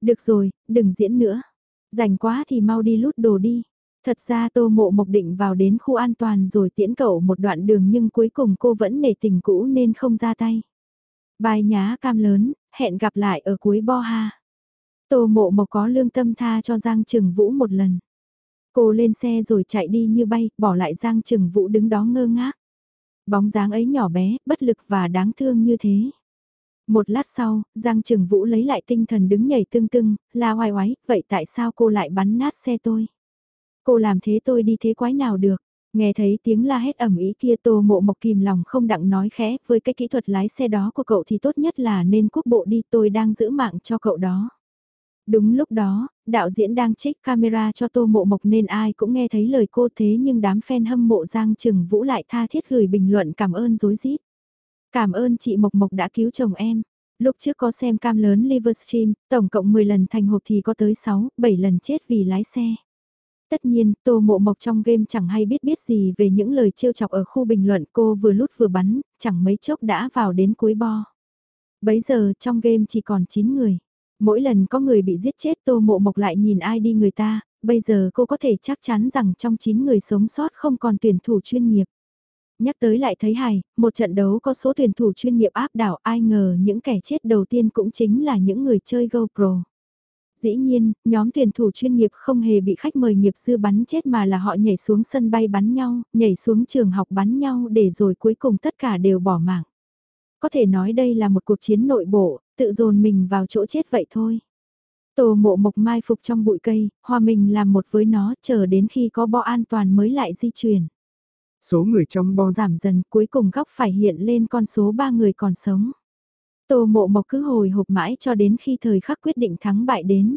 Được rồi, đừng diễn nữa. Rảnh quá thì mau đi lút đồ đi. Thật ra tô mộ mộc định vào đến khu an toàn rồi tiễn cậu một đoạn đường nhưng cuối cùng cô vẫn nể tình cũ nên không ra tay. Bài nhá cam lớn, hẹn gặp lại ở cuối bo ha. Tô mộ mộc có lương tâm tha cho Giang Trừng Vũ một lần. Cô lên xe rồi chạy đi như bay, bỏ lại Giang Trừng Vũ đứng đó ngơ ngác. Bóng dáng ấy nhỏ bé, bất lực và đáng thương như thế. Một lát sau, Giang Trừng Vũ lấy lại tinh thần đứng nhảy tưng tưng, la hoài oái, vậy tại sao cô lại bắn nát xe tôi? Cô làm thế tôi đi thế quái nào được? Nghe thấy tiếng la hét ẩm ý kia tô mộ mộc kìm lòng không đặng nói khẽ, với cái kỹ thuật lái xe đó của cậu thì tốt nhất là nên quốc bộ đi tôi đang giữ mạng cho cậu đó. Đúng lúc đó, đạo diễn đang trích camera cho tô mộ mộc nên ai cũng nghe thấy lời cô thế nhưng đám fan hâm mộ Giang Trừng Vũ lại tha thiết gửi bình luận cảm ơn dối rít Cảm ơn chị Mộc Mộc đã cứu chồng em. Lúc trước có xem cam lớn Livestream, tổng cộng 10 lần thành hộp thì có tới 6, 7 lần chết vì lái xe. Tất nhiên, Tô Mộ Mộc trong game chẳng hay biết biết gì về những lời trêu chọc ở khu bình luận cô vừa lút vừa bắn, chẳng mấy chốc đã vào đến cuối bo. Bấy giờ trong game chỉ còn 9 người. Mỗi lần có người bị giết chết Tô Mộ Mộc lại nhìn ai đi người ta, bây giờ cô có thể chắc chắn rằng trong 9 người sống sót không còn tuyển thủ chuyên nghiệp. Nhắc tới lại thấy hài, một trận đấu có số tuyển thủ chuyên nghiệp áp đảo ai ngờ những kẻ chết đầu tiên cũng chính là những người chơi GoPro. Dĩ nhiên, nhóm tuyển thủ chuyên nghiệp không hề bị khách mời nghiệp dư bắn chết mà là họ nhảy xuống sân bay bắn nhau, nhảy xuống trường học bắn nhau để rồi cuối cùng tất cả đều bỏ mạng. Có thể nói đây là một cuộc chiến nội bộ, tự dồn mình vào chỗ chết vậy thôi. Tổ mộ mộc mai phục trong bụi cây, hòa mình làm một với nó chờ đến khi có bo an toàn mới lại di chuyển. Số người trong bo giảm dần cuối cùng góc phải hiện lên con số 3 người còn sống. Tô mộ mộc cứ hồi hộp mãi cho đến khi thời khắc quyết định thắng bại đến.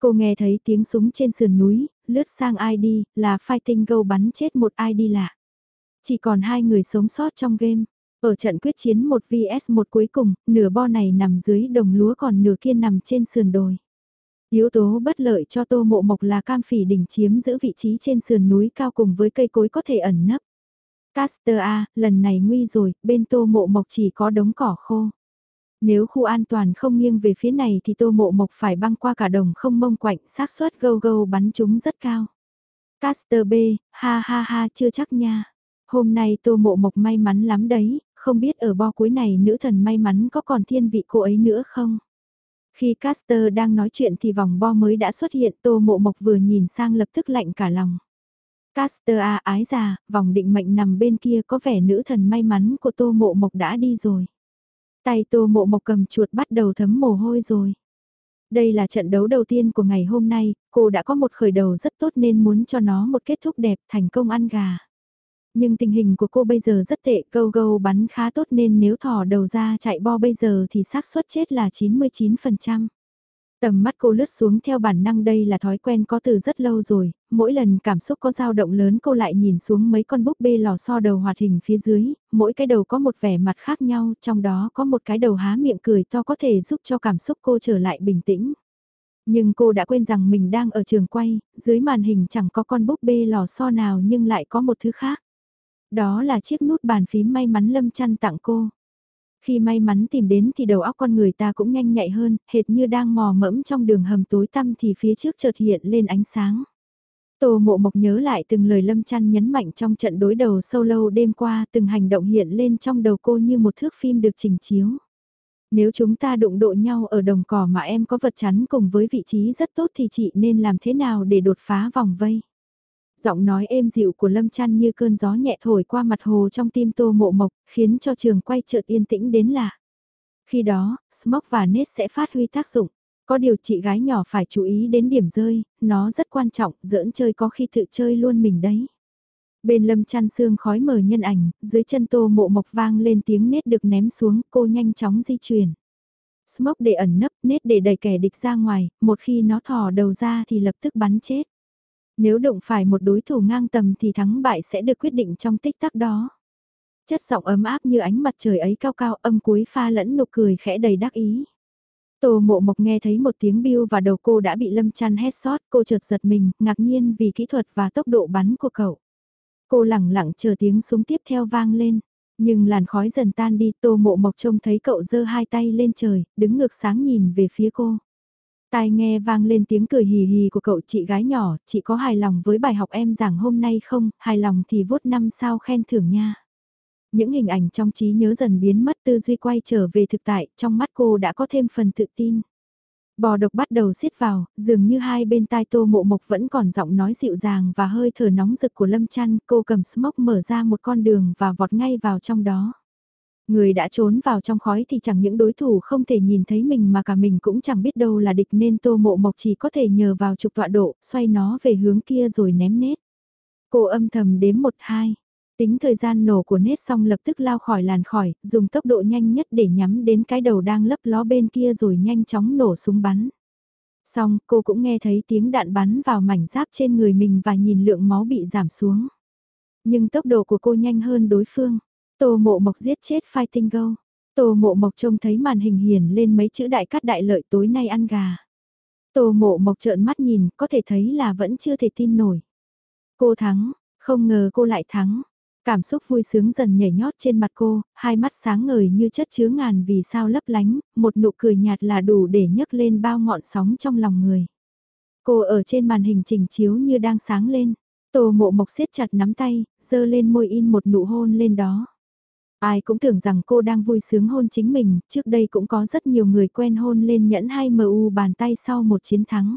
Cô nghe thấy tiếng súng trên sườn núi, lướt sang ID, là Fighting Go bắn chết một ID lạ. Chỉ còn hai người sống sót trong game. Ở trận quyết chiến 1 vs 1 cuối cùng, nửa bo này nằm dưới đồng lúa còn nửa kia nằm trên sườn đồi. Yếu tố bất lợi cho tô mộ mộc là cam phỉ đỉnh chiếm giữ vị trí trên sườn núi cao cùng với cây cối có thể ẩn nấp. Caster A, lần này nguy rồi, bên tô mộ mộc chỉ có đống cỏ khô. Nếu khu an toàn không nghiêng về phía này thì tô mộ mộc phải băng qua cả đồng không mông quạnh, xác suất gâu gâu bắn chúng rất cao. Caster B, ha ha ha chưa chắc nha. Hôm nay tô mộ mộc may mắn lắm đấy, không biết ở bo cuối này nữ thần may mắn có còn thiên vị cô ấy nữa không? Khi Caster đang nói chuyện thì vòng bo mới đã xuất hiện tô mộ mộc vừa nhìn sang lập tức lạnh cả lòng. Caster a ái già, vòng định mệnh nằm bên kia có vẻ nữ thần may mắn của tô mộ mộc đã đi rồi. Tay tô mộ mộc cầm chuột bắt đầu thấm mồ hôi rồi. Đây là trận đấu đầu tiên của ngày hôm nay, cô đã có một khởi đầu rất tốt nên muốn cho nó một kết thúc đẹp thành công ăn gà. Nhưng tình hình của cô bây giờ rất tệ, câu gâu bắn khá tốt nên nếu thỏ đầu ra chạy bo bây giờ thì xác suất chết là 99%. Tầm mắt cô lướt xuống theo bản năng đây là thói quen có từ rất lâu rồi, mỗi lần cảm xúc có dao động lớn cô lại nhìn xuống mấy con búp bê lò xo đầu hoạt hình phía dưới, mỗi cái đầu có một vẻ mặt khác nhau, trong đó có một cái đầu há miệng cười to có thể giúp cho cảm xúc cô trở lại bình tĩnh. Nhưng cô đã quên rằng mình đang ở trường quay, dưới màn hình chẳng có con búp bê lò xo nào nhưng lại có một thứ khác. Đó là chiếc nút bàn phím may mắn Lâm chăn tặng cô. Khi may mắn tìm đến thì đầu óc con người ta cũng nhanh nhạy hơn, hệt như đang mò mẫm trong đường hầm tối tăm thì phía trước chợt hiện lên ánh sáng. Tô mộ mộc nhớ lại từng lời Lâm chăn nhấn mạnh trong trận đối đầu sâu lâu đêm qua từng hành động hiện lên trong đầu cô như một thước phim được trình chiếu. Nếu chúng ta đụng độ nhau ở đồng cỏ mà em có vật chắn cùng với vị trí rất tốt thì chị nên làm thế nào để đột phá vòng vây? Giọng nói êm dịu của Lâm Chăn như cơn gió nhẹ thổi qua mặt hồ trong tim tô mộ mộc, khiến cho trường quay chợt yên tĩnh đến lạ. Khi đó, Smoke và Nết sẽ phát huy tác dụng. Có điều chị gái nhỏ phải chú ý đến điểm rơi, nó rất quan trọng, giỡn chơi có khi tự chơi luôn mình đấy. Bên lâm chăn xương khói mờ nhân ảnh, dưới chân tô mộ mộc vang lên tiếng nết được ném xuống, cô nhanh chóng di chuyển. Smoke để ẩn nấp, nết để đẩy kẻ địch ra ngoài, một khi nó thò đầu ra thì lập tức bắn chết. Nếu đụng phải một đối thủ ngang tầm thì thắng bại sẽ được quyết định trong tích tắc đó. Chất giọng ấm áp như ánh mặt trời ấy cao cao âm cuối pha lẫn nụ cười khẽ đầy đắc ý. Tô mộ mộc nghe thấy một tiếng biêu và đầu cô đã bị lâm chăn hét sót, cô chợt giật mình, ngạc nhiên vì kỹ thuật và tốc độ bắn của cậu. Cô lẳng lặng chờ tiếng súng tiếp theo vang lên, nhưng làn khói dần tan đi tô mộ mộc trông thấy cậu giơ hai tay lên trời, đứng ngược sáng nhìn về phía cô. Tai nghe vang lên tiếng cười hì hì của cậu chị gái nhỏ, chị có hài lòng với bài học em giảng hôm nay không, hài lòng thì vốt năm sao khen thưởng nha. Những hình ảnh trong trí nhớ dần biến mất tư duy quay trở về thực tại, trong mắt cô đã có thêm phần tự tin. Bò độc bắt đầu xiết vào, dường như hai bên tai tô mộ mộc vẫn còn giọng nói dịu dàng và hơi thở nóng rực của lâm chăn, cô cầm smoke mở ra một con đường và vọt ngay vào trong đó. Người đã trốn vào trong khói thì chẳng những đối thủ không thể nhìn thấy mình mà cả mình cũng chẳng biết đâu là địch nên tô mộ mộc chỉ có thể nhờ vào trục tọa độ, xoay nó về hướng kia rồi ném nết. Cô âm thầm đếm một hai. Tính thời gian nổ của nết xong lập tức lao khỏi làn khỏi, dùng tốc độ nhanh nhất để nhắm đến cái đầu đang lấp ló bên kia rồi nhanh chóng nổ súng bắn. Xong, cô cũng nghe thấy tiếng đạn bắn vào mảnh giáp trên người mình và nhìn lượng máu bị giảm xuống. Nhưng tốc độ của cô nhanh hơn đối phương. Tô mộ mộc giết chết Fighting Go. Tô mộ mộc trông thấy màn hình hiển lên mấy chữ đại cắt đại lợi tối nay ăn gà. Tô mộ mộc trợn mắt nhìn, có thể thấy là vẫn chưa thể tin nổi. Cô thắng, không ngờ cô lại thắng. Cảm xúc vui sướng dần nhảy nhót trên mặt cô, hai mắt sáng ngời như chất chứa ngàn vì sao lấp lánh, một nụ cười nhạt là đủ để nhấc lên bao ngọn sóng trong lòng người. Cô ở trên màn hình trình chiếu như đang sáng lên. Tô mộ mộc siết chặt nắm tay, dơ lên môi in một nụ hôn lên đó. Ai cũng tưởng rằng cô đang vui sướng hôn chính mình, trước đây cũng có rất nhiều người quen hôn lên nhẫn hai MU bàn tay sau một chiến thắng.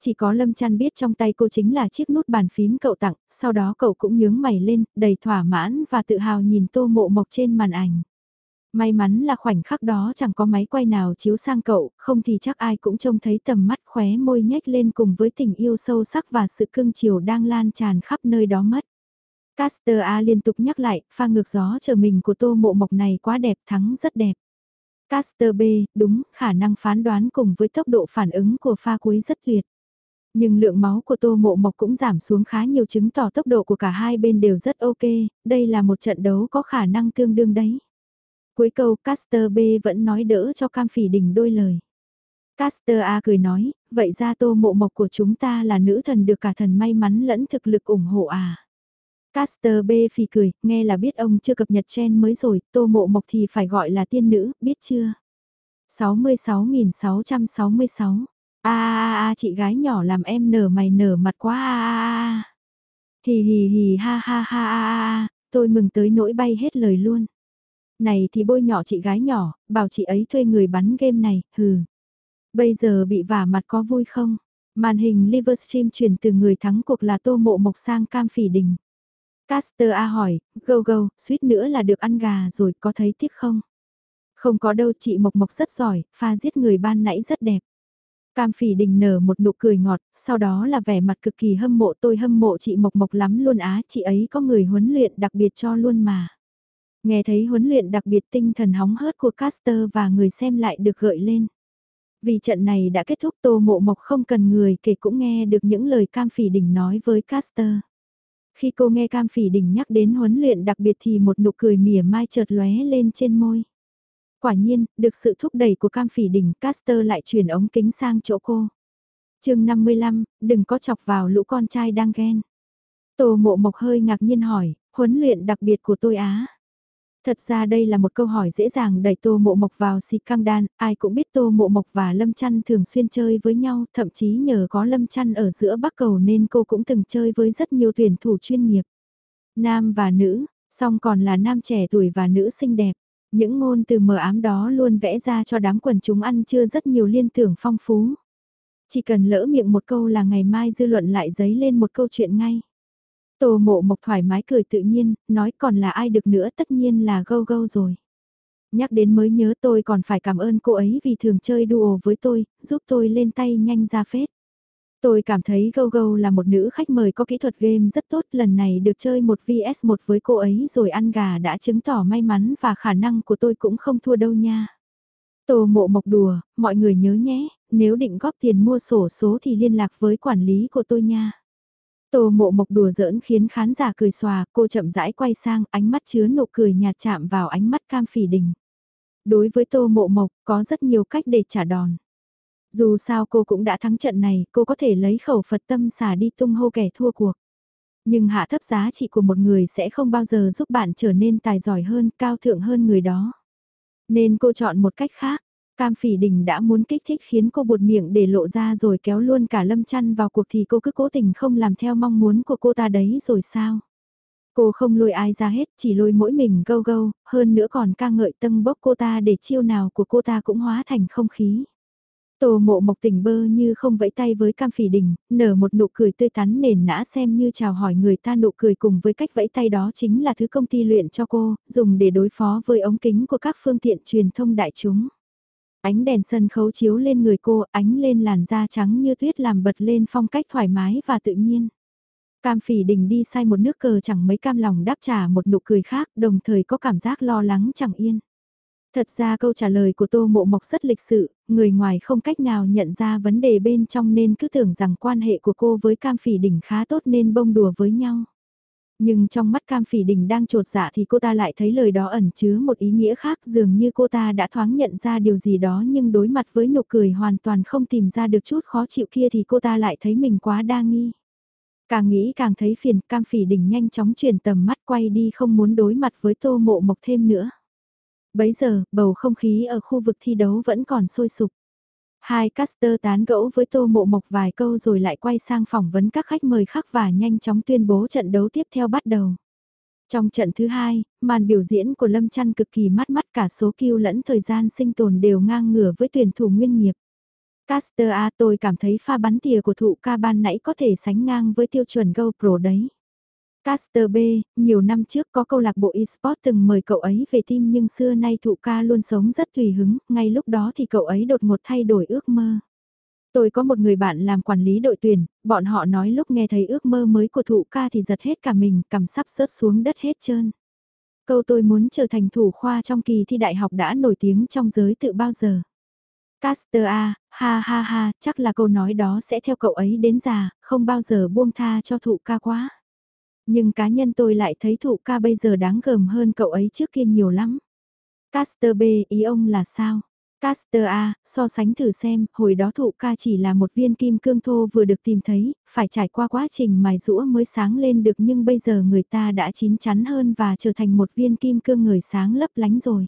Chỉ có Lâm Chăn biết trong tay cô chính là chiếc nút bàn phím cậu tặng, sau đó cậu cũng nhướng mày lên, đầy thỏa mãn và tự hào nhìn tô mộ mộc trên màn ảnh. May mắn là khoảnh khắc đó chẳng có máy quay nào chiếu sang cậu, không thì chắc ai cũng trông thấy tầm mắt khóe môi nhếch lên cùng với tình yêu sâu sắc và sự cưng chiều đang lan tràn khắp nơi đó mất. Caster A liên tục nhắc lại, pha ngược gió chờ mình của tô mộ mộc này quá đẹp thắng rất đẹp. Caster B, đúng, khả năng phán đoán cùng với tốc độ phản ứng của pha cuối rất tuyệt. Nhưng lượng máu của Tô Mộ Mộc cũng giảm xuống khá nhiều chứng tỏ tốc độ của cả hai bên đều rất ok, đây là một trận đấu có khả năng tương đương đấy. Cuối câu Caster B vẫn nói đỡ cho Cam Phỉ Đình đôi lời. Caster A cười nói, vậy ra Tô Mộ Mộc của chúng ta là nữ thần được cả thần may mắn lẫn thực lực ủng hộ à. Caster B phì cười, nghe là biết ông chưa cập nhật trend mới rồi, Tô Mộ Mộc thì phải gọi là tiên nữ, biết chưa? 66.666 A a a chị gái nhỏ làm em nở mày nở mặt quá a a a. Hì hì hì ha ha ha a a, tôi mừng tới nỗi bay hết lời luôn. Này thì bôi nhỏ chị gái nhỏ, bảo chị ấy thuê người bắn game này, hừ. Bây giờ bị vả mặt có vui không? Màn hình Livestream chuyển từ người thắng cuộc là Tô Mộ Mộc sang Cam Phỉ Đình. Caster A hỏi, gâu gâu, suýt nữa là được ăn gà rồi, có thấy tiếc không? Không có đâu, chị Mộc Mộc rất giỏi, pha giết người ban nãy rất đẹp. Cam phỉ đình nở một nụ cười ngọt, sau đó là vẻ mặt cực kỳ hâm mộ tôi hâm mộ chị Mộc Mộc lắm luôn á, chị ấy có người huấn luyện đặc biệt cho luôn mà. Nghe thấy huấn luyện đặc biệt tinh thần hóng hớt của Caster và người xem lại được gợi lên. Vì trận này đã kết thúc Tô Mộ Mộc không cần người kể cũng nghe được những lời Cam Phỉ Đình nói với Caster. Khi cô nghe Cam Phỉ Đình nhắc đến huấn luyện đặc biệt thì một nụ cười mỉa mai chợt lóe lên trên môi. Quả nhiên, được sự thúc đẩy của Cam Phỉ Đình, Caster lại chuyển ống kính sang chỗ cô. chương 55, đừng có chọc vào lũ con trai đang ghen. Tô Mộ Mộc hơi ngạc nhiên hỏi, huấn luyện đặc biệt của tôi á. Thật ra đây là một câu hỏi dễ dàng đẩy Tô Mộ Mộc vào xì căng đan, ai cũng biết Tô Mộ Mộc và Lâm Chăn thường xuyên chơi với nhau, thậm chí nhờ có Lâm Chăn ở giữa Bắc Cầu nên cô cũng từng chơi với rất nhiều tuyển thủ chuyên nghiệp. Nam và nữ, song còn là nam trẻ tuổi và nữ xinh đẹp. Những ngôn từ mờ ám đó luôn vẽ ra cho đám quần chúng ăn chưa rất nhiều liên tưởng phong phú. Chỉ cần lỡ miệng một câu là ngày mai dư luận lại giấy lên một câu chuyện ngay. Tô mộ mộc thoải mái cười tự nhiên, nói còn là ai được nữa tất nhiên là gâu gâu rồi. Nhắc đến mới nhớ tôi còn phải cảm ơn cô ấy vì thường chơi đùa với tôi, giúp tôi lên tay nhanh ra phết. Tôi cảm thấy Gâu Gâu là một nữ khách mời có kỹ thuật game rất tốt, lần này được chơi một vs 1 với cô ấy rồi ăn gà đã chứng tỏ may mắn và khả năng của tôi cũng không thua đâu nha. Tô mộ mộc đùa, mọi người nhớ nhé, nếu định góp tiền mua sổ số thì liên lạc với quản lý của tôi nha. Tô mộ mộc đùa giỡn khiến khán giả cười xòa, cô chậm rãi quay sang, ánh mắt chứa nụ cười nhạt chạm vào ánh mắt cam phỉ đình. Đối với tô mộ mộc, có rất nhiều cách để trả đòn. Dù sao cô cũng đã thắng trận này, cô có thể lấy khẩu Phật tâm xả đi tung hô kẻ thua cuộc. Nhưng hạ thấp giá trị của một người sẽ không bao giờ giúp bạn trở nên tài giỏi hơn, cao thượng hơn người đó. Nên cô chọn một cách khác. Cam Phỉ Đình đã muốn kích thích khiến cô buột miệng để lộ ra rồi kéo luôn cả Lâm Chăn vào cuộc thì cô cứ cố tình không làm theo mong muốn của cô ta đấy rồi sao? Cô không lôi ai ra hết, chỉ lôi mỗi mình gâu gâu, hơn nữa còn ca ngợi tân bốc cô ta để chiêu nào của cô ta cũng hóa thành không khí. Tô mộ mộc tỉnh bơ như không vẫy tay với cam phỉ đình, nở một nụ cười tươi tắn nền nã xem như chào hỏi người ta nụ cười cùng với cách vẫy tay đó chính là thứ công ty luyện cho cô, dùng để đối phó với ống kính của các phương tiện truyền thông đại chúng. Ánh đèn sân khấu chiếu lên người cô, ánh lên làn da trắng như tuyết làm bật lên phong cách thoải mái và tự nhiên. Cam phỉ đình đi sai một nước cờ chẳng mấy cam lòng đáp trả một nụ cười khác, đồng thời có cảm giác lo lắng chẳng yên. Thật ra câu trả lời của Tô Mộ Mộc rất lịch sự, người ngoài không cách nào nhận ra vấn đề bên trong nên cứ tưởng rằng quan hệ của cô với Cam Phỉ Đình khá tốt nên bông đùa với nhau. Nhưng trong mắt Cam Phỉ Đình đang trột dạ thì cô ta lại thấy lời đó ẩn chứa một ý nghĩa khác dường như cô ta đã thoáng nhận ra điều gì đó nhưng đối mặt với nụ cười hoàn toàn không tìm ra được chút khó chịu kia thì cô ta lại thấy mình quá đa nghi. Càng nghĩ càng thấy phiền Cam Phỉ Đình nhanh chóng chuyển tầm mắt quay đi không muốn đối mặt với Tô Mộ Mộc thêm nữa. Bấy giờ, bầu không khí ở khu vực thi đấu vẫn còn sôi sục. Hai caster tán gẫu với Tô Mộ Mộc vài câu rồi lại quay sang phỏng vấn các khách mời khác và nhanh chóng tuyên bố trận đấu tiếp theo bắt đầu. Trong trận thứ hai, màn biểu diễn của Lâm Trăn cực kỳ mắt mắt cả số kiêu lẫn thời gian sinh tồn đều ngang ngửa với tuyển thủ nguyên nghiệp. Caster A tôi cảm thấy pha bắn tỉa của thụ ca ban nãy có thể sánh ngang với tiêu chuẩn GoPro đấy. Caster B, nhiều năm trước có câu lạc bộ eSport từng mời cậu ấy về team nhưng xưa nay thụ ca luôn sống rất tùy hứng, ngay lúc đó thì cậu ấy đột ngột thay đổi ước mơ. Tôi có một người bạn làm quản lý đội tuyển, bọn họ nói lúc nghe thấy ước mơ mới của thụ ca thì giật hết cả mình, cầm sắp rớt xuống đất hết trơn. Câu tôi muốn trở thành thủ khoa trong kỳ thi đại học đã nổi tiếng trong giới tự bao giờ. Caster A, Ha ha ha, chắc là câu nói đó sẽ theo cậu ấy đến già, không bao giờ buông tha cho thụ ca quá. Nhưng cá nhân tôi lại thấy thụ ca bây giờ đáng gờm hơn cậu ấy trước kia nhiều lắm. Caster B, ý ông là sao? Caster A, so sánh thử xem, hồi đó thụ ca chỉ là một viên kim cương thô vừa được tìm thấy, phải trải qua quá trình mài rũa mới sáng lên được nhưng bây giờ người ta đã chín chắn hơn và trở thành một viên kim cương người sáng lấp lánh rồi.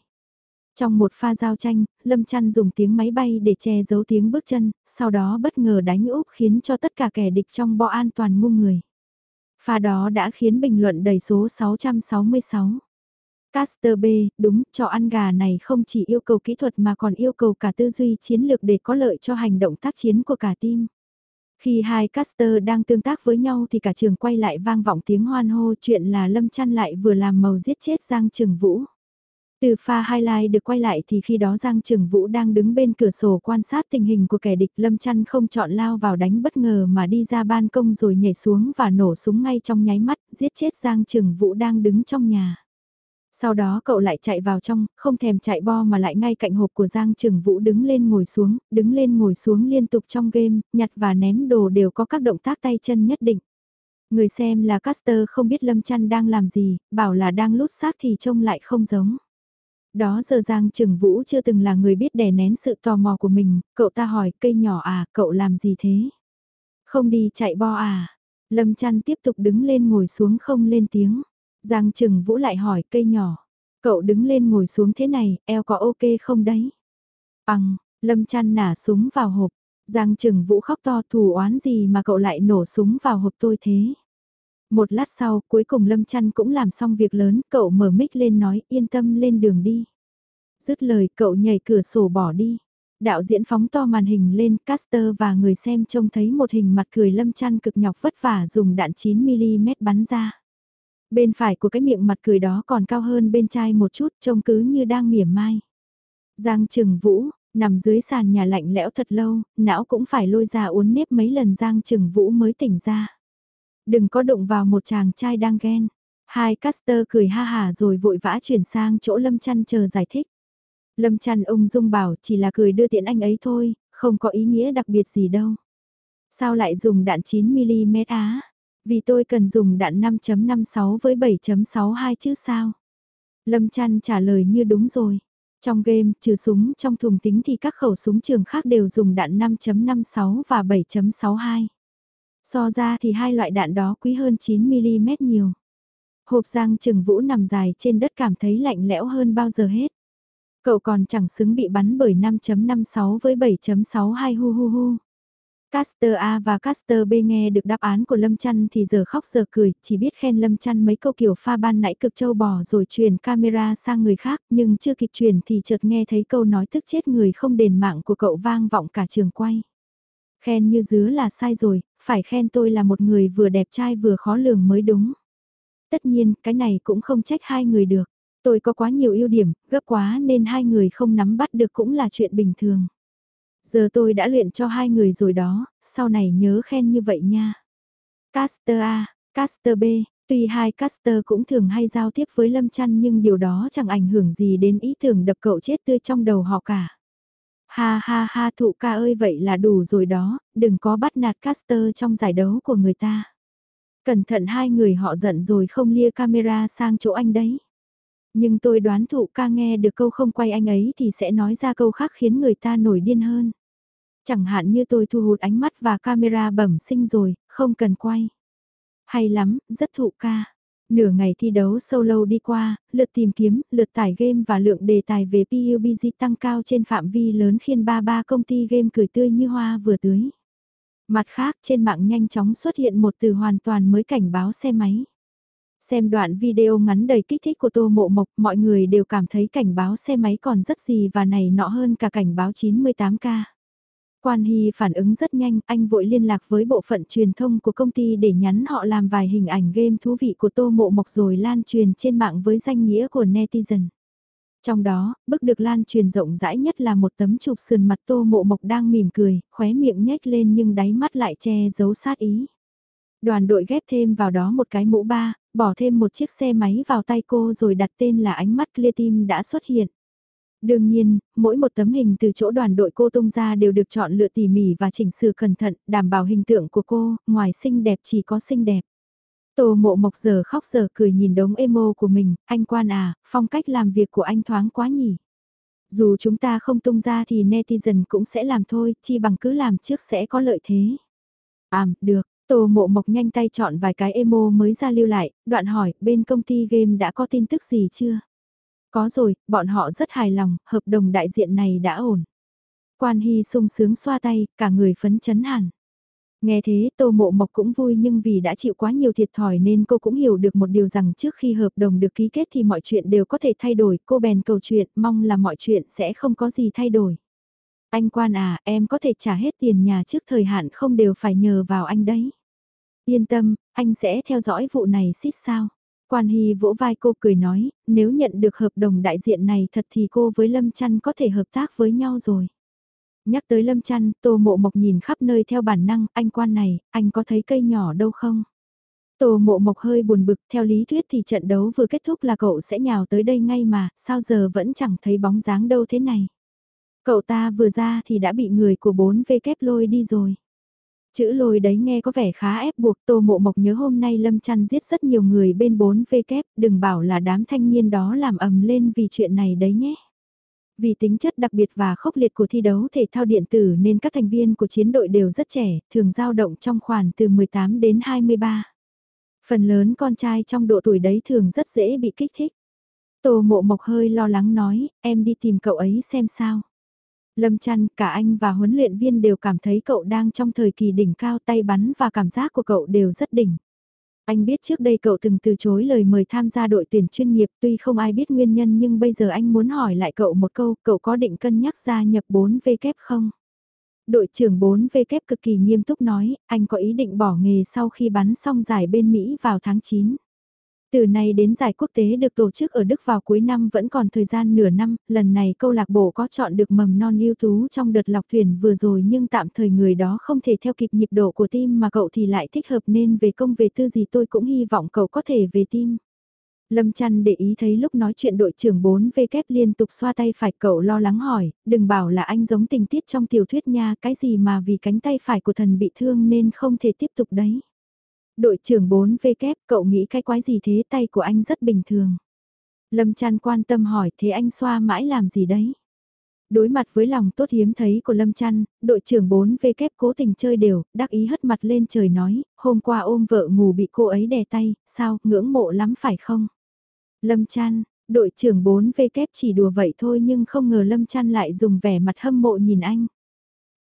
Trong một pha giao tranh, Lâm Trăn dùng tiếng máy bay để che giấu tiếng bước chân, sau đó bất ngờ đánh úp khiến cho tất cả kẻ địch trong bo an toàn ngu người. Pha đó đã khiến bình luận đầy số 666. Caster B, đúng, cho ăn gà này không chỉ yêu cầu kỹ thuật mà còn yêu cầu cả tư duy chiến lược để có lợi cho hành động tác chiến của cả team. Khi hai caster đang tương tác với nhau thì cả trường quay lại vang vọng tiếng hoan hô chuyện là Lâm Chăn lại vừa làm màu giết chết Giang Trường Vũ. Từ pha hai lai được quay lại thì khi đó Giang Trường Vũ đang đứng bên cửa sổ quan sát tình hình của kẻ địch Lâm Chăn không chọn lao vào đánh bất ngờ mà đi ra ban công rồi nhảy xuống và nổ súng ngay trong nháy mắt, giết chết Giang Trường Vũ đang đứng trong nhà. Sau đó cậu lại chạy vào trong, không thèm chạy bo mà lại ngay cạnh hộp của Giang Trường Vũ đứng lên ngồi xuống, đứng lên ngồi xuống liên tục trong game, nhặt và ném đồ đều có các động tác tay chân nhất định. Người xem là Caster không biết Lâm Chăn đang làm gì, bảo là đang lút xác thì trông lại không giống. Đó giờ Giang Trừng Vũ chưa từng là người biết đè nén sự tò mò của mình, cậu ta hỏi cây nhỏ à, cậu làm gì thế? Không đi chạy bo à? Lâm chăn tiếp tục đứng lên ngồi xuống không lên tiếng. Giang Trừng Vũ lại hỏi cây nhỏ, cậu đứng lên ngồi xuống thế này, eo có ok không đấy? Bằng, Lâm chăn nả súng vào hộp, Giang Trừng Vũ khóc to thù oán gì mà cậu lại nổ súng vào hộp tôi thế? Một lát sau, cuối cùng Lâm Chăn cũng làm xong việc lớn, cậu mở mic lên nói yên tâm lên đường đi. Dứt lời cậu nhảy cửa sổ bỏ đi. Đạo diễn phóng to màn hình lên, caster và người xem trông thấy một hình mặt cười Lâm Chăn cực nhọc vất vả dùng đạn 9mm bắn ra. Bên phải của cái miệng mặt cười đó còn cao hơn bên trai một chút trông cứ như đang mỉa mai. Giang Trừng Vũ, nằm dưới sàn nhà lạnh lẽo thật lâu, não cũng phải lôi ra uốn nếp mấy lần Giang Trừng Vũ mới tỉnh ra. Đừng có đụng vào một chàng trai đang ghen. Hai caster cười ha hà rồi vội vã chuyển sang chỗ Lâm Chăn chờ giải thích. Lâm Chăn ung dung bảo chỉ là cười đưa tiện anh ấy thôi, không có ý nghĩa đặc biệt gì đâu. Sao lại dùng đạn 9mm á? Vì tôi cần dùng đạn 5.56 với 7.62 chứ sao? Lâm Chăn trả lời như đúng rồi. Trong game, trừ súng trong thùng tính thì các khẩu súng trường khác đều dùng đạn 5.56 và 7.62. So ra thì hai loại đạn đó quý hơn 9mm nhiều. Hộp giang trừng vũ nằm dài trên đất cảm thấy lạnh lẽo hơn bao giờ hết. Cậu còn chẳng xứng bị bắn bởi 5.56 với 7.62 hu hu hu. Caster A và Caster B nghe được đáp án của Lâm Chăn thì giờ khóc giờ cười, chỉ biết khen Lâm Chăn mấy câu kiểu pha ban nãy cực châu bò rồi truyền camera sang người khác, nhưng chưa kịp truyền thì chợt nghe thấy câu nói tức chết người không đền mạng của cậu vang vọng cả trường quay. Khen như dứa là sai rồi, phải khen tôi là một người vừa đẹp trai vừa khó lường mới đúng. Tất nhiên, cái này cũng không trách hai người được. Tôi có quá nhiều ưu điểm, gấp quá nên hai người không nắm bắt được cũng là chuyện bình thường. Giờ tôi đã luyện cho hai người rồi đó, sau này nhớ khen như vậy nha. Caster A, Caster B, tuy hai Caster cũng thường hay giao tiếp với Lâm Chăn nhưng điều đó chẳng ảnh hưởng gì đến ý tưởng đập cậu chết tươi trong đầu họ cả. Ha ha ha thụ ca ơi vậy là đủ rồi đó, đừng có bắt nạt caster trong giải đấu của người ta. Cẩn thận hai người họ giận rồi không lia camera sang chỗ anh đấy. Nhưng tôi đoán thụ ca nghe được câu không quay anh ấy thì sẽ nói ra câu khác khiến người ta nổi điên hơn. Chẳng hạn như tôi thu hút ánh mắt và camera bẩm sinh rồi, không cần quay. Hay lắm, rất thụ ca. Nửa ngày thi đấu solo đi qua, lượt tìm kiếm, lượt tải game và lượng đề tài về PUBG tăng cao trên phạm vi lớn khiến ba ba công ty game cười tươi như hoa vừa tưới. Mặt khác trên mạng nhanh chóng xuất hiện một từ hoàn toàn mới cảnh báo xe máy. Xem đoạn video ngắn đầy kích thích của Tô Mộ Mộc, mọi người đều cảm thấy cảnh báo xe máy còn rất gì và này nọ hơn cả cảnh báo 98K. Quan Hy phản ứng rất nhanh, anh vội liên lạc với bộ phận truyền thông của công ty để nhắn họ làm vài hình ảnh game thú vị của Tô Mộ Mộc rồi lan truyền trên mạng với danh nghĩa của netizen. Trong đó, bức được lan truyền rộng rãi nhất là một tấm chụp sườn mặt Tô Mộ Mộc đang mỉm cười, khóe miệng nhếch lên nhưng đáy mắt lại che giấu sát ý. Đoàn đội ghép thêm vào đó một cái mũ ba, bỏ thêm một chiếc xe máy vào tay cô rồi đặt tên là ánh mắt clear team đã xuất hiện. Đương nhiên, mỗi một tấm hình từ chỗ đoàn đội cô tung ra đều được chọn lựa tỉ mỉ và chỉnh sửa cẩn thận, đảm bảo hình tượng của cô, ngoài xinh đẹp chỉ có xinh đẹp. Tô mộ mộc giờ khóc giờ cười nhìn đống emo của mình, anh quan à, phong cách làm việc của anh thoáng quá nhỉ. Dù chúng ta không tung ra thì netizen cũng sẽ làm thôi, chi bằng cứ làm trước sẽ có lợi thế. àm được, Tô mộ mộc nhanh tay chọn vài cái emo mới ra lưu lại, đoạn hỏi, bên công ty game đã có tin tức gì chưa? Có rồi, bọn họ rất hài lòng, hợp đồng đại diện này đã ổn. Quan Hy sung sướng xoa tay, cả người phấn chấn hẳn. Nghe thế Tô Mộ Mộc cũng vui nhưng vì đã chịu quá nhiều thiệt thòi nên cô cũng hiểu được một điều rằng trước khi hợp đồng được ký kết thì mọi chuyện đều có thể thay đổi. Cô bèn cầu chuyện mong là mọi chuyện sẽ không có gì thay đổi. Anh quan à, em có thể trả hết tiền nhà trước thời hạn không đều phải nhờ vào anh đấy. Yên tâm, anh sẽ theo dõi vụ này xít sao. Quan Hy vỗ vai cô cười nói, nếu nhận được hợp đồng đại diện này thật thì cô với Lâm Trăn có thể hợp tác với nhau rồi. Nhắc tới Lâm Trăn, Tô Mộ Mộc nhìn khắp nơi theo bản năng, anh quan này, anh có thấy cây nhỏ đâu không? Tô Mộ Mộc hơi buồn bực, theo lý thuyết thì trận đấu vừa kết thúc là cậu sẽ nhào tới đây ngay mà, sao giờ vẫn chẳng thấy bóng dáng đâu thế này? Cậu ta vừa ra thì đã bị người của bốn v kép lôi đi rồi. Chữ lôi đấy nghe có vẻ khá ép buộc Tô Mộ Mộc nhớ hôm nay Lâm Trăn giết rất nhiều người bên 4 v kép, đừng bảo là đám thanh niên đó làm ầm lên vì chuyện này đấy nhé. Vì tính chất đặc biệt và khốc liệt của thi đấu thể thao điện tử nên các thành viên của chiến đội đều rất trẻ, thường dao động trong khoảng từ 18 đến 23. Phần lớn con trai trong độ tuổi đấy thường rất dễ bị kích thích. Tô Mộ Mộc hơi lo lắng nói, em đi tìm cậu ấy xem sao. Lâm chăn, cả anh và huấn luyện viên đều cảm thấy cậu đang trong thời kỳ đỉnh cao tay bắn và cảm giác của cậu đều rất đỉnh. Anh biết trước đây cậu từng từ chối lời mời tham gia đội tuyển chuyên nghiệp tuy không ai biết nguyên nhân nhưng bây giờ anh muốn hỏi lại cậu một câu, cậu có định cân nhắc gia nhập 4V kép không? Đội trưởng 4V kép cực kỳ nghiêm túc nói, anh có ý định bỏ nghề sau khi bắn xong giải bên Mỹ vào tháng 9. Từ nay đến giải quốc tế được tổ chức ở Đức vào cuối năm vẫn còn thời gian nửa năm, lần này câu lạc bộ có chọn được mầm non ưu tú trong đợt lọc thuyền vừa rồi nhưng tạm thời người đó không thể theo kịp nhịp độ của team mà cậu thì lại thích hợp nên về công về tư gì tôi cũng hy vọng cậu có thể về team. Lâm chăn để ý thấy lúc nói chuyện đội trưởng 4V kép liên tục xoa tay phải cậu lo lắng hỏi, đừng bảo là anh giống tình tiết trong tiểu thuyết nha, cái gì mà vì cánh tay phải của thần bị thương nên không thể tiếp tục đấy. Đội trưởng 4V kép, cậu nghĩ cái quái gì thế tay của anh rất bình thường. Lâm Trăn quan tâm hỏi thế anh xoa mãi làm gì đấy? Đối mặt với lòng tốt hiếm thấy của Lâm Trăn, đội trưởng 4V kép cố tình chơi đều, đắc ý hất mặt lên trời nói, hôm qua ôm vợ ngủ bị cô ấy đè tay, sao, ngưỡng mộ lắm phải không? Lâm Trăn, đội trưởng 4V kép chỉ đùa vậy thôi nhưng không ngờ Lâm Trăn lại dùng vẻ mặt hâm mộ nhìn anh.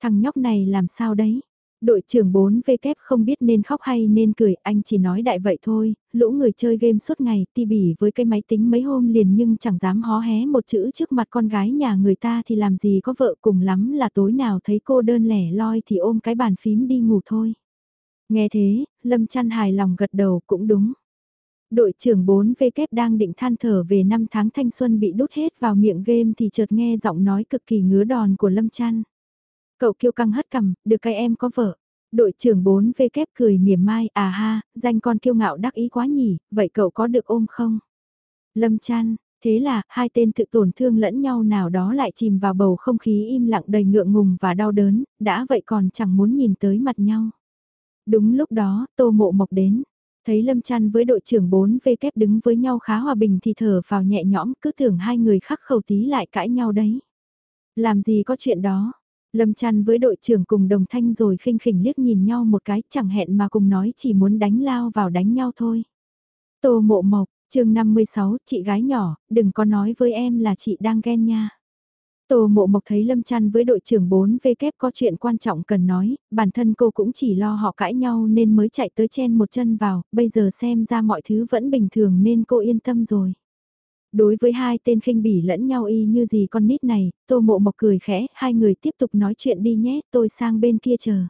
Thằng nhóc này làm sao đấy? Đội trưởng 4V kép không biết nên khóc hay nên cười, anh chỉ nói đại vậy thôi, lũ người chơi game suốt ngày, ti bỉ với cái máy tính mấy hôm liền nhưng chẳng dám hó hé một chữ trước mặt con gái nhà người ta thì làm gì có vợ cùng lắm là tối nào thấy cô đơn lẻ loi thì ôm cái bàn phím đi ngủ thôi. Nghe thế, Lâm chăn hài lòng gật đầu cũng đúng. Đội trưởng 4V kép đang định than thở về năm tháng thanh xuân bị đút hết vào miệng game thì chợt nghe giọng nói cực kỳ ngứa đòn của Lâm chăn. Cậu kêu căng hất cằm, được cái em có vợ. Đội trưởng 4 v kép cười mỉa mai, à ha, danh con kiêu ngạo đắc ý quá nhỉ, vậy cậu có được ôm không? Lâm chăn, thế là hai tên tự tổn thương lẫn nhau nào đó lại chìm vào bầu không khí im lặng đầy ngượng ngùng và đau đớn, đã vậy còn chẳng muốn nhìn tới mặt nhau. Đúng lúc đó, tô mộ mộc đến. Thấy Lâm Trăn với đội trưởng 4 v kép đứng với nhau khá hòa bình thì thở vào nhẹ nhõm cứ tưởng hai người khắc khẩu tí lại cãi nhau đấy. Làm gì có chuyện đó, Lâm chăn với đội trưởng cùng đồng thanh rồi khinh khỉnh liếc nhìn nhau một cái chẳng hẹn mà cùng nói chỉ muốn đánh lao vào đánh nhau thôi. Tô mộ mộc, chương 56, chị gái nhỏ, đừng có nói với em là chị đang ghen nha. Tô mộ mộc thấy Lâm chăn với đội trưởng 4 v kép có chuyện quan trọng cần nói, bản thân cô cũng chỉ lo họ cãi nhau nên mới chạy tới chen một chân vào, bây giờ xem ra mọi thứ vẫn bình thường nên cô yên tâm rồi. Đối với hai tên khinh bỉ lẫn nhau y như gì con nít này, tô mộ mộc cười khẽ, hai người tiếp tục nói chuyện đi nhé, tôi sang bên kia chờ.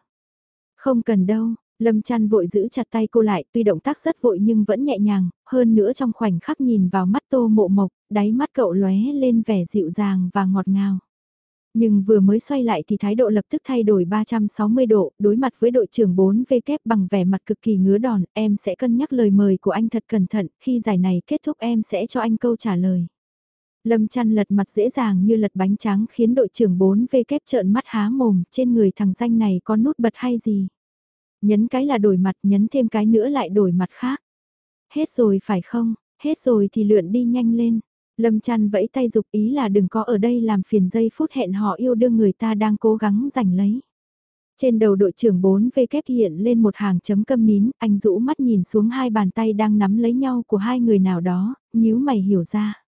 Không cần đâu, Lâm chăn vội giữ chặt tay cô lại, tuy động tác rất vội nhưng vẫn nhẹ nhàng, hơn nữa trong khoảnh khắc nhìn vào mắt tô mộ mộc, đáy mắt cậu lóe lên vẻ dịu dàng và ngọt ngào. Nhưng vừa mới xoay lại thì thái độ lập tức thay đổi 360 độ, đối mặt với đội trưởng 4V kép bằng vẻ mặt cực kỳ ngứa đòn, em sẽ cân nhắc lời mời của anh thật cẩn thận, khi giải này kết thúc em sẽ cho anh câu trả lời. Lâm chăn lật mặt dễ dàng như lật bánh trắng khiến đội trưởng 4V kép trợn mắt há mồm, trên người thằng danh này có nút bật hay gì. Nhấn cái là đổi mặt, nhấn thêm cái nữa lại đổi mặt khác. Hết rồi phải không, hết rồi thì lượn đi nhanh lên. Lâm chăn vẫy tay dục ý là đừng có ở đây làm phiền giây phút hẹn họ yêu đương người ta đang cố gắng giành lấy. Trên đầu đội trưởng 4V kép hiện lên một hàng chấm câm nín, anh rũ mắt nhìn xuống hai bàn tay đang nắm lấy nhau của hai người nào đó, nhíu mày hiểu ra.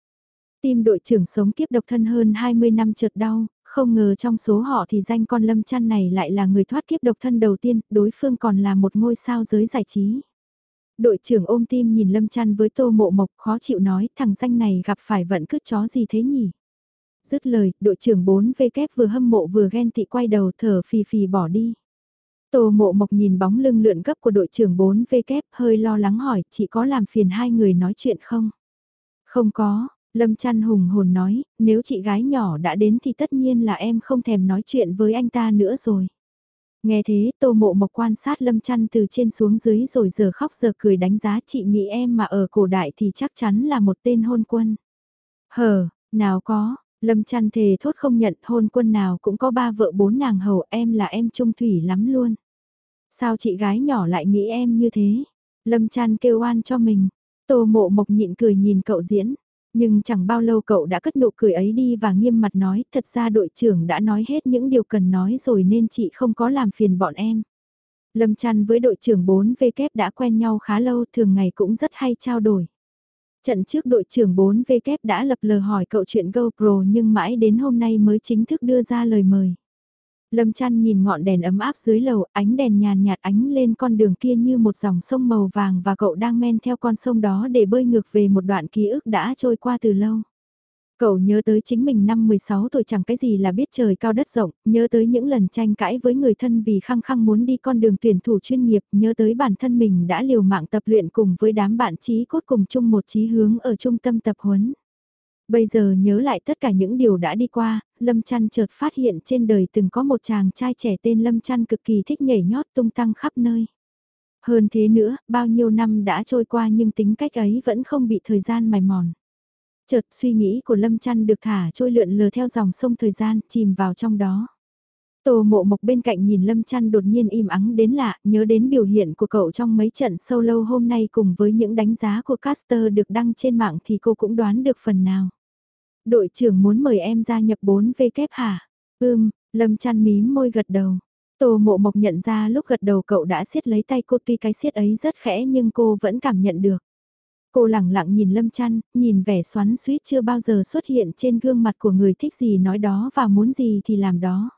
Tim đội trưởng sống kiếp độc thân hơn 20 năm chợt đau, không ngờ trong số họ thì danh con lâm chăn này lại là người thoát kiếp độc thân đầu tiên, đối phương còn là một ngôi sao giới giải trí. Đội trưởng ôm tim nhìn lâm chăn với tô mộ mộc khó chịu nói thằng danh này gặp phải vận cứt chó gì thế nhỉ? Dứt lời, đội trưởng 4V kép vừa hâm mộ vừa ghen tị quay đầu thở phì phì bỏ đi. Tô mộ mộc nhìn bóng lưng lượn gấp của đội trưởng 4V kép hơi lo lắng hỏi chị có làm phiền hai người nói chuyện không? Không có, Lâm chăn hùng hồn nói, nếu chị gái nhỏ đã đến thì tất nhiên là em không thèm nói chuyện với anh ta nữa rồi. Nghe thế, tô mộ mộc quan sát lâm chăn từ trên xuống dưới rồi giờ khóc giờ cười đánh giá chị nghĩ em mà ở cổ đại thì chắc chắn là một tên hôn quân. Hờ, nào có, lâm chăn thề thốt không nhận hôn quân nào cũng có ba vợ bốn nàng hầu em là em trung thủy lắm luôn. Sao chị gái nhỏ lại nghĩ em như thế? Lâm chăn kêu oan cho mình. Tô mộ mộc nhịn cười nhìn cậu diễn. Nhưng chẳng bao lâu cậu đã cất nụ cười ấy đi và nghiêm mặt nói, thật ra đội trưởng đã nói hết những điều cần nói rồi nên chị không có làm phiền bọn em. Lâm chăn với đội trưởng 4V kép đã quen nhau khá lâu, thường ngày cũng rất hay trao đổi. Trận trước đội trưởng 4V kép đã lập lờ hỏi cậu chuyện GoPro nhưng mãi đến hôm nay mới chính thức đưa ra lời mời. Lâm chăn nhìn ngọn đèn ấm áp dưới lầu, ánh đèn nhàn nhạt ánh lên con đường kia như một dòng sông màu vàng và cậu đang men theo con sông đó để bơi ngược về một đoạn ký ức đã trôi qua từ lâu. Cậu nhớ tới chính mình năm 16 tuổi chẳng cái gì là biết trời cao đất rộng, nhớ tới những lần tranh cãi với người thân vì khăng khăng muốn đi con đường tuyển thủ chuyên nghiệp, nhớ tới bản thân mình đã liều mạng tập luyện cùng với đám bạn trí cốt cùng chung một chí hướng ở trung tâm tập huấn. Bây giờ nhớ lại tất cả những điều đã đi qua, Lâm trăn chợt phát hiện trên đời từng có một chàng trai trẻ tên Lâm trăn cực kỳ thích nhảy nhót tung tăng khắp nơi. Hơn thế nữa, bao nhiêu năm đã trôi qua nhưng tính cách ấy vẫn không bị thời gian mài mòn. Chợt suy nghĩ của Lâm trăn được thả trôi lượn lờ theo dòng sông thời gian, chìm vào trong đó. Tô mộ mộc bên cạnh nhìn Lâm Chăn đột nhiên im ắng đến lạ, nhớ đến biểu hiện của cậu trong mấy trận solo hôm nay cùng với những đánh giá của Caster được đăng trên mạng thì cô cũng đoán được phần nào. Đội trưởng muốn mời em gia nhập 4V kép hả? Ưm, Lâm chăn mím môi gật đầu. Tô mộ mộc nhận ra lúc gật đầu cậu đã siết lấy tay cô tuy cái siết ấy rất khẽ nhưng cô vẫn cảm nhận được. Cô lẳng lặng nhìn Lâm chăn, nhìn vẻ xoắn suýt chưa bao giờ xuất hiện trên gương mặt của người thích gì nói đó và muốn gì thì làm đó.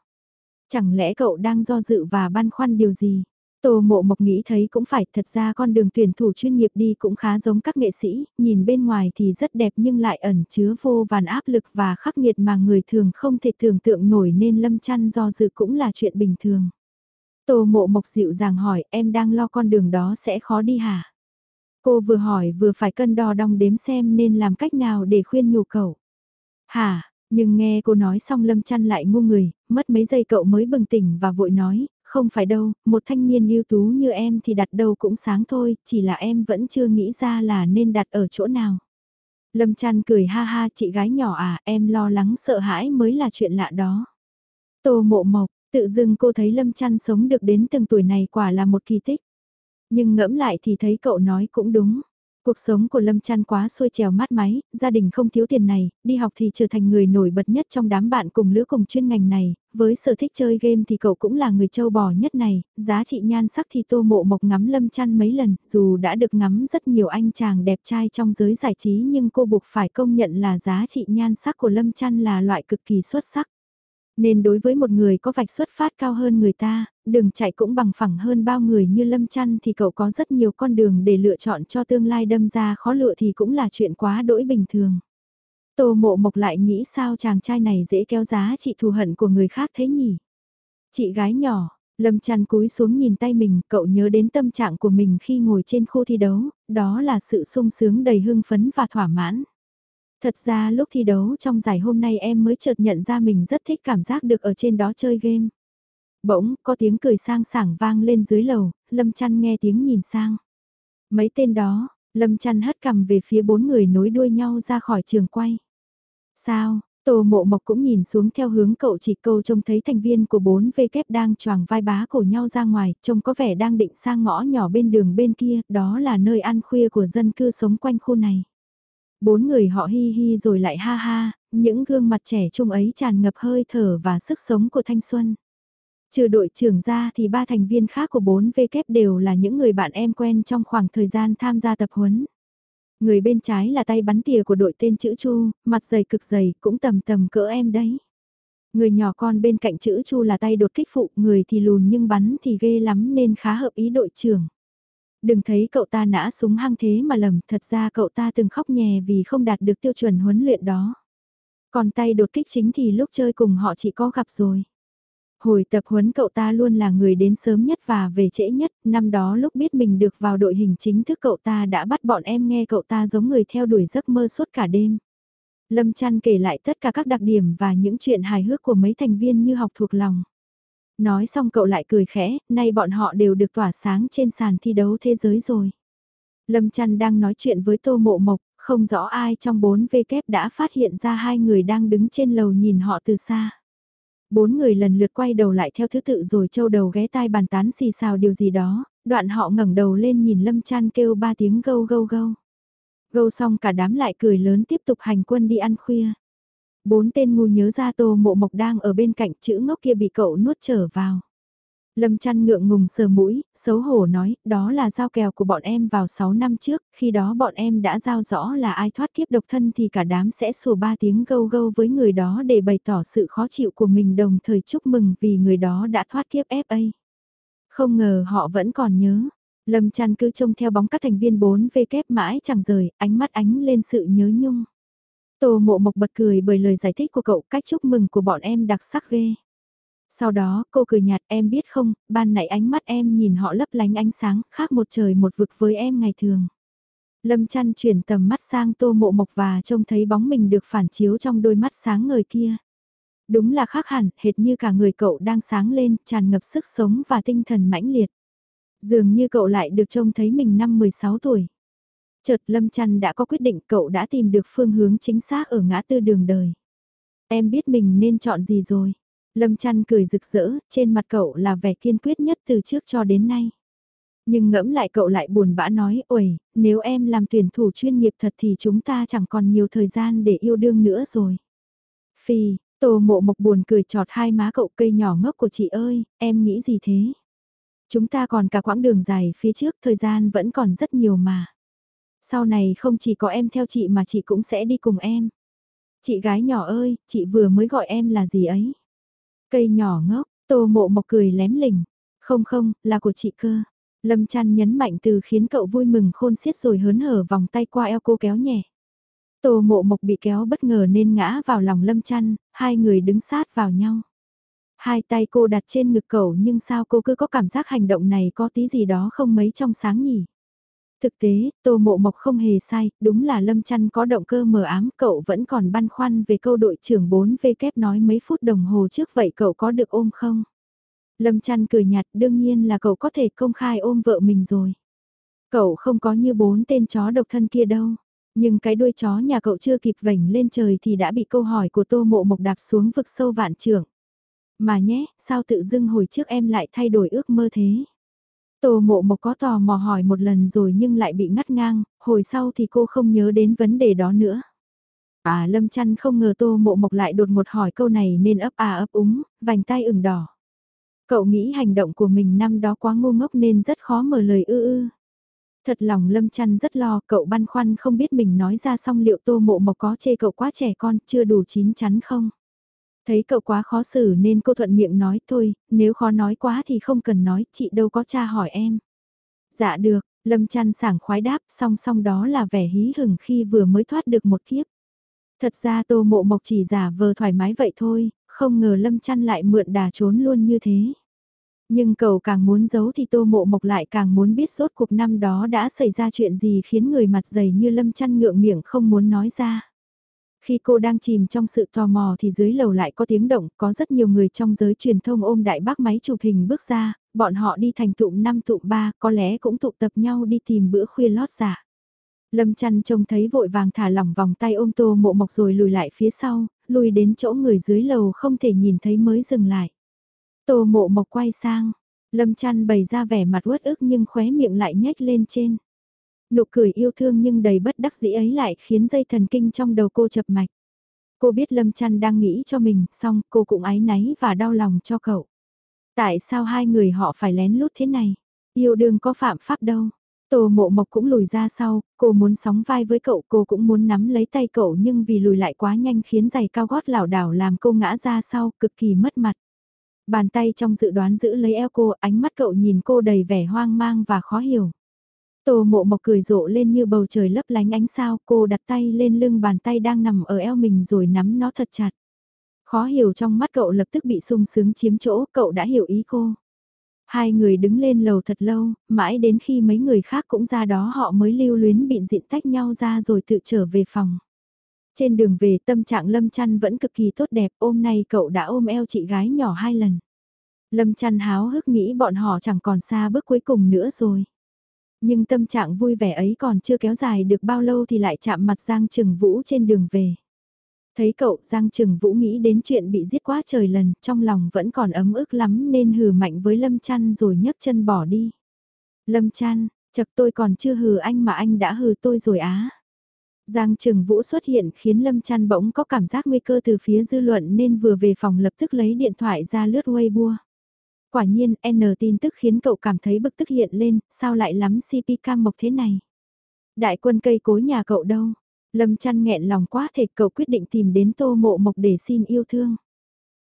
Chẳng lẽ cậu đang do dự và băn khoăn điều gì? Tô mộ mộc nghĩ thấy cũng phải, thật ra con đường tuyển thủ chuyên nghiệp đi cũng khá giống các nghệ sĩ, nhìn bên ngoài thì rất đẹp nhưng lại ẩn chứa vô vàn áp lực và khắc nghiệt mà người thường không thể tưởng tượng nổi nên lâm chăn do dự cũng là chuyện bình thường. Tô mộ mộc dịu dàng hỏi em đang lo con đường đó sẽ khó đi hả? Cô vừa hỏi vừa phải cân đo đong đếm xem nên làm cách nào để khuyên nhủ cậu. Hả, nhưng nghe cô nói xong lâm chăn lại ngu người, mất mấy giây cậu mới bừng tỉnh và vội nói, không phải đâu, một thanh niên ưu tú như em thì đặt đâu cũng sáng thôi, chỉ là em vẫn chưa nghĩ ra là nên đặt ở chỗ nào. Lâm chăn cười ha ha chị gái nhỏ à, em lo lắng sợ hãi mới là chuyện lạ đó. Tô mộ mộc, tự dưng cô thấy Lâm chăn sống được đến từng tuổi này quả là một kỳ tích. Nhưng ngẫm lại thì thấy cậu nói cũng đúng. Cuộc sống của Lâm Trăn quá xuôi trèo mát máy, gia đình không thiếu tiền này, đi học thì trở thành người nổi bật nhất trong đám bạn cùng lứa cùng chuyên ngành này, với sở thích chơi game thì cậu cũng là người châu bò nhất này, giá trị nhan sắc thì tô mộ mộc ngắm Lâm Trăn mấy lần, dù đã được ngắm rất nhiều anh chàng đẹp trai trong giới giải trí nhưng cô buộc phải công nhận là giá trị nhan sắc của Lâm Trăn là loại cực kỳ xuất sắc. Nên đối với một người có vạch xuất phát cao hơn người ta, đường chạy cũng bằng phẳng hơn bao người như Lâm Chăn thì cậu có rất nhiều con đường để lựa chọn cho tương lai đâm ra khó lựa thì cũng là chuyện quá đỗi bình thường. Tô mộ mộc lại nghĩ sao chàng trai này dễ kéo giá trị thù hận của người khác thế nhỉ? Chị gái nhỏ, Lâm chăn cúi xuống nhìn tay mình, cậu nhớ đến tâm trạng của mình khi ngồi trên khu thi đấu, đó là sự sung sướng đầy hưng phấn và thỏa mãn. Thật ra lúc thi đấu trong giải hôm nay em mới chợt nhận ra mình rất thích cảm giác được ở trên đó chơi game. Bỗng, có tiếng cười sang sảng vang lên dưới lầu, Lâm Chăn nghe tiếng nhìn sang. Mấy tên đó, Lâm Chăn hất cầm về phía bốn người nối đuôi nhau ra khỏi trường quay. Sao, Tô Mộ Mộc cũng nhìn xuống theo hướng cậu chỉ câu trông thấy thành viên của bốn v kép đang choàng vai bá cổ nhau ra ngoài, trông có vẻ đang định sang ngõ nhỏ bên đường bên kia, đó là nơi ăn khuya của dân cư sống quanh khu này. Bốn người họ hi hi rồi lại ha ha, những gương mặt trẻ trung ấy tràn ngập hơi thở và sức sống của thanh xuân. Trừ đội trưởng ra thì ba thành viên khác của 4V kép đều là những người bạn em quen trong khoảng thời gian tham gia tập huấn. Người bên trái là tay bắn tỉa của đội tên chữ Chu, mặt dày cực dày, cũng tầm tầm cỡ em đấy. Người nhỏ con bên cạnh chữ Chu là tay đột kích phụ, người thì lùn nhưng bắn thì ghê lắm nên khá hợp ý đội trưởng. Đừng thấy cậu ta nã súng hăng thế mà lầm, thật ra cậu ta từng khóc nhè vì không đạt được tiêu chuẩn huấn luyện đó. Còn tay đột kích chính thì lúc chơi cùng họ chỉ có gặp rồi. Hồi tập huấn cậu ta luôn là người đến sớm nhất và về trễ nhất, năm đó lúc biết mình được vào đội hình chính thức cậu ta đã bắt bọn em nghe cậu ta giống người theo đuổi giấc mơ suốt cả đêm. Lâm Trăn kể lại tất cả các đặc điểm và những chuyện hài hước của mấy thành viên như học thuộc lòng. Nói xong cậu lại cười khẽ, nay bọn họ đều được tỏa sáng trên sàn thi đấu thế giới rồi. Lâm Trăn đang nói chuyện với Tô Mộ Mộc, không rõ ai trong bốn v kép đã phát hiện ra hai người đang đứng trên lầu nhìn họ từ xa. Bốn người lần lượt quay đầu lại theo thứ tự rồi châu đầu ghé tai bàn tán xì xào điều gì đó, đoạn họ ngẩng đầu lên nhìn Lâm Trăn kêu ba tiếng gâu gâu gâu. Gâu xong cả đám lại cười lớn tiếp tục hành quân đi ăn khuya. Bốn tên ngu nhớ ra tô mộ mộc đang ở bên cạnh chữ ngốc kia bị cậu nuốt trở vào. Lâm chăn ngượng ngùng sờ mũi, xấu hổ nói, đó là giao kèo của bọn em vào 6 năm trước, khi đó bọn em đã giao rõ là ai thoát kiếp độc thân thì cả đám sẽ sủa ba tiếng gâu gâu với người đó để bày tỏ sự khó chịu của mình đồng thời chúc mừng vì người đó đã thoát kiếp FA. Không ngờ họ vẫn còn nhớ. Lâm chăn cứ trông theo bóng các thành viên 4 v kép mãi chẳng rời, ánh mắt ánh lên sự nhớ nhung. Tô mộ mộc bật cười bởi lời giải thích của cậu cách chúc mừng của bọn em đặc sắc ghê. Sau đó, cô cười nhạt em biết không, ban nãy ánh mắt em nhìn họ lấp lánh ánh sáng, khác một trời một vực với em ngày thường. Lâm chăn chuyển tầm mắt sang tô mộ mộc và trông thấy bóng mình được phản chiếu trong đôi mắt sáng ngời kia. Đúng là khác hẳn, hệt như cả người cậu đang sáng lên, tràn ngập sức sống và tinh thần mãnh liệt. Dường như cậu lại được trông thấy mình năm 16 tuổi. Chợt Lâm Trăn đã có quyết định cậu đã tìm được phương hướng chính xác ở ngã tư đường đời. Em biết mình nên chọn gì rồi. Lâm Trăn cười rực rỡ, trên mặt cậu là vẻ kiên quyết nhất từ trước cho đến nay. Nhưng ngẫm lại cậu lại buồn bã nói, ôi, nếu em làm tuyển thủ chuyên nghiệp thật thì chúng ta chẳng còn nhiều thời gian để yêu đương nữa rồi. Phi, Tô mộ mộc buồn cười trọt hai má cậu cây nhỏ ngốc của chị ơi, em nghĩ gì thế? Chúng ta còn cả quãng đường dài phía trước, thời gian vẫn còn rất nhiều mà. Sau này không chỉ có em theo chị mà chị cũng sẽ đi cùng em. Chị gái nhỏ ơi, chị vừa mới gọi em là gì ấy? Cây nhỏ ngốc, tô mộ mộc cười lém lỉnh. Không không, là của chị cơ. Lâm chăn nhấn mạnh từ khiến cậu vui mừng khôn xiết rồi hớn hở vòng tay qua eo cô kéo nhẹ. Tô mộ mộc bị kéo bất ngờ nên ngã vào lòng lâm chăn, hai người đứng sát vào nhau. Hai tay cô đặt trên ngực cậu nhưng sao cô cứ có cảm giác hành động này có tí gì đó không mấy trong sáng nhỉ? Thực tế, Tô Mộ Mộc không hề sai, đúng là Lâm Chăn có động cơ mờ ám, cậu vẫn còn băn khoăn về câu đội trưởng 4V kép nói mấy phút đồng hồ trước vậy cậu có được ôm không? Lâm Chăn cười nhạt, đương nhiên là cậu có thể công khai ôm vợ mình rồi. Cậu không có như bốn tên chó độc thân kia đâu. Nhưng cái đuôi chó nhà cậu chưa kịp vảnh lên trời thì đã bị câu hỏi của Tô Mộ Mộc đạp xuống vực sâu vạn trưởng. Mà nhé, sao tự dưng hồi trước em lại thay đổi ước mơ thế? Tô mộ mộc có tò mò hỏi một lần rồi nhưng lại bị ngắt ngang, hồi sau thì cô không nhớ đến vấn đề đó nữa. À Lâm chăn không ngờ tô mộ mộc lại đột ngột hỏi câu này nên ấp à ấp úng, vành tay ửng đỏ. Cậu nghĩ hành động của mình năm đó quá ngu ngốc nên rất khó mở lời ư ư. Thật lòng Lâm chăn rất lo, cậu băn khoăn không biết mình nói ra xong liệu tô mộ mộc có chê cậu quá trẻ con, chưa đủ chín chắn không. Thấy cậu quá khó xử nên cô thuận miệng nói thôi, nếu khó nói quá thì không cần nói, chị đâu có cha hỏi em. Dạ được, Lâm chăn sảng khoái đáp, song song đó là vẻ hí hửng khi vừa mới thoát được một kiếp. Thật ra tô mộ mộc chỉ giả vờ thoải mái vậy thôi, không ngờ Lâm chăn lại mượn đà trốn luôn như thế. Nhưng cậu càng muốn giấu thì tô mộ mộc lại càng muốn biết suốt cuộc năm đó đã xảy ra chuyện gì khiến người mặt dày như Lâm chăn ngượng miệng không muốn nói ra. Khi cô đang chìm trong sự tò mò thì dưới lầu lại có tiếng động, có rất nhiều người trong giới truyền thông ôm đại bác máy chụp hình bước ra, bọn họ đi thành tụm năm tụm ba, có lẽ cũng tụ tập nhau đi tìm bữa khuya lót giả. Lâm chăn trông thấy vội vàng thả lỏng vòng tay ôm tô mộ mộc rồi lùi lại phía sau, lùi đến chỗ người dưới lầu không thể nhìn thấy mới dừng lại. Tô mộ mộc quay sang, lâm chăn bày ra vẻ mặt uất ức nhưng khóe miệng lại nhếch lên trên. Nụ cười yêu thương nhưng đầy bất đắc dĩ ấy lại khiến dây thần kinh trong đầu cô chập mạch. Cô biết Lâm Trăn đang nghĩ cho mình, xong cô cũng ái náy và đau lòng cho cậu. Tại sao hai người họ phải lén lút thế này? Yêu đương có phạm pháp đâu. Tô mộ mộc cũng lùi ra sau, cô muốn sóng vai với cậu, cô cũng muốn nắm lấy tay cậu nhưng vì lùi lại quá nhanh khiến giày cao gót lảo đảo làm cô ngã ra sau, cực kỳ mất mặt. Bàn tay trong dự đoán giữ lấy eo cô, ánh mắt cậu nhìn cô đầy vẻ hoang mang và khó hiểu. Tô mộ mộc cười rộ lên như bầu trời lấp lánh ánh sao, cô đặt tay lên lưng bàn tay đang nằm ở eo mình rồi nắm nó thật chặt. Khó hiểu trong mắt cậu lập tức bị sung sướng chiếm chỗ, cậu đã hiểu ý cô. Hai người đứng lên lầu thật lâu, mãi đến khi mấy người khác cũng ra đó họ mới lưu luyến bịn diện tách nhau ra rồi tự trở về phòng. Trên đường về tâm trạng Lâm Chăn vẫn cực kỳ tốt đẹp, ôm nay cậu đã ôm eo chị gái nhỏ hai lần. Lâm Chăn háo hức nghĩ bọn họ chẳng còn xa bước cuối cùng nữa rồi. Nhưng tâm trạng vui vẻ ấy còn chưa kéo dài được bao lâu thì lại chạm mặt Giang Trừng Vũ trên đường về. Thấy cậu Giang Trừng Vũ nghĩ đến chuyện bị giết quá trời lần, trong lòng vẫn còn ấm ức lắm nên hừ mạnh với Lâm Chăn rồi nhấc chân bỏ đi. Lâm Chăn, chật tôi còn chưa hừ anh mà anh đã hừ tôi rồi á. Giang Trừng Vũ xuất hiện khiến Lâm Chăn bỗng có cảm giác nguy cơ từ phía dư luận nên vừa về phòng lập tức lấy điện thoại ra lướt Weibo. Quả nhiên, N tin tức khiến cậu cảm thấy bực tức hiện lên, sao lại lắm CP cam mộc thế này? Đại quân cây cối nhà cậu đâu? Lâm chăn nghẹn lòng quá thể cậu quyết định tìm đến tô mộ mộc để xin yêu thương.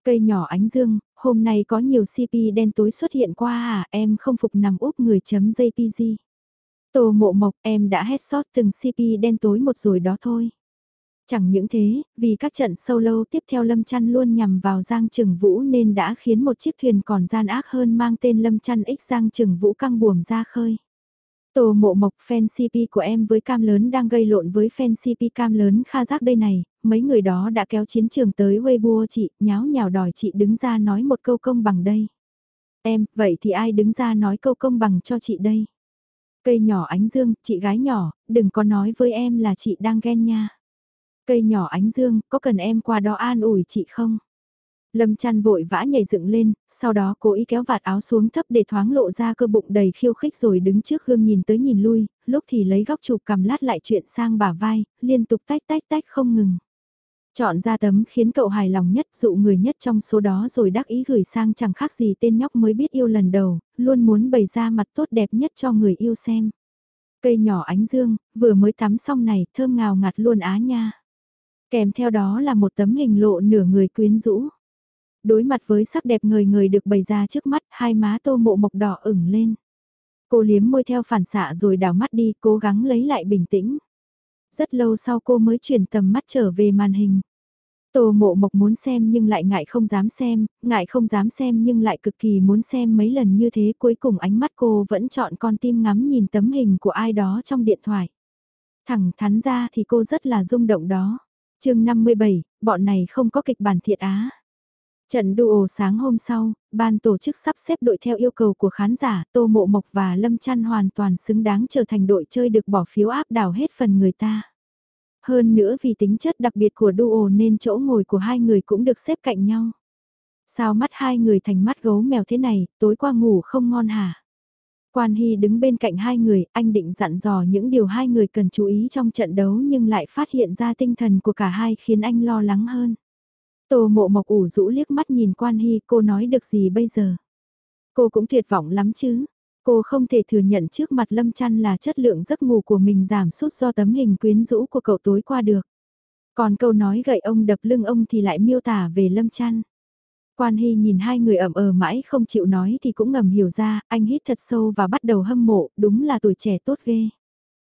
Cây nhỏ ánh dương, hôm nay có nhiều CP đen tối xuất hiện qua à, em không phục nằm úp người chấm JPG. Tô mộ mộc em đã hết sót từng CP đen tối một rồi đó thôi. Chẳng những thế, vì các trận solo tiếp theo Lâm Chăn luôn nhằm vào Giang Trừng Vũ nên đã khiến một chiếc thuyền còn gian ác hơn mang tên Lâm Chăn X Giang Trừng Vũ căng buồm ra khơi. Tổ mộ mộc fan CP của em với cam lớn đang gây lộn với fan CP cam lớn kha giác đây này, mấy người đó đã kéo chiến trường tới Weibo chị, nháo nhào đòi chị đứng ra nói một câu công bằng đây. Em, vậy thì ai đứng ra nói câu công bằng cho chị đây? Cây nhỏ ánh dương, chị gái nhỏ, đừng có nói với em là chị đang ghen nha. Cây nhỏ ánh dương, có cần em qua đó an ủi chị không? Lâm chăn vội vã nhảy dựng lên, sau đó cố ý kéo vạt áo xuống thấp để thoáng lộ ra cơ bụng đầy khiêu khích rồi đứng trước gương nhìn tới nhìn lui, lúc thì lấy góc chụp cầm lát lại chuyện sang bả vai, liên tục tách tách tách không ngừng. Chọn ra tấm khiến cậu hài lòng nhất dụ người nhất trong số đó rồi đắc ý gửi sang chẳng khác gì tên nhóc mới biết yêu lần đầu, luôn muốn bày ra mặt tốt đẹp nhất cho người yêu xem. Cây nhỏ ánh dương, vừa mới tắm xong này, thơm ngào ngạt luôn á nha. Kèm theo đó là một tấm hình lộ nửa người quyến rũ. Đối mặt với sắc đẹp người người được bày ra trước mắt, hai má tô mộ mộc đỏ ửng lên. Cô liếm môi theo phản xạ rồi đảo mắt đi, cố gắng lấy lại bình tĩnh. Rất lâu sau cô mới chuyển tầm mắt trở về màn hình. Tô mộ mộc muốn xem nhưng lại ngại không dám xem, ngại không dám xem nhưng lại cực kỳ muốn xem mấy lần như thế cuối cùng ánh mắt cô vẫn chọn con tim ngắm nhìn tấm hình của ai đó trong điện thoại. Thẳng thắn ra thì cô rất là rung động đó chương 57, bọn này không có kịch bản thiệt á. Trận duo sáng hôm sau, ban tổ chức sắp xếp đội theo yêu cầu của khán giả, Tô Mộ Mộc và Lâm Chăn hoàn toàn xứng đáng trở thành đội chơi được bỏ phiếu áp đảo hết phần người ta. Hơn nữa vì tính chất đặc biệt của duo nên chỗ ngồi của hai người cũng được xếp cạnh nhau. Sao mắt hai người thành mắt gấu mèo thế này, tối qua ngủ không ngon hả? Quan Hy đứng bên cạnh hai người, anh định dặn dò những điều hai người cần chú ý trong trận đấu nhưng lại phát hiện ra tinh thần của cả hai khiến anh lo lắng hơn. Tô mộ mộc ủ rũ liếc mắt nhìn Quan Hy cô nói được gì bây giờ. Cô cũng tuyệt vọng lắm chứ. Cô không thể thừa nhận trước mặt Lâm Chăn là chất lượng giấc ngủ của mình giảm sút do tấm hình quyến rũ của cậu tối qua được. Còn câu nói gậy ông đập lưng ông thì lại miêu tả về Lâm Chăn. Quan Hy nhìn hai người ẩm ờ mãi không chịu nói thì cũng ngầm hiểu ra, anh hít thật sâu và bắt đầu hâm mộ, đúng là tuổi trẻ tốt ghê.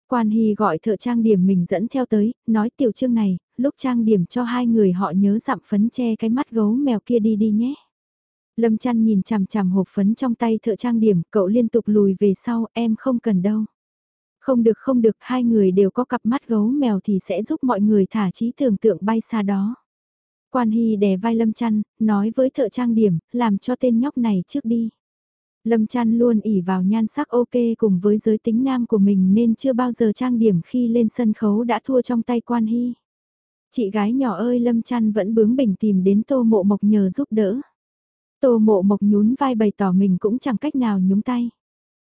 Quan Hy gọi thợ trang điểm mình dẫn theo tới, nói tiểu trương này, lúc trang điểm cho hai người họ nhớ dặm phấn che cái mắt gấu mèo kia đi đi nhé. Lâm chăn nhìn chằm chằm hộp phấn trong tay thợ trang điểm, cậu liên tục lùi về sau, em không cần đâu. Không được không được, hai người đều có cặp mắt gấu mèo thì sẽ giúp mọi người thả trí tưởng tượng bay xa đó. Quan Hy đè vai Lâm Chăn, nói với thợ trang điểm, làm cho tên nhóc này trước đi. Lâm Trăn luôn ỉ vào nhan sắc ok cùng với giới tính nam của mình nên chưa bao giờ trang điểm khi lên sân khấu đã thua trong tay quan hy. Chị gái nhỏ ơi Lâm Trăn vẫn bướng bỉnh tìm đến Tô Mộ Mộc nhờ giúp đỡ. Tô Mộ Mộc nhún vai bày tỏ mình cũng chẳng cách nào nhúng tay.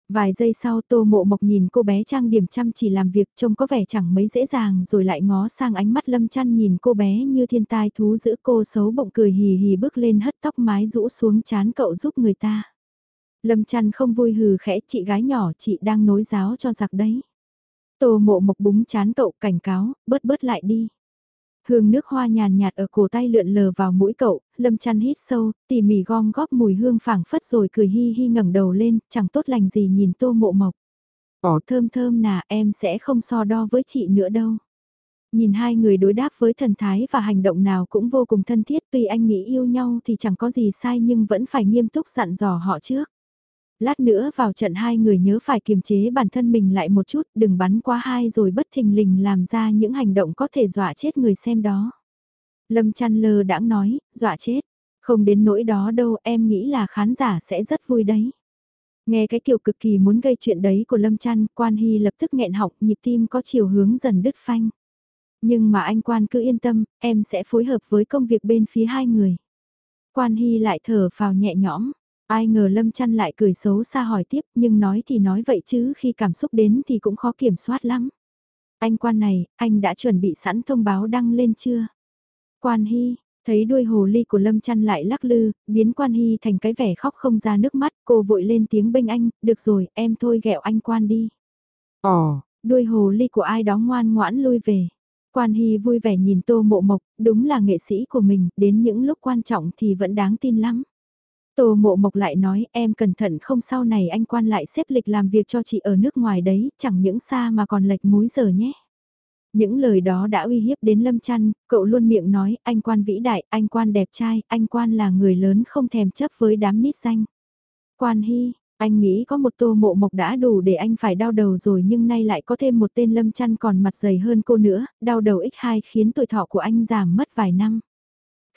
Vài giây sau Tô Mộ Mộc nhìn cô bé trang điểm chăm chỉ làm việc trông có vẻ chẳng mấy dễ dàng rồi lại ngó sang ánh mắt Lâm Trăn nhìn cô bé như thiên tai thú giữ cô xấu bụng cười hì hì bước lên hất tóc mái rũ xuống chán cậu giúp người ta. Lâm Trăn không vui hừ khẽ chị gái nhỏ chị đang nối giáo cho giặc đấy. Tô Mộ Mộc búng chán cậu cảnh cáo, bớt bớt lại đi. Hương nước hoa nhàn nhạt ở cổ tay lượn lờ vào mũi cậu, lâm chăn hít sâu, tỉ mỉ gom góp mùi hương phảng phất rồi cười hi hi ngẩng đầu lên, chẳng tốt lành gì nhìn tô mộ mộc. Ồ thơm thơm nà em sẽ không so đo với chị nữa đâu. Nhìn hai người đối đáp với thần thái và hành động nào cũng vô cùng thân thiết tuy anh nghĩ yêu nhau thì chẳng có gì sai nhưng vẫn phải nghiêm túc dặn dò họ trước. Lát nữa vào trận hai người nhớ phải kiềm chế bản thân mình lại một chút, đừng bắn quá hai rồi bất thình lình làm ra những hành động có thể dọa chết người xem đó. Lâm chăn lơ đãng nói, dọa chết. Không đến nỗi đó đâu em nghĩ là khán giả sẽ rất vui đấy. Nghe cái kiểu cực kỳ muốn gây chuyện đấy của Lâm chăn, Quan Hy lập tức nghẹn họng, nhịp tim có chiều hướng dần đứt phanh. Nhưng mà anh Quan cứ yên tâm, em sẽ phối hợp với công việc bên phía hai người. Quan Hy lại thở vào nhẹ nhõm, Ai ngờ Lâm Chăn lại cười xấu xa hỏi tiếp nhưng nói thì nói vậy chứ khi cảm xúc đến thì cũng khó kiểm soát lắm. Anh quan này, anh đã chuẩn bị sẵn thông báo đăng lên chưa? Quan Hy, thấy đuôi hồ ly của Lâm Chăn lại lắc lư, biến Quan Hy thành cái vẻ khóc không ra nước mắt, cô vội lên tiếng bênh anh, được rồi, em thôi ghẹo anh quan đi. Ồ, đuôi hồ ly của ai đó ngoan ngoãn lui về. Quan Hy vui vẻ nhìn Tô Mộ Mộc, đúng là nghệ sĩ của mình, đến những lúc quan trọng thì vẫn đáng tin lắm. Tô mộ mộc lại nói em cẩn thận không sau này anh quan lại xếp lịch làm việc cho chị ở nước ngoài đấy, chẳng những xa mà còn lệch múi giờ nhé. Những lời đó đã uy hiếp đến Lâm Trăn, cậu luôn miệng nói anh quan vĩ đại, anh quan đẹp trai, anh quan là người lớn không thèm chấp với đám nít danh. Quan Hy, anh nghĩ có một tô mộ mộc đã đủ để anh phải đau đầu rồi nhưng nay lại có thêm một tên Lâm Trăn còn mặt dày hơn cô nữa, đau đầu x2 khiến tuổi thọ của anh giảm mất vài năm.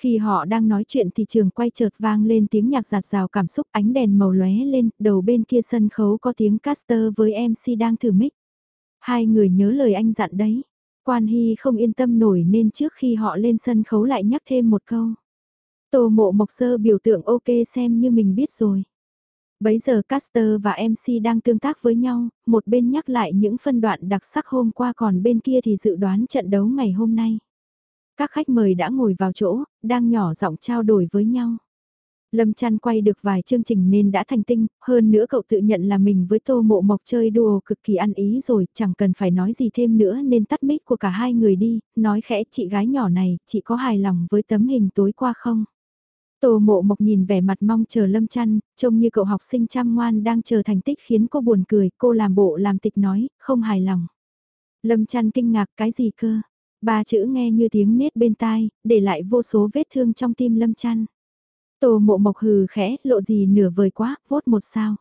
Khi họ đang nói chuyện thì trường quay chợt vang lên tiếng nhạc giạt rào cảm xúc ánh đèn màu lóe lên, đầu bên kia sân khấu có tiếng caster với MC đang thử mic. Hai người nhớ lời anh dặn đấy. Quan Hy không yên tâm nổi nên trước khi họ lên sân khấu lại nhắc thêm một câu. Tô mộ mộc sơ biểu tượng ok xem như mình biết rồi. Bấy giờ caster và MC đang tương tác với nhau, một bên nhắc lại những phân đoạn đặc sắc hôm qua còn bên kia thì dự đoán trận đấu ngày hôm nay. Các khách mời đã ngồi vào chỗ, đang nhỏ giọng trao đổi với nhau. Lâm Trăn quay được vài chương trình nên đã thành tinh, hơn nữa cậu tự nhận là mình với Tô Mộ Mộc chơi đùa cực kỳ ăn ý rồi, chẳng cần phải nói gì thêm nữa nên tắt mic của cả hai người đi, nói khẽ chị gái nhỏ này, chị có hài lòng với tấm hình tối qua không? Tô Mộ Mộc nhìn vẻ mặt mong chờ Lâm Trăn, trông như cậu học sinh chăm ngoan đang chờ thành tích khiến cô buồn cười, cô làm bộ làm tịch nói, không hài lòng. Lâm Trăn kinh ngạc cái gì cơ? Ba chữ nghe như tiếng nết bên tai, để lại vô số vết thương trong tim lâm chăn. Tô mộ mộc hừ khẽ, lộ gì nửa vời quá, vốt một sao.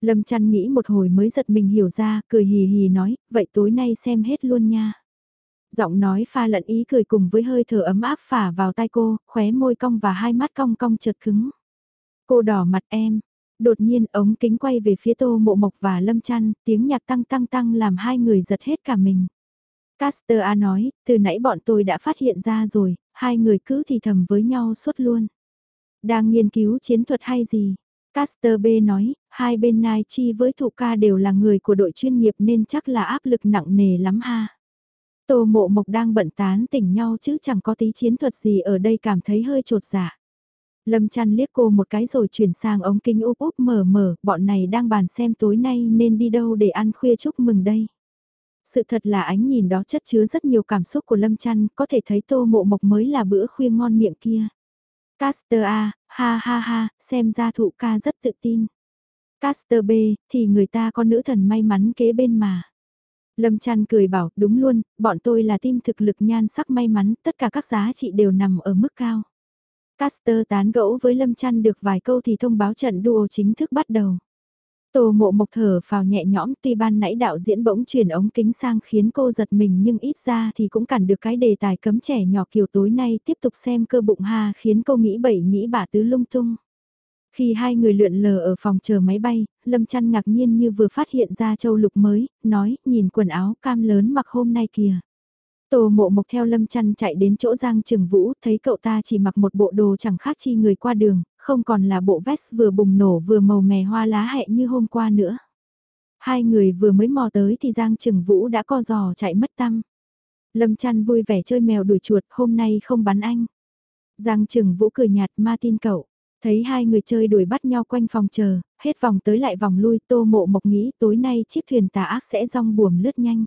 Lâm chăn nghĩ một hồi mới giật mình hiểu ra, cười hì hì nói, vậy tối nay xem hết luôn nha. Giọng nói pha lẫn ý cười cùng với hơi thở ấm áp phả vào tai cô, khóe môi cong và hai mắt cong cong chợt cứng. Cô đỏ mặt em, đột nhiên ống kính quay về phía tô mộ mộc và lâm chăn, tiếng nhạc tăng tăng tăng làm hai người giật hết cả mình. Caster A nói, từ nãy bọn tôi đã phát hiện ra rồi, hai người cứ thì thầm với nhau suốt luôn. Đang nghiên cứu chiến thuật hay gì? Caster B nói, hai bên Nai Chi với Thụ Ca đều là người của đội chuyên nghiệp nên chắc là áp lực nặng nề lắm ha. Tô Mộ Mộc đang bận tán tỉnh nhau chứ chẳng có tí chiến thuật gì ở đây cảm thấy hơi trột dạ. Lâm chăn liếc cô một cái rồi chuyển sang ống kính úp úp mở mở, bọn này đang bàn xem tối nay nên đi đâu để ăn khuya chúc mừng đây. Sự thật là ánh nhìn đó chất chứa rất nhiều cảm xúc của Lâm Trăn, có thể thấy tô mộ mộc mới là bữa khuya ngon miệng kia. Caster A, ha ha ha, xem ra thụ ca rất tự tin. Caster B, thì người ta có nữ thần may mắn kế bên mà. Lâm Trăn cười bảo, đúng luôn, bọn tôi là team thực lực nhan sắc may mắn, tất cả các giá trị đều nằm ở mức cao. Caster tán gẫu với Lâm Trăn được vài câu thì thông báo trận duo chính thức bắt đầu. Tô mộ mộc thở vào nhẹ nhõm tuy ban nãy đạo diễn bỗng chuyển ống kính sang khiến cô giật mình nhưng ít ra thì cũng cản được cái đề tài cấm trẻ nhỏ kiểu tối nay tiếp tục xem cơ bụng ha khiến cô nghĩ bậy nghĩ bà tứ lung tung. Khi hai người lượn lờ ở phòng chờ máy bay, Lâm Chăn ngạc nhiên như vừa phát hiện ra châu lục mới, nói, nhìn quần áo cam lớn mặc hôm nay kìa. Tô mộ mộc theo Lâm Chăn chạy đến chỗ Giang Trường Vũ, thấy cậu ta chỉ mặc một bộ đồ chẳng khác chi người qua đường, không còn là bộ vest vừa bùng nổ vừa màu mè hoa lá hẹ như hôm qua nữa. Hai người vừa mới mò tới thì Giang Trường Vũ đã co giò chạy mất tâm. Lâm Chăn vui vẻ chơi mèo đuổi chuột, hôm nay không bắn anh. Giang Trường Vũ cười nhạt ma tin cậu. Thấy hai người chơi đuổi bắt nhau quanh phòng chờ, hết vòng tới lại vòng lui tô mộ mộc nghĩ tối nay chiếc thuyền tà ác sẽ rong buồm lướt nhanh.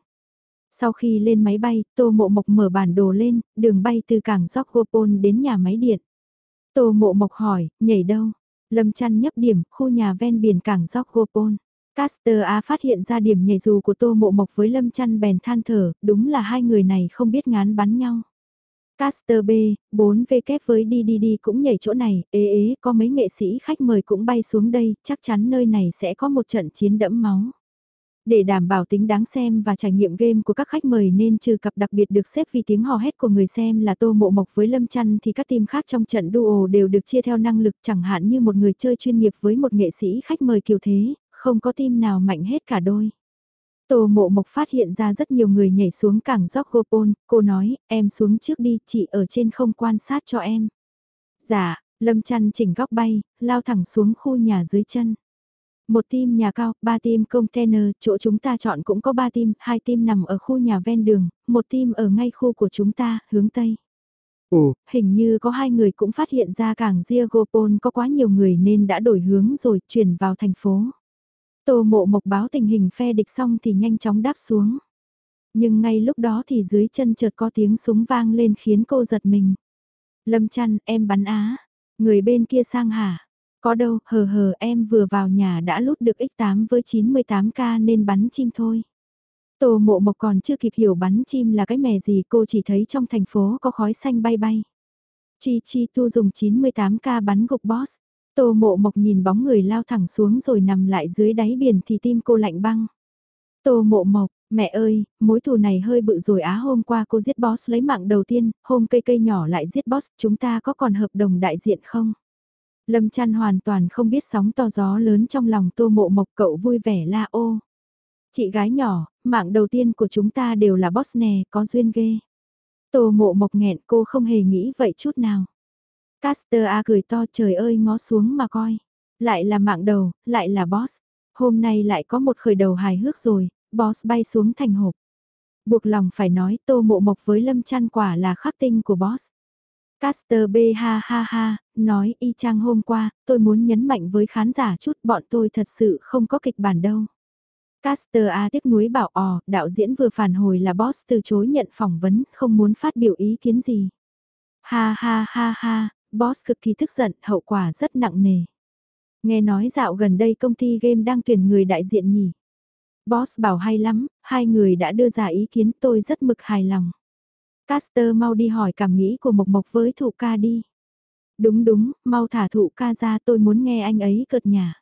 Sau khi lên máy bay, tô mộ mộc mở bản đồ lên, đường bay từ cảng Jogopol đến nhà máy điện. Tô mộ mộc hỏi, nhảy đâu? Lâm trăn nhấp điểm, khu nhà ven biển cảng Jogopol. Caster A phát hiện ra điểm nhảy dù của Tô Mộ Mộc với Lâm trăn bèn than thở, đúng là hai người này không biết ngán bắn nhau. Caster B, 4V với DDD cũng nhảy chỗ này, ế ế, có mấy nghệ sĩ khách mời cũng bay xuống đây, chắc chắn nơi này sẽ có một trận chiến đẫm máu. Để đảm bảo tính đáng xem và trải nghiệm game của các khách mời nên trừ cặp đặc biệt được xếp vì tiếng hò hét của người xem là Tô Mộ Mộc với Lâm Chăn thì các team khác trong trận duo đều được chia theo năng lực chẳng hạn như một người chơi chuyên nghiệp với một nghệ sĩ khách mời kiểu thế, không có team nào mạnh hết cả đôi. Tô mộ mộc phát hiện ra rất nhiều người nhảy xuống cảng Jogopol, cô nói, em xuống trước đi, chị ở trên không quan sát cho em. Dạ, Lâm chăn chỉnh góc bay, lao thẳng xuống khu nhà dưới chân. Một team nhà cao, ba team container, chỗ chúng ta chọn cũng có ba team, hai team nằm ở khu nhà ven đường, một team ở ngay khu của chúng ta, hướng Tây. Ồ, hình như có hai người cũng phát hiện ra cảng Diagopol có quá nhiều người nên đã đổi hướng rồi chuyển vào thành phố. Tô mộ mộc báo tình hình phe địch xong thì nhanh chóng đáp xuống. Nhưng ngay lúc đó thì dưới chân chợt có tiếng súng vang lên khiến cô giật mình. Lâm chăn, em bắn á. Người bên kia sang hả? Có đâu, hờ hờ em vừa vào nhà đã lút được X8 với 98k nên bắn chim thôi. Tô mộ mộc còn chưa kịp hiểu bắn chim là cái mè gì cô chỉ thấy trong thành phố có khói xanh bay bay. Chi Chi Tu dùng 98k bắn gục boss. Tô mộ mộc nhìn bóng người lao thẳng xuống rồi nằm lại dưới đáy biển thì tim cô lạnh băng. Tô mộ mộc, mẹ ơi, mối thù này hơi bự rồi á hôm qua cô giết boss lấy mạng đầu tiên, hôm cây cây nhỏ lại giết boss, chúng ta có còn hợp đồng đại diện không? Lâm chăn hoàn toàn không biết sóng to gió lớn trong lòng tô mộ mộc cậu vui vẻ la ô. Chị gái nhỏ, mạng đầu tiên của chúng ta đều là boss nè, có duyên ghê. Tô mộ mộc nghẹn cô không hề nghĩ vậy chút nào. Caster A cười to trời ơi ngó xuống mà coi. Lại là mạng đầu, lại là boss. Hôm nay lại có một khởi đầu hài hước rồi, boss bay xuống thành hộp. Buộc lòng phải nói tô mộ mộc với lâm chăn quả là khắc tinh của boss. Caster B ha ha ha, nói y chang hôm qua, tôi muốn nhấn mạnh với khán giả chút bọn tôi thật sự không có kịch bản đâu. Caster A tiếc nuối bảo ò, đạo diễn vừa phản hồi là boss từ chối nhận phỏng vấn, không muốn phát biểu ý kiến gì. Ha ha ha ha, boss cực kỳ tức giận, hậu quả rất nặng nề. Nghe nói dạo gần đây công ty game đang tuyển người đại diện nhỉ. Boss bảo hay lắm, hai người đã đưa ra ý kiến tôi rất mực hài lòng. Caster mau đi hỏi cảm nghĩ của Mộc Mộc với thụ ca đi. Đúng đúng, mau thả thụ ca ra tôi muốn nghe anh ấy cợt nhà.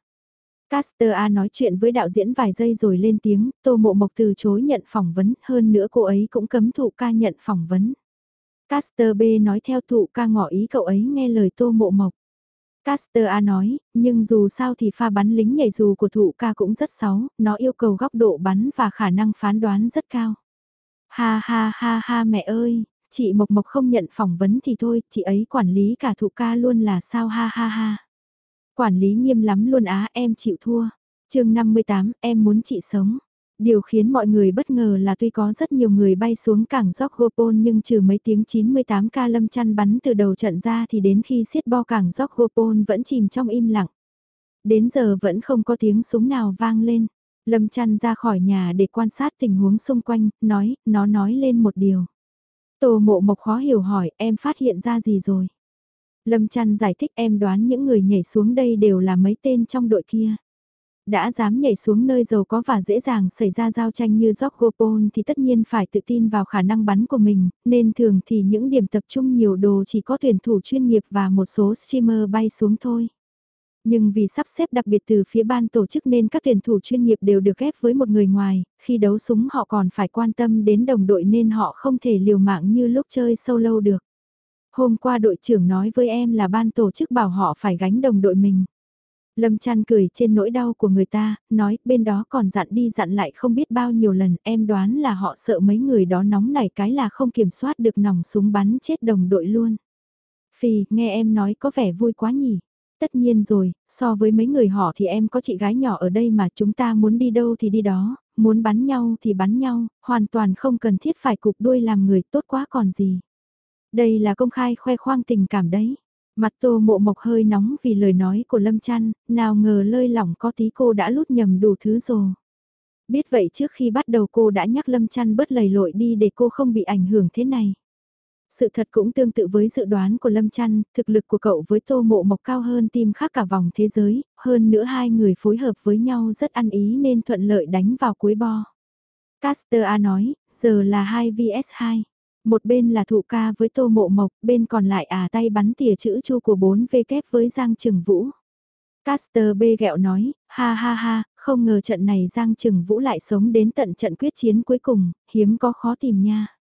Caster A nói chuyện với đạo diễn vài giây rồi lên tiếng, Tô Mộ Mộc từ chối nhận phỏng vấn, hơn nữa cô ấy cũng cấm thụ ca nhận phỏng vấn. Caster B nói theo thụ ca ngỏ ý cậu ấy nghe lời Tô Mộ Mộc. Caster A nói, nhưng dù sao thì pha bắn lính nhảy dù của thụ ca cũng rất xấu, nó yêu cầu góc độ bắn và khả năng phán đoán rất cao. Ha ha ha ha mẹ ơi, chị Mộc Mộc không nhận phỏng vấn thì thôi, chị ấy quản lý cả thụ ca luôn là sao ha ha ha. Quản lý nghiêm lắm luôn á em chịu thua. chương 58 em muốn chị sống. Điều khiến mọi người bất ngờ là tuy có rất nhiều người bay xuống cảng Jogopol nhưng trừ mấy tiếng 98 ca lâm chăn bắn từ đầu trận ra thì đến khi xiết bo cảng Jogopol vẫn chìm trong im lặng. Đến giờ vẫn không có tiếng súng nào vang lên. Lâm chăn ra khỏi nhà để quan sát tình huống xung quanh, nói, nó nói lên một điều. Tô mộ mộc khó hiểu hỏi, em phát hiện ra gì rồi? Lâm chăn giải thích em đoán những người nhảy xuống đây đều là mấy tên trong đội kia đã dám nhảy xuống nơi giàu có và dễ dàng xảy ra giao tranh như Jogopol thì tất nhiên phải tự tin vào khả năng bắn của mình, nên thường thì những điểm tập trung nhiều đồ chỉ có tuyển thủ chuyên nghiệp và một số streamer bay xuống thôi. Nhưng vì sắp xếp đặc biệt từ phía ban tổ chức nên các tuyển thủ chuyên nghiệp đều được ghép với một người ngoài, khi đấu súng họ còn phải quan tâm đến đồng đội nên họ không thể liều mạng như lúc chơi solo được. Hôm qua đội trưởng nói với em là ban tổ chức bảo họ phải gánh đồng đội mình. Lâm chăn cười trên nỗi đau của người ta, nói bên đó còn dặn đi dặn lại không biết bao nhiêu lần, em đoán là họ sợ mấy người đó nóng nảy cái là không kiểm soát được nòng súng bắn chết đồng đội luôn. Phi, nghe em nói có vẻ vui quá nhỉ. Tất nhiên rồi, so với mấy người họ thì em có chị gái nhỏ ở đây mà chúng ta muốn đi đâu thì đi đó, muốn bắn nhau thì bắn nhau, hoàn toàn không cần thiết phải cục đuôi làm người tốt quá còn gì. Đây là công khai khoe khoang tình cảm đấy. Mặt tô mộ mộc hơi nóng vì lời nói của Lâm Trăn, nào ngờ lơi lỏng có tí cô đã lút nhầm đủ thứ rồi. Biết vậy trước khi bắt đầu cô đã nhắc Lâm Trăn bớt lầy lội đi để cô không bị ảnh hưởng thế này. Sự thật cũng tương tự với dự đoán của Lâm Trăn, thực lực của cậu với Tô Mộ Mộc cao hơn tim khác cả vòng thế giới, hơn nữa hai người phối hợp với nhau rất ăn ý nên thuận lợi đánh vào cuối bo. Caster A nói, giờ là 2 vs 2. Một bên là thụ ca với Tô Mộ Mộc, bên còn lại à tay bắn tỉa chữ chu của 4 v kép với Giang Trừng Vũ. Caster B gẹo nói, ha ha ha, không ngờ trận này Giang Trừng Vũ lại sống đến tận trận quyết chiến cuối cùng, hiếm có khó tìm nha.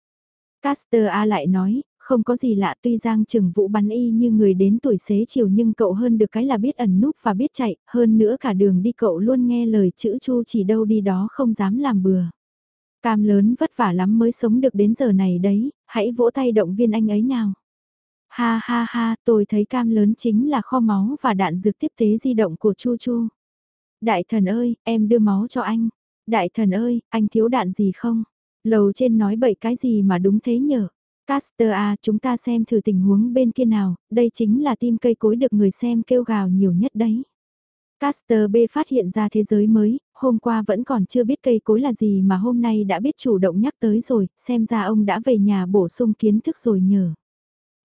Caster A lại nói, không có gì lạ tuy Giang Trừng Vũ bắn y như người đến tuổi xế chiều nhưng cậu hơn được cái là biết ẩn núp và biết chạy, hơn nữa cả đường đi cậu luôn nghe lời chữ chu chỉ đâu đi đó không dám làm bừa. Cam lớn vất vả lắm mới sống được đến giờ này đấy, hãy vỗ tay động viên anh ấy nào. Ha ha ha, tôi thấy cam lớn chính là kho máu và đạn dược tiếp tế di động của Chu Chu. Đại thần ơi, em đưa máu cho anh. Đại thần ơi, anh thiếu đạn gì không? Lầu trên nói bậy cái gì mà đúng thế nhở? Caster A chúng ta xem thử tình huống bên kia nào, đây chính là tim cây cối được người xem kêu gào nhiều nhất đấy. Caster B phát hiện ra thế giới mới, hôm qua vẫn còn chưa biết cây cối là gì mà hôm nay đã biết chủ động nhắc tới rồi, xem ra ông đã về nhà bổ sung kiến thức rồi nhờ.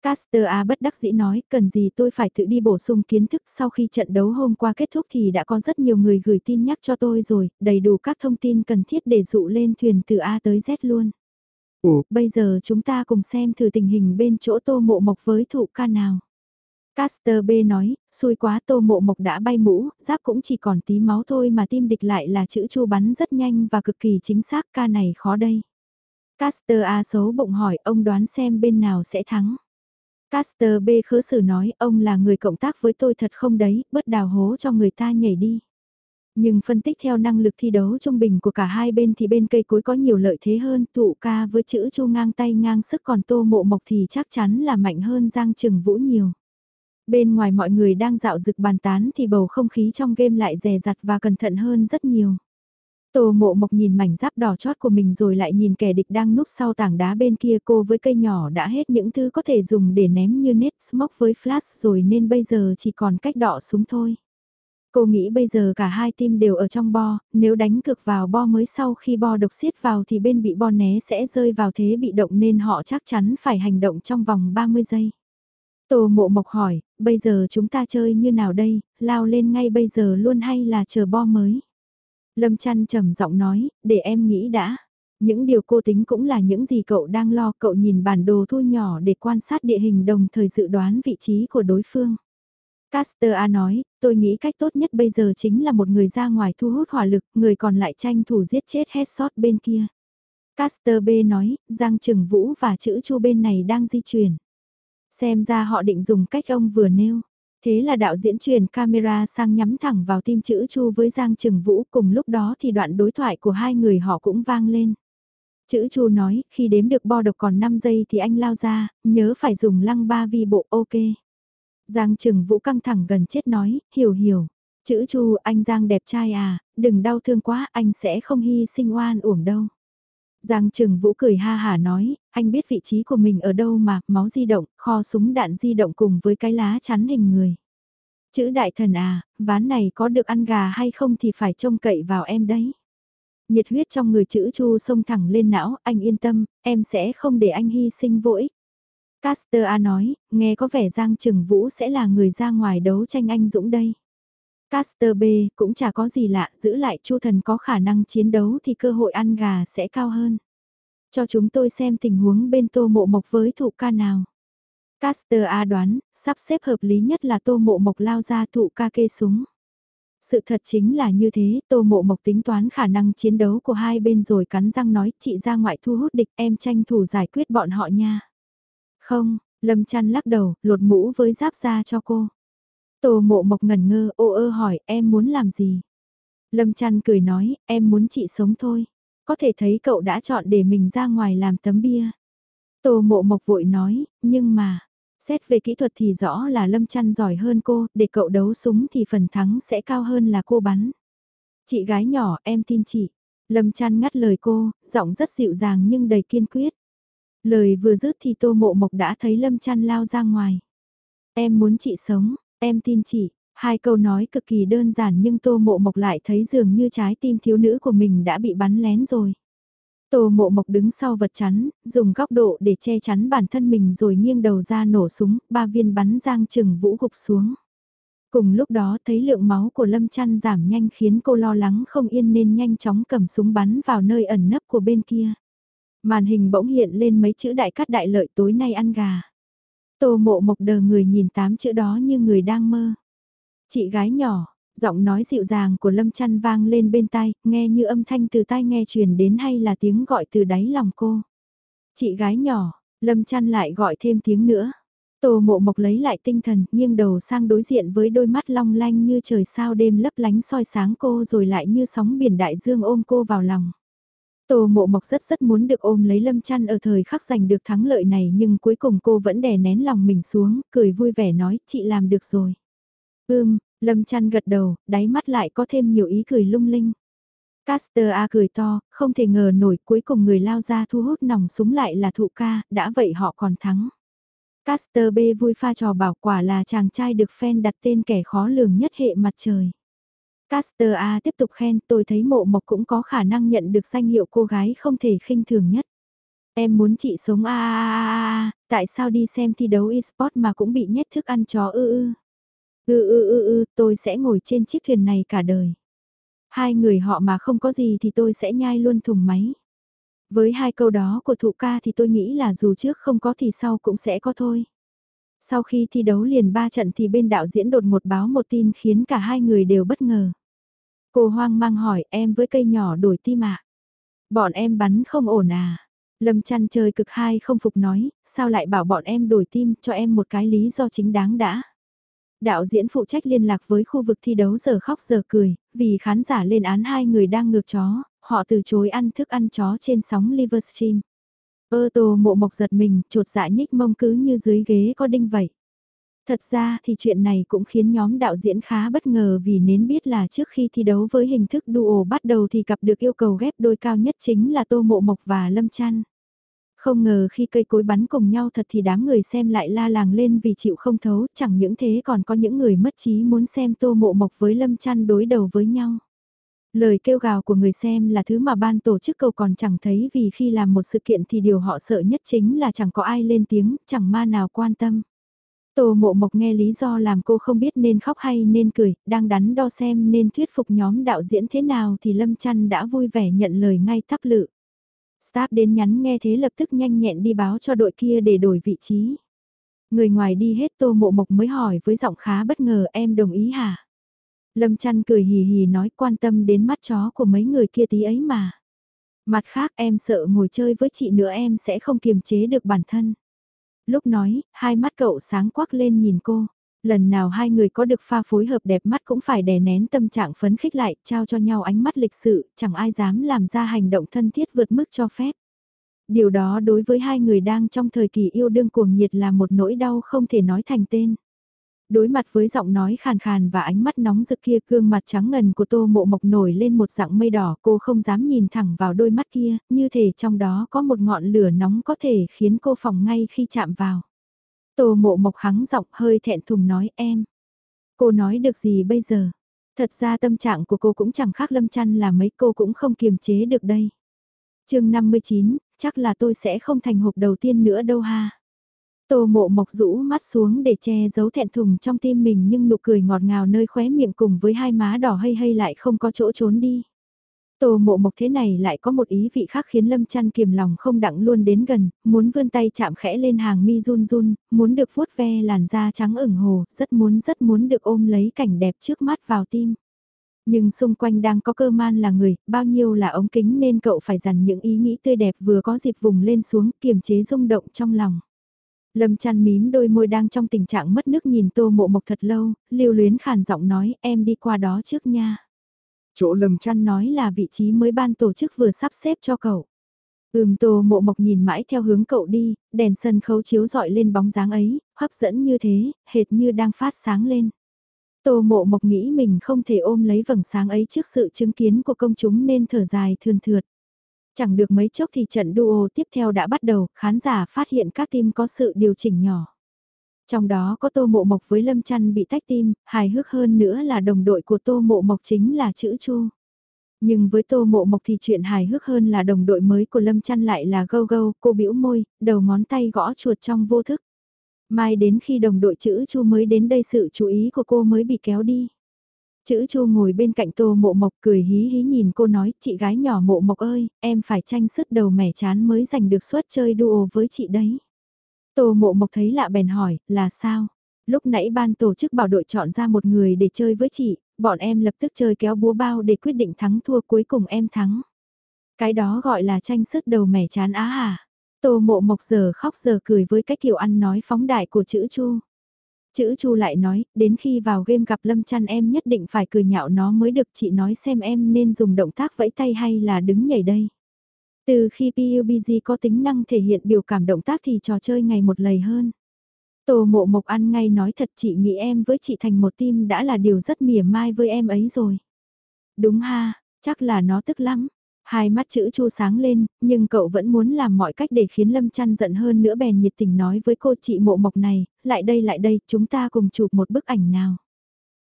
Caster A bất đắc dĩ nói, cần gì tôi phải tự đi bổ sung kiến thức sau khi trận đấu hôm qua kết thúc thì đã có rất nhiều người gửi tin nhắc cho tôi rồi, đầy đủ các thông tin cần thiết để dụ lên thuyền từ A tới Z luôn. Ủa, bây giờ chúng ta cùng xem thử tình hình bên chỗ tô mộ mộc với thụ ca nào. Caster B nói, xui quá tô mộ mộc đã bay mũ, giáp cũng chỉ còn tí máu thôi mà tim địch lại là chữ chu bắn rất nhanh và cực kỳ chính xác ca này khó đây. Caster A xấu bụng hỏi ông đoán xem bên nào sẽ thắng. Caster B khớ xử nói ông là người cộng tác với tôi thật không đấy, bớt đào hố cho người ta nhảy đi. Nhưng phân tích theo năng lực thi đấu trung bình của cả hai bên thì bên cây cối có nhiều lợi thế hơn, tụ ca với chữ chu ngang tay ngang sức còn tô mộ mộc thì chắc chắn là mạnh hơn Giang Trừng Vũ nhiều. Bên ngoài mọi người đang dạo rực bàn tán thì bầu không khí trong game lại rè rặt và cẩn thận hơn rất nhiều. Tô mộ mộc nhìn mảnh giáp đỏ chót của mình rồi lại nhìn kẻ địch đang núp sau tảng đá bên kia cô với cây nhỏ đã hết những thứ có thể dùng để ném như nết smoke với flash rồi nên bây giờ chỉ còn cách đỏ súng thôi. Cô nghĩ bây giờ cả hai team đều ở trong bo, nếu đánh cực vào bo mới sau khi bo độc xiết vào thì bên bị bo né sẽ rơi vào thế bị động nên họ chắc chắn phải hành động trong vòng 30 giây. Tô mộ mộc hỏi, bây giờ chúng ta chơi như nào đây, lao lên ngay bây giờ luôn hay là chờ bo mới? Lâm chăn trầm giọng nói, để em nghĩ đã. Những điều cô tính cũng là những gì cậu đang lo, cậu nhìn bản đồ thu nhỏ để quan sát địa hình đồng thời dự đoán vị trí của đối phương. Caster A nói, tôi nghĩ cách tốt nhất bây giờ chính là một người ra ngoài thu hút hỏa lực, người còn lại tranh thủ giết chết headshot bên kia. Caster B nói, Giang Trừng Vũ và chữ chu bên này đang di chuyển. Xem ra họ định dùng cách ông vừa nêu. Thế là đạo diễn truyền camera sang nhắm thẳng vào tim chữ Chu với Giang Trừng Vũ cùng lúc đó thì đoạn đối thoại của hai người họ cũng vang lên. Chữ Chu nói, khi đếm được bo độc còn 5 giây thì anh lao ra, nhớ phải dùng lăng ba vi bộ ok. Giang Trừng Vũ căng thẳng gần chết nói, hiểu hiểu. Chữ Chu, anh Giang đẹp trai à, đừng đau thương quá, anh sẽ không hy sinh oan uổng đâu. Giang Trừng Vũ cười ha hả nói, anh biết vị trí của mình ở đâu mà, máu di động, kho súng đạn di động cùng với cái lá chắn hình người. Chữ đại thần à, ván này có được ăn gà hay không thì phải trông cậy vào em đấy. Nhiệt huyết trong người chữ chu xông thẳng lên não, anh yên tâm, em sẽ không để anh hy sinh vô ích. Caster A nói, nghe có vẻ Giang Trừng Vũ sẽ là người ra ngoài đấu tranh anh Dũng đây. Caster B cũng chả có gì lạ, giữ lại Chu Thần có khả năng chiến đấu thì cơ hội ăn gà sẽ cao hơn. Cho chúng tôi xem tình huống bên Tô Mộ Mộc với thụ ca nào. Caster A đoán, sắp xếp hợp lý nhất là Tô Mộ Mộc lao ra thụ ca kê súng. Sự thật chính là như thế, Tô Mộ Mộc tính toán khả năng chiến đấu của hai bên rồi cắn răng nói chị ra ngoại thu hút địch em tranh thủ giải quyết bọn họ nha. Không, Lâm chăn lắc đầu, lột mũ với giáp ra cho cô. Tô mộ mộc ngẩn ngơ ô ơ hỏi em muốn làm gì? Lâm chăn cười nói em muốn chị sống thôi. Có thể thấy cậu đã chọn để mình ra ngoài làm tấm bia. Tô mộ mộc vội nói, nhưng mà, xét về kỹ thuật thì rõ là Lâm chăn giỏi hơn cô, để cậu đấu súng thì phần thắng sẽ cao hơn là cô bắn. Chị gái nhỏ, em tin chị. Lâm chăn ngắt lời cô, giọng rất dịu dàng nhưng đầy kiên quyết. Lời vừa dứt thì tô mộ mộc đã thấy Lâm chăn lao ra ngoài. Em muốn chị sống, em tin chị. Hai câu nói cực kỳ đơn giản nhưng tô mộ mộc lại thấy dường như trái tim thiếu nữ của mình đã bị bắn lén rồi. Tô mộ mộc đứng sau vật chắn, dùng góc độ để che chắn bản thân mình rồi nghiêng đầu ra nổ súng, ba viên bắn giang trừng vũ gục xuống. Cùng lúc đó thấy lượng máu của Lâm Chăn giảm nhanh khiến cô lo lắng không yên nên nhanh chóng cầm súng bắn vào nơi ẩn nấp của bên kia. Màn hình bỗng hiện lên mấy chữ đại cắt đại lợi tối nay ăn gà. Tô mộ mộc đờ người nhìn tám chữ đó như người đang mơ. Chị gái nhỏ, giọng nói dịu dàng của Lâm Chăn vang lên bên tai, nghe như âm thanh từ tai nghe truyền đến hay là tiếng gọi từ đáy lòng cô. Chị gái nhỏ, Lâm Chăn lại gọi thêm tiếng nữa. Tô mộ mộc lấy lại tinh thần, nghiêng đầu sang đối diện với đôi mắt long lanh như trời sao đêm lấp lánh soi sáng cô rồi lại như sóng biển đại dương ôm cô vào lòng. Tô mộ mộc rất rất muốn được ôm lấy lâm chăn ở thời khắc giành được thắng lợi này nhưng cuối cùng cô vẫn đè nén lòng mình xuống, cười vui vẻ nói chị làm được rồi. Ưm, lâm chăn gật đầu, đáy mắt lại có thêm nhiều ý cười lung linh. Caster A cười to, không thể ngờ nổi cuối cùng người lao ra thu hút nòng súng lại là thụ ca, đã vậy họ còn thắng. Caster B vui pha trò bảo quả là chàng trai được fan đặt tên kẻ khó lường nhất hệ mặt trời. Caster A tiếp tục khen tôi thấy mộ mộc cũng có khả năng nhận được danh hiệu cô gái không thể khinh thường nhất. Em muốn chị sống a a a tại sao đi xem thi đấu esports mà cũng bị nhét thức ăn chó ư ư. Ư ư ư ư, tôi sẽ ngồi trên chiếc thuyền này cả đời. Hai người họ mà không có gì thì tôi sẽ nhai luôn thùng máy. Với hai câu đó của thụ ca thì tôi nghĩ là dù trước không có thì sau cũng sẽ có thôi. Sau khi thi đấu liền ba trận thì bên đạo diễn đột một báo một tin khiến cả hai người đều bất ngờ. Cô hoang mang hỏi em với cây nhỏ đổi tim ạ. Bọn em bắn không ổn à. Lâm chăn chơi cực hai không phục nói, sao lại bảo bọn em đổi tim cho em một cái lý do chính đáng đã. Đạo diễn phụ trách liên lạc với khu vực thi đấu giờ khóc giờ cười, vì khán giả lên án hai người đang ngược chó, họ từ chối ăn thức ăn chó trên sóng Livestream. Ơ tô mộ mộc giật mình, trột dạ nhích mông cứ như dưới ghế có đinh vậy. Thật ra thì chuyện này cũng khiến nhóm đạo diễn khá bất ngờ vì nến biết là trước khi thi đấu với hình thức duo bắt đầu thì cặp được yêu cầu ghép đôi cao nhất chính là Tô Mộ Mộc và Lâm Trăn. Không ngờ khi cây cối bắn cùng nhau thật thì đám người xem lại la làng lên vì chịu không thấu, chẳng những thế còn có những người mất trí muốn xem Tô Mộ Mộc với Lâm Trăn đối đầu với nhau. Lời kêu gào của người xem là thứ mà ban tổ chức cầu còn chẳng thấy vì khi làm một sự kiện thì điều họ sợ nhất chính là chẳng có ai lên tiếng, chẳng ma nào quan tâm. Tô mộ mộc nghe lý do làm cô không biết nên khóc hay nên cười, đang đắn đo xem nên thuyết phục nhóm đạo diễn thế nào thì Lâm Chăn đã vui vẻ nhận lời ngay thắp lự. Staff đến nhắn nghe thế lập tức nhanh nhẹn đi báo cho đội kia để đổi vị trí. Người ngoài đi hết tô mộ mộc mới hỏi với giọng khá bất ngờ em đồng ý hả? Lâm chăn cười hì hì nói quan tâm đến mắt chó của mấy người kia tí ấy mà. Mặt khác em sợ ngồi chơi với chị nữa em sẽ không kiềm chế được bản thân. Lúc nói, hai mắt cậu sáng quắc lên nhìn cô. Lần nào hai người có được pha phối hợp đẹp mắt cũng phải đè nén tâm trạng phấn khích lại, trao cho nhau ánh mắt lịch sự, chẳng ai dám làm ra hành động thân thiết vượt mức cho phép. Điều đó đối với hai người đang trong thời kỳ yêu đương cuồng nhiệt là một nỗi đau không thể nói thành tên. Đối mặt với giọng nói khàn khàn và ánh mắt nóng rực kia gương mặt trắng ngần của tô mộ mộc nổi lên một dạng mây đỏ cô không dám nhìn thẳng vào đôi mắt kia, như thể trong đó có một ngọn lửa nóng có thể khiến cô phòng ngay khi chạm vào. Tô mộ mộc hắng giọng hơi thẹn thùng nói em. Cô nói được gì bây giờ? Thật ra tâm trạng của cô cũng chẳng khác lâm chăn là mấy cô cũng không kiềm chế được đây. chương 59, chắc là tôi sẽ không thành hộp đầu tiên nữa đâu ha. Tô mộ mộc rũ mắt xuống để che giấu thẹn thùng trong tim mình nhưng nụ cười ngọt ngào nơi khóe miệng cùng với hai má đỏ hay hay lại không có chỗ trốn đi. Tô mộ mộc thế này lại có một ý vị khác khiến Lâm chăn kiềm lòng không đặng luôn đến gần, muốn vươn tay chạm khẽ lên hàng mi run run, muốn được vuốt ve làn da trắng ửng hồ, rất muốn rất muốn được ôm lấy cảnh đẹp trước mắt vào tim. Nhưng xung quanh đang có cơ man là người, bao nhiêu là ống kính nên cậu phải dằn những ý nghĩ tươi đẹp vừa có dịp vùng lên xuống kiềm chế rung động trong lòng. Lâm chăn mím đôi môi đang trong tình trạng mất nước nhìn tô mộ mộc thật lâu, lưu luyến khàn giọng nói em đi qua đó trước nha. Chỗ lâm chăn nói là vị trí mới ban tổ chức vừa sắp xếp cho cậu. Ừm tô mộ mộc nhìn mãi theo hướng cậu đi, đèn sân khấu chiếu dọi lên bóng dáng ấy, hấp dẫn như thế, hệt như đang phát sáng lên. Tô mộ mộc nghĩ mình không thể ôm lấy vầng sáng ấy trước sự chứng kiến của công chúng nên thở dài thườn thượt. Chẳng được mấy chốc thì trận duo tiếp theo đã bắt đầu, khán giả phát hiện các team có sự điều chỉnh nhỏ. Trong đó có Tô Mộ Mộc với Lâm Chăn bị tách tim, hài hước hơn nữa là đồng đội của Tô Mộ Mộc chính là chữ Chu. Nhưng với Tô Mộ Mộc thì chuyện hài hước hơn là đồng đội mới của Lâm Chăn lại là Gâu Gâu, cô bĩu môi, đầu ngón tay gõ chuột trong vô thức. Mai đến khi đồng đội chữ Chu mới đến đây sự chú ý của cô mới bị kéo đi. Chữ Chu ngồi bên cạnh Tô Mộ Mộc cười hí hí nhìn cô nói, chị gái nhỏ Mộ Mộc ơi, em phải tranh sức đầu mẻ chán mới giành được suất chơi duo với chị đấy. Tô Mộ Mộc thấy lạ bèn hỏi, là sao? Lúc nãy ban tổ chức bảo đội chọn ra một người để chơi với chị, bọn em lập tức chơi kéo búa bao để quyết định thắng thua cuối cùng em thắng. Cái đó gọi là tranh sức đầu mẻ chán á hả? Tô Mộ Mộc giờ khóc giờ cười với cách kiểu ăn nói phóng đại của chữ Chu. Chữ Chu lại nói, đến khi vào game gặp Lâm Chăn em nhất định phải cười nhạo nó mới được chị nói xem em nên dùng động tác vẫy tay hay là đứng nhảy đây. Từ khi PUBG có tính năng thể hiện biểu cảm động tác thì trò chơi ngày một lầy hơn. Tô mộ mộc ăn ngay nói thật chị nghĩ em với chị thành một team đã là điều rất mỉa mai với em ấy rồi. Đúng ha, chắc là nó tức lắm. Hai mắt chữ chu sáng lên, nhưng cậu vẫn muốn làm mọi cách để khiến Lâm chăn giận hơn nữa bèn nhiệt tình nói với cô chị mộ mộc này, lại đây lại đây, chúng ta cùng chụp một bức ảnh nào.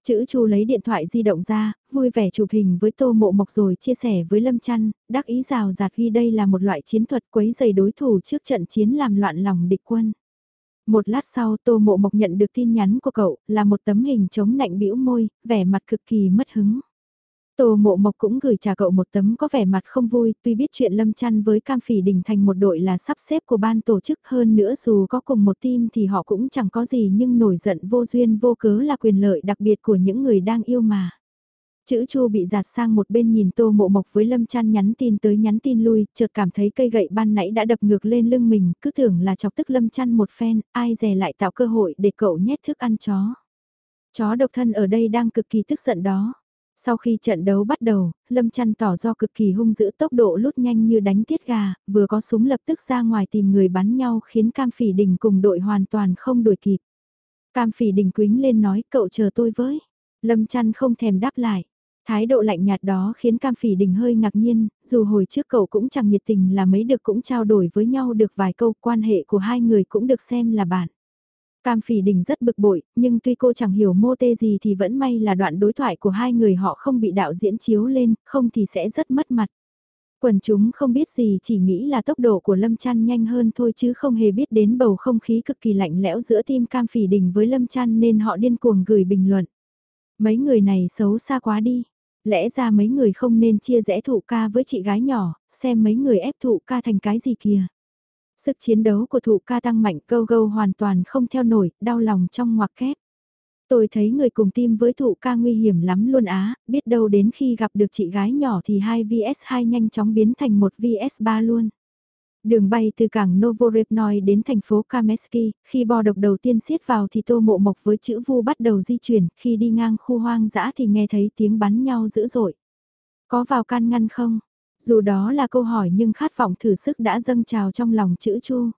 Chữ chu lấy điện thoại di động ra, vui vẻ chụp hình với tô mộ mộc rồi chia sẻ với Lâm chăn, đắc ý rào rạt ghi đây là một loại chiến thuật quấy giày đối thủ trước trận chiến làm loạn lòng địch quân. Một lát sau Tô Mộ Mộc nhận được tin nhắn của cậu, là một tấm hình chống nạnh bĩu môi, vẻ mặt cực kỳ mất hứng. Tô Mộ Mộc cũng gửi trả cậu một tấm có vẻ mặt không vui, tuy biết chuyện Lâm Chăn với Cam Phỉ Đình thành một đội là sắp xếp của ban tổ chức hơn nữa dù có cùng một team thì họ cũng chẳng có gì nhưng nổi giận vô duyên vô cớ là quyền lợi đặc biệt của những người đang yêu mà. Chữ Chu bị giạt sang một bên nhìn Tô Mộ Mộc với Lâm Chăn nhắn tin tới nhắn tin lui, chợt cảm thấy cây gậy ban nãy đã đập ngược lên lưng mình, cứ tưởng là chọc tức Lâm Chăn một phen, ai dè lại tạo cơ hội để cậu nhét thức ăn chó. Chó độc thân ở đây đang cực kỳ tức giận đó. Sau khi trận đấu bắt đầu, Lâm Chăn tỏ do cực kỳ hung dữ tốc độ lút nhanh như đánh tiết gà, vừa có súng lập tức ra ngoài tìm người bắn nhau khiến Cam Phỉ Đình cùng đội hoàn toàn không đuổi kịp. Cam Phỉ Đình quính lên nói cậu chờ tôi với. Lâm Chăn không thèm đáp lại. Thái độ lạnh nhạt đó khiến Cam Phỉ Đình hơi ngạc nhiên, dù hồi trước cậu cũng chẳng nhiệt tình là mấy được cũng trao đổi với nhau được vài câu quan hệ của hai người cũng được xem là bạn. Cam Phỉ Đình rất bực bội, nhưng tuy cô chẳng hiểu mô tê gì thì vẫn may là đoạn đối thoại của hai người họ không bị đạo diễn chiếu lên, không thì sẽ rất mất mặt. Quần chúng không biết gì chỉ nghĩ là tốc độ của Lâm Chăn nhanh hơn thôi chứ không hề biết đến bầu không khí cực kỳ lạnh lẽo giữa tim Cam Phỉ Đình với Lâm Chăn nên họ điên cuồng gửi bình luận. Mấy người này xấu xa quá đi. Lẽ ra mấy người không nên chia rẽ thụ ca với chị gái nhỏ, xem mấy người ép thụ ca thành cái gì kìa. Sức chiến đấu của thụ ca tăng mạnh câu gâu hoàn toàn không theo nổi, đau lòng trong ngoặc kép. Tôi thấy người cùng tim với thụ ca nguy hiểm lắm luôn á, biết đâu đến khi gặp được chị gái nhỏ thì 2 vs 2 nhanh chóng biến thành 1 vs 3 luôn. Đường bay từ cảng Novorevnoy đến thành phố Kameski, khi bò độc đầu tiên xiết vào thì tô mộ mộc với chữ vu bắt đầu di chuyển, khi đi ngang khu hoang dã thì nghe thấy tiếng bắn nhau dữ dội. Có vào can ngăn không? Dù đó là câu hỏi nhưng khát vọng thử sức đã dâng trào trong lòng chữ chu.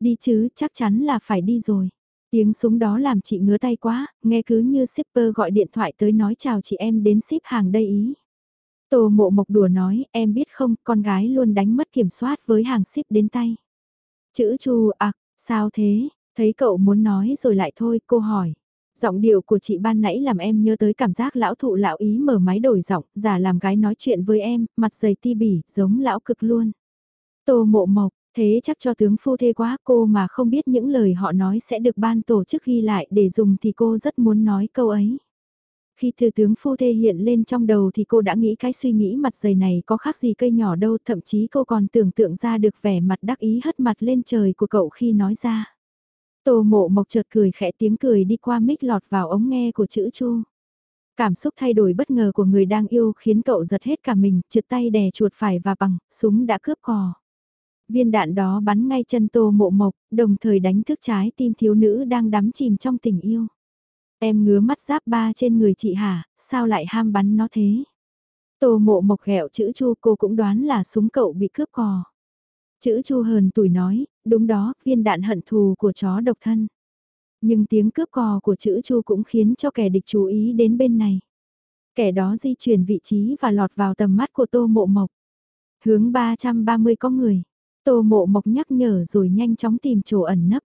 Đi chứ, chắc chắn là phải đi rồi. Tiếng súng đó làm chị ngứa tay quá, nghe cứ như shipper gọi điện thoại tới nói chào chị em đến ship hàng đây ý. Tô mộ mộc đùa nói, em biết không, con gái luôn đánh mất kiểm soát với hàng ship đến tay. Chữ chu à, sao thế, thấy cậu muốn nói rồi lại thôi, cô hỏi. Giọng điệu của chị ban nãy làm em nhớ tới cảm giác lão thụ lão ý mở máy đổi giọng, giả làm gái nói chuyện với em, mặt dày ti bỉ, giống lão cực luôn. Tô mộ mộc, thế chắc cho tướng phu thê quá cô mà không biết những lời họ nói sẽ được ban tổ chức ghi lại để dùng thì cô rất muốn nói câu ấy. Khi thư tướng phu thê hiện lên trong đầu thì cô đã nghĩ cái suy nghĩ mặt dày này có khác gì cây nhỏ đâu, thậm chí cô còn tưởng tượng ra được vẻ mặt đắc ý hất mặt lên trời của cậu khi nói ra. Tô mộ mộc chợt cười khẽ tiếng cười đi qua mic lọt vào ống nghe của chữ chu. Cảm xúc thay đổi bất ngờ của người đang yêu khiến cậu giật hết cả mình, trượt tay đè chuột phải và bằng, súng đã cướp cò. Viên đạn đó bắn ngay chân tô mộ mộc, đồng thời đánh thức trái tim thiếu nữ đang đắm chìm trong tình yêu. Em ngứa mắt giáp ba trên người chị hả, sao lại ham bắn nó thế? Tô mộ mộc ghẹo chữ chu cô cũng đoán là súng cậu bị cướp cò. Chữ chu hờn tuổi nói, đúng đó, viên đạn hận thù của chó độc thân. Nhưng tiếng cướp cò của chữ chu cũng khiến cho kẻ địch chú ý đến bên này. Kẻ đó di chuyển vị trí và lọt vào tầm mắt của tô mộ mộc. Hướng 330 có người. Tô mộ mộc nhắc nhở rồi nhanh chóng tìm chỗ ẩn nấp.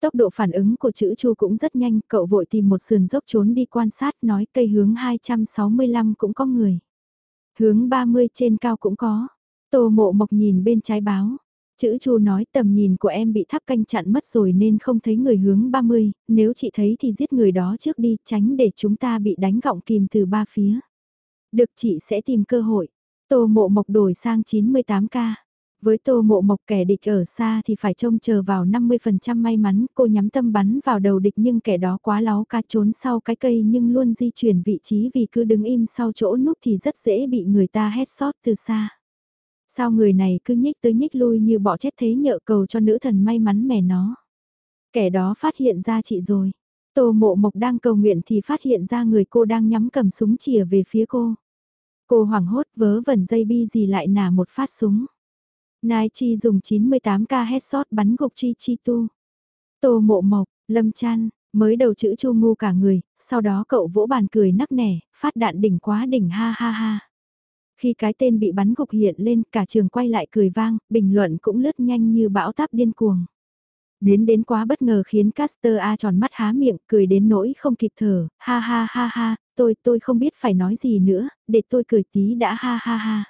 Tốc độ phản ứng của chữ chu cũng rất nhanh, cậu vội tìm một sườn dốc trốn đi quan sát nói cây hướng 265 cũng có người. Hướng 30 trên cao cũng có. Tô mộ mộc nhìn bên trái báo. Chữ chu nói tầm nhìn của em bị tháp canh chặn mất rồi nên không thấy người hướng 30, nếu chị thấy thì giết người đó trước đi, tránh để chúng ta bị đánh gọng kìm từ ba phía. Được chị sẽ tìm cơ hội. Tô mộ mộc đổi sang 98k. Với tô mộ mộc kẻ địch ở xa thì phải trông chờ vào 50% may mắn, cô nhắm tâm bắn vào đầu địch nhưng kẻ đó quá láo ca trốn sau cái cây nhưng luôn di chuyển vị trí vì cứ đứng im sau chỗ núp thì rất dễ bị người ta hét sót từ xa. Sao người này cứ nhích tới nhích lui như bỏ chết thế nhợ cầu cho nữ thần may mắn mẻ nó. Kẻ đó phát hiện ra chị rồi. Tô mộ mộc đang cầu nguyện thì phát hiện ra người cô đang nhắm cầm súng chìa về phía cô. Cô hoảng hốt vớ vẩn dây bi gì lại nả một phát súng. Nai Chi dùng 98k headshot bắn gục Chi Chi Tu. Tô mộ mộc, lâm chan mới đầu chữ chu ngu cả người, sau đó cậu vỗ bàn cười nắc nẻ, phát đạn đỉnh quá đỉnh ha ha ha. Khi cái tên bị bắn gục hiện lên cả trường quay lại cười vang, bình luận cũng lướt nhanh như bão táp điên cuồng. biến đến quá bất ngờ khiến Caster A tròn mắt há miệng, cười đến nỗi không kịp thở, ha ha ha ha, tôi tôi không biết phải nói gì nữa, để tôi cười tí đã ha ha ha.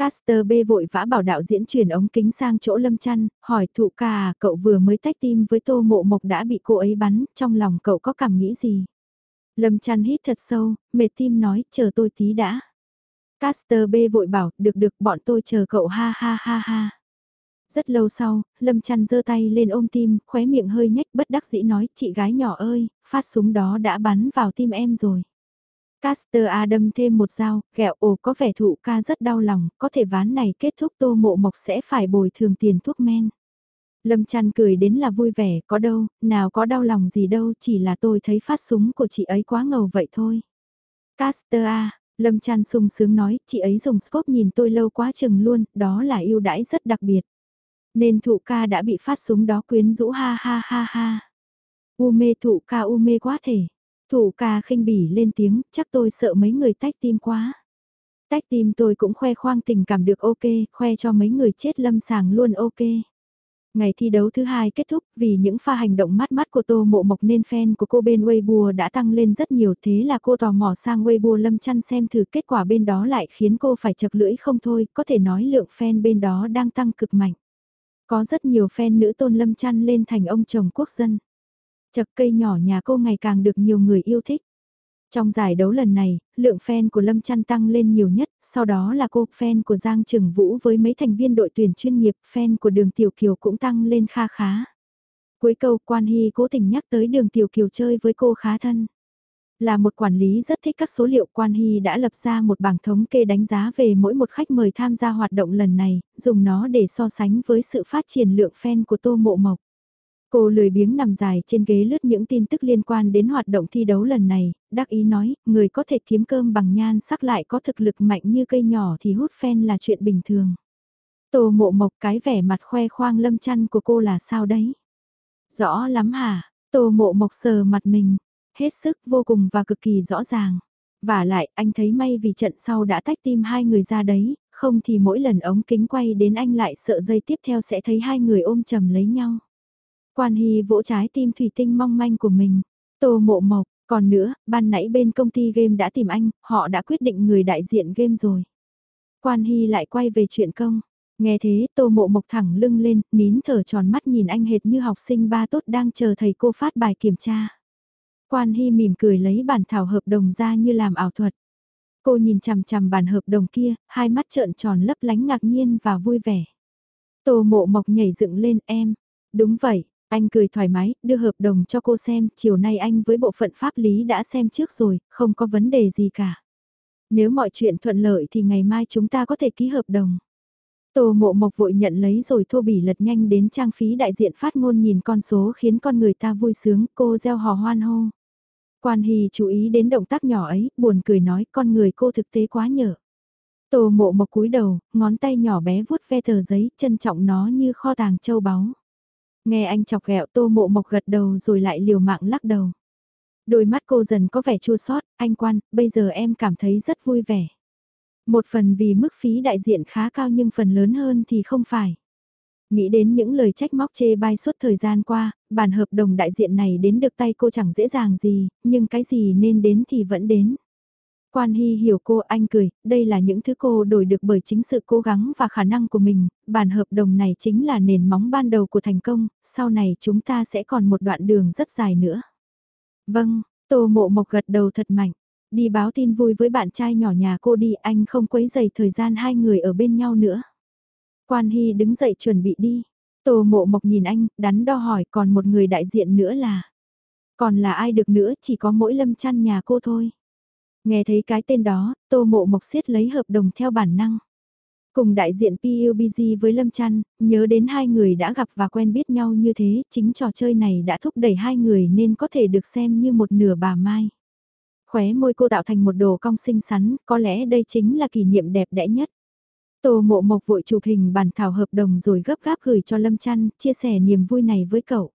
Caster B vội vã bảo đạo diễn chuyển ống kính sang chỗ lâm chăn, hỏi thụ ca à, cậu vừa mới tách tim với tô mộ mộc đã bị cô ấy bắn, trong lòng cậu có cảm nghĩ gì? Lâm chăn hít thật sâu, mệt tim nói, chờ tôi tí đã. Caster B vội bảo, được được bọn tôi chờ cậu ha ha ha ha. Rất lâu sau, Lâm Trăn giơ tay lên ôm tim, khóe miệng hơi nhếch bất đắc dĩ nói, chị gái nhỏ ơi, phát súng đó đã bắn vào tim em rồi. Caster A đâm thêm một dao, gẹo ồ có vẻ thụ ca rất đau lòng, có thể ván này kết thúc tô mộ mộc sẽ phải bồi thường tiền thuốc men. Lâm Trăn cười đến là vui vẻ, có đâu, nào có đau lòng gì đâu, chỉ là tôi thấy phát súng của chị ấy quá ngầu vậy thôi. Caster A, Lâm Chan sung sướng nói, chị ấy dùng scope nhìn tôi lâu quá chừng luôn, đó là yêu đãi rất đặc biệt. Nên thụ ca đã bị phát súng đó quyến rũ ha ha ha ha. U mê thụ ca u mê quá thể. Thụ ca khinh bỉ lên tiếng, chắc tôi sợ mấy người tách tim quá. Tách tim tôi cũng khoe khoang tình cảm được ok, khoe cho mấy người chết lâm sàng luôn ok. Ngày thi đấu thứ hai kết thúc vì những pha hành động mát mắt của Tô Mộ Mộc nên fan của cô bên Weibo đã tăng lên rất nhiều thế là cô tò mò sang Weibo lâm chăn xem thử kết quả bên đó lại khiến cô phải chật lưỡi không thôi, có thể nói lượng fan bên đó đang tăng cực mạnh. Có rất nhiều fan nữ tôn lâm chăn lên thành ông chồng quốc dân. Chật cây nhỏ nhà cô ngày càng được nhiều người yêu thích. Trong giải đấu lần này, lượng fan của Lâm Trăn tăng lên nhiều nhất, sau đó là cô, fan của Giang Trừng Vũ với mấy thành viên đội tuyển chuyên nghiệp, fan của Đường Tiểu Kiều cũng tăng lên kha khá. Cuối câu Quan Hy cố tình nhắc tới Đường Tiểu Kiều chơi với cô khá thân. Là một quản lý rất thích các số liệu Quan Hy đã lập ra một bảng thống kê đánh giá về mỗi một khách mời tham gia hoạt động lần này, dùng nó để so sánh với sự phát triển lượng fan của Tô Mộ Mộc. Cô lười biếng nằm dài trên ghế lướt những tin tức liên quan đến hoạt động thi đấu lần này, đắc ý nói, người có thể kiếm cơm bằng nhan sắc lại có thực lực mạnh như cây nhỏ thì hút fan là chuyện bình thường. Tô mộ mộc cái vẻ mặt khoe khoang lâm chăn của cô là sao đấy? Rõ lắm hả? Tô mộ mộc sờ mặt mình, hết sức vô cùng và cực kỳ rõ ràng. Và lại anh thấy may vì trận sau đã tách tim hai người ra đấy, không thì mỗi lần ống kính quay đến anh lại sợ dây tiếp theo sẽ thấy hai người ôm chầm lấy nhau. Quan Hy vỗ trái tim thủy tinh mong manh của mình. Tô mộ mộc, còn nữa, ban nãy bên công ty game đã tìm anh, họ đã quyết định người đại diện game rồi. Quan Hy lại quay về chuyện công. Nghe thế tô mộ mộc thẳng lưng lên, nín thở tròn mắt nhìn anh hệt như học sinh ba tốt đang chờ thầy cô phát bài kiểm tra. Quan Hy mỉm cười lấy bản thảo hợp đồng ra như làm ảo thuật. Cô nhìn chằm chằm bản hợp đồng kia, hai mắt trợn tròn lấp lánh ngạc nhiên và vui vẻ. Tô mộ mộc nhảy dựng lên em. Đúng vậy, anh cười thoải mái, đưa hợp đồng cho cô xem, chiều nay anh với bộ phận pháp lý đã xem trước rồi, không có vấn đề gì cả. Nếu mọi chuyện thuận lợi thì ngày mai chúng ta có thể ký hợp đồng. Tô mộ mộc vội nhận lấy rồi thô bỉ lật nhanh đến trang phí đại diện phát ngôn nhìn con số khiến con người ta vui sướng, cô gieo hò hoan hô. Quan Hy chú ý đến động tác nhỏ ấy, buồn cười nói con người cô thực tế quá nhở. Tô mộ mộc cúi đầu, ngón tay nhỏ bé vuốt ve tờ giấy, trân trọng nó như kho tàng châu báu. Nghe anh chọc ghẹo tô mộ mộc gật đầu rồi lại liều mạng lắc đầu. Đôi mắt cô dần có vẻ chua xót anh quan, bây giờ em cảm thấy rất vui vẻ. Một phần vì mức phí đại diện khá cao nhưng phần lớn hơn thì không phải. Nghĩ đến những lời trách móc chê bai suốt thời gian qua, bản hợp đồng đại diện này đến được tay cô chẳng dễ dàng gì, nhưng cái gì nên đến thì vẫn đến. Quan Hy hiểu cô anh cười, đây là những thứ cô đổi được bởi chính sự cố gắng và khả năng của mình, bản hợp đồng này chính là nền móng ban đầu của thành công, sau này chúng ta sẽ còn một đoạn đường rất dài nữa. Vâng, Tô Mộ Mộc gật đầu thật mạnh, đi báo tin vui với bạn trai nhỏ nhà cô đi anh không quấy dày thời gian hai người ở bên nhau nữa. Quan Hy đứng dậy chuẩn bị đi, Tô Mộ Mộc nhìn anh, đắn đo hỏi còn một người đại diện nữa là... Còn là ai được nữa chỉ có mỗi lâm chăn nhà cô thôi. Nghe thấy cái tên đó, Tô Mộ Mộc siết lấy hợp đồng theo bản năng. Cùng đại diện PUBG với Lâm Trăn, nhớ đến hai người đã gặp và quen biết nhau như thế, chính trò chơi này đã thúc đẩy hai người nên có thể được xem như một nửa bà Mai. Khóe môi cô tạo thành một đồ cong xinh xắn, có lẽ đây chính là kỷ niệm đẹp đẽ nhất. Tô Mộ Mộc vội chụp hình bản thảo hợp đồng rồi gấp gáp gửi cho Lâm Trăn, chia sẻ niềm vui này với cậu.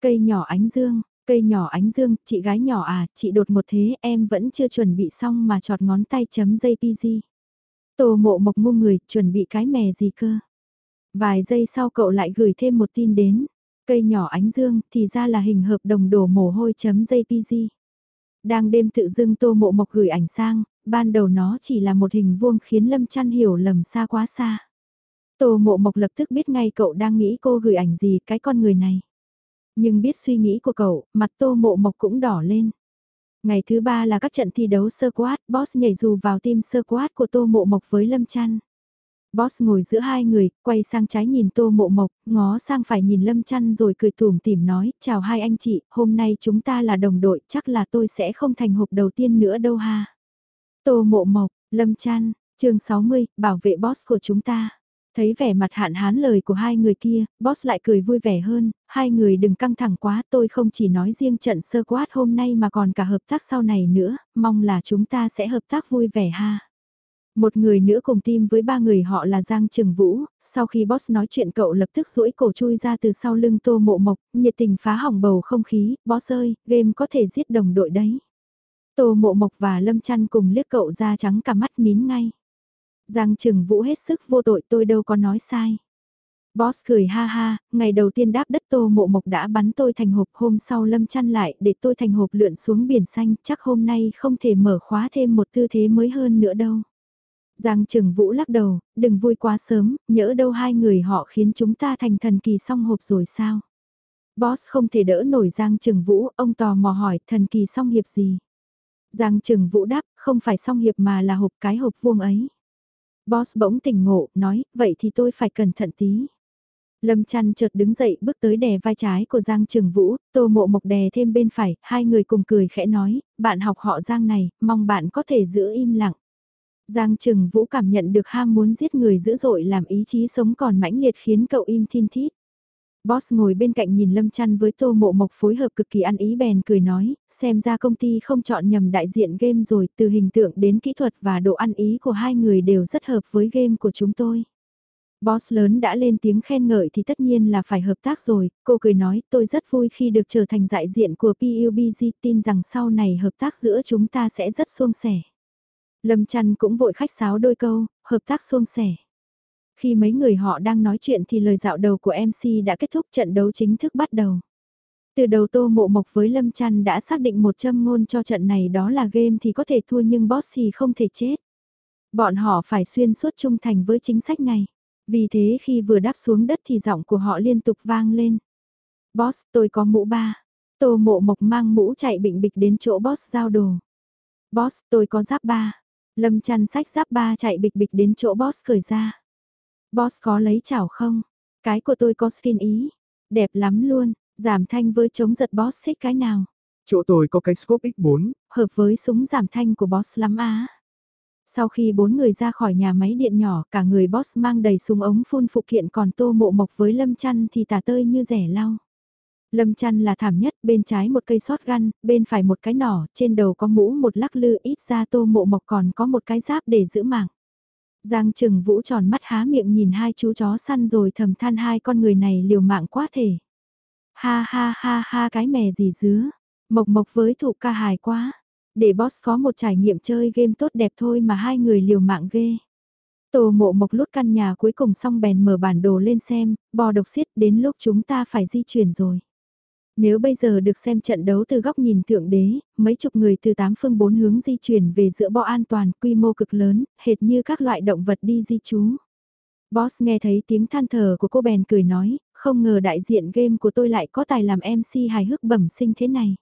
Cây nhỏ ánh dương, Cây nhỏ ánh dương, chị gái nhỏ à, chị đột một thế em vẫn chưa chuẩn bị xong mà chọt ngón tay chấm JPG. Tô mộ mộc ngu người, chuẩn bị cái mè gì cơ. Vài giây sau cậu lại gửi thêm một tin đến. Cây nhỏ ánh dương, thì ra là hình hợp đồng đổ mồ hôi chấm JPG. Đang đêm tự dưng tô mộ mộc gửi ảnh sang, ban đầu nó chỉ là một hình vuông khiến Lâm Chăn hiểu lầm xa quá xa. Tô mộ mộc lập tức biết ngay cậu đang nghĩ cô gửi ảnh gì cái con người này. Nhưng biết suy nghĩ của cậu, mặt tô mộ mộc cũng đỏ lên. Ngày thứ ba là các trận thi đấu sơ quát, boss nhảy dù vào tim sơ quát của tô mộ mộc với Lâm Trăn. Boss ngồi giữa hai người, quay sang trái nhìn tô mộ mộc, ngó sang phải nhìn Lâm Trăn rồi cười tủm tỉm nói, chào hai anh chị, hôm nay chúng ta là đồng đội, chắc là tôi sẽ không thành hộp đầu tiên nữa đâu ha. Tô mộ mộc, Lâm Trăn, chương 60, bảo vệ boss của chúng ta. Thấy vẻ mặt hạn hán lời của hai người kia, boss lại cười vui vẻ hơn, hai người đừng căng thẳng quá tôi không chỉ nói riêng trận sơ quát hôm nay mà còn cả hợp tác sau này nữa, mong là chúng ta sẽ hợp tác vui vẻ ha. Một người nữa cùng team với ba người họ là Giang Trừng Vũ, sau khi boss nói chuyện cậu lập tức duỗi cổ chui ra từ sau lưng tô mộ mộc, nhiệt tình phá hỏng bầu không khí, boss ơi, game có thể giết đồng đội đấy. Tô mộ mộc và Lâm chăn cùng liếc cậu ra trắng cả mắt nín ngay. Giang Trừng Vũ hết sức vô tội tôi đâu có nói sai. Boss cười ha ha, ngày đầu tiên đáp đất tô mộ mộc đã bắn tôi thành hộp hôm sau lâm chăn lại để tôi thành hộp lượn xuống biển xanh chắc hôm nay không thể mở khóa thêm một tư thế mới hơn nữa đâu. Giang Trừng Vũ lắc đầu, đừng vui quá sớm, nhỡ đâu hai người họ khiến chúng ta thành thần kỳ song hộp rồi sao. Boss không thể đỡ nổi Giang Trừng Vũ, ông tò mò hỏi thần kỳ song hiệp gì. Giang Trừng Vũ đáp, không phải song hiệp mà là hộp cái hộp vuông ấy. Boss bỗng tỉnh ngộ, nói, vậy thì tôi phải cẩn thận tí. Lâm chăn chợt đứng dậy bước tới đè vai trái của Giang Trường Vũ, tô mộ mộc đè thêm bên phải, hai người cùng cười khẽ nói, bạn học họ Giang này, mong bạn có thể giữ im lặng. Giang Trường Vũ cảm nhận được ham muốn giết người dữ dội làm ý chí sống còn mãnh liệt khiến cậu im thiên thít. Boss ngồi bên cạnh nhìn Lâm Chăn với Tô Mộ Mộc phối hợp cực kỳ ăn ý bèn cười nói, xem ra công ty không chọn nhầm đại diện game rồi, từ hình tượng đến kỹ thuật và độ ăn ý của hai người đều rất hợp với game của chúng tôi. Boss lớn đã lên tiếng khen ngợi thì tất nhiên là phải hợp tác rồi, cô cười nói tôi rất vui khi được trở thành đại diện của PUBG tin rằng sau này hợp tác giữa chúng ta sẽ rất suôn sẻ. Lâm Chăn cũng vội khách sáo đôi câu, hợp tác suôn sẻ. Khi mấy người họ đang nói chuyện thì lời dạo đầu của MC đã kết thúc trận đấu chính thức bắt đầu. Từ đầu Tô Mộ Mộc với Lâm Trăn đã xác định một châm ngôn cho trận này đó là game thì có thể thua nhưng boss thì không thể chết. Bọn họ phải xuyên suốt trung thành với chính sách này. Vì thế khi vừa đáp xuống đất thì giọng của họ liên tục vang lên. Boss, tôi có mũ ba. Tô Mộ Mộc mang mũ chạy bịnh bịch đến chỗ boss giao đồ. Boss, tôi có giáp ba. Lâm trăn sách giáp ba chạy bịch bịch đến chỗ boss khởi ra. Boss có lấy chảo không? Cái của tôi có skin ý. Đẹp lắm luôn, giảm thanh với chống giật boss thích cái nào? Chỗ tôi có cái scope X4. Hợp với súng giảm thanh của boss lắm á. Sau khi bốn người ra khỏi nhà máy điện nhỏ, cả người boss mang đầy súng ống phun phụ kiện còn tô mộ mộc với lâm chăn thì tả tơi như rẻ lau. Lâm chăn là thảm nhất, bên trái một cây sót gan, bên phải một cái nỏ, trên đầu có mũ một lắc lư ít ra tô mộ mộc còn có một cái giáp để giữ mạng. Giang trừng vũ tròn mắt há miệng nhìn hai chú chó săn rồi thầm than hai con người này liều mạng quá thể. Ha ha ha ha cái mè gì dứa, mộc mộc với thủ ca hài quá. Để boss có một trải nghiệm chơi game tốt đẹp thôi mà hai người liều mạng ghê. Tô mộ mộc lút căn nhà cuối cùng xong bèn mở bản đồ lên xem, bò độc xiết đến lúc chúng ta phải di chuyển rồi. Nếu bây giờ được xem trận đấu từ góc nhìn thượng đế, mấy chục người từ tám phương bốn hướng di chuyển về giữa bò an toàn quy mô cực lớn, hệt như các loại động vật đi di trú. Boss nghe thấy tiếng than thở của cô bèn cười nói, không ngờ đại diện game của tôi lại có tài làm MC hài hước bẩm sinh thế này.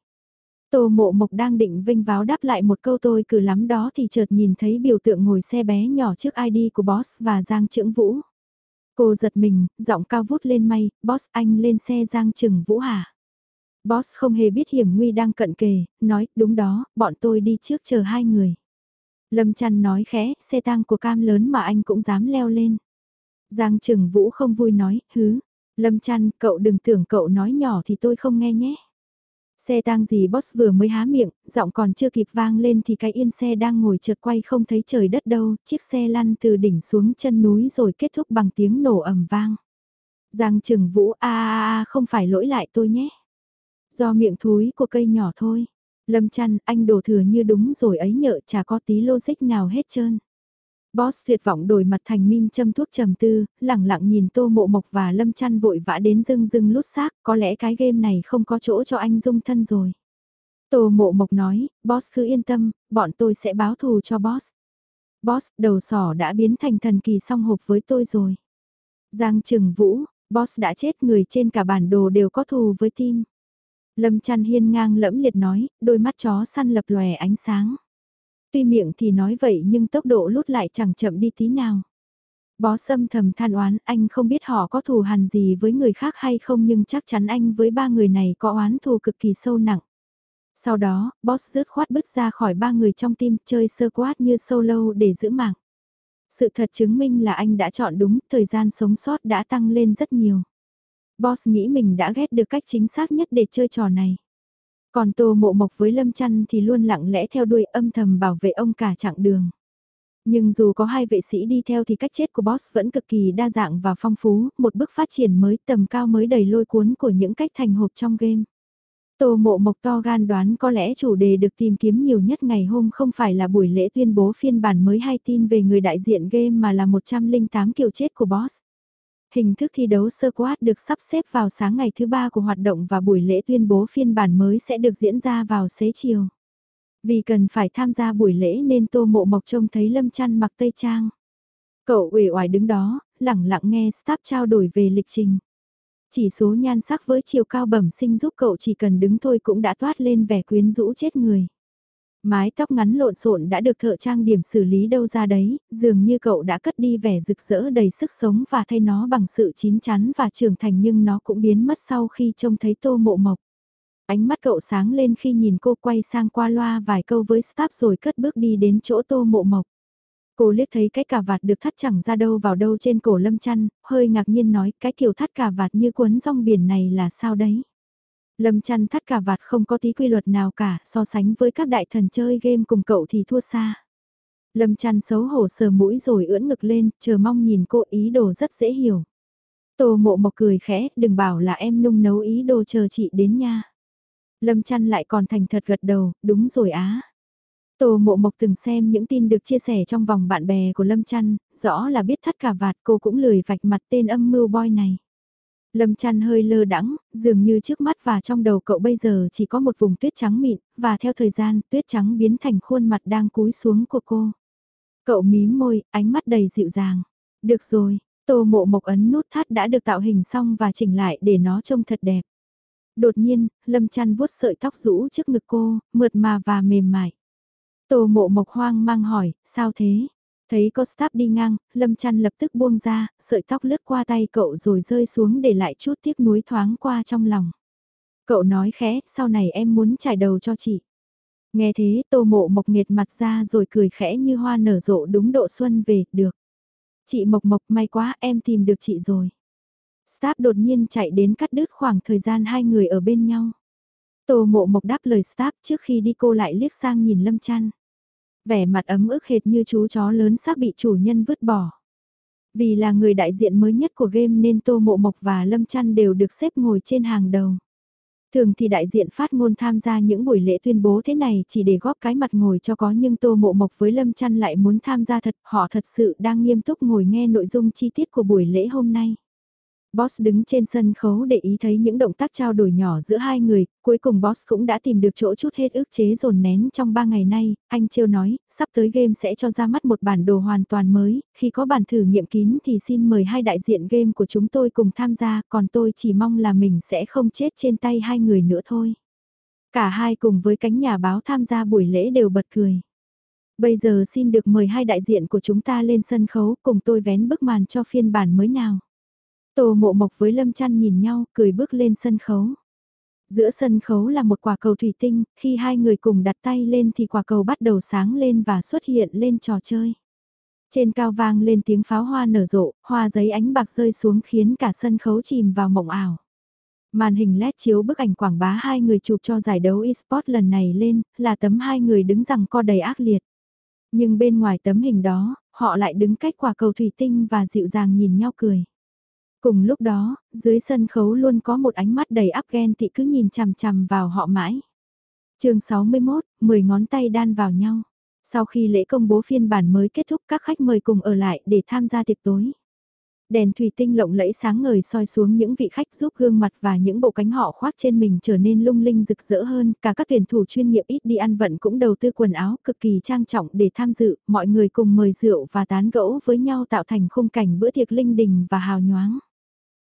Tô mộ mộc đang định vinh váo đáp lại một câu tôi cử lắm đó thì chợt nhìn thấy biểu tượng ngồi xe bé nhỏ trước ID của boss và Giang Trưỡng Vũ. Cô giật mình, giọng cao vút lên may, boss anh lên xe Giang Trừng Vũ hả? Boss không hề biết hiểm nguy đang cận kề, nói, đúng đó, bọn tôi đi trước chờ hai người. Lâm chăn nói khẽ, xe tang của cam lớn mà anh cũng dám leo lên. Giang Trừng Vũ không vui nói, hứ. Lâm chăn, cậu đừng tưởng cậu nói nhỏ thì tôi không nghe nhé. Xe tang gì boss vừa mới há miệng, giọng còn chưa kịp vang lên thì cái yên xe đang ngồi chợt quay không thấy trời đất đâu, chiếc xe lăn từ đỉnh xuống chân núi rồi kết thúc bằng tiếng nổ ầm vang. Giang Trừng Vũ a a a không phải lỗi lại tôi nhé. Do miệng thúi của cây nhỏ thôi. Lâm chăn, anh đổ thừa như đúng rồi ấy nhợ chả có tí logic nào hết trơn. Boss tuyệt vọng đổi mặt thành mim châm thuốc trầm tư, lẳng lặng nhìn tô mộ mộc và lâm chăn vội vã đến dưng dưng lút xác, có lẽ cái game này không có chỗ cho anh dung thân rồi. Tô mộ mộc nói, boss cứ yên tâm, bọn tôi sẽ báo thù cho boss. Boss, đầu sỏ đã biến thành thần kỳ song hộp với tôi rồi. Giang trừng vũ, boss đã chết người trên cả bản đồ đều có thù với team. Lâm chăn hiên ngang lẫm liệt nói, đôi mắt chó săn lập lòe ánh sáng. Tuy miệng thì nói vậy nhưng tốc độ lút lại chẳng chậm đi tí nào. Bó sâm thầm than oán anh không biết họ có thù hằn gì với người khác hay không nhưng chắc chắn anh với ba người này có oán thù cực kỳ sâu nặng. Sau đó, boss rớt khoát bứt ra khỏi ba người trong tim chơi sơ quát như solo để giữ mạng. Sự thật chứng minh là anh đã chọn đúng, thời gian sống sót đã tăng lên rất nhiều. Boss nghĩ mình đã ghét được cách chính xác nhất để chơi trò này. Còn Tô Mộ Mộc với Lâm Chăn thì luôn lặng lẽ theo đuôi âm thầm bảo vệ ông cả chặng đường. Nhưng dù có hai vệ sĩ đi theo thì cách chết của boss vẫn cực kỳ đa dạng và phong phú, một bước phát triển mới tầm cao mới đầy lôi cuốn của những cách thành hộp trong game. Tô mộ mộc to gan đoán có lẽ chủ đề được tìm kiếm nhiều nhất ngày hôm không phải là buổi lễ tuyên bố phiên bản mới hay tin về người đại diện game mà là 108 kiểu chết của boss. Hình thức thi đấu sơ quát được sắp xếp vào sáng ngày thứ ba của hoạt động và buổi lễ tuyên bố phiên bản mới sẽ được diễn ra vào xế chiều. Vì cần phải tham gia buổi lễ nên Tô Mộ Mộc trông thấy Lâm Chăn mặc tây trang. Cậu uể oải đứng đó, lẳng lặng nghe staff trao đổi về lịch trình. Chỉ số nhan sắc với chiều cao bẩm sinh giúp cậu chỉ cần đứng thôi cũng đã toát lên vẻ quyến rũ chết người. Mái tóc ngắn lộn xộn đã được thợ trang điểm xử lý đâu ra đấy, dường như cậu đã cất đi vẻ rực rỡ đầy sức sống và thay nó bằng sự chín chắn và trưởng thành nhưng nó cũng biến mất sau khi trông thấy tô mộ mộc. Ánh mắt cậu sáng lên khi nhìn cô quay sang qua loa vài câu với staff rồi cất bước đi đến chỗ tô mộ mộc. Cô liếc thấy cái cà vạt được thắt chẳng ra đâu vào đâu trên cổ lâm chăn, hơi ngạc nhiên nói cái kiểu thắt cà vạt như cuốn rong biển này là sao đấy. Lâm chăn thắt cả vạt không có tí quy luật nào cả, so sánh với các đại thần chơi game cùng cậu thì thua xa. Lâm chăn xấu hổ sờ mũi rồi ưỡn ngực lên, chờ mong nhìn cô ý đồ rất dễ hiểu. Tô mộ mộc cười khẽ, đừng bảo là em nung nấu ý đồ chờ chị đến nha. Lâm chăn lại còn thành thật gật đầu, đúng rồi á. Tô mộ mộc từng xem những tin được chia sẻ trong vòng bạn bè của Lâm chăn, rõ là biết thắt cả vạt cô cũng lười vạch mặt tên âm mưu boy này. Lâm chăn hơi lơ đắng, dường như trước mắt và trong đầu cậu bây giờ chỉ có một vùng tuyết trắng mịn, và theo thời gian tuyết trắng biến thành khuôn mặt đang cúi xuống của cô. Cậu mím môi, ánh mắt đầy dịu dàng. Được rồi, tô mộ mộc ấn nút thắt đã được tạo hình xong và chỉnh lại để nó trông thật đẹp. Đột nhiên, Lâm chăn vuốt sợi tóc rũ trước ngực cô, mượt mà và mềm mại. Tô mộ mộc hoang mang hỏi, sao thế? Thấy có staff đi ngang, Lâm Chăn lập tức buông ra, sợi tóc lướt qua tay cậu rồi rơi xuống để lại chút tiếc nuối thoáng qua trong lòng. Cậu nói khẽ, sau này em muốn trải đầu cho chị. Nghe thế tô mộ mộc nghiệt mặt ra rồi cười khẽ như hoa nở rộ đúng độ xuân về, được. Chị Mộc Mộc may quá em tìm được chị rồi. Staff đột nhiên chạy đến cắt đứt khoảng thời gian hai người ở bên nhau. Tô mộ mộc đáp lời staff trước khi đi cô lại liếc sang nhìn Lâm Chăn. Vẻ mặt ấm ức hệt như chú chó lớn xác bị chủ nhân vứt bỏ. Vì là người đại diện mới nhất của game nên Tô Mộ Mộc và Lâm Chăn đều được xếp ngồi trên hàng đầu. Thường thì đại diện phát ngôn tham gia những buổi lễ tuyên bố thế này chỉ để góp cái mặt ngồi cho có nhưng Tô Mộ Mộc với Lâm Chăn lại muốn tham gia thật, họ thật sự đang nghiêm túc ngồi nghe nội dung chi tiết của buổi lễ hôm nay. Boss đứng trên sân khấu để ý thấy những động tác trao đổi nhỏ giữa hai người, cuối cùng Boss cũng đã tìm được chỗ chút hết ức chế dồn nén trong ba ngày nay, anh trêu nói, sắp tới game sẽ cho ra mắt một bản đồ hoàn toàn mới, khi có bản thử nghiệm kín thì xin mời hai đại diện game của chúng tôi cùng tham gia, còn tôi chỉ mong là mình sẽ không chết trên tay hai người nữa thôi. Cả hai cùng với cánh nhà báo tham gia buổi lễ đều bật cười. Bây giờ xin được mời hai đại diện của chúng ta lên sân khấu cùng tôi vén bức màn cho phiên bản mới nào. Tô mộ mộc với Lâm Chăn nhìn nhau, cười bước lên sân khấu. Giữa sân khấu là một quả cầu thủy tinh, khi hai người cùng đặt tay lên thì quả cầu bắt đầu sáng lên và xuất hiện lên trò chơi. Trên cao vang lên tiếng pháo hoa nở rộ, hoa giấy ánh bạc rơi xuống khiến cả sân khấu chìm vào mộng ảo. Màn hình LED chiếu bức ảnh quảng bá hai người chụp cho giải đấu eSports lần này lên, là tấm hai người đứng rằng co đầy ác liệt. Nhưng bên ngoài tấm hình đó, họ lại đứng cách quả cầu thủy tinh và dịu dàng nhìn nhau cười. Cùng lúc đó, dưới sân khấu luôn có một ánh mắt đầy áp ghen tị cứ nhìn chằm chằm vào họ mãi. chương 61, 10 ngón tay đan vào nhau. Sau khi lễ công bố phiên bản mới kết thúc các khách mời cùng ở lại để tham gia tiệc tối. Đèn thủy tinh lộng lẫy sáng ngời soi xuống những vị khách giúp gương mặt và những bộ cánh họ khoác trên mình trở nên lung linh rực rỡ hơn. Cả các tuyển thủ chuyên nghiệp ít đi ăn vận cũng đầu tư quần áo cực kỳ trang trọng để tham dự. Mọi người cùng mời rượu và tán gẫu với nhau tạo thành khung cảnh bữa tiệc linh đình và hào nhoáng.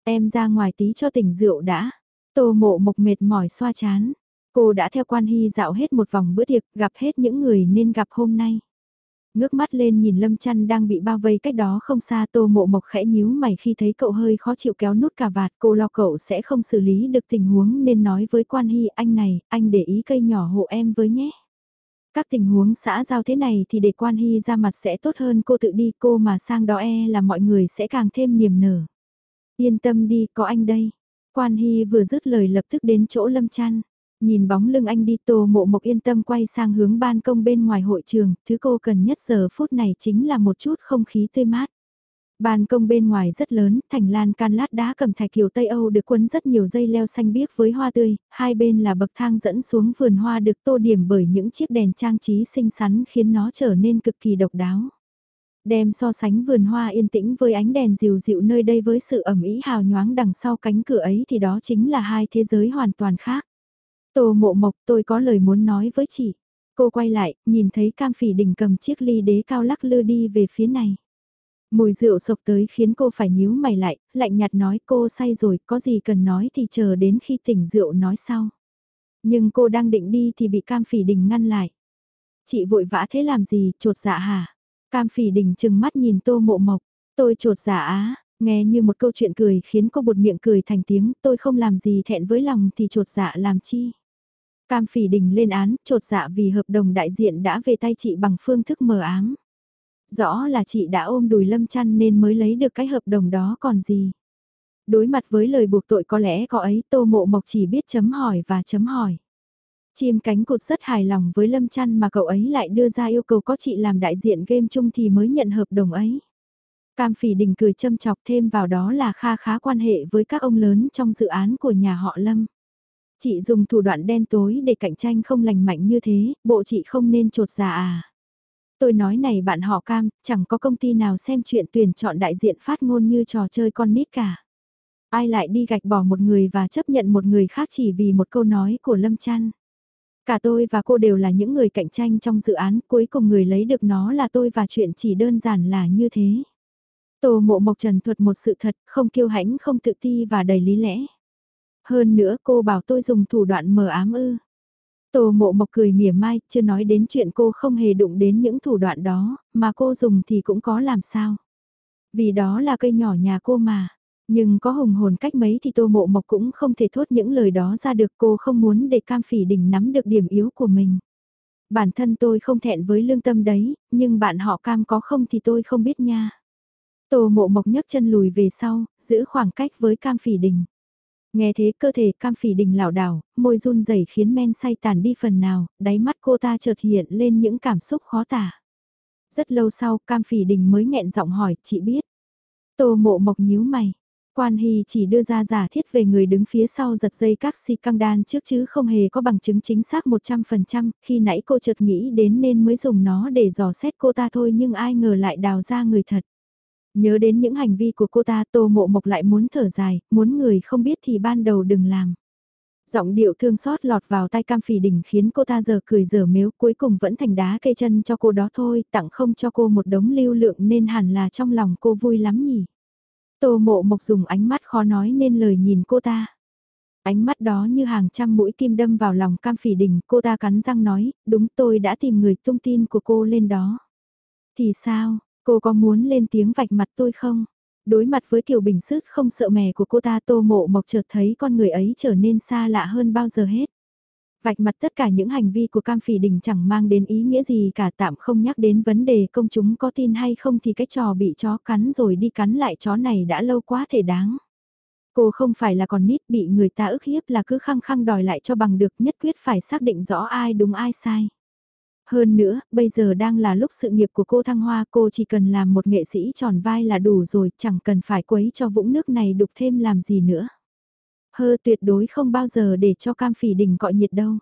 Em ra ngoài tí cho tỉnh rượu đã. Tô mộ mộc mệt mỏi xoa chán. Cô đã theo quan hy dạo hết một vòng bữa tiệc, gặp hết những người nên gặp hôm nay. Ngước mắt lên nhìn Lâm Chăn đang bị bao vây cách đó không xa tô mộ mộc khẽ nhíu mày khi thấy cậu hơi khó chịu kéo nút cà vạt cô lo cậu sẽ không xử lý được tình huống nên nói với quan hy anh này, anh để ý cây nhỏ hộ em với nhé. Các tình huống xã giao thế này thì để quan hy ra mặt sẽ tốt hơn cô tự đi cô mà sang đó e là mọi người sẽ càng thêm niềm nở. Yên tâm đi, có anh đây. Quan Hy vừa dứt lời lập tức đến chỗ Lâm Trăn. Nhìn bóng lưng anh đi tô mộ mộc yên tâm quay sang hướng ban công bên ngoài hội trường, thứ cô cần nhất giờ phút này chính là một chút không khí tươi mát. Ban công bên ngoài rất lớn, thành lan can lát đá cầm thạch kiểu Tây Âu được quấn rất nhiều dây leo xanh biếc với hoa tươi, hai bên là bậc thang dẫn xuống vườn hoa được tô điểm bởi những chiếc đèn trang trí xinh xắn khiến nó trở nên cực kỳ độc đáo. Đem so sánh vườn hoa yên tĩnh với ánh đèn dịu dịu nơi đây với sự ẩm ý hào nhoáng đằng sau cánh cửa ấy thì đó chính là hai thế giới hoàn toàn khác. Tô mộ mộc tôi có lời muốn nói với chị. Cô quay lại, nhìn thấy cam phỉ đình cầm chiếc ly đế cao lắc lư đi về phía này. Mùi rượu sộc tới khiến cô phải nhíu mày lại, lạnh nhạt nói cô say rồi, có gì cần nói thì chờ đến khi tỉnh rượu nói sau. Nhưng cô đang định đi thì bị cam phỉ đình ngăn lại. Chị vội vã thế làm gì, trột dạ hả? Cam phỉ đình chừng mắt nhìn tô mộ mộc, tôi trột giả dạ á, nghe như một câu chuyện cười khiến cô bột miệng cười thành tiếng, tôi không làm gì thẹn với lòng thì trột dạ làm chi. Cam phỉ đình lên án, trột dạ vì hợp đồng đại diện đã về tay chị bằng phương thức mờ ám. Rõ là chị đã ôm đùi lâm chăn nên mới lấy được cái hợp đồng đó còn gì. Đối mặt với lời buộc tội có lẽ có ấy tô mộ mộc chỉ biết chấm hỏi và chấm hỏi. Chim cánh cụt rất hài lòng với Lâm Chăn mà cậu ấy lại đưa ra yêu cầu có chị làm đại diện game chung thì mới nhận hợp đồng ấy. Cam Phỉ Đình cười châm chọc thêm vào đó là kha khá quan hệ với các ông lớn trong dự án của nhà họ Lâm. Chị dùng thủ đoạn đen tối để cạnh tranh không lành mạnh như thế, bộ chị không nên trột dạ à. Tôi nói này bạn họ Cam, chẳng có công ty nào xem chuyện tuyển chọn đại diện phát ngôn như trò chơi con nít cả. Ai lại đi gạch bỏ một người và chấp nhận một người khác chỉ vì một câu nói của Lâm trăn Cả tôi và cô đều là những người cạnh tranh trong dự án, cuối cùng người lấy được nó là tôi và chuyện chỉ đơn giản là như thế. Tô mộ mộc trần thuật một sự thật, không kiêu hãnh, không tự ti và đầy lý lẽ. Hơn nữa cô bảo tôi dùng thủ đoạn mờ ám ư. Tô mộ mộc cười mỉa mai, chưa nói đến chuyện cô không hề đụng đến những thủ đoạn đó, mà cô dùng thì cũng có làm sao. Vì đó là cây nhỏ nhà cô mà. Nhưng có hùng hồn cách mấy thì Tô Mộ Mộc cũng không thể thốt những lời đó ra được cô không muốn để Cam Phỉ Đình nắm được điểm yếu của mình. Bản thân tôi không thẹn với lương tâm đấy, nhưng bạn họ cam có không thì tôi không biết nha. Tô mộ mộc nhấc chân lùi về sau, giữ khoảng cách với cam phỉ đình. Nghe thế cơ thể cam phỉ đình lảo đảo, môi run rẩy khiến men say tàn đi phần nào, đáy mắt cô ta chợt hiện lên những cảm xúc khó tả. Rất lâu sau cam phỉ đình mới nghẹn giọng hỏi, chị biết. Tô mộ mộc nhíu mày. Quan Hy chỉ đưa ra giả thiết về người đứng phía sau giật dây các si căng đan trước chứ không hề có bằng chứng chính xác 100%, khi nãy cô chợt nghĩ đến nên mới dùng nó để dò xét cô ta thôi nhưng ai ngờ lại đào ra người thật. Nhớ đến những hành vi của cô ta tô mộ mộc lại muốn thở dài, muốn người không biết thì ban đầu đừng làm. Giọng điệu thương xót lọt vào tay cam phỉ đỉnh khiến cô ta giờ cười giờ mếu cuối cùng vẫn thành đá cây chân cho cô đó thôi, tặng không cho cô một đống lưu lượng nên hẳn là trong lòng cô vui lắm nhỉ. Tô mộ mộc dùng ánh mắt khó nói nên lời nhìn cô ta. Ánh mắt đó như hàng trăm mũi kim đâm vào lòng cam phỉ đỉnh, cô ta cắn răng nói, đúng tôi đã tìm người tung tin của cô lên đó. Thì sao, cô có muốn lên tiếng vạch mặt tôi không? Đối mặt với kiểu bình sức không sợ mè của cô ta tô mộ mộc chợt thấy con người ấy trở nên xa lạ hơn bao giờ hết. Vạch mặt tất cả những hành vi của Cam Phỉ Đình chẳng mang đến ý nghĩa gì cả tạm không nhắc đến vấn đề công chúng có tin hay không thì cái trò bị chó cắn rồi đi cắn lại chó này đã lâu quá thể đáng. Cô không phải là còn nít bị người ta ức hiếp là cứ khăng khăng đòi lại cho bằng được nhất quyết phải xác định rõ ai đúng ai sai. Hơn nữa, bây giờ đang là lúc sự nghiệp của cô thăng hoa cô chỉ cần làm một nghệ sĩ tròn vai là đủ rồi chẳng cần phải quấy cho vũng nước này đục thêm làm gì nữa. Hơ tuyệt đối không bao giờ để cho cam phỉ đình cọ nhiệt đâu.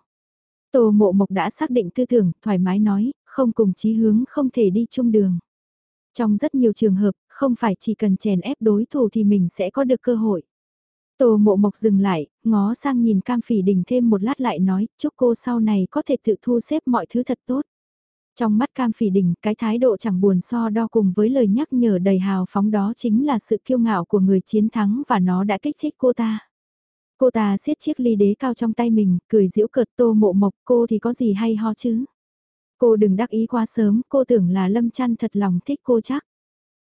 Tô mộ mộc đã xác định tư tưởng, thoải mái nói, không cùng chí hướng không thể đi chung đường. Trong rất nhiều trường hợp, không phải chỉ cần chèn ép đối thủ thì mình sẽ có được cơ hội. Tô mộ mộc dừng lại, ngó sang nhìn cam phỉ đình thêm một lát lại nói, chúc cô sau này có thể tự thu xếp mọi thứ thật tốt. Trong mắt cam phỉ đình, cái thái độ chẳng buồn so đo cùng với lời nhắc nhở đầy hào phóng đó chính là sự kiêu ngạo của người chiến thắng và nó đã kích thích cô ta. Cô ta siết chiếc ly đế cao trong tay mình, cười giễu cợt tô mộ mộc cô thì có gì hay ho chứ. Cô đừng đắc ý quá sớm, cô tưởng là lâm chăn thật lòng thích cô chắc.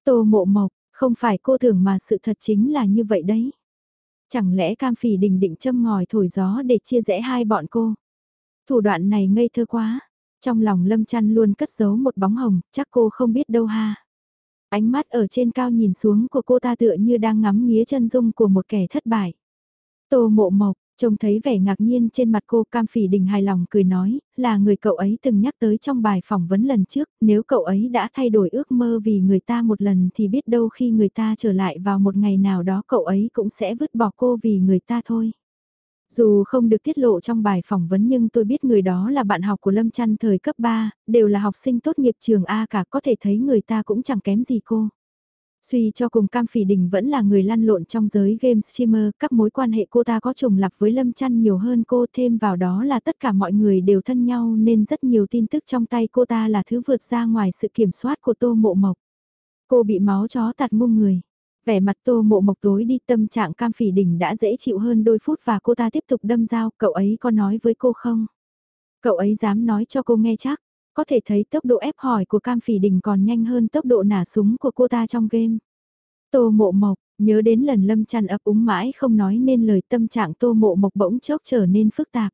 Tô mộ mộc, không phải cô tưởng mà sự thật chính là như vậy đấy. Chẳng lẽ cam phỉ đình định châm ngòi thổi gió để chia rẽ hai bọn cô. Thủ đoạn này ngây thơ quá. Trong lòng lâm chăn luôn cất giấu một bóng hồng, chắc cô không biết đâu ha. Ánh mắt ở trên cao nhìn xuống của cô ta tựa như đang ngắm nghía chân dung của một kẻ thất bại. Tô mộ mộc, trông thấy vẻ ngạc nhiên trên mặt cô cam phỉ đình hài lòng cười nói, là người cậu ấy từng nhắc tới trong bài phỏng vấn lần trước, nếu cậu ấy đã thay đổi ước mơ vì người ta một lần thì biết đâu khi người ta trở lại vào một ngày nào đó cậu ấy cũng sẽ vứt bỏ cô vì người ta thôi. Dù không được tiết lộ trong bài phỏng vấn nhưng tôi biết người đó là bạn học của Lâm Trăn thời cấp 3, đều là học sinh tốt nghiệp trường A cả có thể thấy người ta cũng chẳng kém gì cô. Suy cho cùng Cam Phỉ Đình vẫn là người lăn lộn trong giới game streamer, các mối quan hệ cô ta có trùng lặp với Lâm Chăn nhiều hơn cô thêm vào đó là tất cả mọi người đều thân nhau nên rất nhiều tin tức trong tay cô ta là thứ vượt ra ngoài sự kiểm soát của Tô Mộ Mộc. Cô bị máu chó tạt mông người. Vẻ mặt Tô Mộ Mộc tối đi tâm trạng Cam Phỉ Đình đã dễ chịu hơn đôi phút và cô ta tiếp tục đâm dao, cậu ấy có nói với cô không? Cậu ấy dám nói cho cô nghe chắc có thể thấy tốc độ ép hỏi của Cam Phỉ Đình còn nhanh hơn tốc độ nả súng của cô ta trong game. Tô Mộ Mộc, nhớ đến lần Lâm Trăn ấp úng mãi không nói nên lời tâm trạng Tô Mộ Mộc bỗng chốc trở nên phức tạp.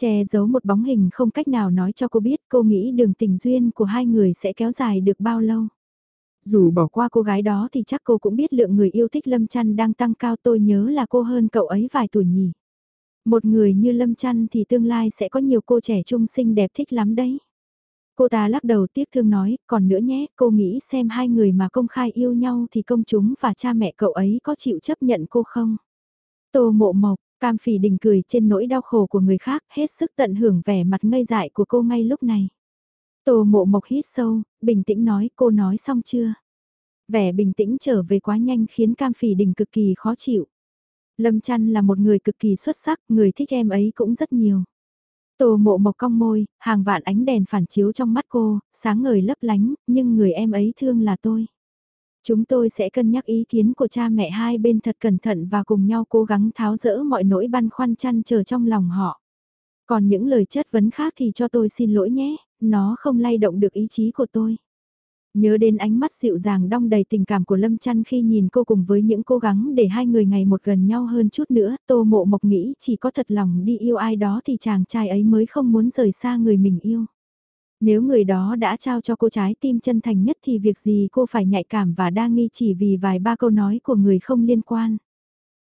Che giấu một bóng hình không cách nào nói cho cô biết cô nghĩ đường tình duyên của hai người sẽ kéo dài được bao lâu. Dù bỏ qua cô gái đó thì chắc cô cũng biết lượng người yêu thích Lâm Trăn đang tăng cao tôi nhớ là cô hơn cậu ấy vài tuổi nhỉ. Một người như Lâm Trăn thì tương lai sẽ có nhiều cô trẻ trung xinh đẹp thích lắm đấy. Cô ta lắc đầu tiếc thương nói, còn nữa nhé, cô nghĩ xem hai người mà công khai yêu nhau thì công chúng và cha mẹ cậu ấy có chịu chấp nhận cô không? Tô mộ mộc, cam phỉ đình cười trên nỗi đau khổ của người khác, hết sức tận hưởng vẻ mặt ngây dại của cô ngay lúc này. Tô mộ mộc hít sâu, bình tĩnh nói, cô nói xong chưa? Vẻ bình tĩnh trở về quá nhanh khiến cam phỉ đình cực kỳ khó chịu. Lâm chăn là một người cực kỳ xuất sắc, người thích em ấy cũng rất nhiều. Tô mộ mộc cong môi, hàng vạn ánh đèn phản chiếu trong mắt cô, sáng ngời lấp lánh, nhưng người em ấy thương là tôi. Chúng tôi sẽ cân nhắc ý kiến của cha mẹ hai bên thật cẩn thận và cùng nhau cố gắng tháo rỡ mọi nỗi băn khoăn chăn chờ trong lòng họ. Còn những lời chất vấn khác thì cho tôi xin lỗi nhé, nó không lay động được ý chí của tôi. Nhớ đến ánh mắt dịu dàng đong đầy tình cảm của Lâm Chăn khi nhìn cô cùng với những cố gắng để hai người ngày một gần nhau hơn chút nữa, Tô Mộ Mộc nghĩ chỉ có thật lòng đi yêu ai đó thì chàng trai ấy mới không muốn rời xa người mình yêu. Nếu người đó đã trao cho cô trái tim chân thành nhất thì việc gì cô phải nhạy cảm và đa nghi chỉ vì vài ba câu nói của người không liên quan.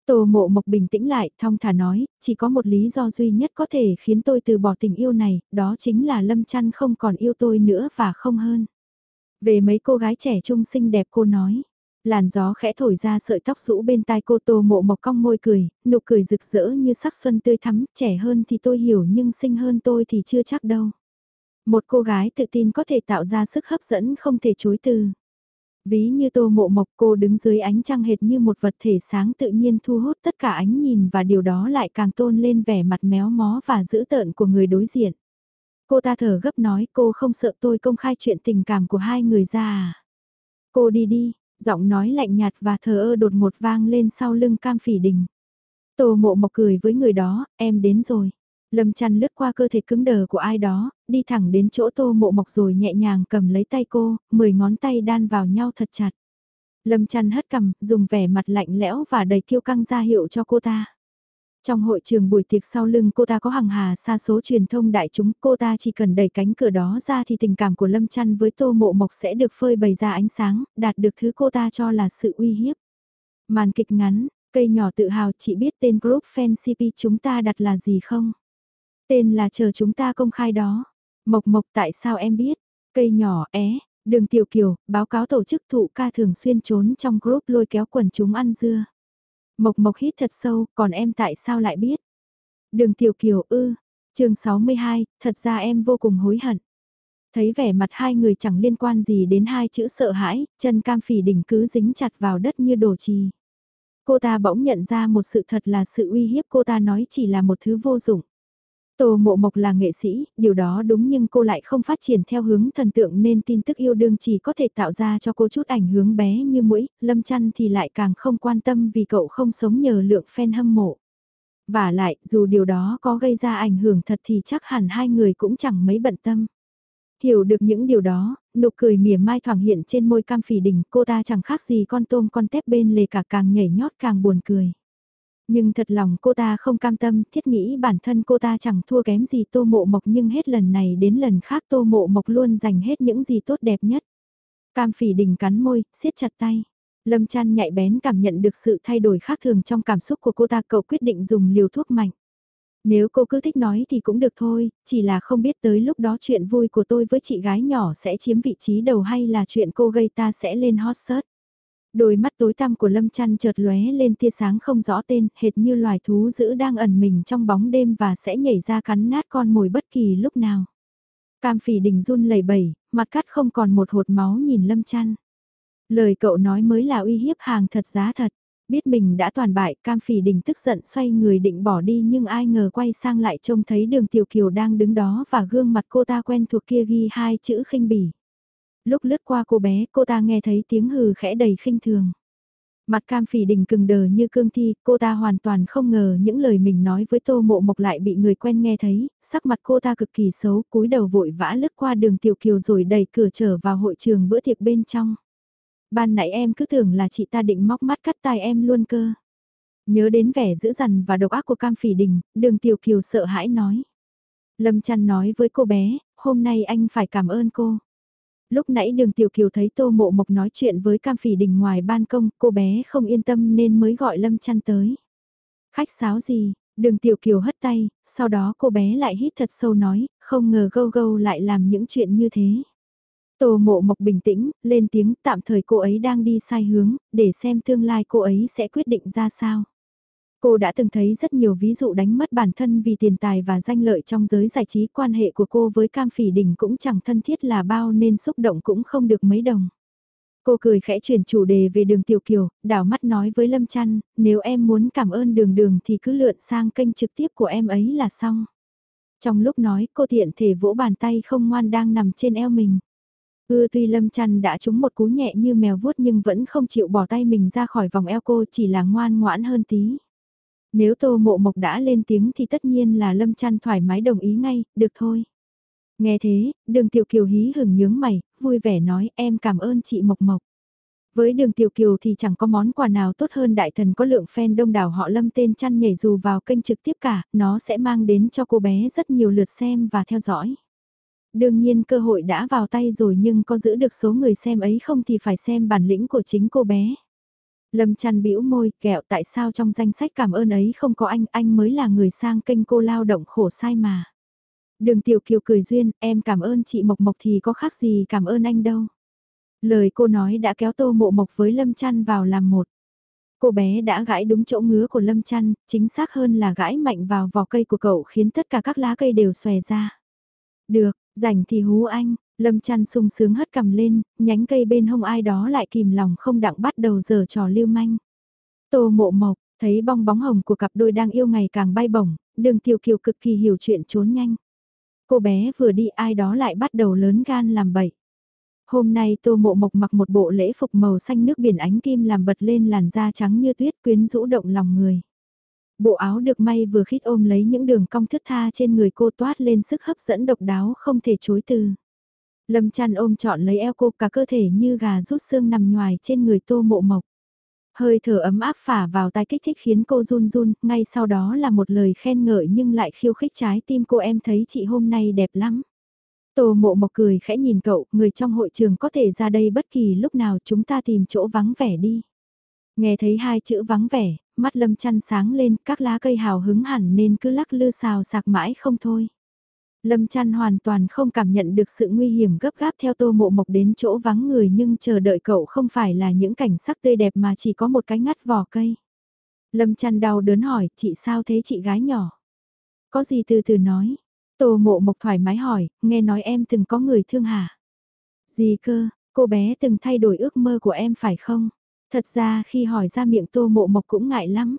Tô mộ mộc bình tĩnh lại, thong thả nói, chỉ có một lý do duy nhất có thể khiến tôi từ bỏ tình yêu này, đó chính là Lâm Chăn không còn yêu tôi nữa và không hơn. Về mấy cô gái trẻ trung xinh đẹp cô nói, làn gió khẽ thổi ra sợi tóc rũ bên tai cô tô mộ mộc cong môi cười, nụ cười rực rỡ như sắc xuân tươi thắm, trẻ hơn thì tôi hiểu nhưng xinh hơn tôi thì chưa chắc đâu. Một cô gái tự tin có thể tạo ra sức hấp dẫn không thể chối từ. Ví như tô mộ mộc cô đứng dưới ánh trăng hệt như một vật thể sáng tự nhiên thu hút tất cả ánh nhìn và điều đó lại càng tôn lên vẻ mặt méo mó và dữ tợn của người đối diện. Cô ta thở gấp nói cô không sợ tôi công khai chuyện tình cảm của hai người ra à. Cô đi đi, giọng nói lạnh nhạt và thờ ơ đột ngột vang lên sau lưng cam phỉ đình. Tô mộ mộc cười với người đó, em đến rồi. Lâm chăn lướt qua cơ thể cứng đờ của ai đó, đi thẳng đến chỗ tô mộ mộc rồi nhẹ nhàng cầm lấy tay cô, mười ngón tay đan vào nhau thật chặt. Lâm chăn hất cầm, dùng vẻ mặt lạnh lẽo và đầy kiêu căng ra hiệu cho cô ta. Trong hội trường buổi tiệc sau lưng cô ta có hàng hà xa số truyền thông đại chúng, cô ta chỉ cần đẩy cánh cửa đó ra thì tình cảm của Lâm Chăn với Tô Mộ Mộc sẽ được phơi bày ra ánh sáng, đạt được thứ cô ta cho là sự uy hiếp. Màn kịch ngắn, cây nhỏ tự hào chỉ biết tên group fan CP chúng ta đặt là gì không? Tên là chờ chúng ta công khai đó. Mộc Mộc tại sao em biết? Cây nhỏ é, đường tiểu kiều, báo cáo tổ chức thụ ca thường xuyên trốn trong group lôi kéo quần chúng ăn dưa. Mộc Mộc hít thật sâu, còn em tại sao lại biết? Đường Tiểu Kiều ư, chương 62, thật ra em vô cùng hối hận. Thấy vẻ mặt hai người chẳng liên quan gì đến hai chữ sợ hãi, chân cam phỉ đỉnh cứ dính chặt vào đất như đổ trì. Cô ta bỗng nhận ra một sự thật là sự uy hiếp cô ta nói chỉ là một thứ vô dụng. Tô Mộ Mộc là nghệ sĩ, điều đó đúng nhưng cô lại không phát triển theo hướng thần tượng nên tin tức yêu đương chỉ có thể tạo ra cho cô chút ảnh hướng bé như mũi, Lâm Chăn thì lại càng không quan tâm vì cậu không sống nhờ lượng fan hâm mộ. Và lại, dù điều đó có gây ra ảnh hưởng thật thì chắc hẳn hai người cũng chẳng mấy bận tâm. Hiểu được những điều đó, nụ cười mỉa mai thoảng hiện trên môi cam phỉ đỉnh cô ta chẳng khác gì con tôm con tép bên lề cả càng nhảy nhót càng buồn cười. Nhưng thật lòng cô ta không cam tâm, thiết nghĩ bản thân cô ta chẳng thua kém gì tô mộ mộc nhưng hết lần này đến lần khác tô mộ mộc luôn dành hết những gì tốt đẹp nhất. Cam phỉ đình cắn môi, siết chặt tay. Lâm chăn nhạy bén cảm nhận được sự thay đổi khác thường trong cảm xúc của cô ta cậu quyết định dùng liều thuốc mạnh. Nếu cô cứ thích nói thì cũng được thôi, chỉ là không biết tới lúc đó chuyện vui của tôi với chị gái nhỏ sẽ chiếm vị trí đầu hay là chuyện cô gây ta sẽ lên hot search. Đôi mắt tối tăm của Lâm Chăn chợt lóe lên tia sáng không rõ tên, hệt như loài thú dữ đang ẩn mình trong bóng đêm và sẽ nhảy ra cắn nát con mồi bất kỳ lúc nào. Cam phỉ đình run lẩy bẩy, mặt cắt không còn một hột máu nhìn Lâm Chăn. Lời cậu nói mới là uy hiếp hàng thật giá thật. Biết mình đã toàn bại, cam phỉ đình tức giận xoay người định bỏ đi nhưng ai ngờ quay sang lại trông thấy đường tiểu kiều đang đứng đó và gương mặt cô ta quen thuộc kia ghi hai chữ khinh bỉ lúc lướt qua cô bé cô ta nghe thấy tiếng hừ khẽ đầy khinh thường. Mặt cam phỉ đình cừng đờ như cương thi, cô ta hoàn toàn không ngờ những lời mình nói với tô mộ mộc lại bị người quen nghe thấy, sắc mặt cô ta cực kỳ xấu, cúi đầu vội vã lướt qua đường tiểu kiều rồi đẩy cửa trở vào hội trường bữa tiệc bên trong. Ban nãy em cứ tưởng là chị ta định móc mắt cắt tai em luôn cơ. Nhớ đến vẻ dữ dằn và độc ác của cam phỉ đình, đường tiểu kiều sợ hãi nói. Lâm chăn nói với cô bé, hôm nay anh phải cảm ơn cô. Lúc nãy đường Tiểu Kiều thấy Tô Mộ Mộc nói chuyện với Cam Phỉ Đình ngoài ban công, cô bé không yên tâm nên mới gọi Lâm Chăn tới. Khách sáo gì, đường Tiểu Kiều hất tay, sau đó cô bé lại hít thật sâu nói, không ngờ gâu gâu lại làm những chuyện như thế. Tô Mộ Mộc bình tĩnh, lên tiếng tạm thời cô ấy đang đi sai hướng, để xem tương lai cô ấy sẽ quyết định ra sao. Cô đã từng thấy rất nhiều ví dụ đánh mất bản thân vì tiền tài và danh lợi trong giới giải trí quan hệ của cô với Cam Phỉ Đình cũng chẳng thân thiết là bao nên xúc động cũng không được mấy đồng. Cô cười khẽ chuyển chủ đề về đường Tiểu Kiều, đảo mắt nói với Lâm Trăn, nếu em muốn cảm ơn đường đường thì cứ lượn sang kênh trực tiếp của em ấy là xong. Trong lúc nói cô tiện thể vỗ bàn tay không ngoan đang nằm trên eo mình. Ưa tuy Lâm Trăn đã trúng một cú nhẹ như mèo vuốt nhưng vẫn không chịu bỏ tay mình ra khỏi vòng eo cô chỉ là ngoan ngoãn hơn tí. Nếu Tô Mộ Mộc đã lên tiếng thì tất nhiên là Lâm trăn thoải mái đồng ý ngay, được thôi. Nghe thế, đường Tiểu Kiều hí hửng nhướng mày, vui vẻ nói em cảm ơn chị Mộc Mộc. Với đường Tiểu Kiều thì chẳng có món quà nào tốt hơn đại thần có lượng fan đông đảo họ lâm tên chăn nhảy dù vào kênh trực tiếp cả, nó sẽ mang đến cho cô bé rất nhiều lượt xem và theo dõi. đương nhiên cơ hội đã vào tay rồi nhưng có giữ được số người xem ấy không thì phải xem bản lĩnh của chính cô bé. Lâm chăn bĩu môi, kẹo tại sao trong danh sách cảm ơn ấy không có anh, anh mới là người sang kênh cô lao động khổ sai mà. Đường tiểu kiều cười duyên, em cảm ơn chị Mộc Mộc thì có khác gì cảm ơn anh đâu. Lời cô nói đã kéo tô mộ mộc với Lâm chăn vào làm một. Cô bé đã gãi đúng chỗ ngứa của Lâm chăn, chính xác hơn là gãi mạnh vào vỏ cây của cậu khiến tất cả các lá cây đều xòe ra. Được, rảnh thì hú anh, Lâm chăn sung sướng hất cầm lên, nhánh cây bên hông ai đó lại kìm lòng không đặng bắt đầu giờ trò lưu manh. Tô mộ mộc, thấy bong bóng hồng của cặp đôi đang yêu ngày càng bay bổng, đường tiểu kiều cực kỳ hiểu chuyện trốn nhanh. Cô bé vừa đi ai đó lại bắt đầu lớn gan làm bậy. Hôm nay tô mộ mộc mặc một bộ lễ phục màu xanh nước biển ánh kim làm bật lên làn da trắng như tuyết quyến rũ động lòng người. Bộ áo được may vừa khít ôm lấy những đường cong thướt tha trên người cô toát lên sức hấp dẫn độc đáo không thể chối từ. Lâm chăn ôm trọn lấy eo cô cả cơ thể như gà rút xương nằm ngoài trên người tô mộ mộc. Hơi thở ấm áp phả vào tai kích thích khiến cô run run, ngay sau đó là một lời khen ngợi nhưng lại khiêu khích trái tim cô em thấy chị hôm nay đẹp lắm. Tô mộ mộc cười khẽ nhìn cậu, người trong hội trường có thể ra đây bất kỳ lúc nào chúng ta tìm chỗ vắng vẻ đi. Nghe thấy hai chữ vắng vẻ, mắt lâm chăn sáng lên, các lá cây hào hứng hẳn nên cứ lắc lư xào sạc mãi không thôi. Lâm chăn hoàn toàn không cảm nhận được sự nguy hiểm gấp gáp theo tô mộ mộc đến chỗ vắng người nhưng chờ đợi cậu không phải là những cảnh sắc tươi đẹp mà chỉ có một cái ngắt vỏ cây. Lâm chăn đau đớn hỏi, chị sao thế chị gái nhỏ? Có gì từ từ nói, Tô mộ mộc thoải mái hỏi, nghe nói em từng có người thương hả? Gì cơ, cô bé từng thay đổi ước mơ của em phải không? Thật ra khi hỏi ra miệng tô mộ mộc cũng ngại lắm.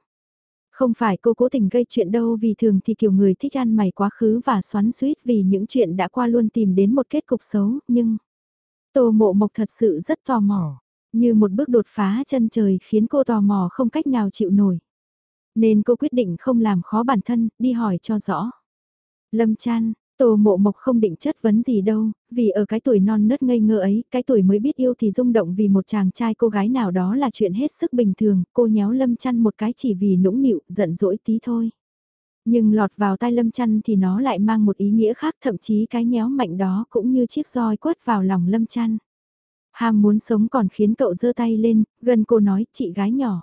Không phải cô cố tình gây chuyện đâu vì thường thì kiểu người thích ăn mày quá khứ và xoắn suýt vì những chuyện đã qua luôn tìm đến một kết cục xấu, nhưng... Tô mộ mộc thật sự rất tò mò, như một bước đột phá chân trời khiến cô tò mò không cách nào chịu nổi. Nên cô quyết định không làm khó bản thân, đi hỏi cho rõ. Lâm Chan, Tô Mộ Mộc không định chất vấn gì đâu, vì ở cái tuổi non nớt ngây ngơ ấy, cái tuổi mới biết yêu thì rung động vì một chàng trai cô gái nào đó là chuyện hết sức bình thường, cô nhéo Lâm Chăn một cái chỉ vì nũng nịu, giận dỗi tí thôi. Nhưng lọt vào tai Lâm Chăn thì nó lại mang một ý nghĩa khác, thậm chí cái nhéo mạnh đó cũng như chiếc roi quất vào lòng Lâm Chăn. Ham muốn sống còn khiến cậu giơ tay lên, gần cô nói, chị gái nhỏ.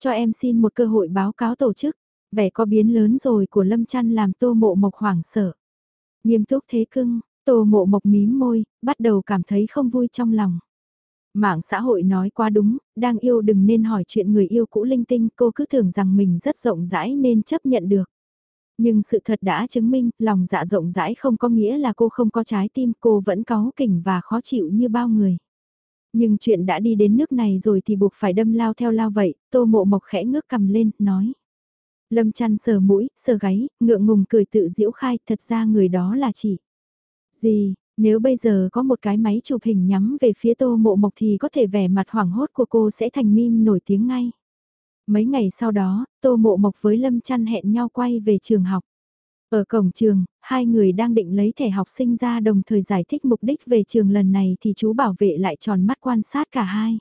Cho em xin một cơ hội báo cáo tổ chức vẻ có biến lớn rồi của Lâm Chăn làm tô mộ mộc hoảng sợ. Nghiêm túc thế cưng, tô mộ mộc mím môi, bắt đầu cảm thấy không vui trong lòng. Mạng xã hội nói quá đúng, đang yêu đừng nên hỏi chuyện người yêu cũ linh tinh, cô cứ tưởng rằng mình rất rộng rãi nên chấp nhận được. Nhưng sự thật đã chứng minh, lòng dạ rộng rãi không có nghĩa là cô không có trái tim, cô vẫn cáu kỉnh và khó chịu như bao người. Nhưng chuyện đã đi đến nước này rồi thì buộc phải đâm lao theo lao vậy, tô mộ mộc khẽ ngước cầm lên, nói. Lâm chăn sờ mũi, sờ gáy, ngượng ngùng cười tự diễu khai, thật ra người đó là chị. Gì, nếu bây giờ có một cái máy chụp hình nhắm về phía tô mộ mộc thì có thể vẻ mặt hoảng hốt của cô sẽ thành meme nổi tiếng ngay. Mấy ngày sau đó, tô mộ mộc với Lâm chăn hẹn nhau quay về trường học. Ở cổng trường, hai người đang định lấy thẻ học sinh ra đồng thời giải thích mục đích về trường lần này thì chú bảo vệ lại tròn mắt quan sát cả hai.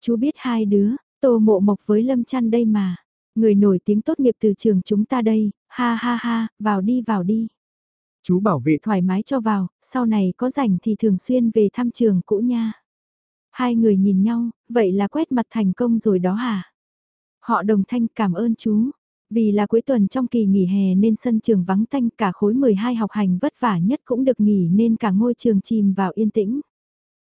Chú biết hai đứa, tô mộ mộc với Lâm chăn đây mà. Người nổi tiếng tốt nghiệp từ trường chúng ta đây, ha ha ha, vào đi vào đi. Chú bảo vệ thoải mái cho vào, sau này có rảnh thì thường xuyên về thăm trường cũ nha. Hai người nhìn nhau, vậy là quét mặt thành công rồi đó hả? Họ đồng thanh cảm ơn chú. Vì là cuối tuần trong kỳ nghỉ hè nên sân trường vắng tanh cả khối 12 học hành vất vả nhất cũng được nghỉ nên cả ngôi trường chìm vào yên tĩnh.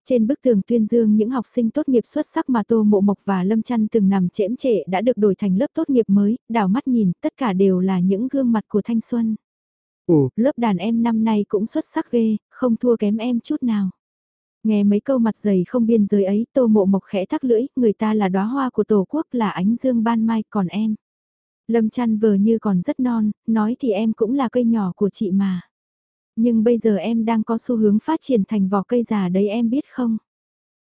Trên bức tường tuyên dương những học sinh tốt nghiệp xuất sắc mà Tô Mộ Mộc và Lâm Chăn từng nằm chễm trệ đã được đổi thành lớp tốt nghiệp mới, đảo mắt nhìn, tất cả đều là những gương mặt của thanh xuân. Ồ, lớp đàn em năm nay cũng xuất sắc ghê, không thua kém em chút nào. Nghe mấy câu mặt dày không biên giới ấy, Tô Mộ Mộc khẽ thắc lưỡi, người ta là đóa hoa của Tổ quốc là ánh dương ban mai, còn em. Lâm Chăn vờ như còn rất non, nói thì em cũng là cây nhỏ của chị mà. Nhưng bây giờ em đang có xu hướng phát triển thành vỏ cây già đấy em biết không?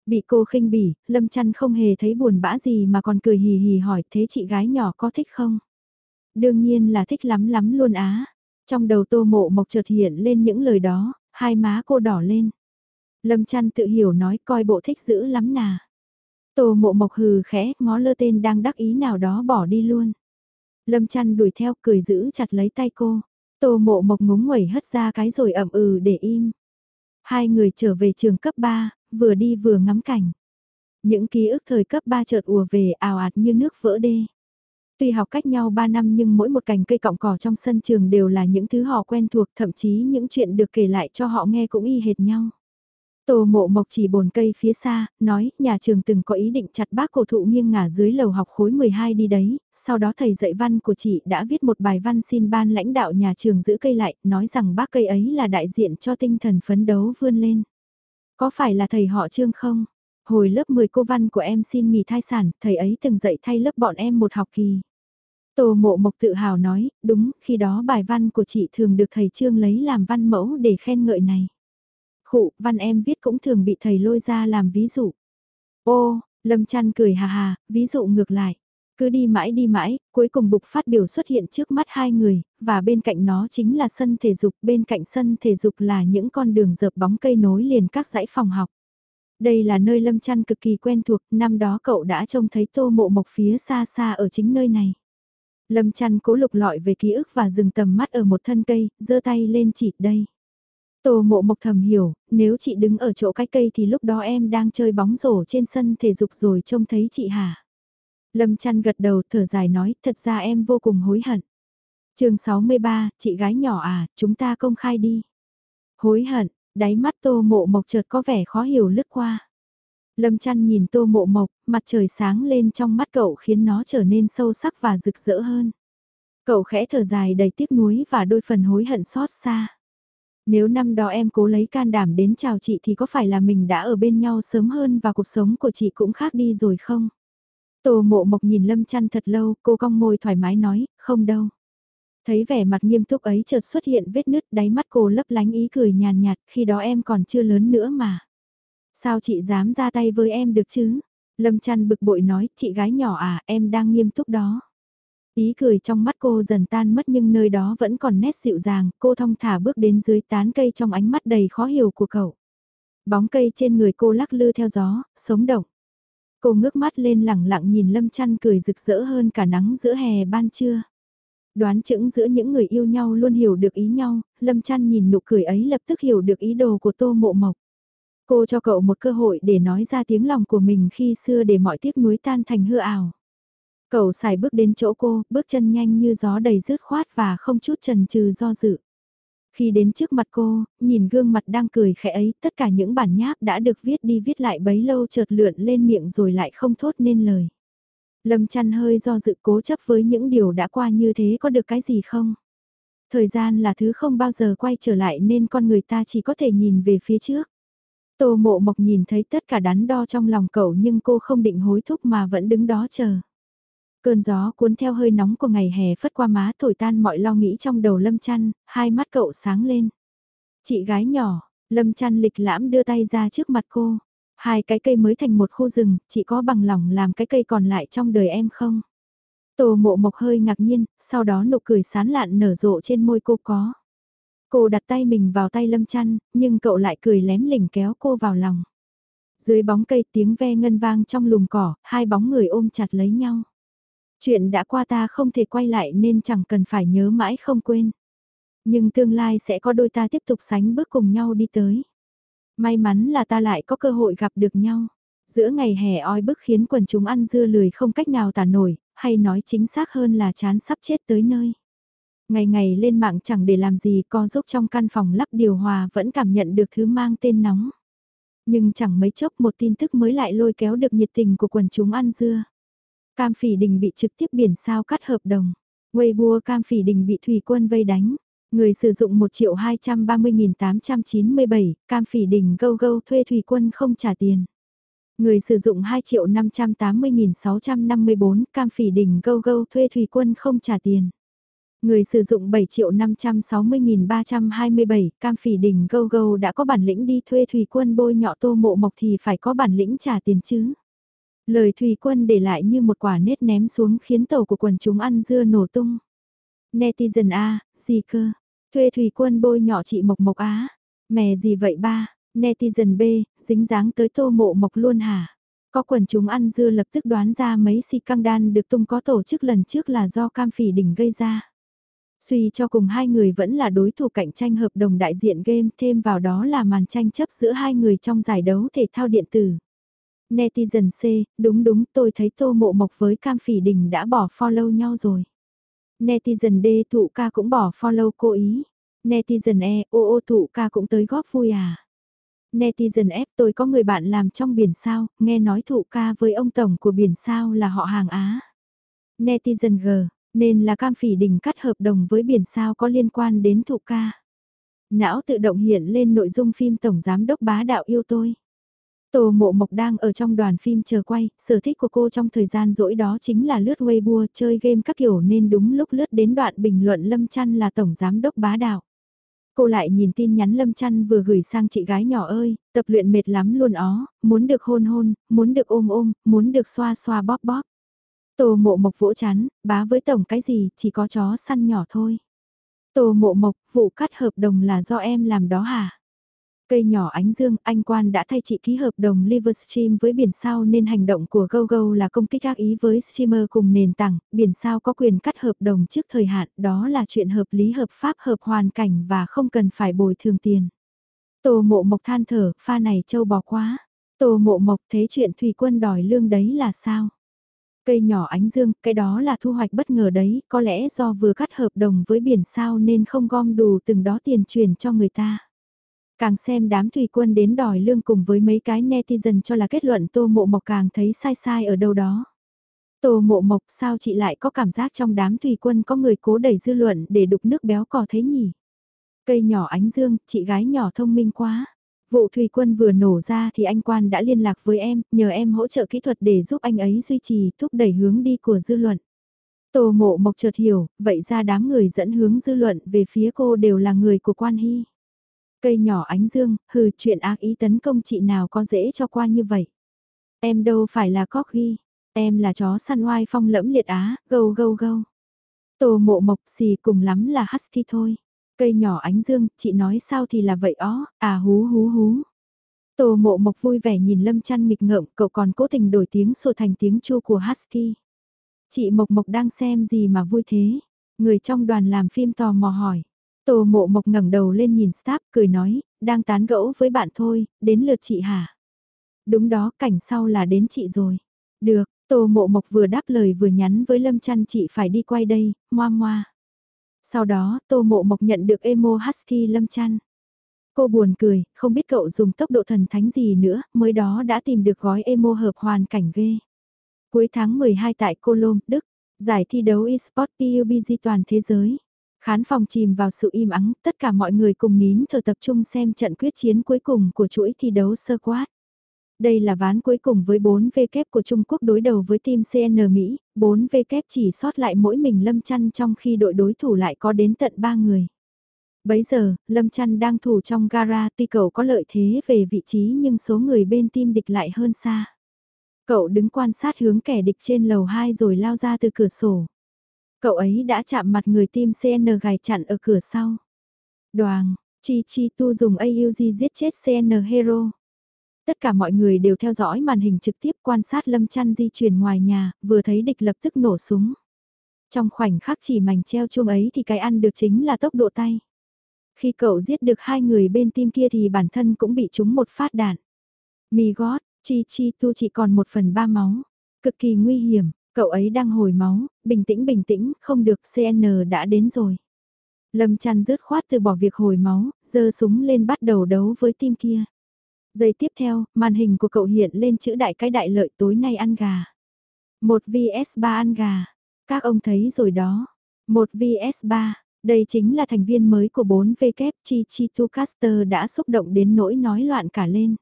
Bị cô khinh bỉ, Lâm Chăn không hề thấy buồn bã gì mà còn cười hì hì hỏi thế chị gái nhỏ có thích không? Đương nhiên là thích lắm lắm luôn á. Trong đầu tô mộ mộc chợt hiện lên những lời đó, hai má cô đỏ lên. Lâm Chăn tự hiểu nói coi bộ thích dữ lắm nà. Tô mộ mộc hừ khẽ, ngó lơ tên đang đắc ý nào đó bỏ đi luôn. Lâm Chăn đuổi theo cười giữ chặt lấy tay cô. Tô mộ mộc ngúng nguẩy hất ra cái rồi ẩm ừ để im. Hai người trở về trường cấp 3, vừa đi vừa ngắm cảnh. Những ký ức thời cấp 3 chợt ùa về ào ạt như nước vỡ đê. Tuy học cách nhau 3 năm nhưng mỗi một cành cây cọng cỏ trong sân trường đều là những thứ họ quen thuộc, thậm chí những chuyện được kể lại cho họ nghe cũng y hệt nhau. Tô mộ mộc chỉ bồn cây phía xa, nói, nhà trường từng có ý định chặt bác cổ thụ nghiêng ngả dưới lầu học khối 12 đi đấy, sau đó thầy dạy văn của chị đã viết một bài văn xin ban lãnh đạo nhà trường giữ cây lại, nói rằng bác cây ấy là đại diện cho tinh thần phấn đấu vươn lên. Có phải là thầy họ trương không? Hồi lớp 10 cô văn của em xin nghỉ thai sản, thầy ấy từng dạy thay lớp bọn em một học kỳ. Tô mộ mộc tự hào nói, đúng, khi đó bài văn của chị thường được thầy Trương lấy làm văn mẫu để khen ngợi này. Khụ, văn em viết cũng thường bị thầy lôi ra làm ví dụ. Ô, Lâm Trăn cười hà hà, ví dụ ngược lại. Cứ đi mãi đi mãi, cuối cùng bục phát biểu xuất hiện trước mắt hai người, và bên cạnh nó chính là sân thể dục, bên cạnh sân thể dục là những con đường dợp bóng cây nối liền các dãy phòng học. Đây là nơi Lâm Trăn cực kỳ quen thuộc, năm đó cậu đã trông thấy tô mộ mộc phía xa xa ở chính nơi này. Lâm trăn cố lục lọi về ký ức và dừng tầm mắt ở một thân cây, giơ tay lên chỉ đây. Tô mộ mộc thầm hiểu, nếu chị đứng ở chỗ cái cây thì lúc đó em đang chơi bóng rổ trên sân thể dục rồi trông thấy chị hả? Lâm chăn gật đầu thở dài nói, thật ra em vô cùng hối hận. chương 63, chị gái nhỏ à, chúng ta công khai đi. Hối hận, đáy mắt tô mộ mộc chợt có vẻ khó hiểu lướt qua. Lâm chăn nhìn tô mộ mộc, mặt trời sáng lên trong mắt cậu khiến nó trở nên sâu sắc và rực rỡ hơn. Cậu khẽ thở dài đầy tiếc nuối và đôi phần hối hận xót xa. Nếu năm đó em cố lấy can đảm đến chào chị thì có phải là mình đã ở bên nhau sớm hơn và cuộc sống của chị cũng khác đi rồi không? Tô mộ mộc nhìn Lâm chăn thật lâu, cô cong môi thoải mái nói, không đâu. Thấy vẻ mặt nghiêm túc ấy chợt xuất hiện vết nứt đáy mắt cô lấp lánh ý cười nhàn nhạt, khi đó em còn chưa lớn nữa mà. Sao chị dám ra tay với em được chứ? Lâm chăn bực bội nói, chị gái nhỏ à, em đang nghiêm túc đó. Ý cười trong mắt cô dần tan mất nhưng nơi đó vẫn còn nét dịu dàng, cô thong thả bước đến dưới tán cây trong ánh mắt đầy khó hiểu của cậu. Bóng cây trên người cô lắc lư theo gió, sống động. Cô ngước mắt lên lẳng lặng nhìn Lâm chăn cười rực rỡ hơn cả nắng giữa hè ban trưa. Đoán chững giữa những người yêu nhau luôn hiểu được ý nhau, Lâm chăn nhìn nụ cười ấy lập tức hiểu được ý đồ của Tô Mộ Mộc. Cô cho cậu một cơ hội để nói ra tiếng lòng của mình khi xưa để mọi tiếc nuối tan thành hư ảo. Cậu xài bước đến chỗ cô, bước chân nhanh như gió đầy rứt khoát và không chút chần chừ do dự. Khi đến trước mặt cô, nhìn gương mặt đang cười khẽ ấy, tất cả những bản nháp đã được viết đi viết lại bấy lâu chợt lượn lên miệng rồi lại không thốt nên lời. Lâm chăn hơi do dự cố chấp với những điều đã qua như thế có được cái gì không? Thời gian là thứ không bao giờ quay trở lại nên con người ta chỉ có thể nhìn về phía trước. Tô mộ mộc nhìn thấy tất cả đắn đo trong lòng cậu nhưng cô không định hối thúc mà vẫn đứng đó chờ. Cơn gió cuốn theo hơi nóng của ngày hè phất qua má thổi tan mọi lo nghĩ trong đầu lâm chăn, hai mắt cậu sáng lên. Chị gái nhỏ, lâm chăn lịch lãm đưa tay ra trước mặt cô. Hai cái cây mới thành một khu rừng, chị có bằng lòng làm cái cây còn lại trong đời em không? Tô mộ mộc hơi ngạc nhiên, sau đó nụ cười sán lạn nở rộ trên môi cô có. Cô đặt tay mình vào tay lâm chăn, nhưng cậu lại cười lém lỉnh kéo cô vào lòng. Dưới bóng cây tiếng ve ngân vang trong lùm cỏ, hai bóng người ôm chặt lấy nhau. Chuyện đã qua ta không thể quay lại nên chẳng cần phải nhớ mãi không quên. Nhưng tương lai sẽ có đôi ta tiếp tục sánh bước cùng nhau đi tới. May mắn là ta lại có cơ hội gặp được nhau. Giữa ngày hè oi bức khiến quần chúng ăn dưa lười không cách nào tả nổi, hay nói chính xác hơn là chán sắp chết tới nơi. Ngày ngày lên mạng chẳng để làm gì có giúp trong căn phòng lắp điều hòa vẫn cảm nhận được thứ mang tên nóng. Nhưng chẳng mấy chốc một tin tức mới lại lôi kéo được nhiệt tình của quần chúng ăn dưa. Cam Phỉ Đình bị trực tiếp biển sao cắt hợp đồng. Weibo Cam Phỉ Đình bị Thủy quân vây đánh. Người sử dụng 1 triệu 230.897, Cam Phỉ Đình gâu gâu thuê Thủy quân không trả tiền. Người sử dụng 2 triệu 580.654, Cam Phỉ Đình gâu gâu thuê Thủy quân không trả tiền. Người sử dụng 7 triệu 560.327, Cam Phỉ Đình gâu gâu đã có bản lĩnh đi thuê Thủy quân bôi nhọ tô mộ mộc thì phải có bản lĩnh trả tiền chứ. Lời Thủy Quân để lại như một quả nết ném xuống khiến tàu của quần chúng ăn dưa nổ tung. Netizen A, gì cơ? Thuê Thủy Quân bôi nhỏ chị Mộc Mộc Á. Mè gì vậy ba? Netizen B, dính dáng tới tô mộ mộc luôn hả? Có quần chúng ăn dưa lập tức đoán ra mấy si căng đan được tung có tổ chức lần trước là do cam phỉ đỉnh gây ra. Suy cho cùng hai người vẫn là đối thủ cạnh tranh hợp đồng đại diện game thêm vào đó là màn tranh chấp giữa hai người trong giải đấu thể thao điện tử. Netizen C, đúng đúng tôi thấy Tô Mộ Mộc với Cam Phỉ Đình đã bỏ follow nhau rồi. Netizen D thụ ca cũng bỏ follow cô ý. Netizen E, ô ô thụ ca cũng tới góp vui à. Netizen F tôi có người bạn làm trong biển sao, nghe nói thụ ca với ông tổng của biển sao là họ hàng Á. Netizen G, nên là cam phỉ đình cắt hợp đồng với biển sao có liên quan đến thụ ca. Não tự động hiện lên nội dung phim Tổng Giám Đốc Bá Đạo yêu tôi. Tô Mộ Mộc đang ở trong đoàn phim chờ quay, sở thích của cô trong thời gian rỗi đó chính là lướt Weibo chơi game các kiểu nên đúng lúc lướt đến đoạn bình luận Lâm Chăn là Tổng Giám Đốc Bá Đạo. Cô lại nhìn tin nhắn Lâm Chăn vừa gửi sang chị gái nhỏ ơi, tập luyện mệt lắm luôn ó, muốn được hôn hôn, muốn được ôm ôm, muốn được xoa xoa bóp bóp. Tô mộ mộc vỗ chán, bá với tổng cái gì, chỉ có chó săn nhỏ thôi. Tô mộ mộc, vụ cắt hợp đồng là do em làm đó hả? Cây nhỏ ánh dương, anh quan đã thay chị ký hợp đồng Livestream với biển sao nên hành động của GoGo là công kích ác ý với streamer cùng nền tảng, biển sao có quyền cắt hợp đồng trước thời hạn, đó là chuyện hợp lý hợp pháp hợp hoàn cảnh và không cần phải bồi thường tiền. Tô mộ mộc than thở, pha này châu bò quá. Tô mộ mộc thế chuyện Thủy Quân đòi lương đấy là sao? Cây nhỏ ánh dương, cái đó là thu hoạch bất ngờ đấy, có lẽ do vừa cắt hợp đồng với biển sao nên không gom đủ từng đó tiền chuyển cho người ta. Càng xem đám thủy quân đến đòi lương cùng với mấy cái netizen cho là kết luận tô mộ mộc càng thấy sai sai ở đâu đó. Tô mộ mộc sao chị lại có cảm giác trong đám thủy quân có người cố đẩy dư luận để đục nước béo cò thế nhỉ? Cây nhỏ ánh dương, chị gái nhỏ thông minh quá. Vụ thủy quân vừa nổ ra thì anh quan đã liên lạc với em, nhờ em hỗ trợ kỹ thuật để giúp anh ấy duy trì thúc đẩy hướng đi của dư luận. Tô mộ mộc chợt hiểu, vậy ra đám người dẫn hướng dư luận về phía cô đều là người của quan hy. Cây nhỏ ánh dương, hừ chuyện ác ý tấn công chị nào có dễ cho qua như vậy. Em đâu phải là corgi, em là chó săn oai phong lẫm liệt á, gâu gâu gâu. Tô mộ mộc xì cùng lắm là husky thôi. Cây nhỏ ánh dương, chị nói sao thì là vậy ó, à hú hú hú. Tô mộ mộc vui vẻ nhìn lâm chăn nghịch ngợm, cậu còn cố tình đổi tiếng sổ thành tiếng chu của husky. Chị mộc mộc đang xem gì mà vui thế? Người trong đoàn làm phim tò mò hỏi. Tô mộ mộc ngẩng đầu lên nhìn staff cười nói, đang tán gẫu với bạn thôi, đến lượt chị hả? Đúng đó, cảnh sau là đến chị rồi. Được, Tô mộ mộc vừa đáp lời vừa nhắn với Lâm chăn chị phải đi quay đây, moa moa. Sau đó, Tô mộ mộc nhận được emo husky Lâm chăn. Cô buồn cười, không biết cậu dùng tốc độ thần thánh gì nữa, mới đó đã tìm được gói emo hợp hoàn cảnh ghê. Cuối tháng 12 tại Colom, Đức, giải thi đấu eSport PUBG toàn thế giới. Khán phòng chìm vào sự im ắng, tất cả mọi người cùng nín thở tập trung xem trận quyết chiến cuối cùng của chuỗi thi đấu sơ quát. Đây là ván cuối cùng với 4V kép của Trung Quốc đối đầu với team CN Mỹ, 4V kép chỉ sót lại mỗi mình Lâm Chăn trong khi đội đối thủ lại có đến tận 3 người. Bấy giờ, Lâm Chăn đang thủ trong gara tuy cậu có lợi thế về vị trí nhưng số người bên team địch lại hơn xa. Cậu đứng quan sát hướng kẻ địch trên lầu 2 rồi lao ra từ cửa sổ. Cậu ấy đã chạm mặt người team CN gài chặn ở cửa sau. Đoàn, Chi Chi Tu dùng AUG giết chết CN Hero. Tất cả mọi người đều theo dõi màn hình trực tiếp quan sát Lâm Chăn di chuyển ngoài nhà, vừa thấy địch lập tức nổ súng. Trong khoảnh khắc chỉ mảnh treo chuông ấy thì cái ăn được chính là tốc độ tay. Khi cậu giết được hai người bên team kia thì bản thân cũng bị trúng một phát đạn. Mì gót, Chi Chi Tu chỉ còn một phần ba máu. Cực kỳ nguy hiểm, cậu ấy đang hồi máu, bình tĩnh bình tĩnh, không được CN đã đến rồi. Lâm chăn rớt khoát từ bỏ việc hồi máu, giơ súng lên bắt đầu đấu với tim kia. Giây tiếp theo, màn hình của cậu hiện lên chữ đại cái đại lợi tối nay ăn gà. Một vs 3 ăn gà. Các ông thấy rồi đó. Một vs 3, đây chính là thành viên mới của 4V kép Chi Chi Tu Caster đã xúc động đến nỗi nói loạn cả lên.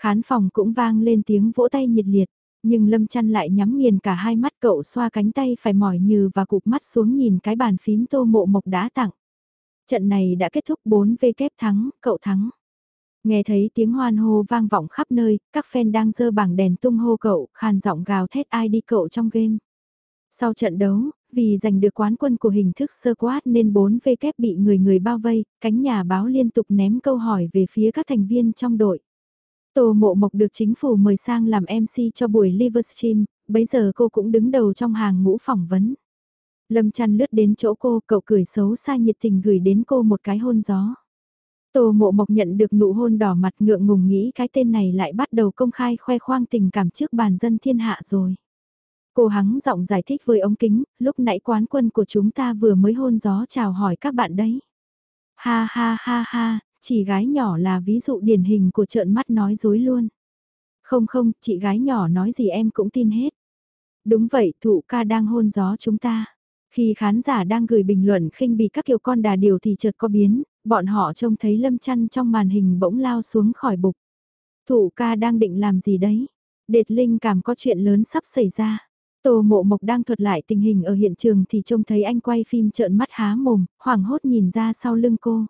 Khán phòng cũng vang lên tiếng vỗ tay nhiệt liệt, nhưng Lâm Chăn lại nhắm nghiền cả hai mắt cậu xoa cánh tay phải mỏi như và cụp mắt xuống nhìn cái bàn phím tô mộ mộc đã tặng. Trận này đã kết thúc 4V kép thắng, cậu thắng. Nghe thấy tiếng hoan hô vang vọng khắp nơi, các fan đang dơ bảng đèn tung hô cậu, khàn giọng gào thét ai đi cậu trong game. Sau trận đấu, vì giành được quán quân của hình thức sơ quát nên 4V kép bị người người bao vây, cánh nhà báo liên tục ném câu hỏi về phía các thành viên trong đội. Tô Mộ Mộc được chính phủ mời sang làm MC cho buổi Livestream, bấy giờ cô cũng đứng đầu trong hàng ngũ phỏng vấn. Lâm chăn lướt đến chỗ cô, cậu cười xấu xa nhiệt tình gửi đến cô một cái hôn gió. Tô mộ mộc nhận được nụ hôn đỏ mặt ngượng ngùng nghĩ cái tên này lại bắt đầu công khai khoe khoang tình cảm trước bàn dân thiên hạ rồi. Cô hắng giọng giải thích với ống kính, lúc nãy quán quân của chúng ta vừa mới hôn gió chào hỏi các bạn đấy. Ha ha ha ha, chỉ gái nhỏ là ví dụ điển hình của trợn mắt nói dối luôn. Không không, chị gái nhỏ nói gì em cũng tin hết. Đúng vậy, thụ ca đang hôn gió chúng ta. Khi khán giả đang gửi bình luận khinh bỉ các kiểu con đà điều thì chợt có biến, bọn họ trông thấy lâm chăn trong màn hình bỗng lao xuống khỏi bục. Thụ ca đang định làm gì đấy? Đệt linh cảm có chuyện lớn sắp xảy ra. Tô mộ mộc đang thuật lại tình hình ở hiện trường thì trông thấy anh quay phim trợn mắt há mồm, hoảng hốt nhìn ra sau lưng cô.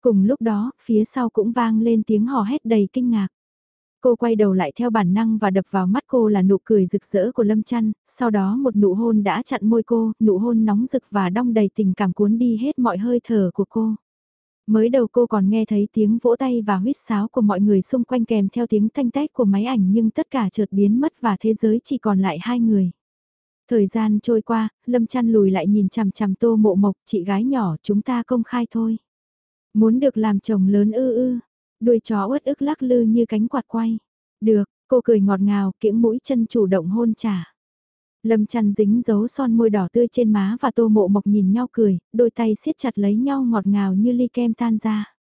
Cùng lúc đó, phía sau cũng vang lên tiếng hò hét đầy kinh ngạc. Cô quay đầu lại theo bản năng và đập vào mắt cô là nụ cười rực rỡ của Lâm Chăn, sau đó một nụ hôn đã chặn môi cô, nụ hôn nóng rực và đong đầy tình cảm cuốn đi hết mọi hơi thở của cô. Mới đầu cô còn nghe thấy tiếng vỗ tay và huýt sáo của mọi người xung quanh kèm theo tiếng thanh tách của máy ảnh nhưng tất cả chợt biến mất và thế giới chỉ còn lại hai người. Thời gian trôi qua, Lâm Chăn lùi lại nhìn chằm chằm tô mộ mộc, chị gái nhỏ chúng ta công khai thôi. Muốn được làm chồng lớn ư ư, đuôi chó uất ức lắc lư như cánh quạt quay. Được, cô cười ngọt ngào, kiễng mũi chân chủ động hôn trả. Lâm chăn dính dấu son môi đỏ tươi trên má và tô mộ mộc nhìn nhau cười, đôi tay siết chặt lấy nhau ngọt ngào như ly kem tan ra.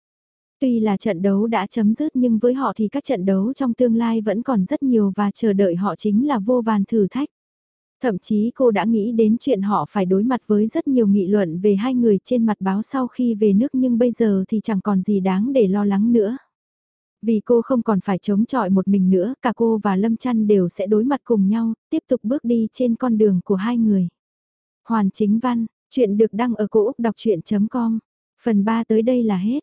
Tuy là trận đấu đã chấm dứt nhưng với họ thì các trận đấu trong tương lai vẫn còn rất nhiều và chờ đợi họ chính là vô vàn thử thách. Thậm chí cô đã nghĩ đến chuyện họ phải đối mặt với rất nhiều nghị luận về hai người trên mặt báo sau khi về nước nhưng bây giờ thì chẳng còn gì đáng để lo lắng nữa. Vì cô không còn phải chống chọi một mình nữa, cả cô và Lâm Chăn đều sẽ đối mặt cùng nhau, tiếp tục bước đi trên con đường của hai người. Hoàn chính văn, chuyện được đăng ở cổ Úc đọc chuyện.com. Phần 3 tới đây là hết.